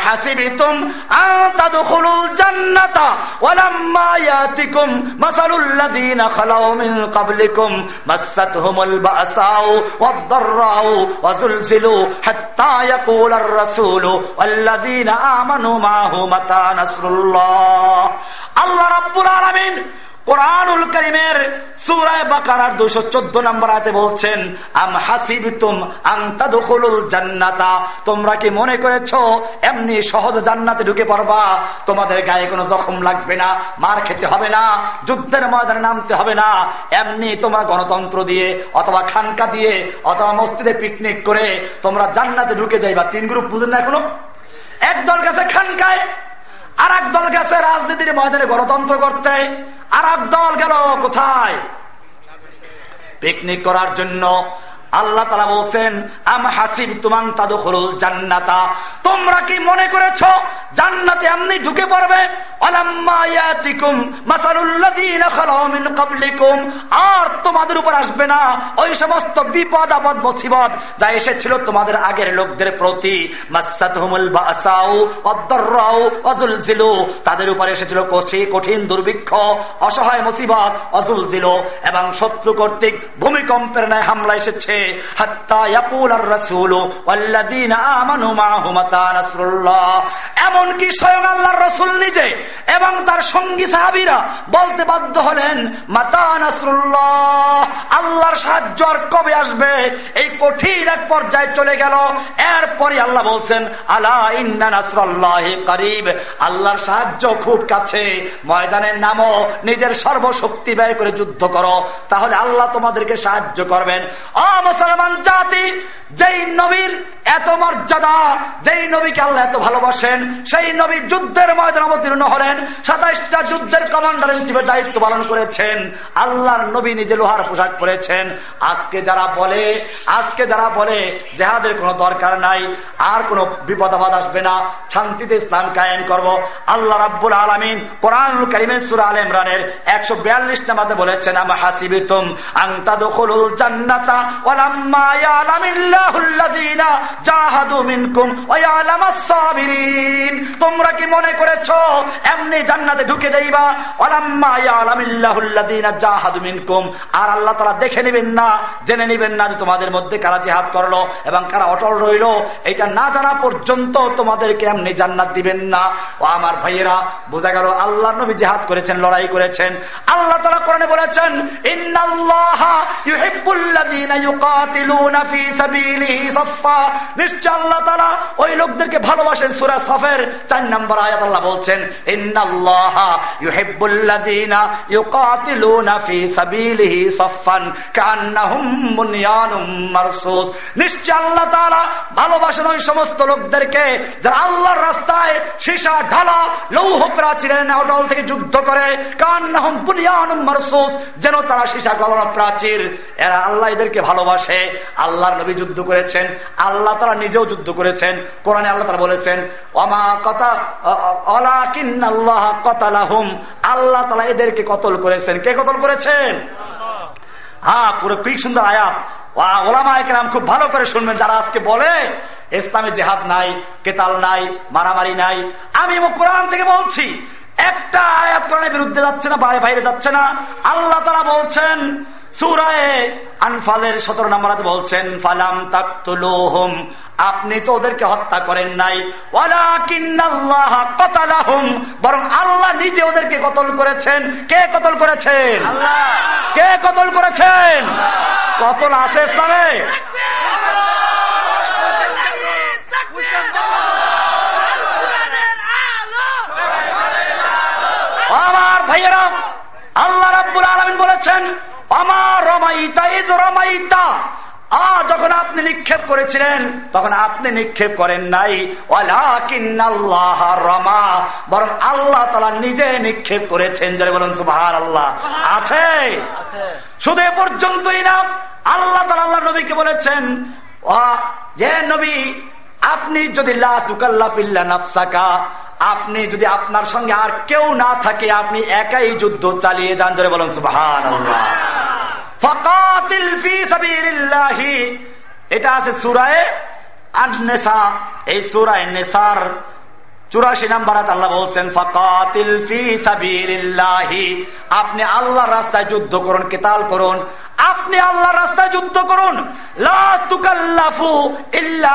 আসাইতুম আন তাদখুলুল জান্নাতা ওয়ালাম্মা ইয়াতিকুম মাসালুল্লাযীনা খালাউ মিন ক্বাবলিকুম মাসাতহুমুল বাসাউ ওয়াদ-দাররাউ ওয়াজুলজিলু হাত্তা ইয়াকুলার রাসূলু ওয়াল্লাযীনা আমানু মাহু মাতা নাসরুল্লাহ। আল্লাহ রাব্বুল আলামিন কোরআনুল করিমের সুরায় বাকার দুশো চোদ্দ নম্বর আতে বলছেন, আম হাসিব তুম আন্তাদুল জান্নাতা। তোমরা কি মনে করেছ, এমনি সহজ জান্নাতে ঢুকে পড়বা, তোমাদের গায়ে কোনো জখম লাগবে না, মার খেতে হবে না, যুদ্ধের ময়দানে নামতে হবে না। এমনি তোমরা গণতন্ত্র দিয়ে, অথবা খানকা দিয়ে, অথবা মসজিদে পিকনিক করে তোমরা জান্নাতে ঢুকে যাইবা। তিন গ্রুপ বুঝেন না এখনও? একদল গেছে খানকায় আর এক দল গেছে রাজনীতির ময়দানে গণতন্ত্র করতে। আর দল গেল কোথায়? পিকনিক করার জন্য। আল্লাহ তালা বলছেন, আম হাসিব তুমান তাদুল জান্নাতা? তোমরা কি মনে করেছ জান্নাতে এমনি ঢুকে পড়বে। আর তোমাদের উপর আসবে না ওই সমস্ত বিপদ, আপদ, মুসিবত যা এসেছিল তোমাদের আগের লোকদের প্রতি। তাদের উপর এসেছিল কঠিন, দুর্ভিক্ষ, অসহায় মুসিবত অজুল দিল এবং শত্রু কর্তৃক ভূমিকম্পের ন্যায় হামলা এসেছে। এমনকি স্বয়ং আল্লাহর রসুল নিজে এবং তার সঙ্গী সাহাবিরা বলতে বাধ্য হলেন, মাতা নাসরুল্লাহ, আল্লাহর সাহায্য আর কবে আসবে? এই কঠিন এক পর্যায়ে চলে গেল। এরপরে আল্লাহ বলছেন আল্লাহ ইন্না নাসরাল্লাহ করিব। আল্লাহর সাহায্য খুব কাছে। ময়দানের নামও নিজের সর্বশক্তি ব্যয় করে যুদ্ধ করো। তাহলে আল্লাহ তোমাদেরকে সাহায্য করবেন। অ মুসলমান জাতি, যেই নবীর এত মর্যাদা, যেই নবীকে আল্লাহ এত ভালোবাসেন সেই নবী যুদ্ধের ময়দান অবতীর্ণ হলেন, সাতাইশটা যুদ্ধের কমান্ডার হিসেবে দায়িত্ব পালন করেছেন, আল্লাহর নবী নিজে লোহার পোশাক পরেছেন। আজকে যারা বলে, আজকে যারা বলে, জেহাদের কোনো দরকার নাই, আর কোনো বিপদ আবাদ আসবে না, শান্তিতে ইসলাম কায়েম করব। আল্লাহ রাব্বুল আলমিন কোরআন করিমের সুরা আল ইমরানের একশো বিয়াল্লিশ নামাতে বলেছেন আমার হাসিবিতুম আংতা দখল জান্নাতা ওলাম্মা তোমরা কি মনে করেছ? এমনি জান্নাতে ঢুকে যাইবা। আর আল্লাহ তারা দেখে নেবেন না, জেনে নেবেন না যে তোমাদের মধ্যে কারা জেহাদ করল এবং কারা অটল রইল। এটা না জানা পর্যন্ত তোমাদেরকে এমনি জান্নাত দিবেন না। ও আমার ভাইয়েরা, বোঝা গেল আল্লাহ নবী জেহাদ করেছেন, লড়াই করেছেন। আল্লাহ তারা কোরআনে বলেছেন নিশ্চয় আল্লাহ তাআলা ওই লোকদেরকে ভালোবাসেন সূরা সফের। 4 নম্বর আয়াত আল্লাহ বলছেন যুদ্ধ করে যেন তারা সীসা গলানো প্রাচীর। এরা আল্লাহ এদেরকে ভালোবাসে। আল্লাহর নবী যুদ্ধ করেছেন। আল্লাহ তারা নিজেও যুদ্ধ করেছেন। কোরআনে আল্লাহ তারা বলেছেন অমা আল্লাহ তালা এদেরকে কতল করেছেন? কে কতল করেছেন? হ্যাঁ পুরো কি সুন্দর আয়াত। ওলামা একরাম খুব ভালো করে শুনবেন, যারা আজকে বলে, ইসলামে জেহাদ নাই, কেতাল নাই, মারামারি নাই। আমি কোরআন থেকে বলছি, একটা আয়াত কোরআনের বিরুদ্ধে যাচ্ছে না বাইরে বাইরে যাচ্ছে না। আল্লাহ তারা বলছেন সুরায় আনফালের সতেরো নম্বর বলছেন ফালাম তাকতুলুহুম আপনি তো ওদেরকে হত্যা করেন নাই। কতালাহুম বরং আল্লাহ নিজে ওদেরকে কতল করেছেন। কে কতল করেছেন? কে কতল করেছেন? কতল আছে ইসলামে? আমার ভাইয়েরা আল্লাহ রাব্বুল আলমিন বলেছেন আমার রমাইতা ইজ রমাইতা। আ যখন আপনি নিক্ষেপ করেছিলেন তখন আপনি নিক্ষেপ করেন নাই। আল্লাহ রমা। বরং আল্লাহ তালা নিজে নিক্ষেপ করেছেন। যারা বলেন সুবাহ আল্লাহ আছে। শুধু এ পর্যন্তই না আল্লাহ তালা আল্লাহ নবীকে বলেছেন যে নবী আপনি যদি নাফসাকা, আপনি যদি আপনার সঙ্গে আর কেউ না থাকে, আপনি একাই যুদ্ধ চালিয়ে যান ধরে বলেন সুবাহান এটা আছে সুরায় নেশা এই সুরায় নেশার চুরাশি নাম্বার আল্লাহ বলছেন, ফকাতিল ফি সাবিলিল্লাহি। আপনি আল্লাহর রাস্তায় যুদ্ধ করুন, কেতাল করুন আপনি আল্লাহ রাস্তায় যুদ্ধ করুন।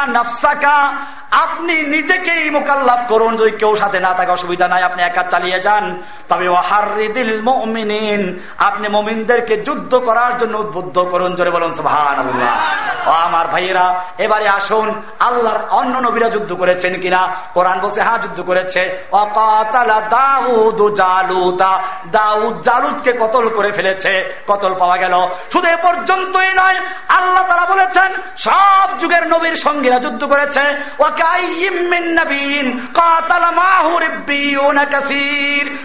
নাফসাকা। আপনি নিজেকেই মোকাল্লাফ করুন যদি কেউ সাথে না থাকে, অসুবিধা নাই, আপনি একা চালিয়ে যান। তবে ওয়াহারিদিল মুমিনিন, আপনি মমিনদেরকে যুদ্ধ করার জন্য উদ্বুদ্ধ করুন, জোরে বলুন সুবহান ও আমার ভাইয়েরা, এবারে আসুন, আল্লাহর অন্য নবীরা যুদ্ধ করেছেন কিনা? কোরআন বলছে হ্যাঁ যুদ্ধ করেছে। দাউদ জালুতা দাউদ জালুদকে কতল করে ফেলেছে, কতল পাওয়া গেল। শুধু এ পর্যন্তই নয়, আল্লাহ তারা বলেছেন, সব যুগের নবীর সঙ্গীরা যুদ্ধ করেছে।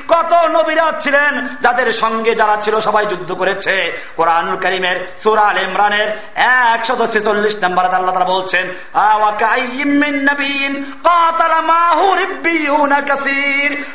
কত নবীরা ছিলেন, যাদের সঙ্গে যারা ছিল সবাই যুদ্ধ করেছে। কোরআনুল করিমের সুরাল ইমরানের একশত ছেচল্লিশ নম্বর আল্লাহ তারা বলছেন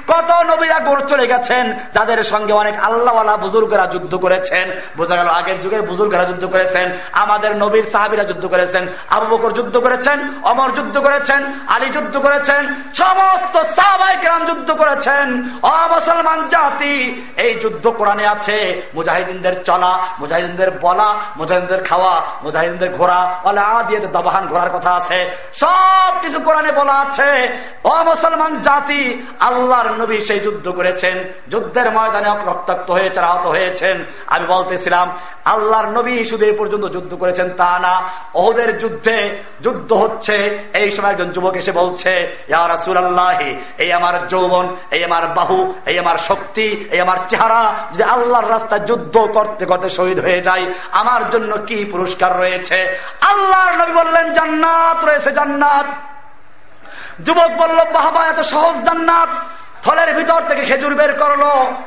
কত নবীরা গোড় চলে গেছেন, যাদের সঙ্গে অনেক আল্লাহওয়ালা বুজুর্গরা যুদ্ধ করেছেন। বোঝা গেল আগের যুগের বুজুর্গরা যুদ্ধ করেছেন, আমাদের নবীর সাহাবিরা যুদ্ধ করেছেন, আবু বকর যুদ্ধ করেছেন অমর যুদ্ধ করেছেন, আলী যুদ্ধ করেছেন, সমস্ত সাহাবাই গ্রাম যুদ্ধ করেছেন। অমুসলমান জাতি, এই যুদ্ধ কোরআনে আছে, মুজাহিদিনদের চলা, মুজাহিদিনদের বলা, মুজাহিদিনদের খাওয়া, মুজাহিদিনদের ঘোরা বলে আদিয়ে দবাহান ঘোরার কথা আছে সব কিছু কোরআনে বলা আছে। অমুসলমান জাতি, আল্লাহর নবী সেই যুদ্ধ করেছেন, যুদ্ধের ময়দানে রক্তাক্ত হয়েছেন আহত হয়েছেন। আমি বলতেছিলাম আল্লাহর নবী শুধু এই পর্যন্ত যুদ্ধ করেছেন তা না ওদের যুদ্ধে যুদ্ধ হচ্ছে। এই সময় একজন যুবক এসে বলছে এই আমার যৌবন, এই আমার বাহু, এই আমার শক্তি, এই আমার চেহারা যে আল্লাহর রাস্তায় যুদ্ধ করতে করতে শহীদ হয়ে যায়, আমার জন্য কি পুরস্কার রয়েছে? আল্লাহর নবী বললেন, জান্নাত রয়েছে জান্নাত। যুবক বলল, বাহবা, এত সহজ জান্নাত। ফলের ভিতর থেকে খেজুর বের করল,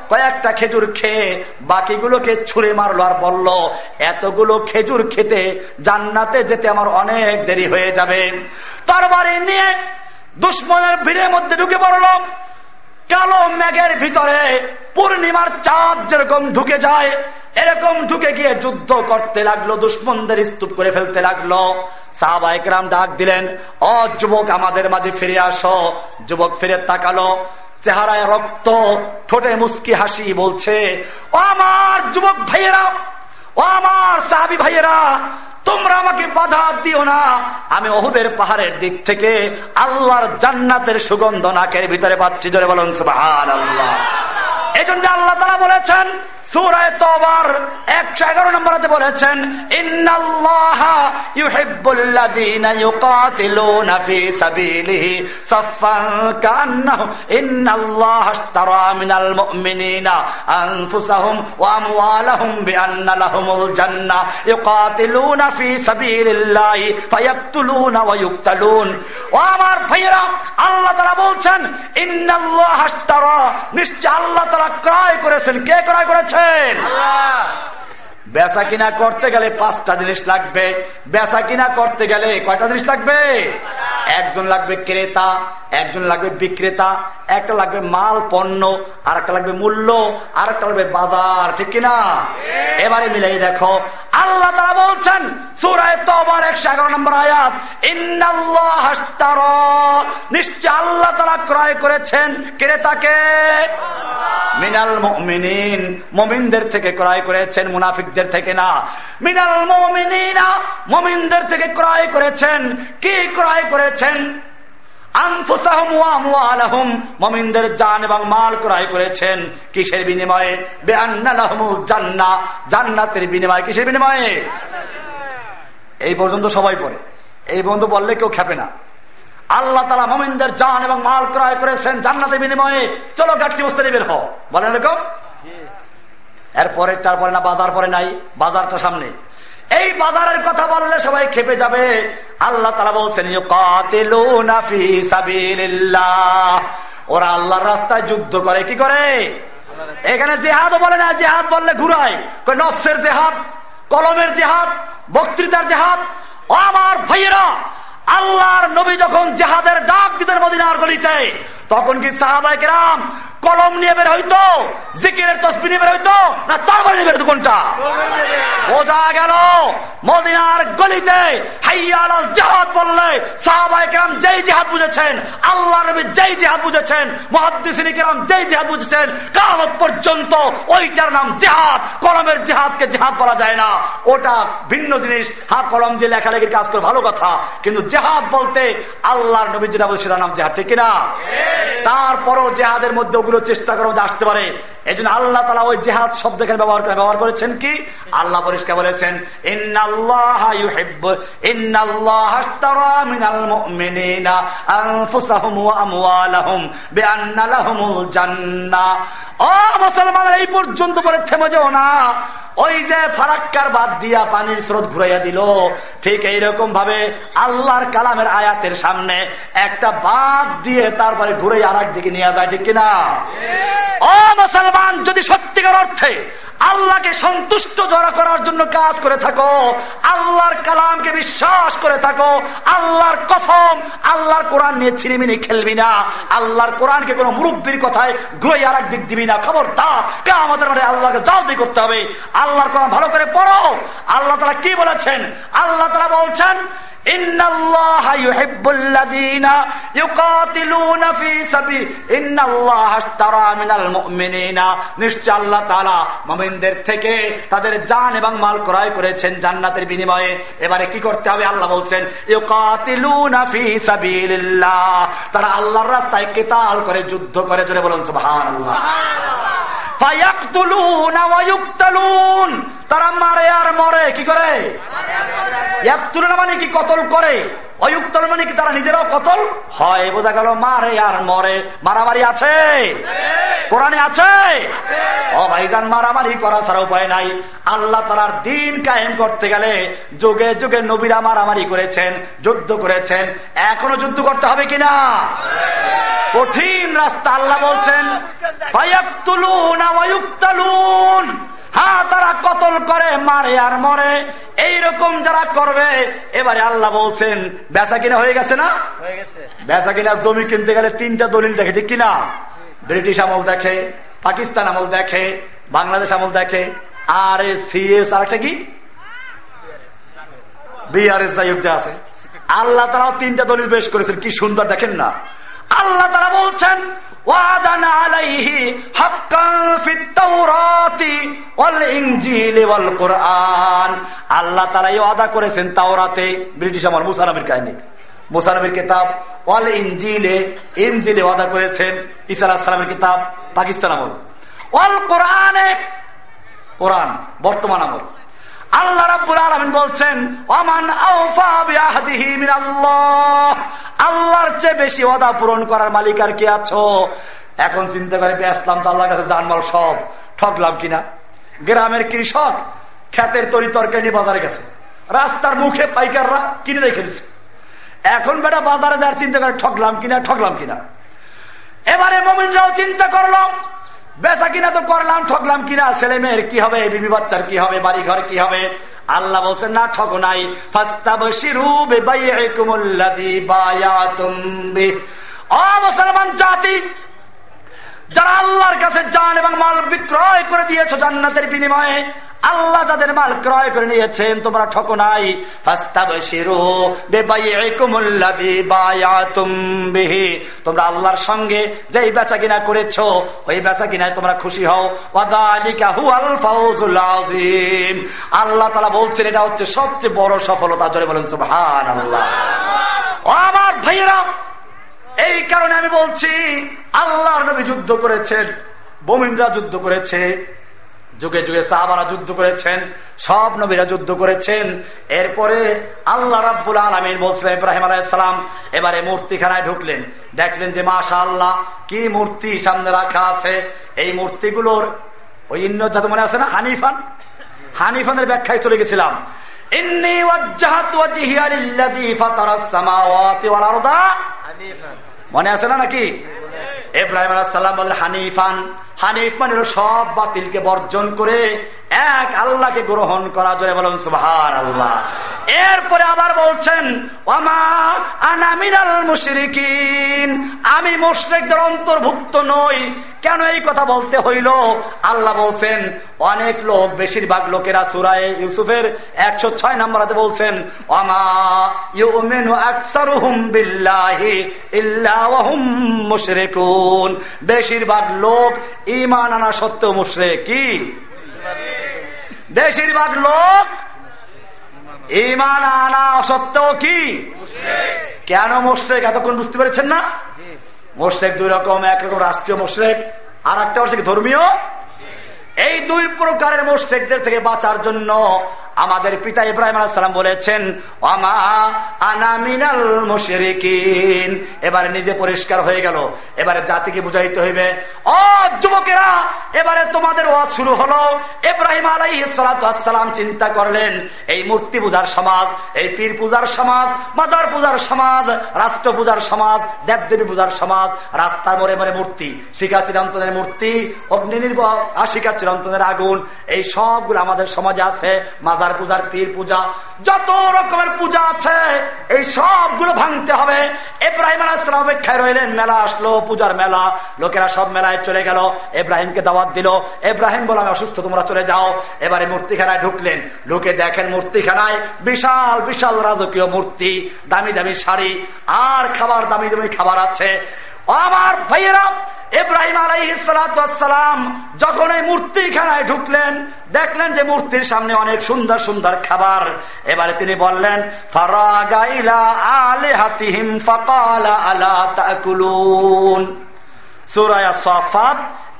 কয়েকটা খেজুর খেয়ে বাকিগুলোকে ছুঁড়ে মারলো আর বলল, এতগুলো খেজুর খেতে জান্নাতে যেতে আমার অনেক দেরি হয়ে যাবে। তার বাড়ি নিয়ে দুশ্মনের ভিড়ের মধ্যে ঢুকে পড়ল। কালো ম্যাগের ভিতরে পূর্ণিমার চাঁদ যেরকম ঢুকে যায়, এরকম ঢুকে গিয়ে যুদ্ধ করতে লাগল, দুশ্মনদের স্তূপ করে ফেলতে লাগল। সাহবাইকরাম ডাক দিলেন অ যুবক, আমাদের মাঝে ফিরে আসো। যুবক ফিরে তাকালো চেহারায় রক্ত, ঠোঁটে মুস্কি হাসি বলছে, ও আমার যুবক ভাইয়েরা, ও আমার সাহাবি ভাইয়েরা, তোমরা আমাকে বাধা দিও না। আমি অহুদের পাহাড়ের দিক থেকে আল্লাহর জান্নাতের সুগন্ধ নাকের ভিতরে পাচ্ছি। জোরে বলুন আল্লাহ এই জন্য আল্লাহ তারা বলেছেন, সুরায় তোবার একশো এগারো নম্বরতে বলেছেন আমার ভাইয়েরা, আল্লাহ তারা বলছেন, ইন্নাল্লাহ নিশ্চয় আল্লাহ তারা ক্রয় করেছেন? কে ক্রয় করেছেন? বেচা কিনা করতে গেলে পাঁচটা জিনিস লাগবে। বেচা কিনা করতে গেলে কয়টা জিনিস লাগবে? একজন লাগবে ক্রেতা একজন লাগবে বিক্রেতা একটা লাগবে মাল পণ্য আর একটা লাগবে মূল্য আর একটা লাগবে বাজার ঠিক কিনা? এবারে মিলাই দেখো আল্লাহ তারা বলছেন সুরায় তো আবার একশো এগারো নম্বর আয়াত নিশ্চয় আল্লাহ তারা ক্রয় করেছেন ক্রেতাকে। মিনাল মিনিন মমিনদের থেকে ক্রয় করেছেন মুনাফিকদের থেকে না। মিনাল মমিনা মমিনদের থেকে ক্রয় করেছেন। কি ক্রয় করেছেন? মমিনদের আল্লাহ তালা মমিনদের জান এবং মাল ক্রয় করেছেন জান্নাতের বিনিময়ে। চলো গাঠি বসতে বের হও। বলেন এরকম? এরপরে তারপরে না, বাজার পরে নাই, বাজারটা সামনে। এই বাজারের কথা বললে সবাই খেপে যাবে। আল্লাহ তারা বলছেন ওরা আল্লাহর রাস্তায় যুদ্ধ করে, কি করে? এখানে জেহাদও বলে না, জেহাদ বললে ঘুরায়। নফসের জেহাদ, কলমের জেহাদ, বক্তৃতার জেহাদ। আমার ভাইয়েরা, আল্লাহর নবী যখন জেহাদের ডাক দিতেন মদিনার গলিতে, তখন কি সাহাবাই রাম কলম নিয়ে বের হইতো জিকিরের তসবি নিয়ে বের হইতো না তরবারি নিয়ে বের হইতো কোনটা? বোঝা গেল মদিনার গলিতে হাইয়াল জাহাদ বললে সাহাবাই কেরাম যেই জেহাদ বুঝেছেন আল্লাহ নবী যেই জেহাদ বুঝেছেন মহাদিসিনী কেরাম যেই জেহাদ বুঝেছেন কামত পর্যন্ত ওইটার নাম জেহাদ কলমের জেহাদকে জেহাদ বলা যায় না। ওটা ভিন্ন জিনিস হা কলম দিয়ে লেখালেখির কাজ করে ভালো কথা কিন্তু জেহাদ বলতে আল্লাহর নবী যেটা বলছে সেটা নাম জেহাদ ঠিক কিনা? তারপরও জেহাদের মধ্যে ওগুলো চেষ্টা করো আসতে পারে। এই জন্য আল্লাহ তালা ওই জেহাদ শব্দ এখানে ব্যবহার করে ব্যবহার করেছেন কি? আল্লাহ পরিষ্কার বলেছেন মুসলমান এই পর্যন্ত বলে থেমে যাও না। ওই যে ফারাক্কার বাদ দিয়া পানির স্রোত ঘুরাইয়া দিল ঠিক এইরকম ভাবে আল্লাহর কালামের আয়াতের সামনে একটা বাদ দিয়ে তারপরে ঘুরে আর দিকে নিয়ে যায় ঠিক কিনা? ও মুসলমান যদি সত্যিকার অর্থে আল্লাহকে সন্তুষ্ট জড়া করার জন্য কাজ করে থাকো, আল্লাহর কালামকে বিশ্বাস করে থাকো, আল্লাহর কথম আল্লাহর কোরআন নিয়ে ছিনিমিনি খেলবি না, আল্লাহর কোরআনকে কোন মুরব্বীর কথায় গ্রহে আর দিক দিবি না। খবর তা কে আমাদের মানে আল্লাহকে জলদি করতে হবে। আল্লাহর কোরআন ভালো করে পড়ো। আল্লাহ তারা কি বলেছেন? আল্লাহ তারা বলছেন নিশ্চয় আল্লাহ তালা মুমিনদের থেকে তাদের জান এবং মাল ক্রয় করেছেন জান্নাতের বিনিময়ে। এবারে কি করতে হবে? আল্লাহ বলছেন তারা আল্লাহর রাস্তায় কিতাল করে যুদ্ধ করে জোরে বলুন সুবহানাল্লাহ। তারা মারে আর মরে কি করে? মানে কি? কতল করে। অয়ুক্তল মানে কি তারা নিজেরাও কতল? হয় বোঝা গেল মারে আর মরে। মারামারি আছে? কোরআনে আছে? ও ভাইজান মারামারি করা ছাড়া উপায় নাই। আল্লাহ তালার দিন কায়েম করতে গেলে যুগে যুগে নবীরা মারামারি করেছেন যুদ্ধ করেছেন। এখনও যুদ্ধ করতে হবে কিনা? কঠিন রাস্তা আল্লাহ বলছেন হ্যাঁ তারা কতল করে মারে আর মরে। এইরকম যারা করবে এবারে আল্লাহ বলছেন বেচা কিনা হয়ে গেছে না? বেচা কিনা জমি কিনতে গেলে তিনটা দলিল দেখে ঠিক কিনা? ব্রিটিশ আমল দেখে পাকিস্তান আমল দেখে বাংলাদেশ আমল দেখে আর এ সিএস আরেকটা কি? বিআরএস যাই আছে। আল্লাহ তারাও তিনটা দলিল পেশ করেছেন কি সুন্দর দেখেন না। আল্লাহ তারা বলছেন আল্লাহ তারাই আদা করেছেন তাওরাতে, ব্রিটিশ আমার মুসানবির কাহিনী। মুসানবির কিতাব, ওয়াল ইঞ্জিলে ইঞ্জিলে ওয়াদা করেছেন ইসা আলাহামের কিতাব, পাকিস্তান আমল। ওয়াল কোরআনে, কোরআন, বর্তমান আমল। আল্লাহ রাব্বুল আলমিন বলছেন অমান আল্লাহর চেয়ে বেশি ওদা পূরণ করার মালিক আর কি আছো? এখন চিন্তা করে বেসলাম তো আল্লাহর কাছে জানমাল সব। ঠকলাম কিনা? গ্রামের কৃষক খ্যাতের তরি তরকারি বাজারে গেছে। রাস্তার মুখে পাইকাররা কিনে রেখে দিচ্ছে এখন বেটা বাজারে যার চিন্তা করে ঠকলাম কিনা ঠকলাম কিনা? এবারে মমিনরাও চিন্তা করলাম বেচা কিনা তো করলাম, ঠকলাম কিনা? ছেলে মেয়ের কি হবে? বিবি বাচ্চার কি হবে? বাড়ি ঘর কি হবে? আল্লাহ বলছেন, না, ঠক নাই। মুসলমান জাতি যারা আল্লাহর কাছে যান এবং মাল বিক্রয় করে দিয়েছ জান্নাতের বিনিময়ে, আল্লাহ যাদের মাল ক্রয় করে নিয়েছেন, তোমরা ঠক নাই। তোমরা আল্লাহর সঙ্গে যেই বেচা কিনা করেছ, ওই বেচা কিনায় তোমরা খুশি হও। আল্লাহ তালা বলছেন, এটা হচ্ছে সবচেয়ে বড় সফলতা। জোরে বলেন সুহান আল্লাহ আমার ভাইয়েরা এই কারণে আমি বলছি, আল্লাহর নবী যুদ্ধ করেছেন বোমিনরা যুদ্ধ করেছে, যুগে যুগে সাহাবারা যুদ্ধ করেছেন, সব নবীরা যুদ্ধ করেছেন। এরপরে আল্লাহ রাব্বুল আলমিন বলছিলেন, ইব্রাহিম আলাইসালাম এবারে মূর্তিখানায় ঢুকলেন। দেখলেন যে মাশা আল্লাহ কি মূর্তি সামনে রাখা আছে। এই মূর্তিগুলোর, ওই ইন্নজাত মনে আছে না, হানিফান? হানিফানের ব্যাখ্যায় চলে গেছিলাম। মনে আছে না নাকি? এব্রাহিম আলাহাম বললেন হানিফান হানিফ মানে সব বাতিলকে বর্জন করে এক আল্লাহকে গ্রহণ করা। জোরে বলুন সুহার আল্লাহ এরপরে আবার বলছেন আমি মুশ্রিকদের অন্তর্ভুক্ত নই। কেন এই কথা বলতে হইল? আল্লাহ বলছেন অনেক লোক বেশিরভাগ লোকেরা সুরায় ইউসুফের একশো ছয় নম্বর বলছেন বেশিরভাগ লোক ইমান আনা সত্ত্বেও মুশরে কি? বেশিরভাগ লোক ইমান আনা সত্ত্বেও কি? কেন মোশেক এতক্ষণ বুঝতে পেরেছেন না? মোশেক দুই রকম একরকম রাষ্ট্রীয় মোশেক আর একটা হচ্ছে ধর্মীয়? এই দুই প্রকারের মোশেকদের থেকে বাঁচার জন্য আমাদের পিতা ইব্রাহিম আলাহাম বলেছেন আমা আনামিনাল মুশরিকিন। এবারে নিজে পরিষ্কার হয়ে গেল। এবারে জাতিকে বুঝাইতে হইবে, ও যুবকেরা, এবারে তোমাদের ওয়াজ শুরু হলো। ইব্রাহিম আলাই সালাম চিন্তা করলেন, এই মূর্তি পূজার সমাজ, এই পীর পূজার সমাজ, মাজার পূজার সমাজ, রাষ্ট্র পূজার সমাজ, দেবদেবী পূজার সমাজ, রাস্তার মরে মরে মূর্তি, শিখা চিরন্তনের মূর্তি, অগ্নি নির্ভর আশিকা চিরন্তনের আগুন, এই সবগুলো আমাদের সমাজে আছে, মাজার পূজার পীর পূজা, যত রকমের পূজা আছে, এই সবগুলো ভাঙতে হবে। এব্রাহিম আলাহাম অপেক্ষায় রইলেন, মেলা আসলো, পূজার মেলা। লোকেরা সব মেলায় চলে গেল, এব্রাহিমকে দাওয়াত দিল। এব্রাহিম বলে আমি অসুস্থ, তোমরা চলে যাও। এবারে মূর্তিখানায় ঢুকলেন। লোকে দেখেন মূর্তিখানায় বিশাল বিশাল রাজকীয় মূর্তি, দামি দামি শাড়ি, আর খাবার, দামি দামি খাবার আছে। আমার ভাইয়েরা, ইব্রাহিম আলাইসালাম যখন এই মূর্তিখানায় ঢুকলেন, দেখলেন যে মূর্তির সামনে অনেক সুন্দর সুন্দর খাবার। এবারে তিনি বললেন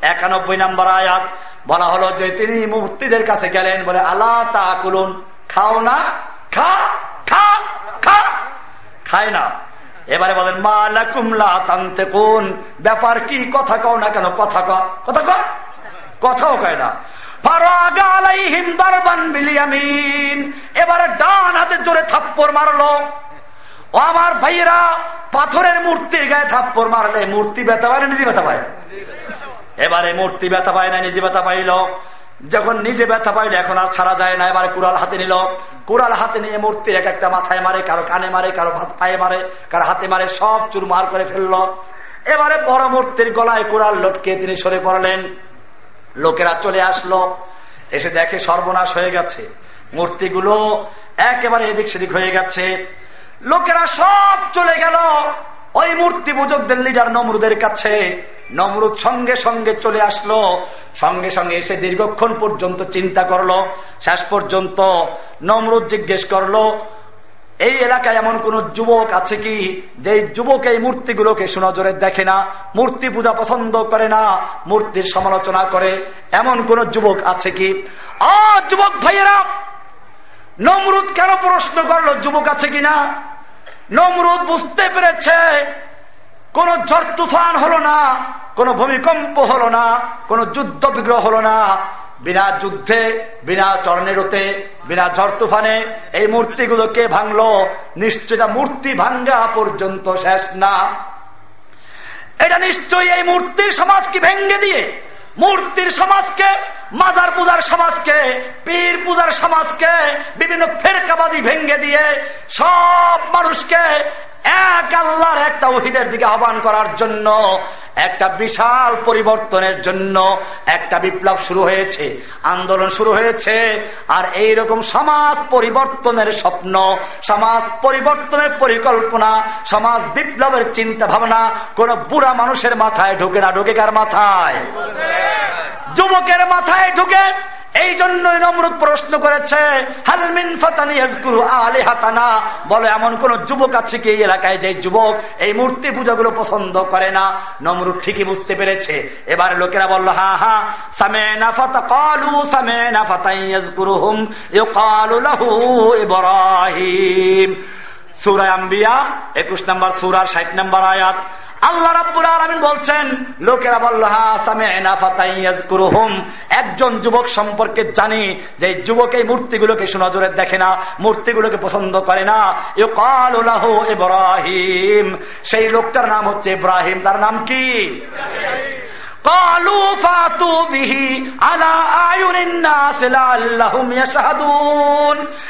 একানব্বই নম্বর আয়াত বলা হলো যে তিনি মূর্তিদের কাছে গেলেন, বলে আল্লাহ তাকুলুন, খাও না, খা খা খা খায় না। এবারে বলেন, মা লাকুমলা টানতে কোন ব্যাপার কি? কথা কও না কেন? কথা ক কথা ক কথাও কয় না। এবারে ডান হাতে জোরে থাপ্পর মারলো। ও আমার ভাইয়েরা, পাথরের মূর্তির গায়ে থাপ্পর মারলে মূর্তি ব্যথা পায় না নিজে ব্যথা পায়? এবারে মূর্তি ব্যথা পায় না, নিজে ব্যথা পাইল। যখন নিজে ব্যথা পাইলে, এখন আর ছাড়া যায় না। এবারে কুড়াল হাতে নিল। কুড়াল হাতে নিয়ে মূর্তির এক একটা মাথায় মারে, কারও কানে মারে, কারও পায়ে মারে, কারও হাতে মারে, সব চুর মার করে ফেলল। এবারে বড় মূর্তির গলায় কুড়াল লটকে তিনি সরে পড়লেন। লোকেরা চলে আসলো। এসে দেখে সর্বনাশ হয়ে গেছে। মূর্তিগুলো একেবারে এদিক সেদিক হয়ে গেছে। লোকেরা সব চলে গেল। ওই মূর্তি পূজকদের, লিডার নমরুদের কাছে। নমরুদ সঙ্গে সঙ্গে চলে আসলো, সঙ্গে সঙ্গে এসে দীর্ঘক্ষণ পর্যন্ত চিন্তা করল, শেষ পর্যন্ত নমরুদ জিজ্ঞেস করল, এই এলাকায় এমন কোন যুবক আছে কি যে যুবক এই মূর্তিগুলোকে সুনজরে দেখে না, মূর্তি পূজা পছন্দ করে না, মূর্তির সমালোচনা করে? এমন কোন যুবক আছে কি? আ, যুবক ভাইয়েরা, নমরুদ কেন প্রশ্ন করল, যুবক আছে কিনা? নমরুদ বুঝতে পেরেছে কোন ঝড় তুফান হলো না, কোন ভূমিকম্প হলো না, কোন যুদ্ধ বিগ্রহ হলো না। বিনা যুদ্ধে, বিনা টর্নেরোতে বিনা ঝড় তুফানে এই মূর্তিগুলোকে ভাঙলো? নিশ্চয় মূর্তি ভাঙ্গা পর্যন্ত শেষ না। এটা নিশ্চয়ই এই মূর্তির সমাজকে ভেঙ্গে দিয়ে, মূর্তির সমাজকে, মাজার পূজার সমাজকে, পীর পূজার সমাজকে, বিভিন্ন ফেরকাবাদী ভেঙ্গে দিয়ে সব মানুষকে এক আল্লাহর একটা ওহিদের দিকে আহ্বান করার জন্য, একটা বিশাল পরিবর্তনের জন্য একটা বিপ্লব শুরু হয়েছে, আন্দোলন শুরু হয়েছে, আর এই রকম সমাজ পরিবর্তনের স্বপ্ন, সমাজ পরিবর্তনের পরিকল্পনা, সমাজ বিপ্লবের চিন্তা ভাবনা কোন বুড়া মানুষের মাথায় ঢুকে না, ঢুকে কার মাথায়? যুবকের মাথায় ঢুকে এই জন্যই নমরুদ প্রশ্ন করেছে হালমিন ফাতানি আলে হাতানা বলে, এমন কোন যুবক আছে কি এই এলাকায় যে যুবক এই মূর্তি পূজাগুলো পছন্দ করে না? নমরুদ ঠিকই বুঝতে পেরেছে। এবার লোকেরা বলল, হা হা সামে না ফাতা কালু সামে না ফাতাই লাহু ইব্রাহিম। সুরায় আম্বিয়া, একুশ নম্বর সুরার ষাট নম্বর আয়াত। আল্লাহ রাব্বুল আলামিন বলছেন, লোকেরা বলল, হা সামি'না হুম একজন যুবক সম্পর্কে জানি, যে যুবক এই মূর্তিগুলোকে সুনজরে দেখে না, মূর্তিগুলোকে পছন্দ করে না। ইব্রাহিম। সেই লোকটার নাম হচ্ছে ইব্রাহিম। তার নাম কি?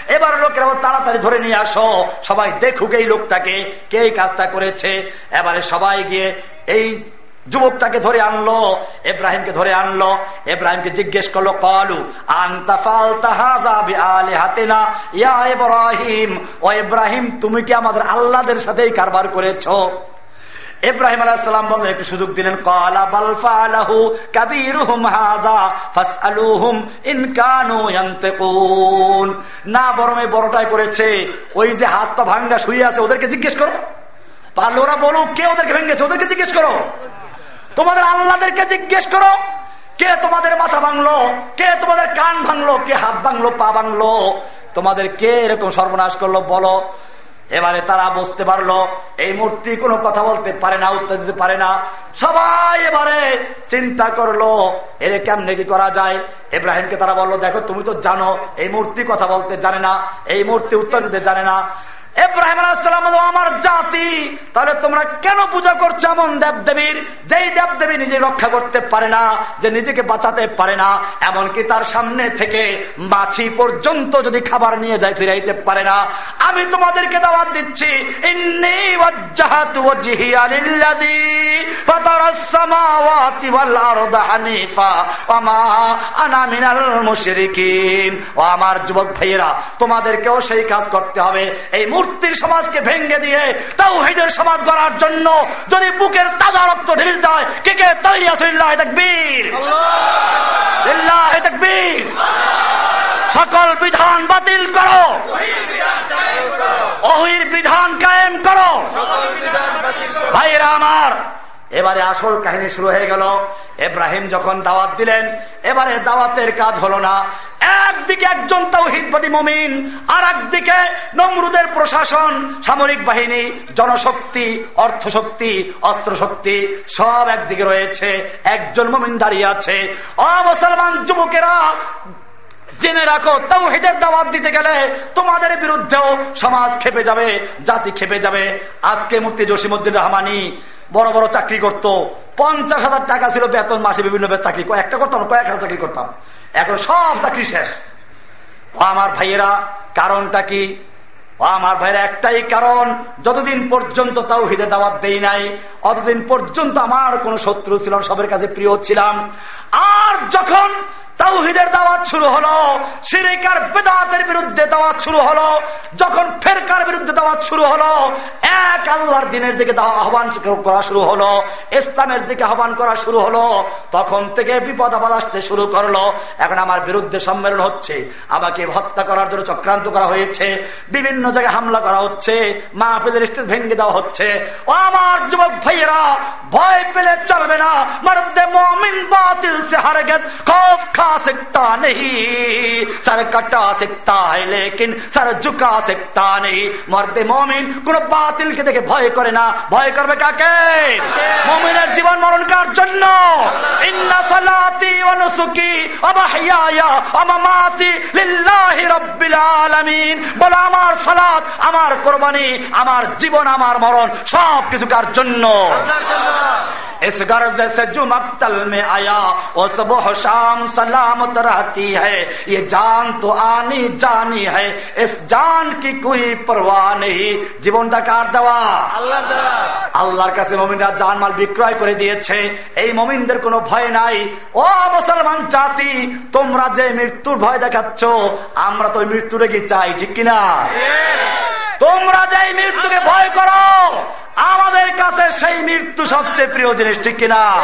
এবার লোকেরা তাড়াতাড়ি ধরে নিয়ে আসো। সবাই দেখুক এই লোকটাকে, কে কাজটা করেছে। এবারে সবাই গিয়ে এই যুবকটাকে ধরে আনলো, এব্রাহিমকে ধরে আনলো। এব্রাহিমকে জিজ্ঞেস করল, কলু হাতেনা ইয়া ইব্রাহিম ও ইব্রাহিম তুমি কি আমাদের আল্লাদের সাথেই কারবার করেছ? ইব্রাহিম আলাহাম বলেন একটু সুযোগ দিলেন। না, বরং বড়টাই করেছে। ওই যে হাত পা ভাঙ্গা শুয়ে আছে, ওদেরকে জিজ্ঞেস করো। পারলে ওরা বলুক, কে ওদেরকে ভেঙেছে? ওদেরকে জিজ্ঞেস করো। তোমাদের আল্লাহদেরকে জিজ্ঞেস করো, কে তোমাদের মাথা ভাঙলো? কে তোমাদের কান ভাঙলো? কে হাত ভাঙলো? পা ভাঙলো? তোমাদের কে এরকম সর্বনাশ করল? বলো। এবারে তারা বুঝতে পারল, এই মূর্তি কোনো কথা বলতে পারে না, উত্তর দিতে পারে না। সবাই এবারে চিন্তা করল, এরে কেমনে কি করা যায়? এব্রাহিমকে তারা বলল, দেখো, তুমি তো জানো, এই মূর্তি কথা বলতে জানে না, এই মূর্তি উত্তর দিতে জানে না। এব্রাহিম আলাহাম আমার জাতি, তাহলে তোমরা কেন পূজা করছ এমন দেবদেবীর? যেই দেবদেবী নিজে রক্ষা করতে পারে না, যে নিজেকে বাঁচাতে পারে না, এমনকি তার সামনে থেকে মাছি পর্যন্ত যদি খাবার নিয়ে যায়, ফিরাইতে পারে না। আমি তোমাদেরকে দাওয়াত দিচ্ছি আমার যুবক ভাইয়েরা, তোমাদেরকেও সেই কাজ করতে হবে। এই মূর্তির সমাজকে ভেঙ্গে দিয়ে তাও হেদের সমাজ গড়ার জন্য যদি বুকের তাজা রক্ত ঢিল দেয় কে কে? তৈরি আছে সকল বিধান বাতিল করো। অহির বিধান কায়েম করো। ভাইরা আমার এবারে আসল কাহিনী শুরু হয়ে গেল। এব্রাহিম যখন দাওয়াত দিলেন, এবারে দাওয়াতের কাজ হলো না। একদিকে একজন তৌহিদবাদী মমিন আর একদিকে নমরুদের প্রশাসন, সামরিক বাহিনী, জনশক্তি, অর্থশক্তি, অস্ত্রশক্তি, সব একদিকে রয়েছে। একজন মমিন দাঁড়িয়ে আছে। অমুসলমান যুবকেরা, জেনে রাখো তাও হেদের দাওয়াত দিতে গেলে তোমাদের বিরুদ্ধেও সমাজ খেপে যাবে, জাতি খেপে যাবে। আজকে মুক্তি জসিমুদ্দিন রহমানি বড় বড় চাকরি করত। পঞ্চাশ হাজার টাকা ছিল বেতন মাসে বিভিন্ন চাকরি একটা করতাম, কয়েক হাজার চাকরি করতাম। এখন সব চাকরি শেষ। ও আমার ভাইয়েরা, কারণটা কি? আমার ভাইয়েরা, একটাই কারণ, যতদিন পর্যন্ত তাও হিদে দাওয়াত দেই নাই, অতদিন পর্যন্ত আমার কোন শত্রু ছিল সবের কাছে প্রিয় ছিলাম। আর যখন তাওহিদের দাওয়াত শুরু হলো সিরিকার বেদাতের বিরুদ্ধে দাওয়াত শুরু হলো, যখন ফেরকার বিরুদ্ধে দাওয়াত শুরু হলো, এক আল্লাহর দিনের দিকে আহ্বান করা শুরু হলো, ইসলামের দিকে আহ্বান করা শুরু হলো, তখন থেকে বিপদ আবার আসতে শুরু করল। এখন আমার বিরুদ্ধে সম্মেলন হচ্ছে, আমাকে হত্যা করার জন্য চক্রান্ত করা হয়েছে, বিভিন্ন জায়গায় হামলা করা হচ্ছে মা পেদের স্টেজ ভেঙে দেওয়া হচ্ছে। আমার যুবক ভাইয়েরা, ভয় পেলে চলবে না। মরদে মমিন বাতিল সে হারে গেছে খুব झुका सकता नहीं सर कटा सकता है लेकिन सर झुका सकता नहीं মর্দে মমিন কোন বাতিলকে দেখে ভয় করে না ভয় করবে কাকে মমিনের জীবন মরণ কার জন্য ইন্না সালাতি অনুসুকি অবাহিয়া অমামাতি লিল্লাহি রব্বিল আলামিন বলো আমার সালাত আমার কোরবানি আমার জীবন আমার মরণ সব কিছু কার জন্য इस गर्ज से जो मक्तल में आया वो सुबह शाम सलामत रहती है ये जान तो आनी जानी है इस जान की कोई परवाह नहीं জীবনটা কার দেওয়া আল্লাহর কাছে মমিনরা জানমাল বিক্রয় করে দিয়েছে এই মমিনদের কোনো ভয় নাই ও মুসলমান জাতি তোমরা যে মৃত্যুর ভয় দেখাচ্ছ আমরা তো মৃত্যুরে কি চাই ঠিক কিনা তোমরা যে মৃত্যুকে ভয় করো আমাদের কাছে সেই মৃত্যু সবচেয়ে প্রিয় জিনিস, ঠিক কিনা?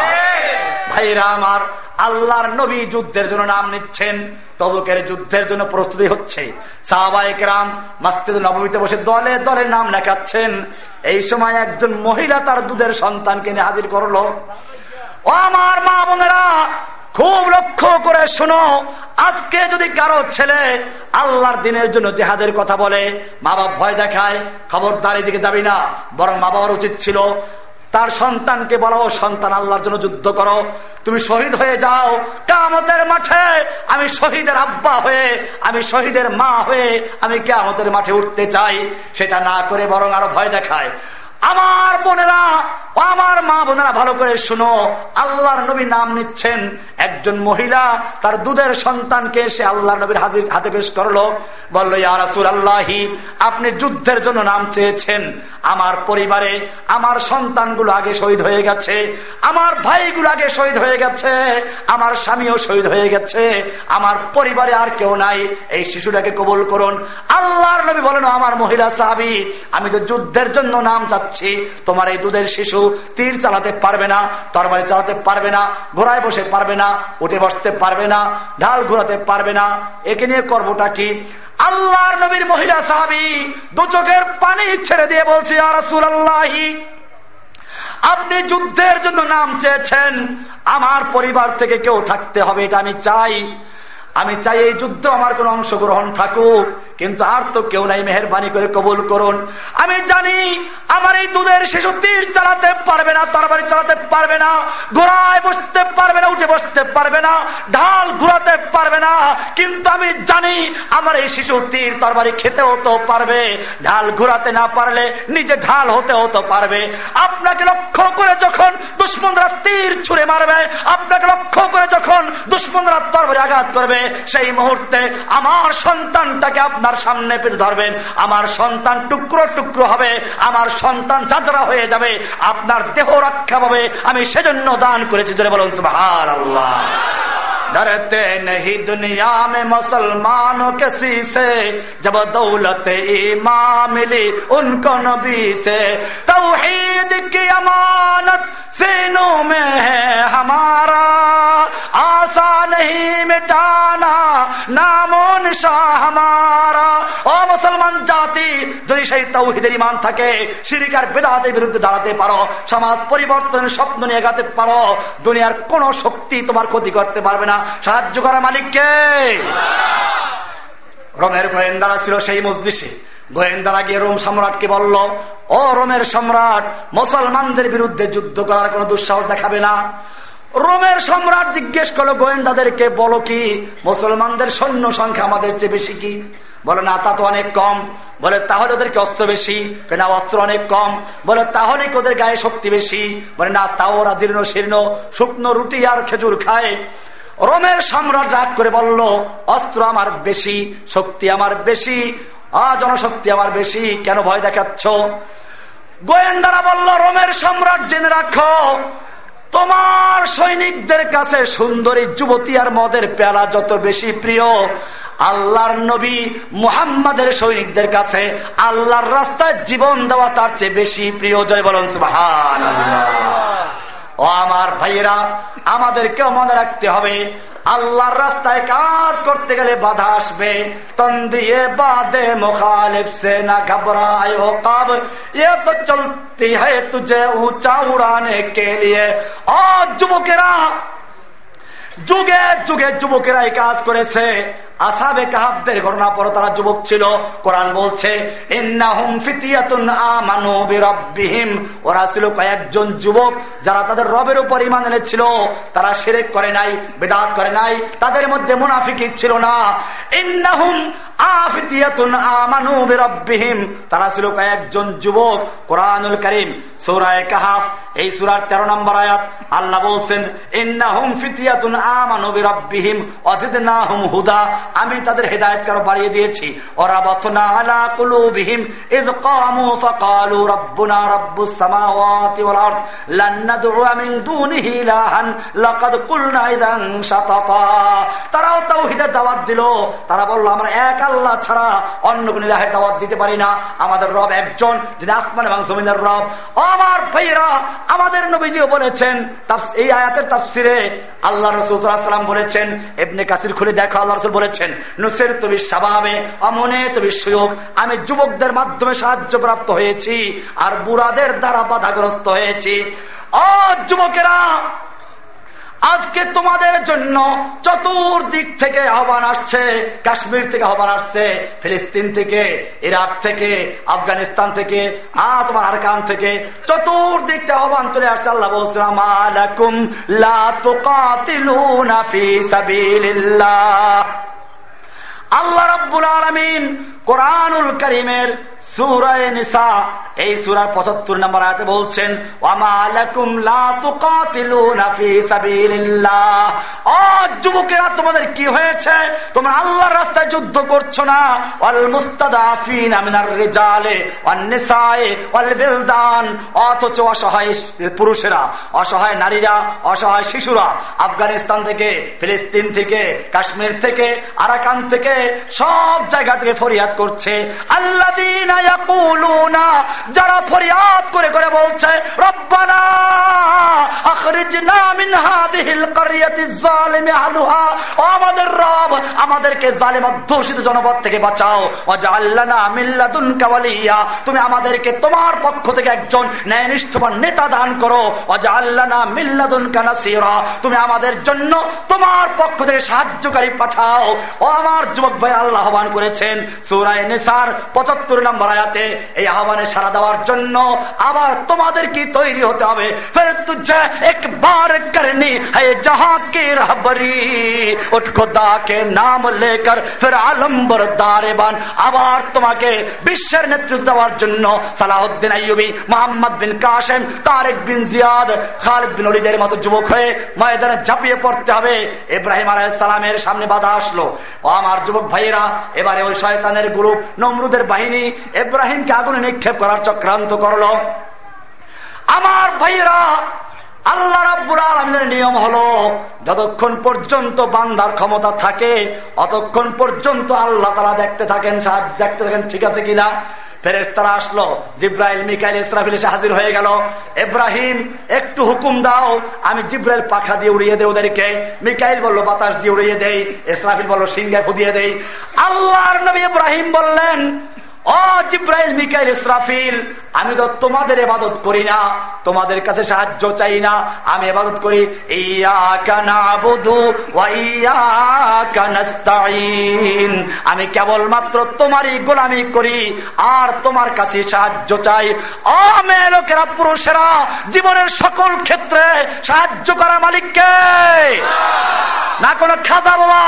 ভাইরা আমার, আল্লাহর নবী যুদ্ধের জন্য নাম নিচ্ছেন, তবুকের যুদ্ধের জন্য প্রস্তুতি হচ্ছে। সাহবাইকরাম মাস্তিদ নবমীতে বসে দলে দলে নাম লেখাচ্ছেন। এই সময় একজন মহিলা তার দুধের সন্তানকে নিয়ে হাজির করল। আমার মা বোনেরা খুব লক্ষ্য করে শোনো, আজকে যদি কারও ছেলে আল্লাহর দিনের জন্য জেহাদের কথা বলে মা বাপ ভয় দেখায়, খবরদার এদিকে যাবি না, বরং মা বাবার উচিত ছিল, তার সন্তানকে বলাও সন্তান আল্লাহর জন্য যুদ্ধ করো, তুমি শহীদ হয়ে যাও, কামতের মাঠে আমি শহীদের আব্বা হয়ে, আমি শহীদের মা হয়ে, আমি কামতের মাঠে উঠতে চাই, সেটা না করে বরং আরও ভয় দেখায়। আমার বোনেরা আমার মা বোনেরা ভালো করে শুনো, আল্লাহর নবী নাম নিচ্ছেন একজন মহিলা, তার দুধের সন্তানকে এসে আল্লাহ নবীর হাজির হাতে পেশ করল। বলল ইয়ারাসুল আল্লাহি আপনি যুদ্ধের জন্য নাম চেয়েছেন। আমার পরিবারে আমার সন্তানগুলো আগে শহীদ হয়ে গেছে, আমার ভাইগুলো আগে শহীদ হয়ে গেছে, আমার স্বামীও শহীদ হয়ে গেছে, আমার পরিবারে আর কেউ নাই। এই শিশুটাকে কবল করুন। আল্লাহর নবী বলেন আমার মহিলা সাহাবি, আমি তো যুদ্ধের জন্য নাম চাচ্ছি তোমার এই দুধের শিশু তীর চালাতে পারবে না, তরবারি চালাতে পারবে না, ঘোড়ায় বসে পারবে না, উঠে বসতে পারবে না, ঢাল ঘোরাতে পারবে না। একে নিয়ে করবোটা কি? আল্লাহর নবীর মহিলা সাহাবি দু চোখের পানি ছেড়ে দিয়ে বলছি আরসুল আল্লাহি আপনি যুদ্ধের জন্য নাম চেয়েছেন, আমার পরিবার থেকে কেউ থাকতে হবে, এটা আমি চাই। আমি চাই এই যুদ্ধ আমার কোন অংশগ্রহণ থাকুক, কিন্তু আর তো কেউ নাই, মেহরবানি করে কবুল করুন। আমি জানি আমার এই দুধের শিশু তীর চালাতে পারবে না, তরবারি চালাতে পারবে না ঘোড়ায় বসতে পারবে না, উঠে বসতে পারবে না, ঢাল ঘুরাতে পারবে না, কিন্তু আমি জানি আমার এই শিশু তীর তরবারি খেতে হতো পারবে, ঢাল ঘুরাতে না পারলে নিজে ঢাল হতে হতে পারবে। আপনাকে লক্ষ্য করে যখন দুশ্মনরা তীর ছুড়ে মারবে, আপনাকে লক্ষ্য করে যখন দুশ্মনরা তরবারি আঘাত করবে সেই মুহূর্তে আমার সন্তানটাকে আপনার সামনে পেতে ধরবেন আমার সন্তান টুকরো টুকরো হবে আমার সন্তান যাত্রা হয়ে যাবে আপনার দেহ রক্ষা পাবে আমি সেজন্য দান করেছি জোরে বলুন আল্লাহ डरते नहीं दुनिया में मुसलमानों किसी से जब दौलत ईमान मिली उनको नबी से तौहीद की अमानत सीनों में है हमारा आशा नहीं मिटाना মাওলানা নামন শাহমারা ও মুসলমান জাতি, যদি সেই তৌহিদের ইমান থাকে সিরিকার বেদাতের বিরুদ্ধে দাঁড়াতে পারো, সমাজ পরিবর্তনের স্বপ্ন নিয়ে এগাতে পারো, দুনিয়ার কোন শক্তি তোমার ক্ষতি করতে পারবে না। সাহায্য করা মালিককে। রোমের গোয়েন্দারা ছিল সেই মসজিষে গোয়েন্দারা গিয়ে রোম সম্রাটকে বলল, ও রোমের সম্রাট, মুসলমানদের বিরুদ্ধে যুদ্ধ করার কোন দুঃসাহস দেখাবে না। রোমের সম্রাট জিজ্ঞেস করল, গোয়েন্দাদেরকে বলো কি? মুসলমানদের সৈন্য সংখ্যা আমাদের চেয়ে বেশি কি? বলে, না, তা তো অনেক কম। বলে, তাহলে ওদেরকে অস্ত্র বেশি? না, অস্ত্র অনেক কম। বলে, তাহলে ওদের গায়ে শক্তি বেশি? বলে, না, তাও ওরা দীর্ণ শীর্ণ, শুকনো রুটি আর খেজুর খায়। রোমের সম্রাট রাগ করে বলল, অস্ত্র আমার বেশি, শক্তি আমার বেশি আ জনশক্তি আমার বেশি, কেন ভয় দেখাচ্ছ? গোয়েন্দারা বলল, রোমের সম্রাট জেনে রাখো তোমার সৈনিকদের কাছে সুন্দরী যুবতী আর মদের পেয়ালা যত বেশি প্রিয়, আল্লাহর নবী মুহাম্মাদের সৈনিকদের কাছে আল্লাহর রাস্তায় জীবন দেওয়া তার চেয়ে বেশি প্রিয়। জয় বলন ও আমার ভাইয়েরা, আমাদেরকেও মনে রাখতে হবে, আল্লাহর রাস্তায় কাজ করতে গেলে বাধা আসবে। তন দিয়ে বাদে মুখালিফ সে না ঘবরায় ও কাব। এ তো চলতি হয় তুঝে উঁচা উড়ানে কে লিয়ে ও যুবকেরা, যুগে যুগে যুবকেরা এই কাজ করেছে। আসাবে কাহাবদের ঘটনা পর তারা যুবক ছিল। কোরআন বলছে ওরা ছিল কয়েকজন যুবক যারা তাদের রবের উপর ইমান এনেছিল। তারা সেরেক করে নাই, বেদাত করে নাই, তাদের মধ্যে মুনাফিকি ছিল না। ইন্নাহুম আফিতিয়াতুন আমানু বিরব্বিহিম। তারা ছিল কয়েকজন যুবক। কোরআনুল করিম, সূরায়ে কাহাফ, এই সুরার তেরো নম্বর আয়াত, আল্লাহ বলছেন, ইন্নাহুম ফিতিয়াতুন আমানু বিরব্বিহিম। ওয়াজিদনাহুম হুদা আমি তাদের হেদায়ত কারও বাড়িয়ে দিয়েছি? তারাও দাওয়াত দিল। তারা আমরা এক আল্লাহ ছাড়া অন্য কোন ইলাহের দাওয়াত দিতে পারি না। আমাদের রব একজন, যিনি আসমান এবং জমিনের রব। আমার ভাইয়েরা, আমাদের নবীজিও বলেছেন এই আয়াতের তাফসিরে আল্লাহ রসুলাম বলেছেন এমনি কাসির খুলে দেখো, আল্লাহ রসুল বলেছেন নুসের তুমি স্বভাবে অমনে তুমি সুযোগ। আমি যুবকদের মাধ্যমে সাহায্য প্রাপ্ত হয়েছি, আর বুড়াদের দ্বারা বাধাগ্রস্ত হয়েছি। অ যুবকেরা, আজকে তোমাদের জন্য চতুর্দিক থেকে আহ্বান আসছে, কাশ্মীর থেকে আহ্বান আসছে, ফিলিস্তিন থেকে, ইরাক থেকে, আফগানিস্তান থেকে আ তোমার আরকান থেকে। চতুর্দিক থেকে আহ্বান চলে আসছে, আল্লাহ বলছিলাম আলাকুম লা তুকাতিলুনা ফি সাবিলিল্লাহ। আল্লাহ রব্বুল আলমিন কোরআনুল করিমের সুরায় নিসা, এই সুরার পঁচাত্তর নম্বর আয়াতে বলছেন যুবকেরা, তোমাদের কি হয়েছে? তোমরা আল্লাহর রাস্তায় যুদ্ধ করছ না? অল বেলদান। অথচ অসহায় পুরুষেরা, অসহায় নারীরা, অসহায় শিশুরা, আফগানিস্তান থেকে, ফিলিস্তিন থেকে, কাশ্মীর থেকে, আরাকান থেকে, সব জায়গা থেকে ফরিয়াদ করছে। আল্লাহ যারা ফরিয়াদ করে করে বলছে আমাদের তুমি আমাদের জন্য তোমার পক্ষ থেকে সাহায্যকারী পাঠাও। ও আমার যুবক ভাই আল্লাহ আহ্বান করেছেন সুরায় নেশার পঁচাত্তর নম্বর আয়াতে এই আহ্বানে সারা দেওয়ার জন্য আবার তোমাদেরকে তৈরি হতে হবে। একবার উঠ নাম লেকর, ফের আলম্বর দারেবান আবার তোমাকে বিশ্বের নেতৃত্ব দেওয়ার জন্য আইয়ুবি, মোহাম্মদ বিন কাশেম, তারেক বিন জিয়াদ, খালিদ বিন অলিদের মতো যুবক হয়ে ময়দানে ঝাঁপিয়ে পড়তে হবে। ইব্রাহিম আলাইসালামের সামনে বাধা আসলো। আমার যুবক ভাইয়েরা, এবারে ওই শয়তানের গ্রুপ নমরুদের বাহিনী এব্রাহিমকে আগুনে নিক্ষেপ করার চক্রান্ত করল। আমার ভাইয়েরা, আল্লাহ রাব্বুল আলমের নিয়ম হলো, যতক্ষণ পর্যন্ত বান্দার ক্ষমতা থাকে, অতক্ষণ পর্যন্ত আল্লাহ তারা দেখতে থাকেন দেখতে থাকেন, ঠিক আছে কিনা? ফেরেস তারা আসলো, জিব্রাইল, মিকাইল ইসরাফিল এসে হাজির হয়ে গেল। এব্রাহিম একটু হুকুম দাও, আমি জিব্রাইল পাখা দিয়ে উড়িয়ে দেয় ওদেরকে। মিকাইল বলল, বাতাস দিয়ে উড়িয়ে দেই। ইসরাফিল বলল সিংহে ফুদিয়ে দেই। আল্লাহর নবী ইব্রাহিম বললেন, ও জিব্রাইল, মিকাইল, ইসরাফিল আমি তো তোমাদের এবাদত করি না, তোমাদের কাছে সাহায্য চাই না। আমি এবাদত করি আমি কেবলমাত্র তোমারই গোলামি করি, আর তোমার কাছে সাহায্য চাই। অমেয়ে লোকেরা, পুরুষেরা, জীবনের সকল ক্ষেত্রে সাহায্য করা মালিককে। না কোনো খাজা বাবা,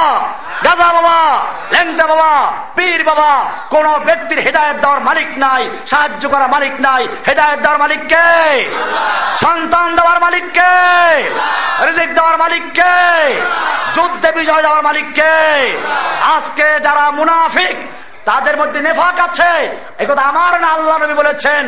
গাজা বাবা লেংচা বাবা, পীর বাবা, কোন ব্যক্তির হেদায়ত দেওয়ার মালিক নাই। সাহায্য করা মালিক নাই। হেদায়ত দেওয়ার মালিক কে? সন্তান দেওয়ার মালিক কে? রিজিক দেওয়ার মালিক কে? যুদ্ধে বিজয় দেওয়ার মালিক কে? আজকে যারা মুনাফিক তাদের মধ্যে নেফাক আছে। একথা আমার না আল্লাহ নবী বলেছেন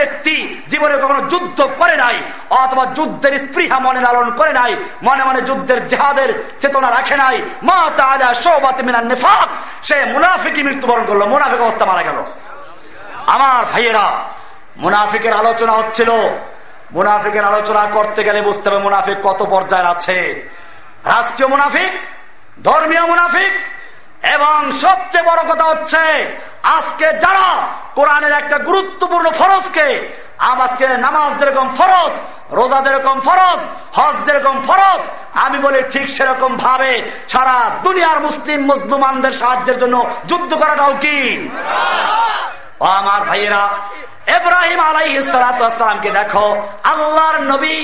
ব্যক্তি জীবনে কখনো যুদ্ধ করে নাই, অথবা যুদ্ধের স্পৃহা মনে লালন করে নাই, মনে মনে যুদ্ধের চেতনা রাখে নাই, মা তাআলা শাওবাত মিনান নিফাক, সে মুনাফিকই মৃত্যুবরণ করল, মুনাফিক অবস্থা মারা গেল। আমার ভাইয়েরা, মুনাফিকের আলোচনা হচ্ছিল, মুনাফিকের আলোচনা করতে গেলে বুঝতে হবে মুনাফিক কত পর্যায়ে আছে। রাষ্ট্রীয় মুনাফিক, ধর্মীয় মুনাফিক, এবং সবচেয়ে বড় কথা হচ্ছে, আজকে যারা কোরআনের একটা গুরুত্বপূর্ণ ফরজকে আজকে নামাজ যেরকম ফরজ, রোজা যেরকম ফরজ, হজ যেরকম ফরজ, আমি বলি ঠিক সেরকম ভাবে সারা দুনিয়ার মুসলিম মুসলমানদের সাহায্যের জন্য যুদ্ধ করাটাও কি? আমার ভাইয়েরা এব্রাহিম আলাই সালাতামকে দেখো, আল্লাহর নবী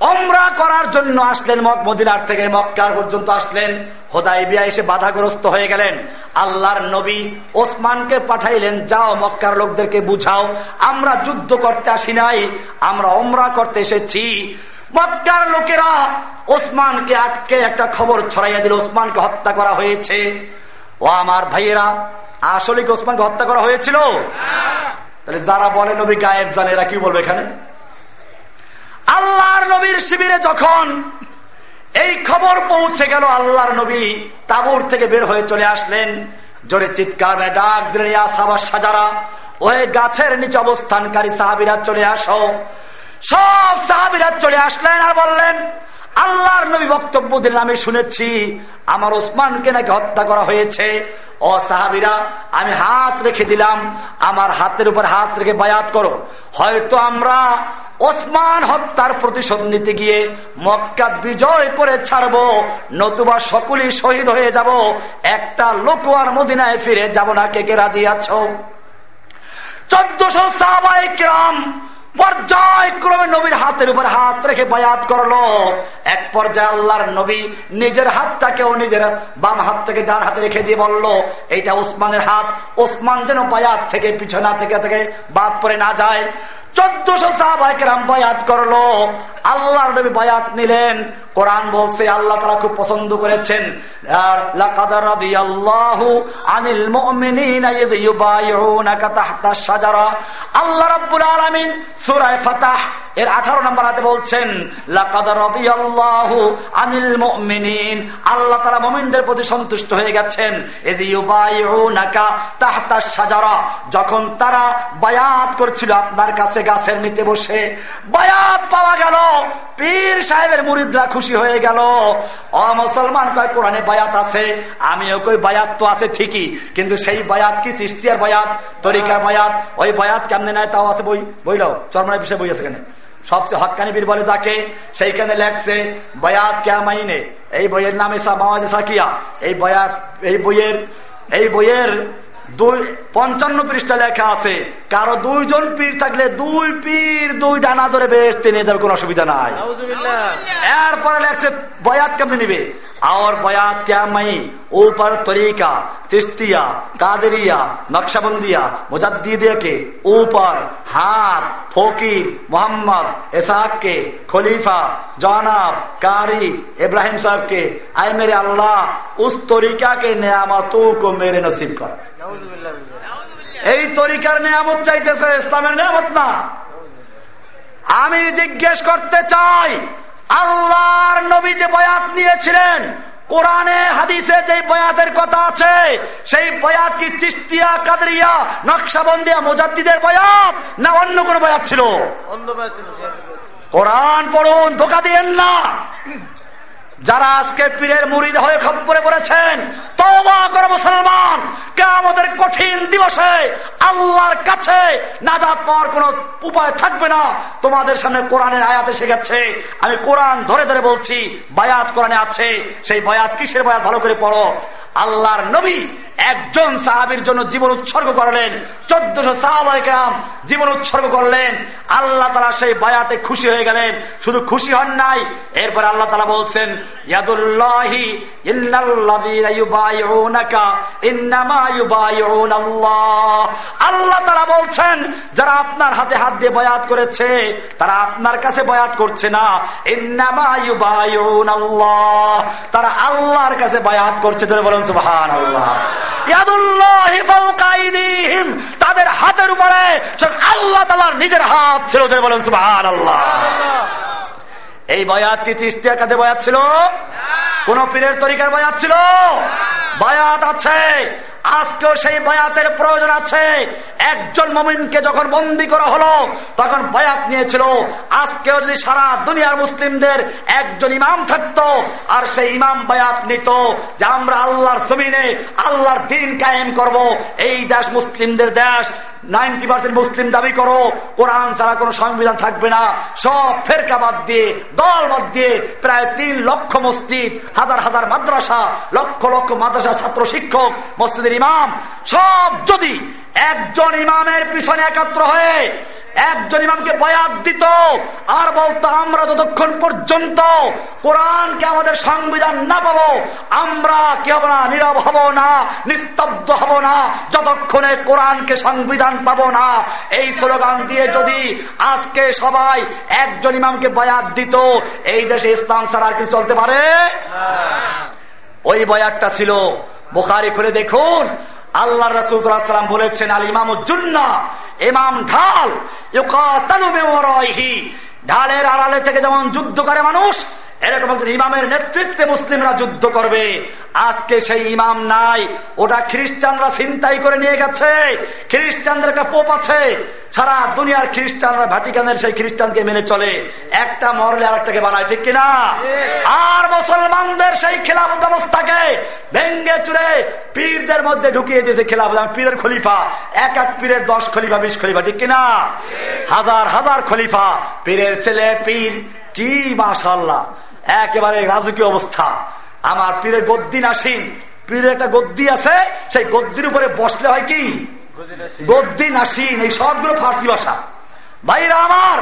অমরা করার জন্য আসলেন মদিনার থেকে মক্কার পর্যন্ত আসলেন। হোদাই বিয়া এসে বাধাগ্রস্ত হয়ে গেলেন। আল্লাহর নবী ওসমানকে পাঠাইলেন যাও মক্কার লোকদেরকে বুঝাও আমরা যুদ্ধ করতে আসি নাই আমরা অমরা করতে এসেছি। মক্কার লোকেরা ওসমানকে আটকে একটা খবর ছড়াইয়া দিল ওসমানকে হত্যা করা হয়েছে। ও আমার ভাইয়েরা আসলে কি ওসমানকে হত্যা করা হয়েছিল? তাহলে যারা বলে নবী গায়েব জানে এরা কি বলবে এখানে? আল্লাহর নবীর শিবিরে যখন এই খবর পৌঁছে গেল, আল্লাহর নবী তাবুর থেকে বের হয়ে চলে আসলেন। জোরে চিৎকার ডাক দিলেন সাজারা, ওই গাছের নিচে অবস্থানকারী সাহাবিরা চলে আসো। সব সাহাবিরা চলে আসলেন আর বললেন, আল্লাহর নবী বক্তব্য দিলেন, আমি শুনেছি, আমার ওসমানকে নাকি হত্যা করা হয়েছে। ও সাহাবিরা, আমি হাত রেখে দিলাম, আমার হাতের উপর হাত রেখে বায়াত করো। হয়তো আমরা ওসমান হত্যার প্রতিশোধ নিতে গিয়ে মক্কা বিজয় করে ছাড়ব, নতুবা সকলেই শহীদ হয়ে যাব, একটা লোক আর মদিনায় ফিরে যাব না, কে কে রাজি আছো? চোদ্দশো সাহাবাই গ্রাম পর্যায়ক্রমে নবীর হাতের উপর হাত রেখে বয়াত করল। এক পর্যায়ে আল্লাহর নবী নিজের হাতটাকেও নিজের বাম হাত থেকে ডান হাতে রেখে দিয়ে বলল, এইটা ওসমানের হাত, ওসমান যেন বয়াত থেকে পিছনে থেকে থেকে বাদ পরে না যায়। চোদ্দশো সাহাবাহাম বয়াত করল। আল্লাহর নবী বয়াত নিলেন। কোরআন বলছে, আল্লাহ তারা খুব পছন্দ করেছেন। আল্লাহ রব্বুল আলমিন সুরায় ফাতাহ এর আঠারো নম্বর হাতে বলছেন আনিল আল্লাহ তারা মোমিনদের প্রতি সন্তুষ্ট হয়ে গেছেন। সাজারা যখন তারা বায়াত করছিল আপনার কাছে গাছের নিচে বসে, বায়াত পাওয়া গেল। পীর সাহেবের মুরিদরা খুশি হয়ে গেল। অ, মুসলমান কয়, কোরআনে বায়াত আছে, আমিও কই, বায়াত তো আছে ঠিকই, কিন্তু সেই বায়াত কি সৃষ্টিয়ার বায়াত, তরিকার বায়াত, ওই বায়াত কেমনে নেয় তাও আছে বই বইলাও চরমানের বিষয়ে বই আছে কেন সবচেয়ে হকানি বীর বলে যাকে, সেইখানে লেখছে, বয়াত কে মাইনে? এই বইয়ের নামে সাকিয়া এই বয়াত, এই বইয়ের এই বইয়ের দুই পঞ্চান্ন পৃষ্ঠা লেখা আছে। কারও দুইজন পীর থাকলে দুই পীর দুই ডানা ধরে বেসতে নিয়ে যাবে কোনো অসুবিধা নাই। এরপরে লেখছে বয়াত কেমনি নিবে? আর বয়াত কেমাই উপর তরিকা তিস্তিয়া কাদেরিয়া নকশাবন্দিয়া মুজাদ্দিদিয়াকে উপর হাত ফকির মোহাম্মদ এসাহকে খলিফা জনাব কারি এব্রাহিম সাহেবকে আইমেরে আল্লাহ উস তরিকাকে নেয়ামত মেরে নসিব করে। এই তরিকার নিয়ামত চাইতেছে ইসলামের নিয়ামত না। আমি জিজ্ঞেস করতে চাই আল্লাহর নবী যে বয়াত নিয়েছিলেন কোরআনে হাদিসে যে বয়াতের কথা আছে সেই বয়াত কি চিস্তিয়া কাদরিয়া নকশাবন্দিয়া মোজাদ্দিদের বয়াত না অন্য কোন বয়াত ছিল। কোরআন পড়ুন ধোকা দিয়েন না। যারা আজকে পীরের মুড়িদ হয়ে খপ্পরে পড়েছেন তবা করে মুসলমান। আমাদের কঠিন দিবসে আল্লাহর কাছে না যা পাওয়ার কোন উপায় থাকবে না। তোমাদের সামনে কোরআনের আয়াত এসে গেছে। আমি কোরআন ধরে ধরে বলছি, বায়াত কোরআনে আছে। সেই বায়াত কিসের বায়াত? ভালো করে পড়ো। আল্লাহর নবী একজন সাহাবির জন্য জীবন উৎসর্গ করলেন। চোদ্দশো সাহাবাহাম জীবন উৎসর্গ করলেন। আল্লাহ তালা সেই বায়াতে খুশি হয়ে গেলেন। শুধু খুশি হন নাই, এরপর আল্লাহ তালা বলছেন আল্লাহ তারা বলছেন, যারা আপনার হাতে হাত দিয়ে বয়াত করেছে, তারা আপনার কাছে বয়াত করছে না। তারা আল্লাহর কাছে বয়াত করছে বলেন সুবাহান আল্লাহ তাদের হাতের উপরে আল্লাহ তালার নিজের হাত ছিল বলেন সুবাহান আল্লাহ এই বয়াত কি চিস্তিয়ার কাছে বয়াত ছিল? কোন পীরের তরিকার বয়াত ছিল? বয়াত আছে। আজকেও সেই বায়াতের প্রয়োজন আছে। একজন মমিনকে যখন বন্দি করা হলো, তখন বায়াত নিয়েছিল। আজকেও যদি সারা দুনিয়ার মুসলিমদের একজন ইমাম থাকত, আর সেই ইমাম বায়াত নিত যে আমরা আল্লাহর জমিনে, আল্লাহর দিন কায়েম করব। এই দেশ মুসলিমদের দেশ নাইনটি পার্সেন্ট মুসলিম দাবি করো, কোরআন ছাড়া কোন সংবিধান থাকবে না। সব ফেরকা বাদ দিয়ে, দল বাদ দিয়ে প্রায় তিন লক্ষ মসজিদ, হাজার হাজার মাদ্রাসা, লক্ষ লক্ষ মাদ্রাসা ছাত্র শিক্ষক, মসজিদের ইমাম, সব যদি একজন ইমামের পিছনে একাত্র হয়ে একজন ইমামকে বয়াত দিত আর বলতো আমরা যতক্ষণ পর্যন্ত কোরআনকে আমাদের সংবিধান না পাবো আমরা কি হব না নীরব হব না নিস্তব্ধ হব না যতক্ষণে কোরআনকে সংবিধান পাব না? এই স্লোগান দিয়ে যদি আজকে সবাই একজন ইমামকে বয়াত দিত এই দেশে ইসলাম ছাড়া আর কিছু চলতে পারে? ওই বয়াতটা ছিল বোখারি খুলে দেখুন আল্লাহ রসুলাম বলেছেন, আল ইমাম জুন্না, ইমাম ঢাল ঢালের আড়ালে থেকে যেমন যুদ্ধ করে মানুষ এরকম একজন ইমামের নেতৃত্বে মুসলিমরা যুদ্ধ করবে। আজকে সেই ইমাম নাই। ওটা খ্রিস্টানরা চিন্তাই করে নিয়ে গেছে। খ্রিস্টানদের একটা পোপ আছে। সারা দুনিয়ার খ্রিস্টানরা ভ্যাটিকানের সেই খ্রিস্টানকে মেনে চলে। একটা মরলে আর একটাকে বানায়, ঠিক কিনা? আর মুসলমানদের সেই খেলাফ ব্যবস্থাকে ভেঙ্গে চুড়ে পীরদের মধ্যে ঢুকিয়ে দিয়েছে খেলাফ। পীরের খলিফা, এক এক পীরের দশ খলিফা, বিশ খলিফা, ঠিক কিনা? হাজার হাজার খলিফা। পীরের ছেলে, পীর, কি মাশাল্লাহ একেবারে রাজকীয় অবস্থা। আমার পীরে গদ্দি নাসিন পীরে একটা গদ্দি আছে সেই গদ্দির উপরে বসলে হয় কি? গদ্দি নাসিন এই সবগুলো ফার্সি ভাষা। ভাইরা আমার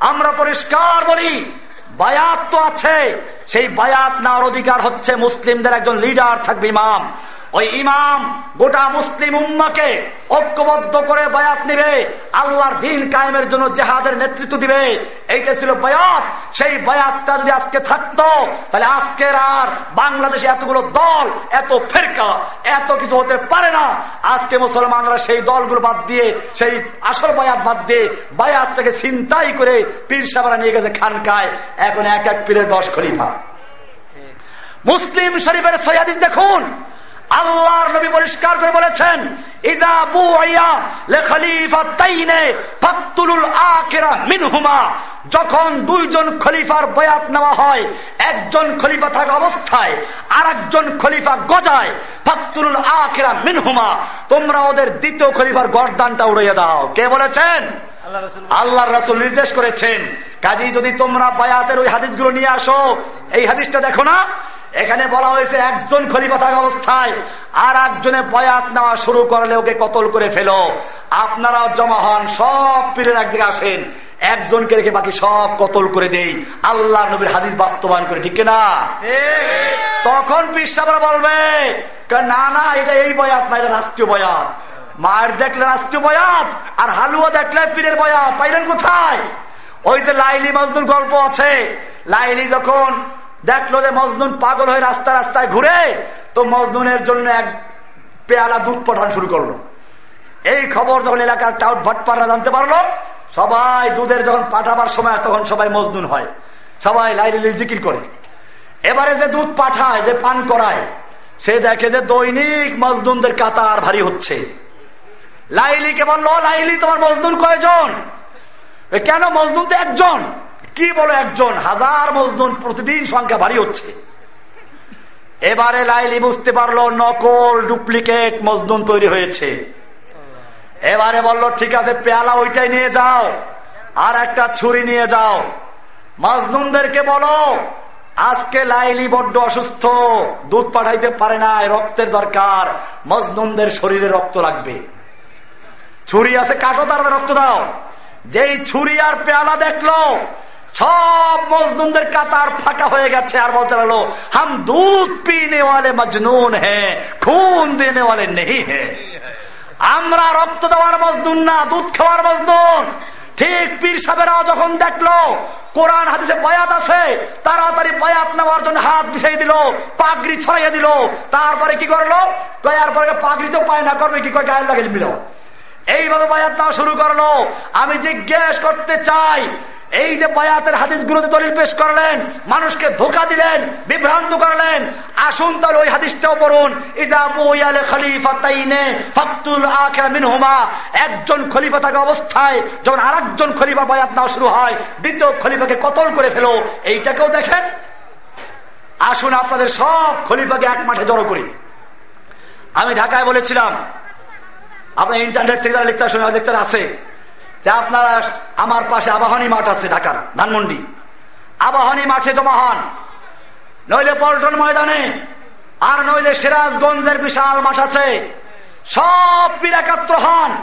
আমরা পরিষ্কার বলি বায়াত তো আছে সেই বায়াত নেওয়ার অধিকার হচ্ছে মুসলিমদের একজন লিডার থাকবে ইমাম। ওই ইমাম গোটা মুসলিম উম্মাকে ঐক্যবদ্ধ করে বায়াত নিবে, আল্লাহর দিন কায়েমের জন্য জেহাদের নেতৃত্ব দিবে। এইটা ছিল বায়াত। সেই বায়াতটা যদি আজকে থাকতো, তাহলে আজকের আর বাংলাদেশে এতগুলো দল, এত ফেরকা, এত কিছু হতে পারে না। আজকে মুসলমানরা সেই দলগুলো বাদ দিয়ে, সেই আসল বায়াত বাদ দিয়ে বায়াতটাকে চিন্তাই করে পীর সাবারা নিয়ে গেছে খানকায় এখন এক এক পীরের দশ খলিফা। মুসলিম শরীফের সৈয়াদিস দেখুন। আল্লাহর নবী পরিষ্কার করে বলেছেন যখন দুইজন খলিফার বয়াত নেওয়া হয়, একজন খলিফা থাকা অবস্থায় আর একজন খলিফা গজায় ফাতুল আখেরা মিনহুমা। তোমরা ওদের দ্বিতীয় খলিফার গরদানটা উড়িয়ে দাও। কে বলেছেন? আল্লাহ রাসুল নির্দেশ করেছেন। কাজী যদি তোমরা বায়াতের ওই হাদিসগুলো নিয়ে আসো এই হাদিসটা দেখো না এখানে বলা হয়েছে একজন খলিফা থাকা অবস্থায় আর একজনে বয়াত নেওয়া শুরু করলে ওকে কতল করে ফেলো। আপনারাও জমা হন সব পীরের একদিকে আসেন। একজনকে রেখে বাকি সব কতল করে দেই। আল্লাহ নবীর হাদিস বাস্তবায়ন করে ঠিক না তখন পিসাবরা বলবে না না এটা এই বয়াত না এটা রাষ্ট্রীয় বয়াত। মায়ের দেখলে রাষ্ট্রীয় বয়াত আর হালুয়া দেখলে পীরের বয়াত পাইলেন কোথায়? ওই যে লাইলি মজদুর গল্প আছে। লাইলি যখন দেখল যে মজনুন পাগল হয়ে রাস্তা রাস্তায় ঘুরে, তো মজনুনের জন্য এক পেয়ালা দুধ পাঠানো শুরু করল। এই খবর যখন এলাকার টাউট ভটপাড়া জানতে পারল, সবাই দুধের যখন পাঠাবার সময়, তখন সবাই মজনুন হয়। সবাই লাইলি জিকির করে। এবারে যে দুধ পাঠায়, যে পান করায়, সে দেখে যে দৈনিক মজদুনদের কাতার ভারী হচ্ছে। লাইলিকে বলল, লাইলি, তোমার মজদুন কয়জন? কেন মজদুন তো একজন? কি বলো একজন? হাজার মজদুন প্রতিদিন সংখ্যা ভারী হচ্ছে। এবারে লাইলি বুঝতে পারল, নকল ডুপ্লিকেট মজদুন তৈরি হয়েছে। এবারে বলল, ঠিক আছে, পেয়ালা ওইটাই নিয়ে যাও, আর একটা ছুরি নিয়ে যাও। মজদুনদেরকে বলো, আজকে লাইলি বড্ড অসুস্থ, দুধ পাঠাইতে পারে না রক্তের দরকার মজদুনদের শরীরে রক্ত লাগবে। ছুরি আছে, কাটো তার রক্ত দাও। যেই ছুরি আর পেয়ালা দেখল, সব মজদুমদের কাতার ফাঁকা হয়ে গেছে আর বলতে লাগল, হাম দুধ পিনে ওয়ালে মজনুন হ্যাঁ খুন দেনে ওয়ালে নেই হ্যাঁ আমরা রক্ত দেওয়ার মজদুন না, দুধ খাওয়ার মজদুন ঠিক পীর সাহেবেরাও যখন দেখল, কোরআন হাদিসে বয়াত আছে, তাড়াতাড়ি বয়াত নেওয়ার জন্য হাত বিছাই দিল, পাগড়ি ছড়াইয়া দিল। তারপরে কি করল? পরে পাগড়ি তো পায় না, করবে কি? করে গায়ে লাগে দিল এইভাবে বায়াত নেওয়া শুরু করল। আমি জিজ্ঞেস করতে চাই, এই যে বয়াতের হাদিসগুলোতে দলিল পেশ করলেন, মানুষকে ধোকা দিলেন, বিভ্রান্ত করলেন, আসুন তাহলে ওই হাদিসটাও পড়ুন। একজন খলিফা থাকা অবস্থায় যখন আর একজন খলিফা বায়াত নেওয়া শুরু হয়, দ্বিতীয় খলিফাকে কতল করে ফেলো, এইটাকেও দেখেন। আসুন আপনাদের সব খলিফাকে এক মাঠে জড়ো করি। আমি ঢাকায় বলেছিলাম আপনার ইন্টারনেট থেকে যারা লেকচার লেকচার আছে। যে আপনারা, আমার পাশে আবাহনী মাঠ আছে ঢাকার, ধানমন্ডি। আবাহনী মাঠে জমা হন নইলে পল্টন ময়দানে, আর নইলে সিরাজগঞ্জের বিশাল মাঠ আছে। সব পীর একাত্র হন।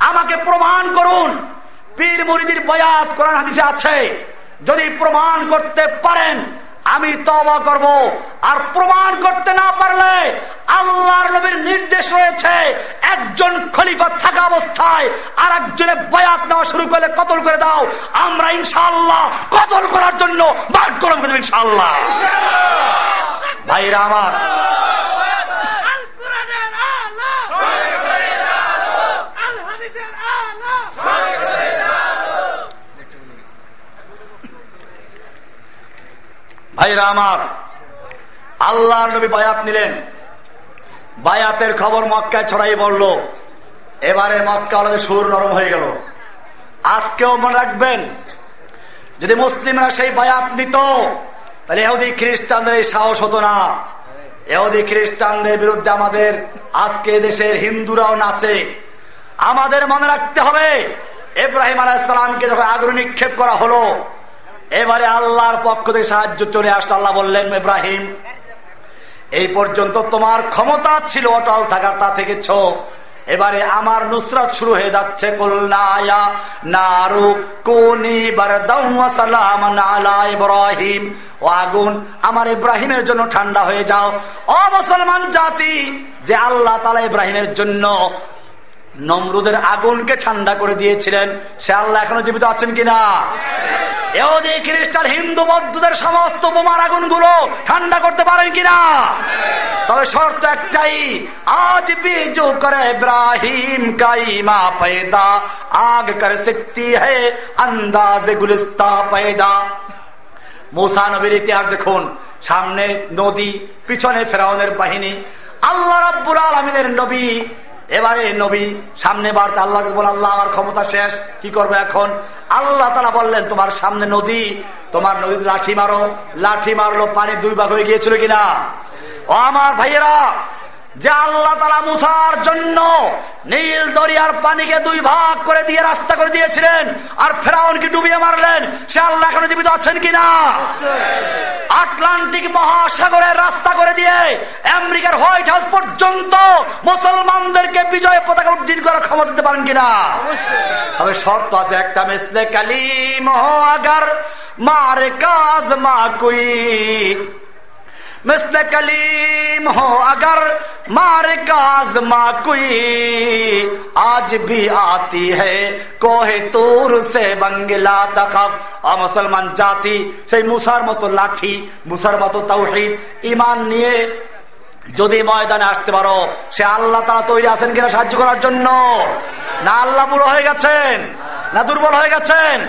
আমাকে প্রমাণ করুন, পীর মুরিদির বয়াত কোরআন হাদিসে আছে। যদি প্রমাণ করতে পারেন আমি তবা করব। আর প্রমাণ করতে না পারলে আল্লাহর নবীর নির্দেশ রয়েছে, একজন খলিফা থাকা অবস্থায় আর একজনে বয়াত নেওয়া শুরু করলে কতল করে দাও। আমরা ইনশাল্লাহ কতল করার জন্য বাদ করব ইনশাআল্লাহ। ভাইরা আমার ভাইরা আমার আল্লাহ নবী বায়াত নিলেন। বায়াতের খবর মক্কায় ছড়াই বলল এবারে মক্কা আমাদের সুর নরম হয়ে গেল। আজকেও মনে রাখবেন, যদি মুসলিমরা সেই বায়াত নিত, তাহলে এহুদি খ্রিস্টানদের এই সাহস হতো না। এহুদি খ্রিস্টানদের বিরুদ্ধে আমাদের আজকে দেশের হিন্দুরাও নাচে। আমাদের মনে রাখতে হবে এব্রাহিম আলাহিসামকে যখন আগ্রহ নিক্ষেপ করা হলো এবারে আল্লাহর পক্ষ থেকে সাহায্য চলে আসলো। আল্লাহ বললেন, ইব্রাহিম, এই পর্যন্ত তোমার ক্ষমতা ছিল অটল থাকার, তা থেকে ছ। এবারে আমার নুসরাত শুরু হয়ে যাচ্ছে। ইব্রাহিম। ও আগুন, আমার ইব্রাহিমের জন্য ঠান্ডা হয়ে যাও। অ মুসলমান জাতি, যে আল্লাহ তালা ইব্রাহিমের জন্য নমরুদের আগুনকে ঠান্ডা করে দিয়েছিলেন। সে আল্লাহ এখনও জীবিত আছেন কিনা? এও যে খ্রিস্টান হিন্দু বৌদ্ধদের সমস্ত বোমার আগুনগুলো ঠান্ডা করতে পারেন কিনা? তবে শর্ত একটাই, আজ বি করে ইব্রাহিম কাইমা পেদা আগ কর সকতি হে আন্দাজ গুলিস্তা পেদা মোসা নবীর ইতিহাস দেখুন, সামনে নদী, পিছনে ফেরাউনের বাহিনী। আল্লাহ রাব্বুল আলমিনের নবী এবারে নবী, সামনে বাড়তে আল্লাহ বলে, আল্লাহ, আমার ক্ষমতা শেষ, কি করবে এখন? আল্লাহ তারা বললেন, তোমার সামনে নদী, তোমার নদীর লাঠি মারো। লাঠি মারলো, পানি দুই ভাগ হয়ে গিয়েছিল কিনা? ও আমার ভাইয়েরা যে আল্লাহ তালা মুসার জন্য নীল দরিয়ার পানিকে দুই ভাগ করে দিয়ে রাস্তা করে দিয়েছিলেন, আর ফেরাউনকে ডুবিয়ে মারলেন? সে আল্লাহ এখনও জীবিত আছেন কিনা? আটলান্টিক মহাসাগরের রাস্তা করে দিয়ে আমেরিকার হোয়াইট হাউস পর্যন্ত মুসলমানদেরকে বিজয় পতাকা উদ্দিন করার ক্ষমতা দিতে পারেন কিনা? তবে শর্ত আছে, একটা মেসলে কালিম আগার, মার কাজ মা কুই مثل کلیم ہو اگر কাজ মা কুই আজ ভি আতি ہے۔ کوہ তুর সে بنگلا تخف۔ মুসলমান জাতি সেই মুসার মতো লাঠি মুসার মতো তৌহিদ ইমান নিয়ে যদি ময়দানে আসতে পারো, সে আল্লাহ তারা তৈরি আছেন কিনা সাহায্য করার জন্য? না আল্লাহ বুড়ো হয়ে গেছেন? না দুর্বল হয়ে গেছেন?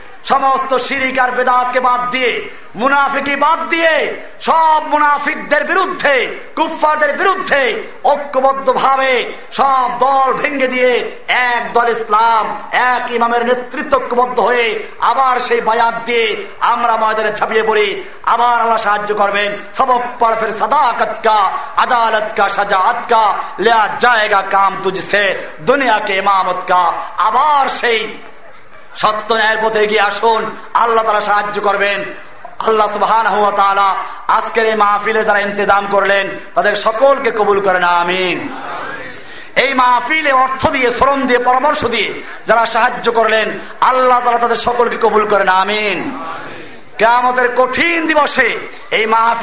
সমস্ত সিরিকার বেদাতকে বাদ দিয়ে, মুনাফিকি বাদ দিয়ে, সব মুনাফিকদের বিরুদ্ধে, কুফফারদের বিরুদ্ধে ঐক্যবদ্ধ ভাবে সব দল ভেঙে দিয়ে এক দল ইসলাম, এক ইমামের নেতৃত্ব ঐক্যবদ্ধ হয়ে আবার সেই বায়াত দিয়ে আমরা ময়দানে ছাপিয়ে পড়ি। আবার আল্লাহ সাহায্য করবেন। সবক পর ফের সদাকত কা, আদালত কা সাজাত কা, লেয়া জায়গা কাম তুঝসে দুনিয়াকে ইমামত কা। আবার সেই সত্য ন্যায়ের পথে এগিয়ে আসুন। আল্লাহ তারা সাহায্য করবেন। আল্লাহ সুবহান আজকের এই মাহফিলে যারা ইন্তজাম করলেন, তাদের সকলকে কবুল করেন, আমিন। এই মাহফিলে অর্থ দিয়ে, শ্রম দিয়ে, পরামর্শ দিয়ে যারা সাহায্য করলেন, আল্লাহ তারা তাদের সকলকে কবুল করেন, আমিন। কেমতের কঠিন দিবসে এই মাহফিল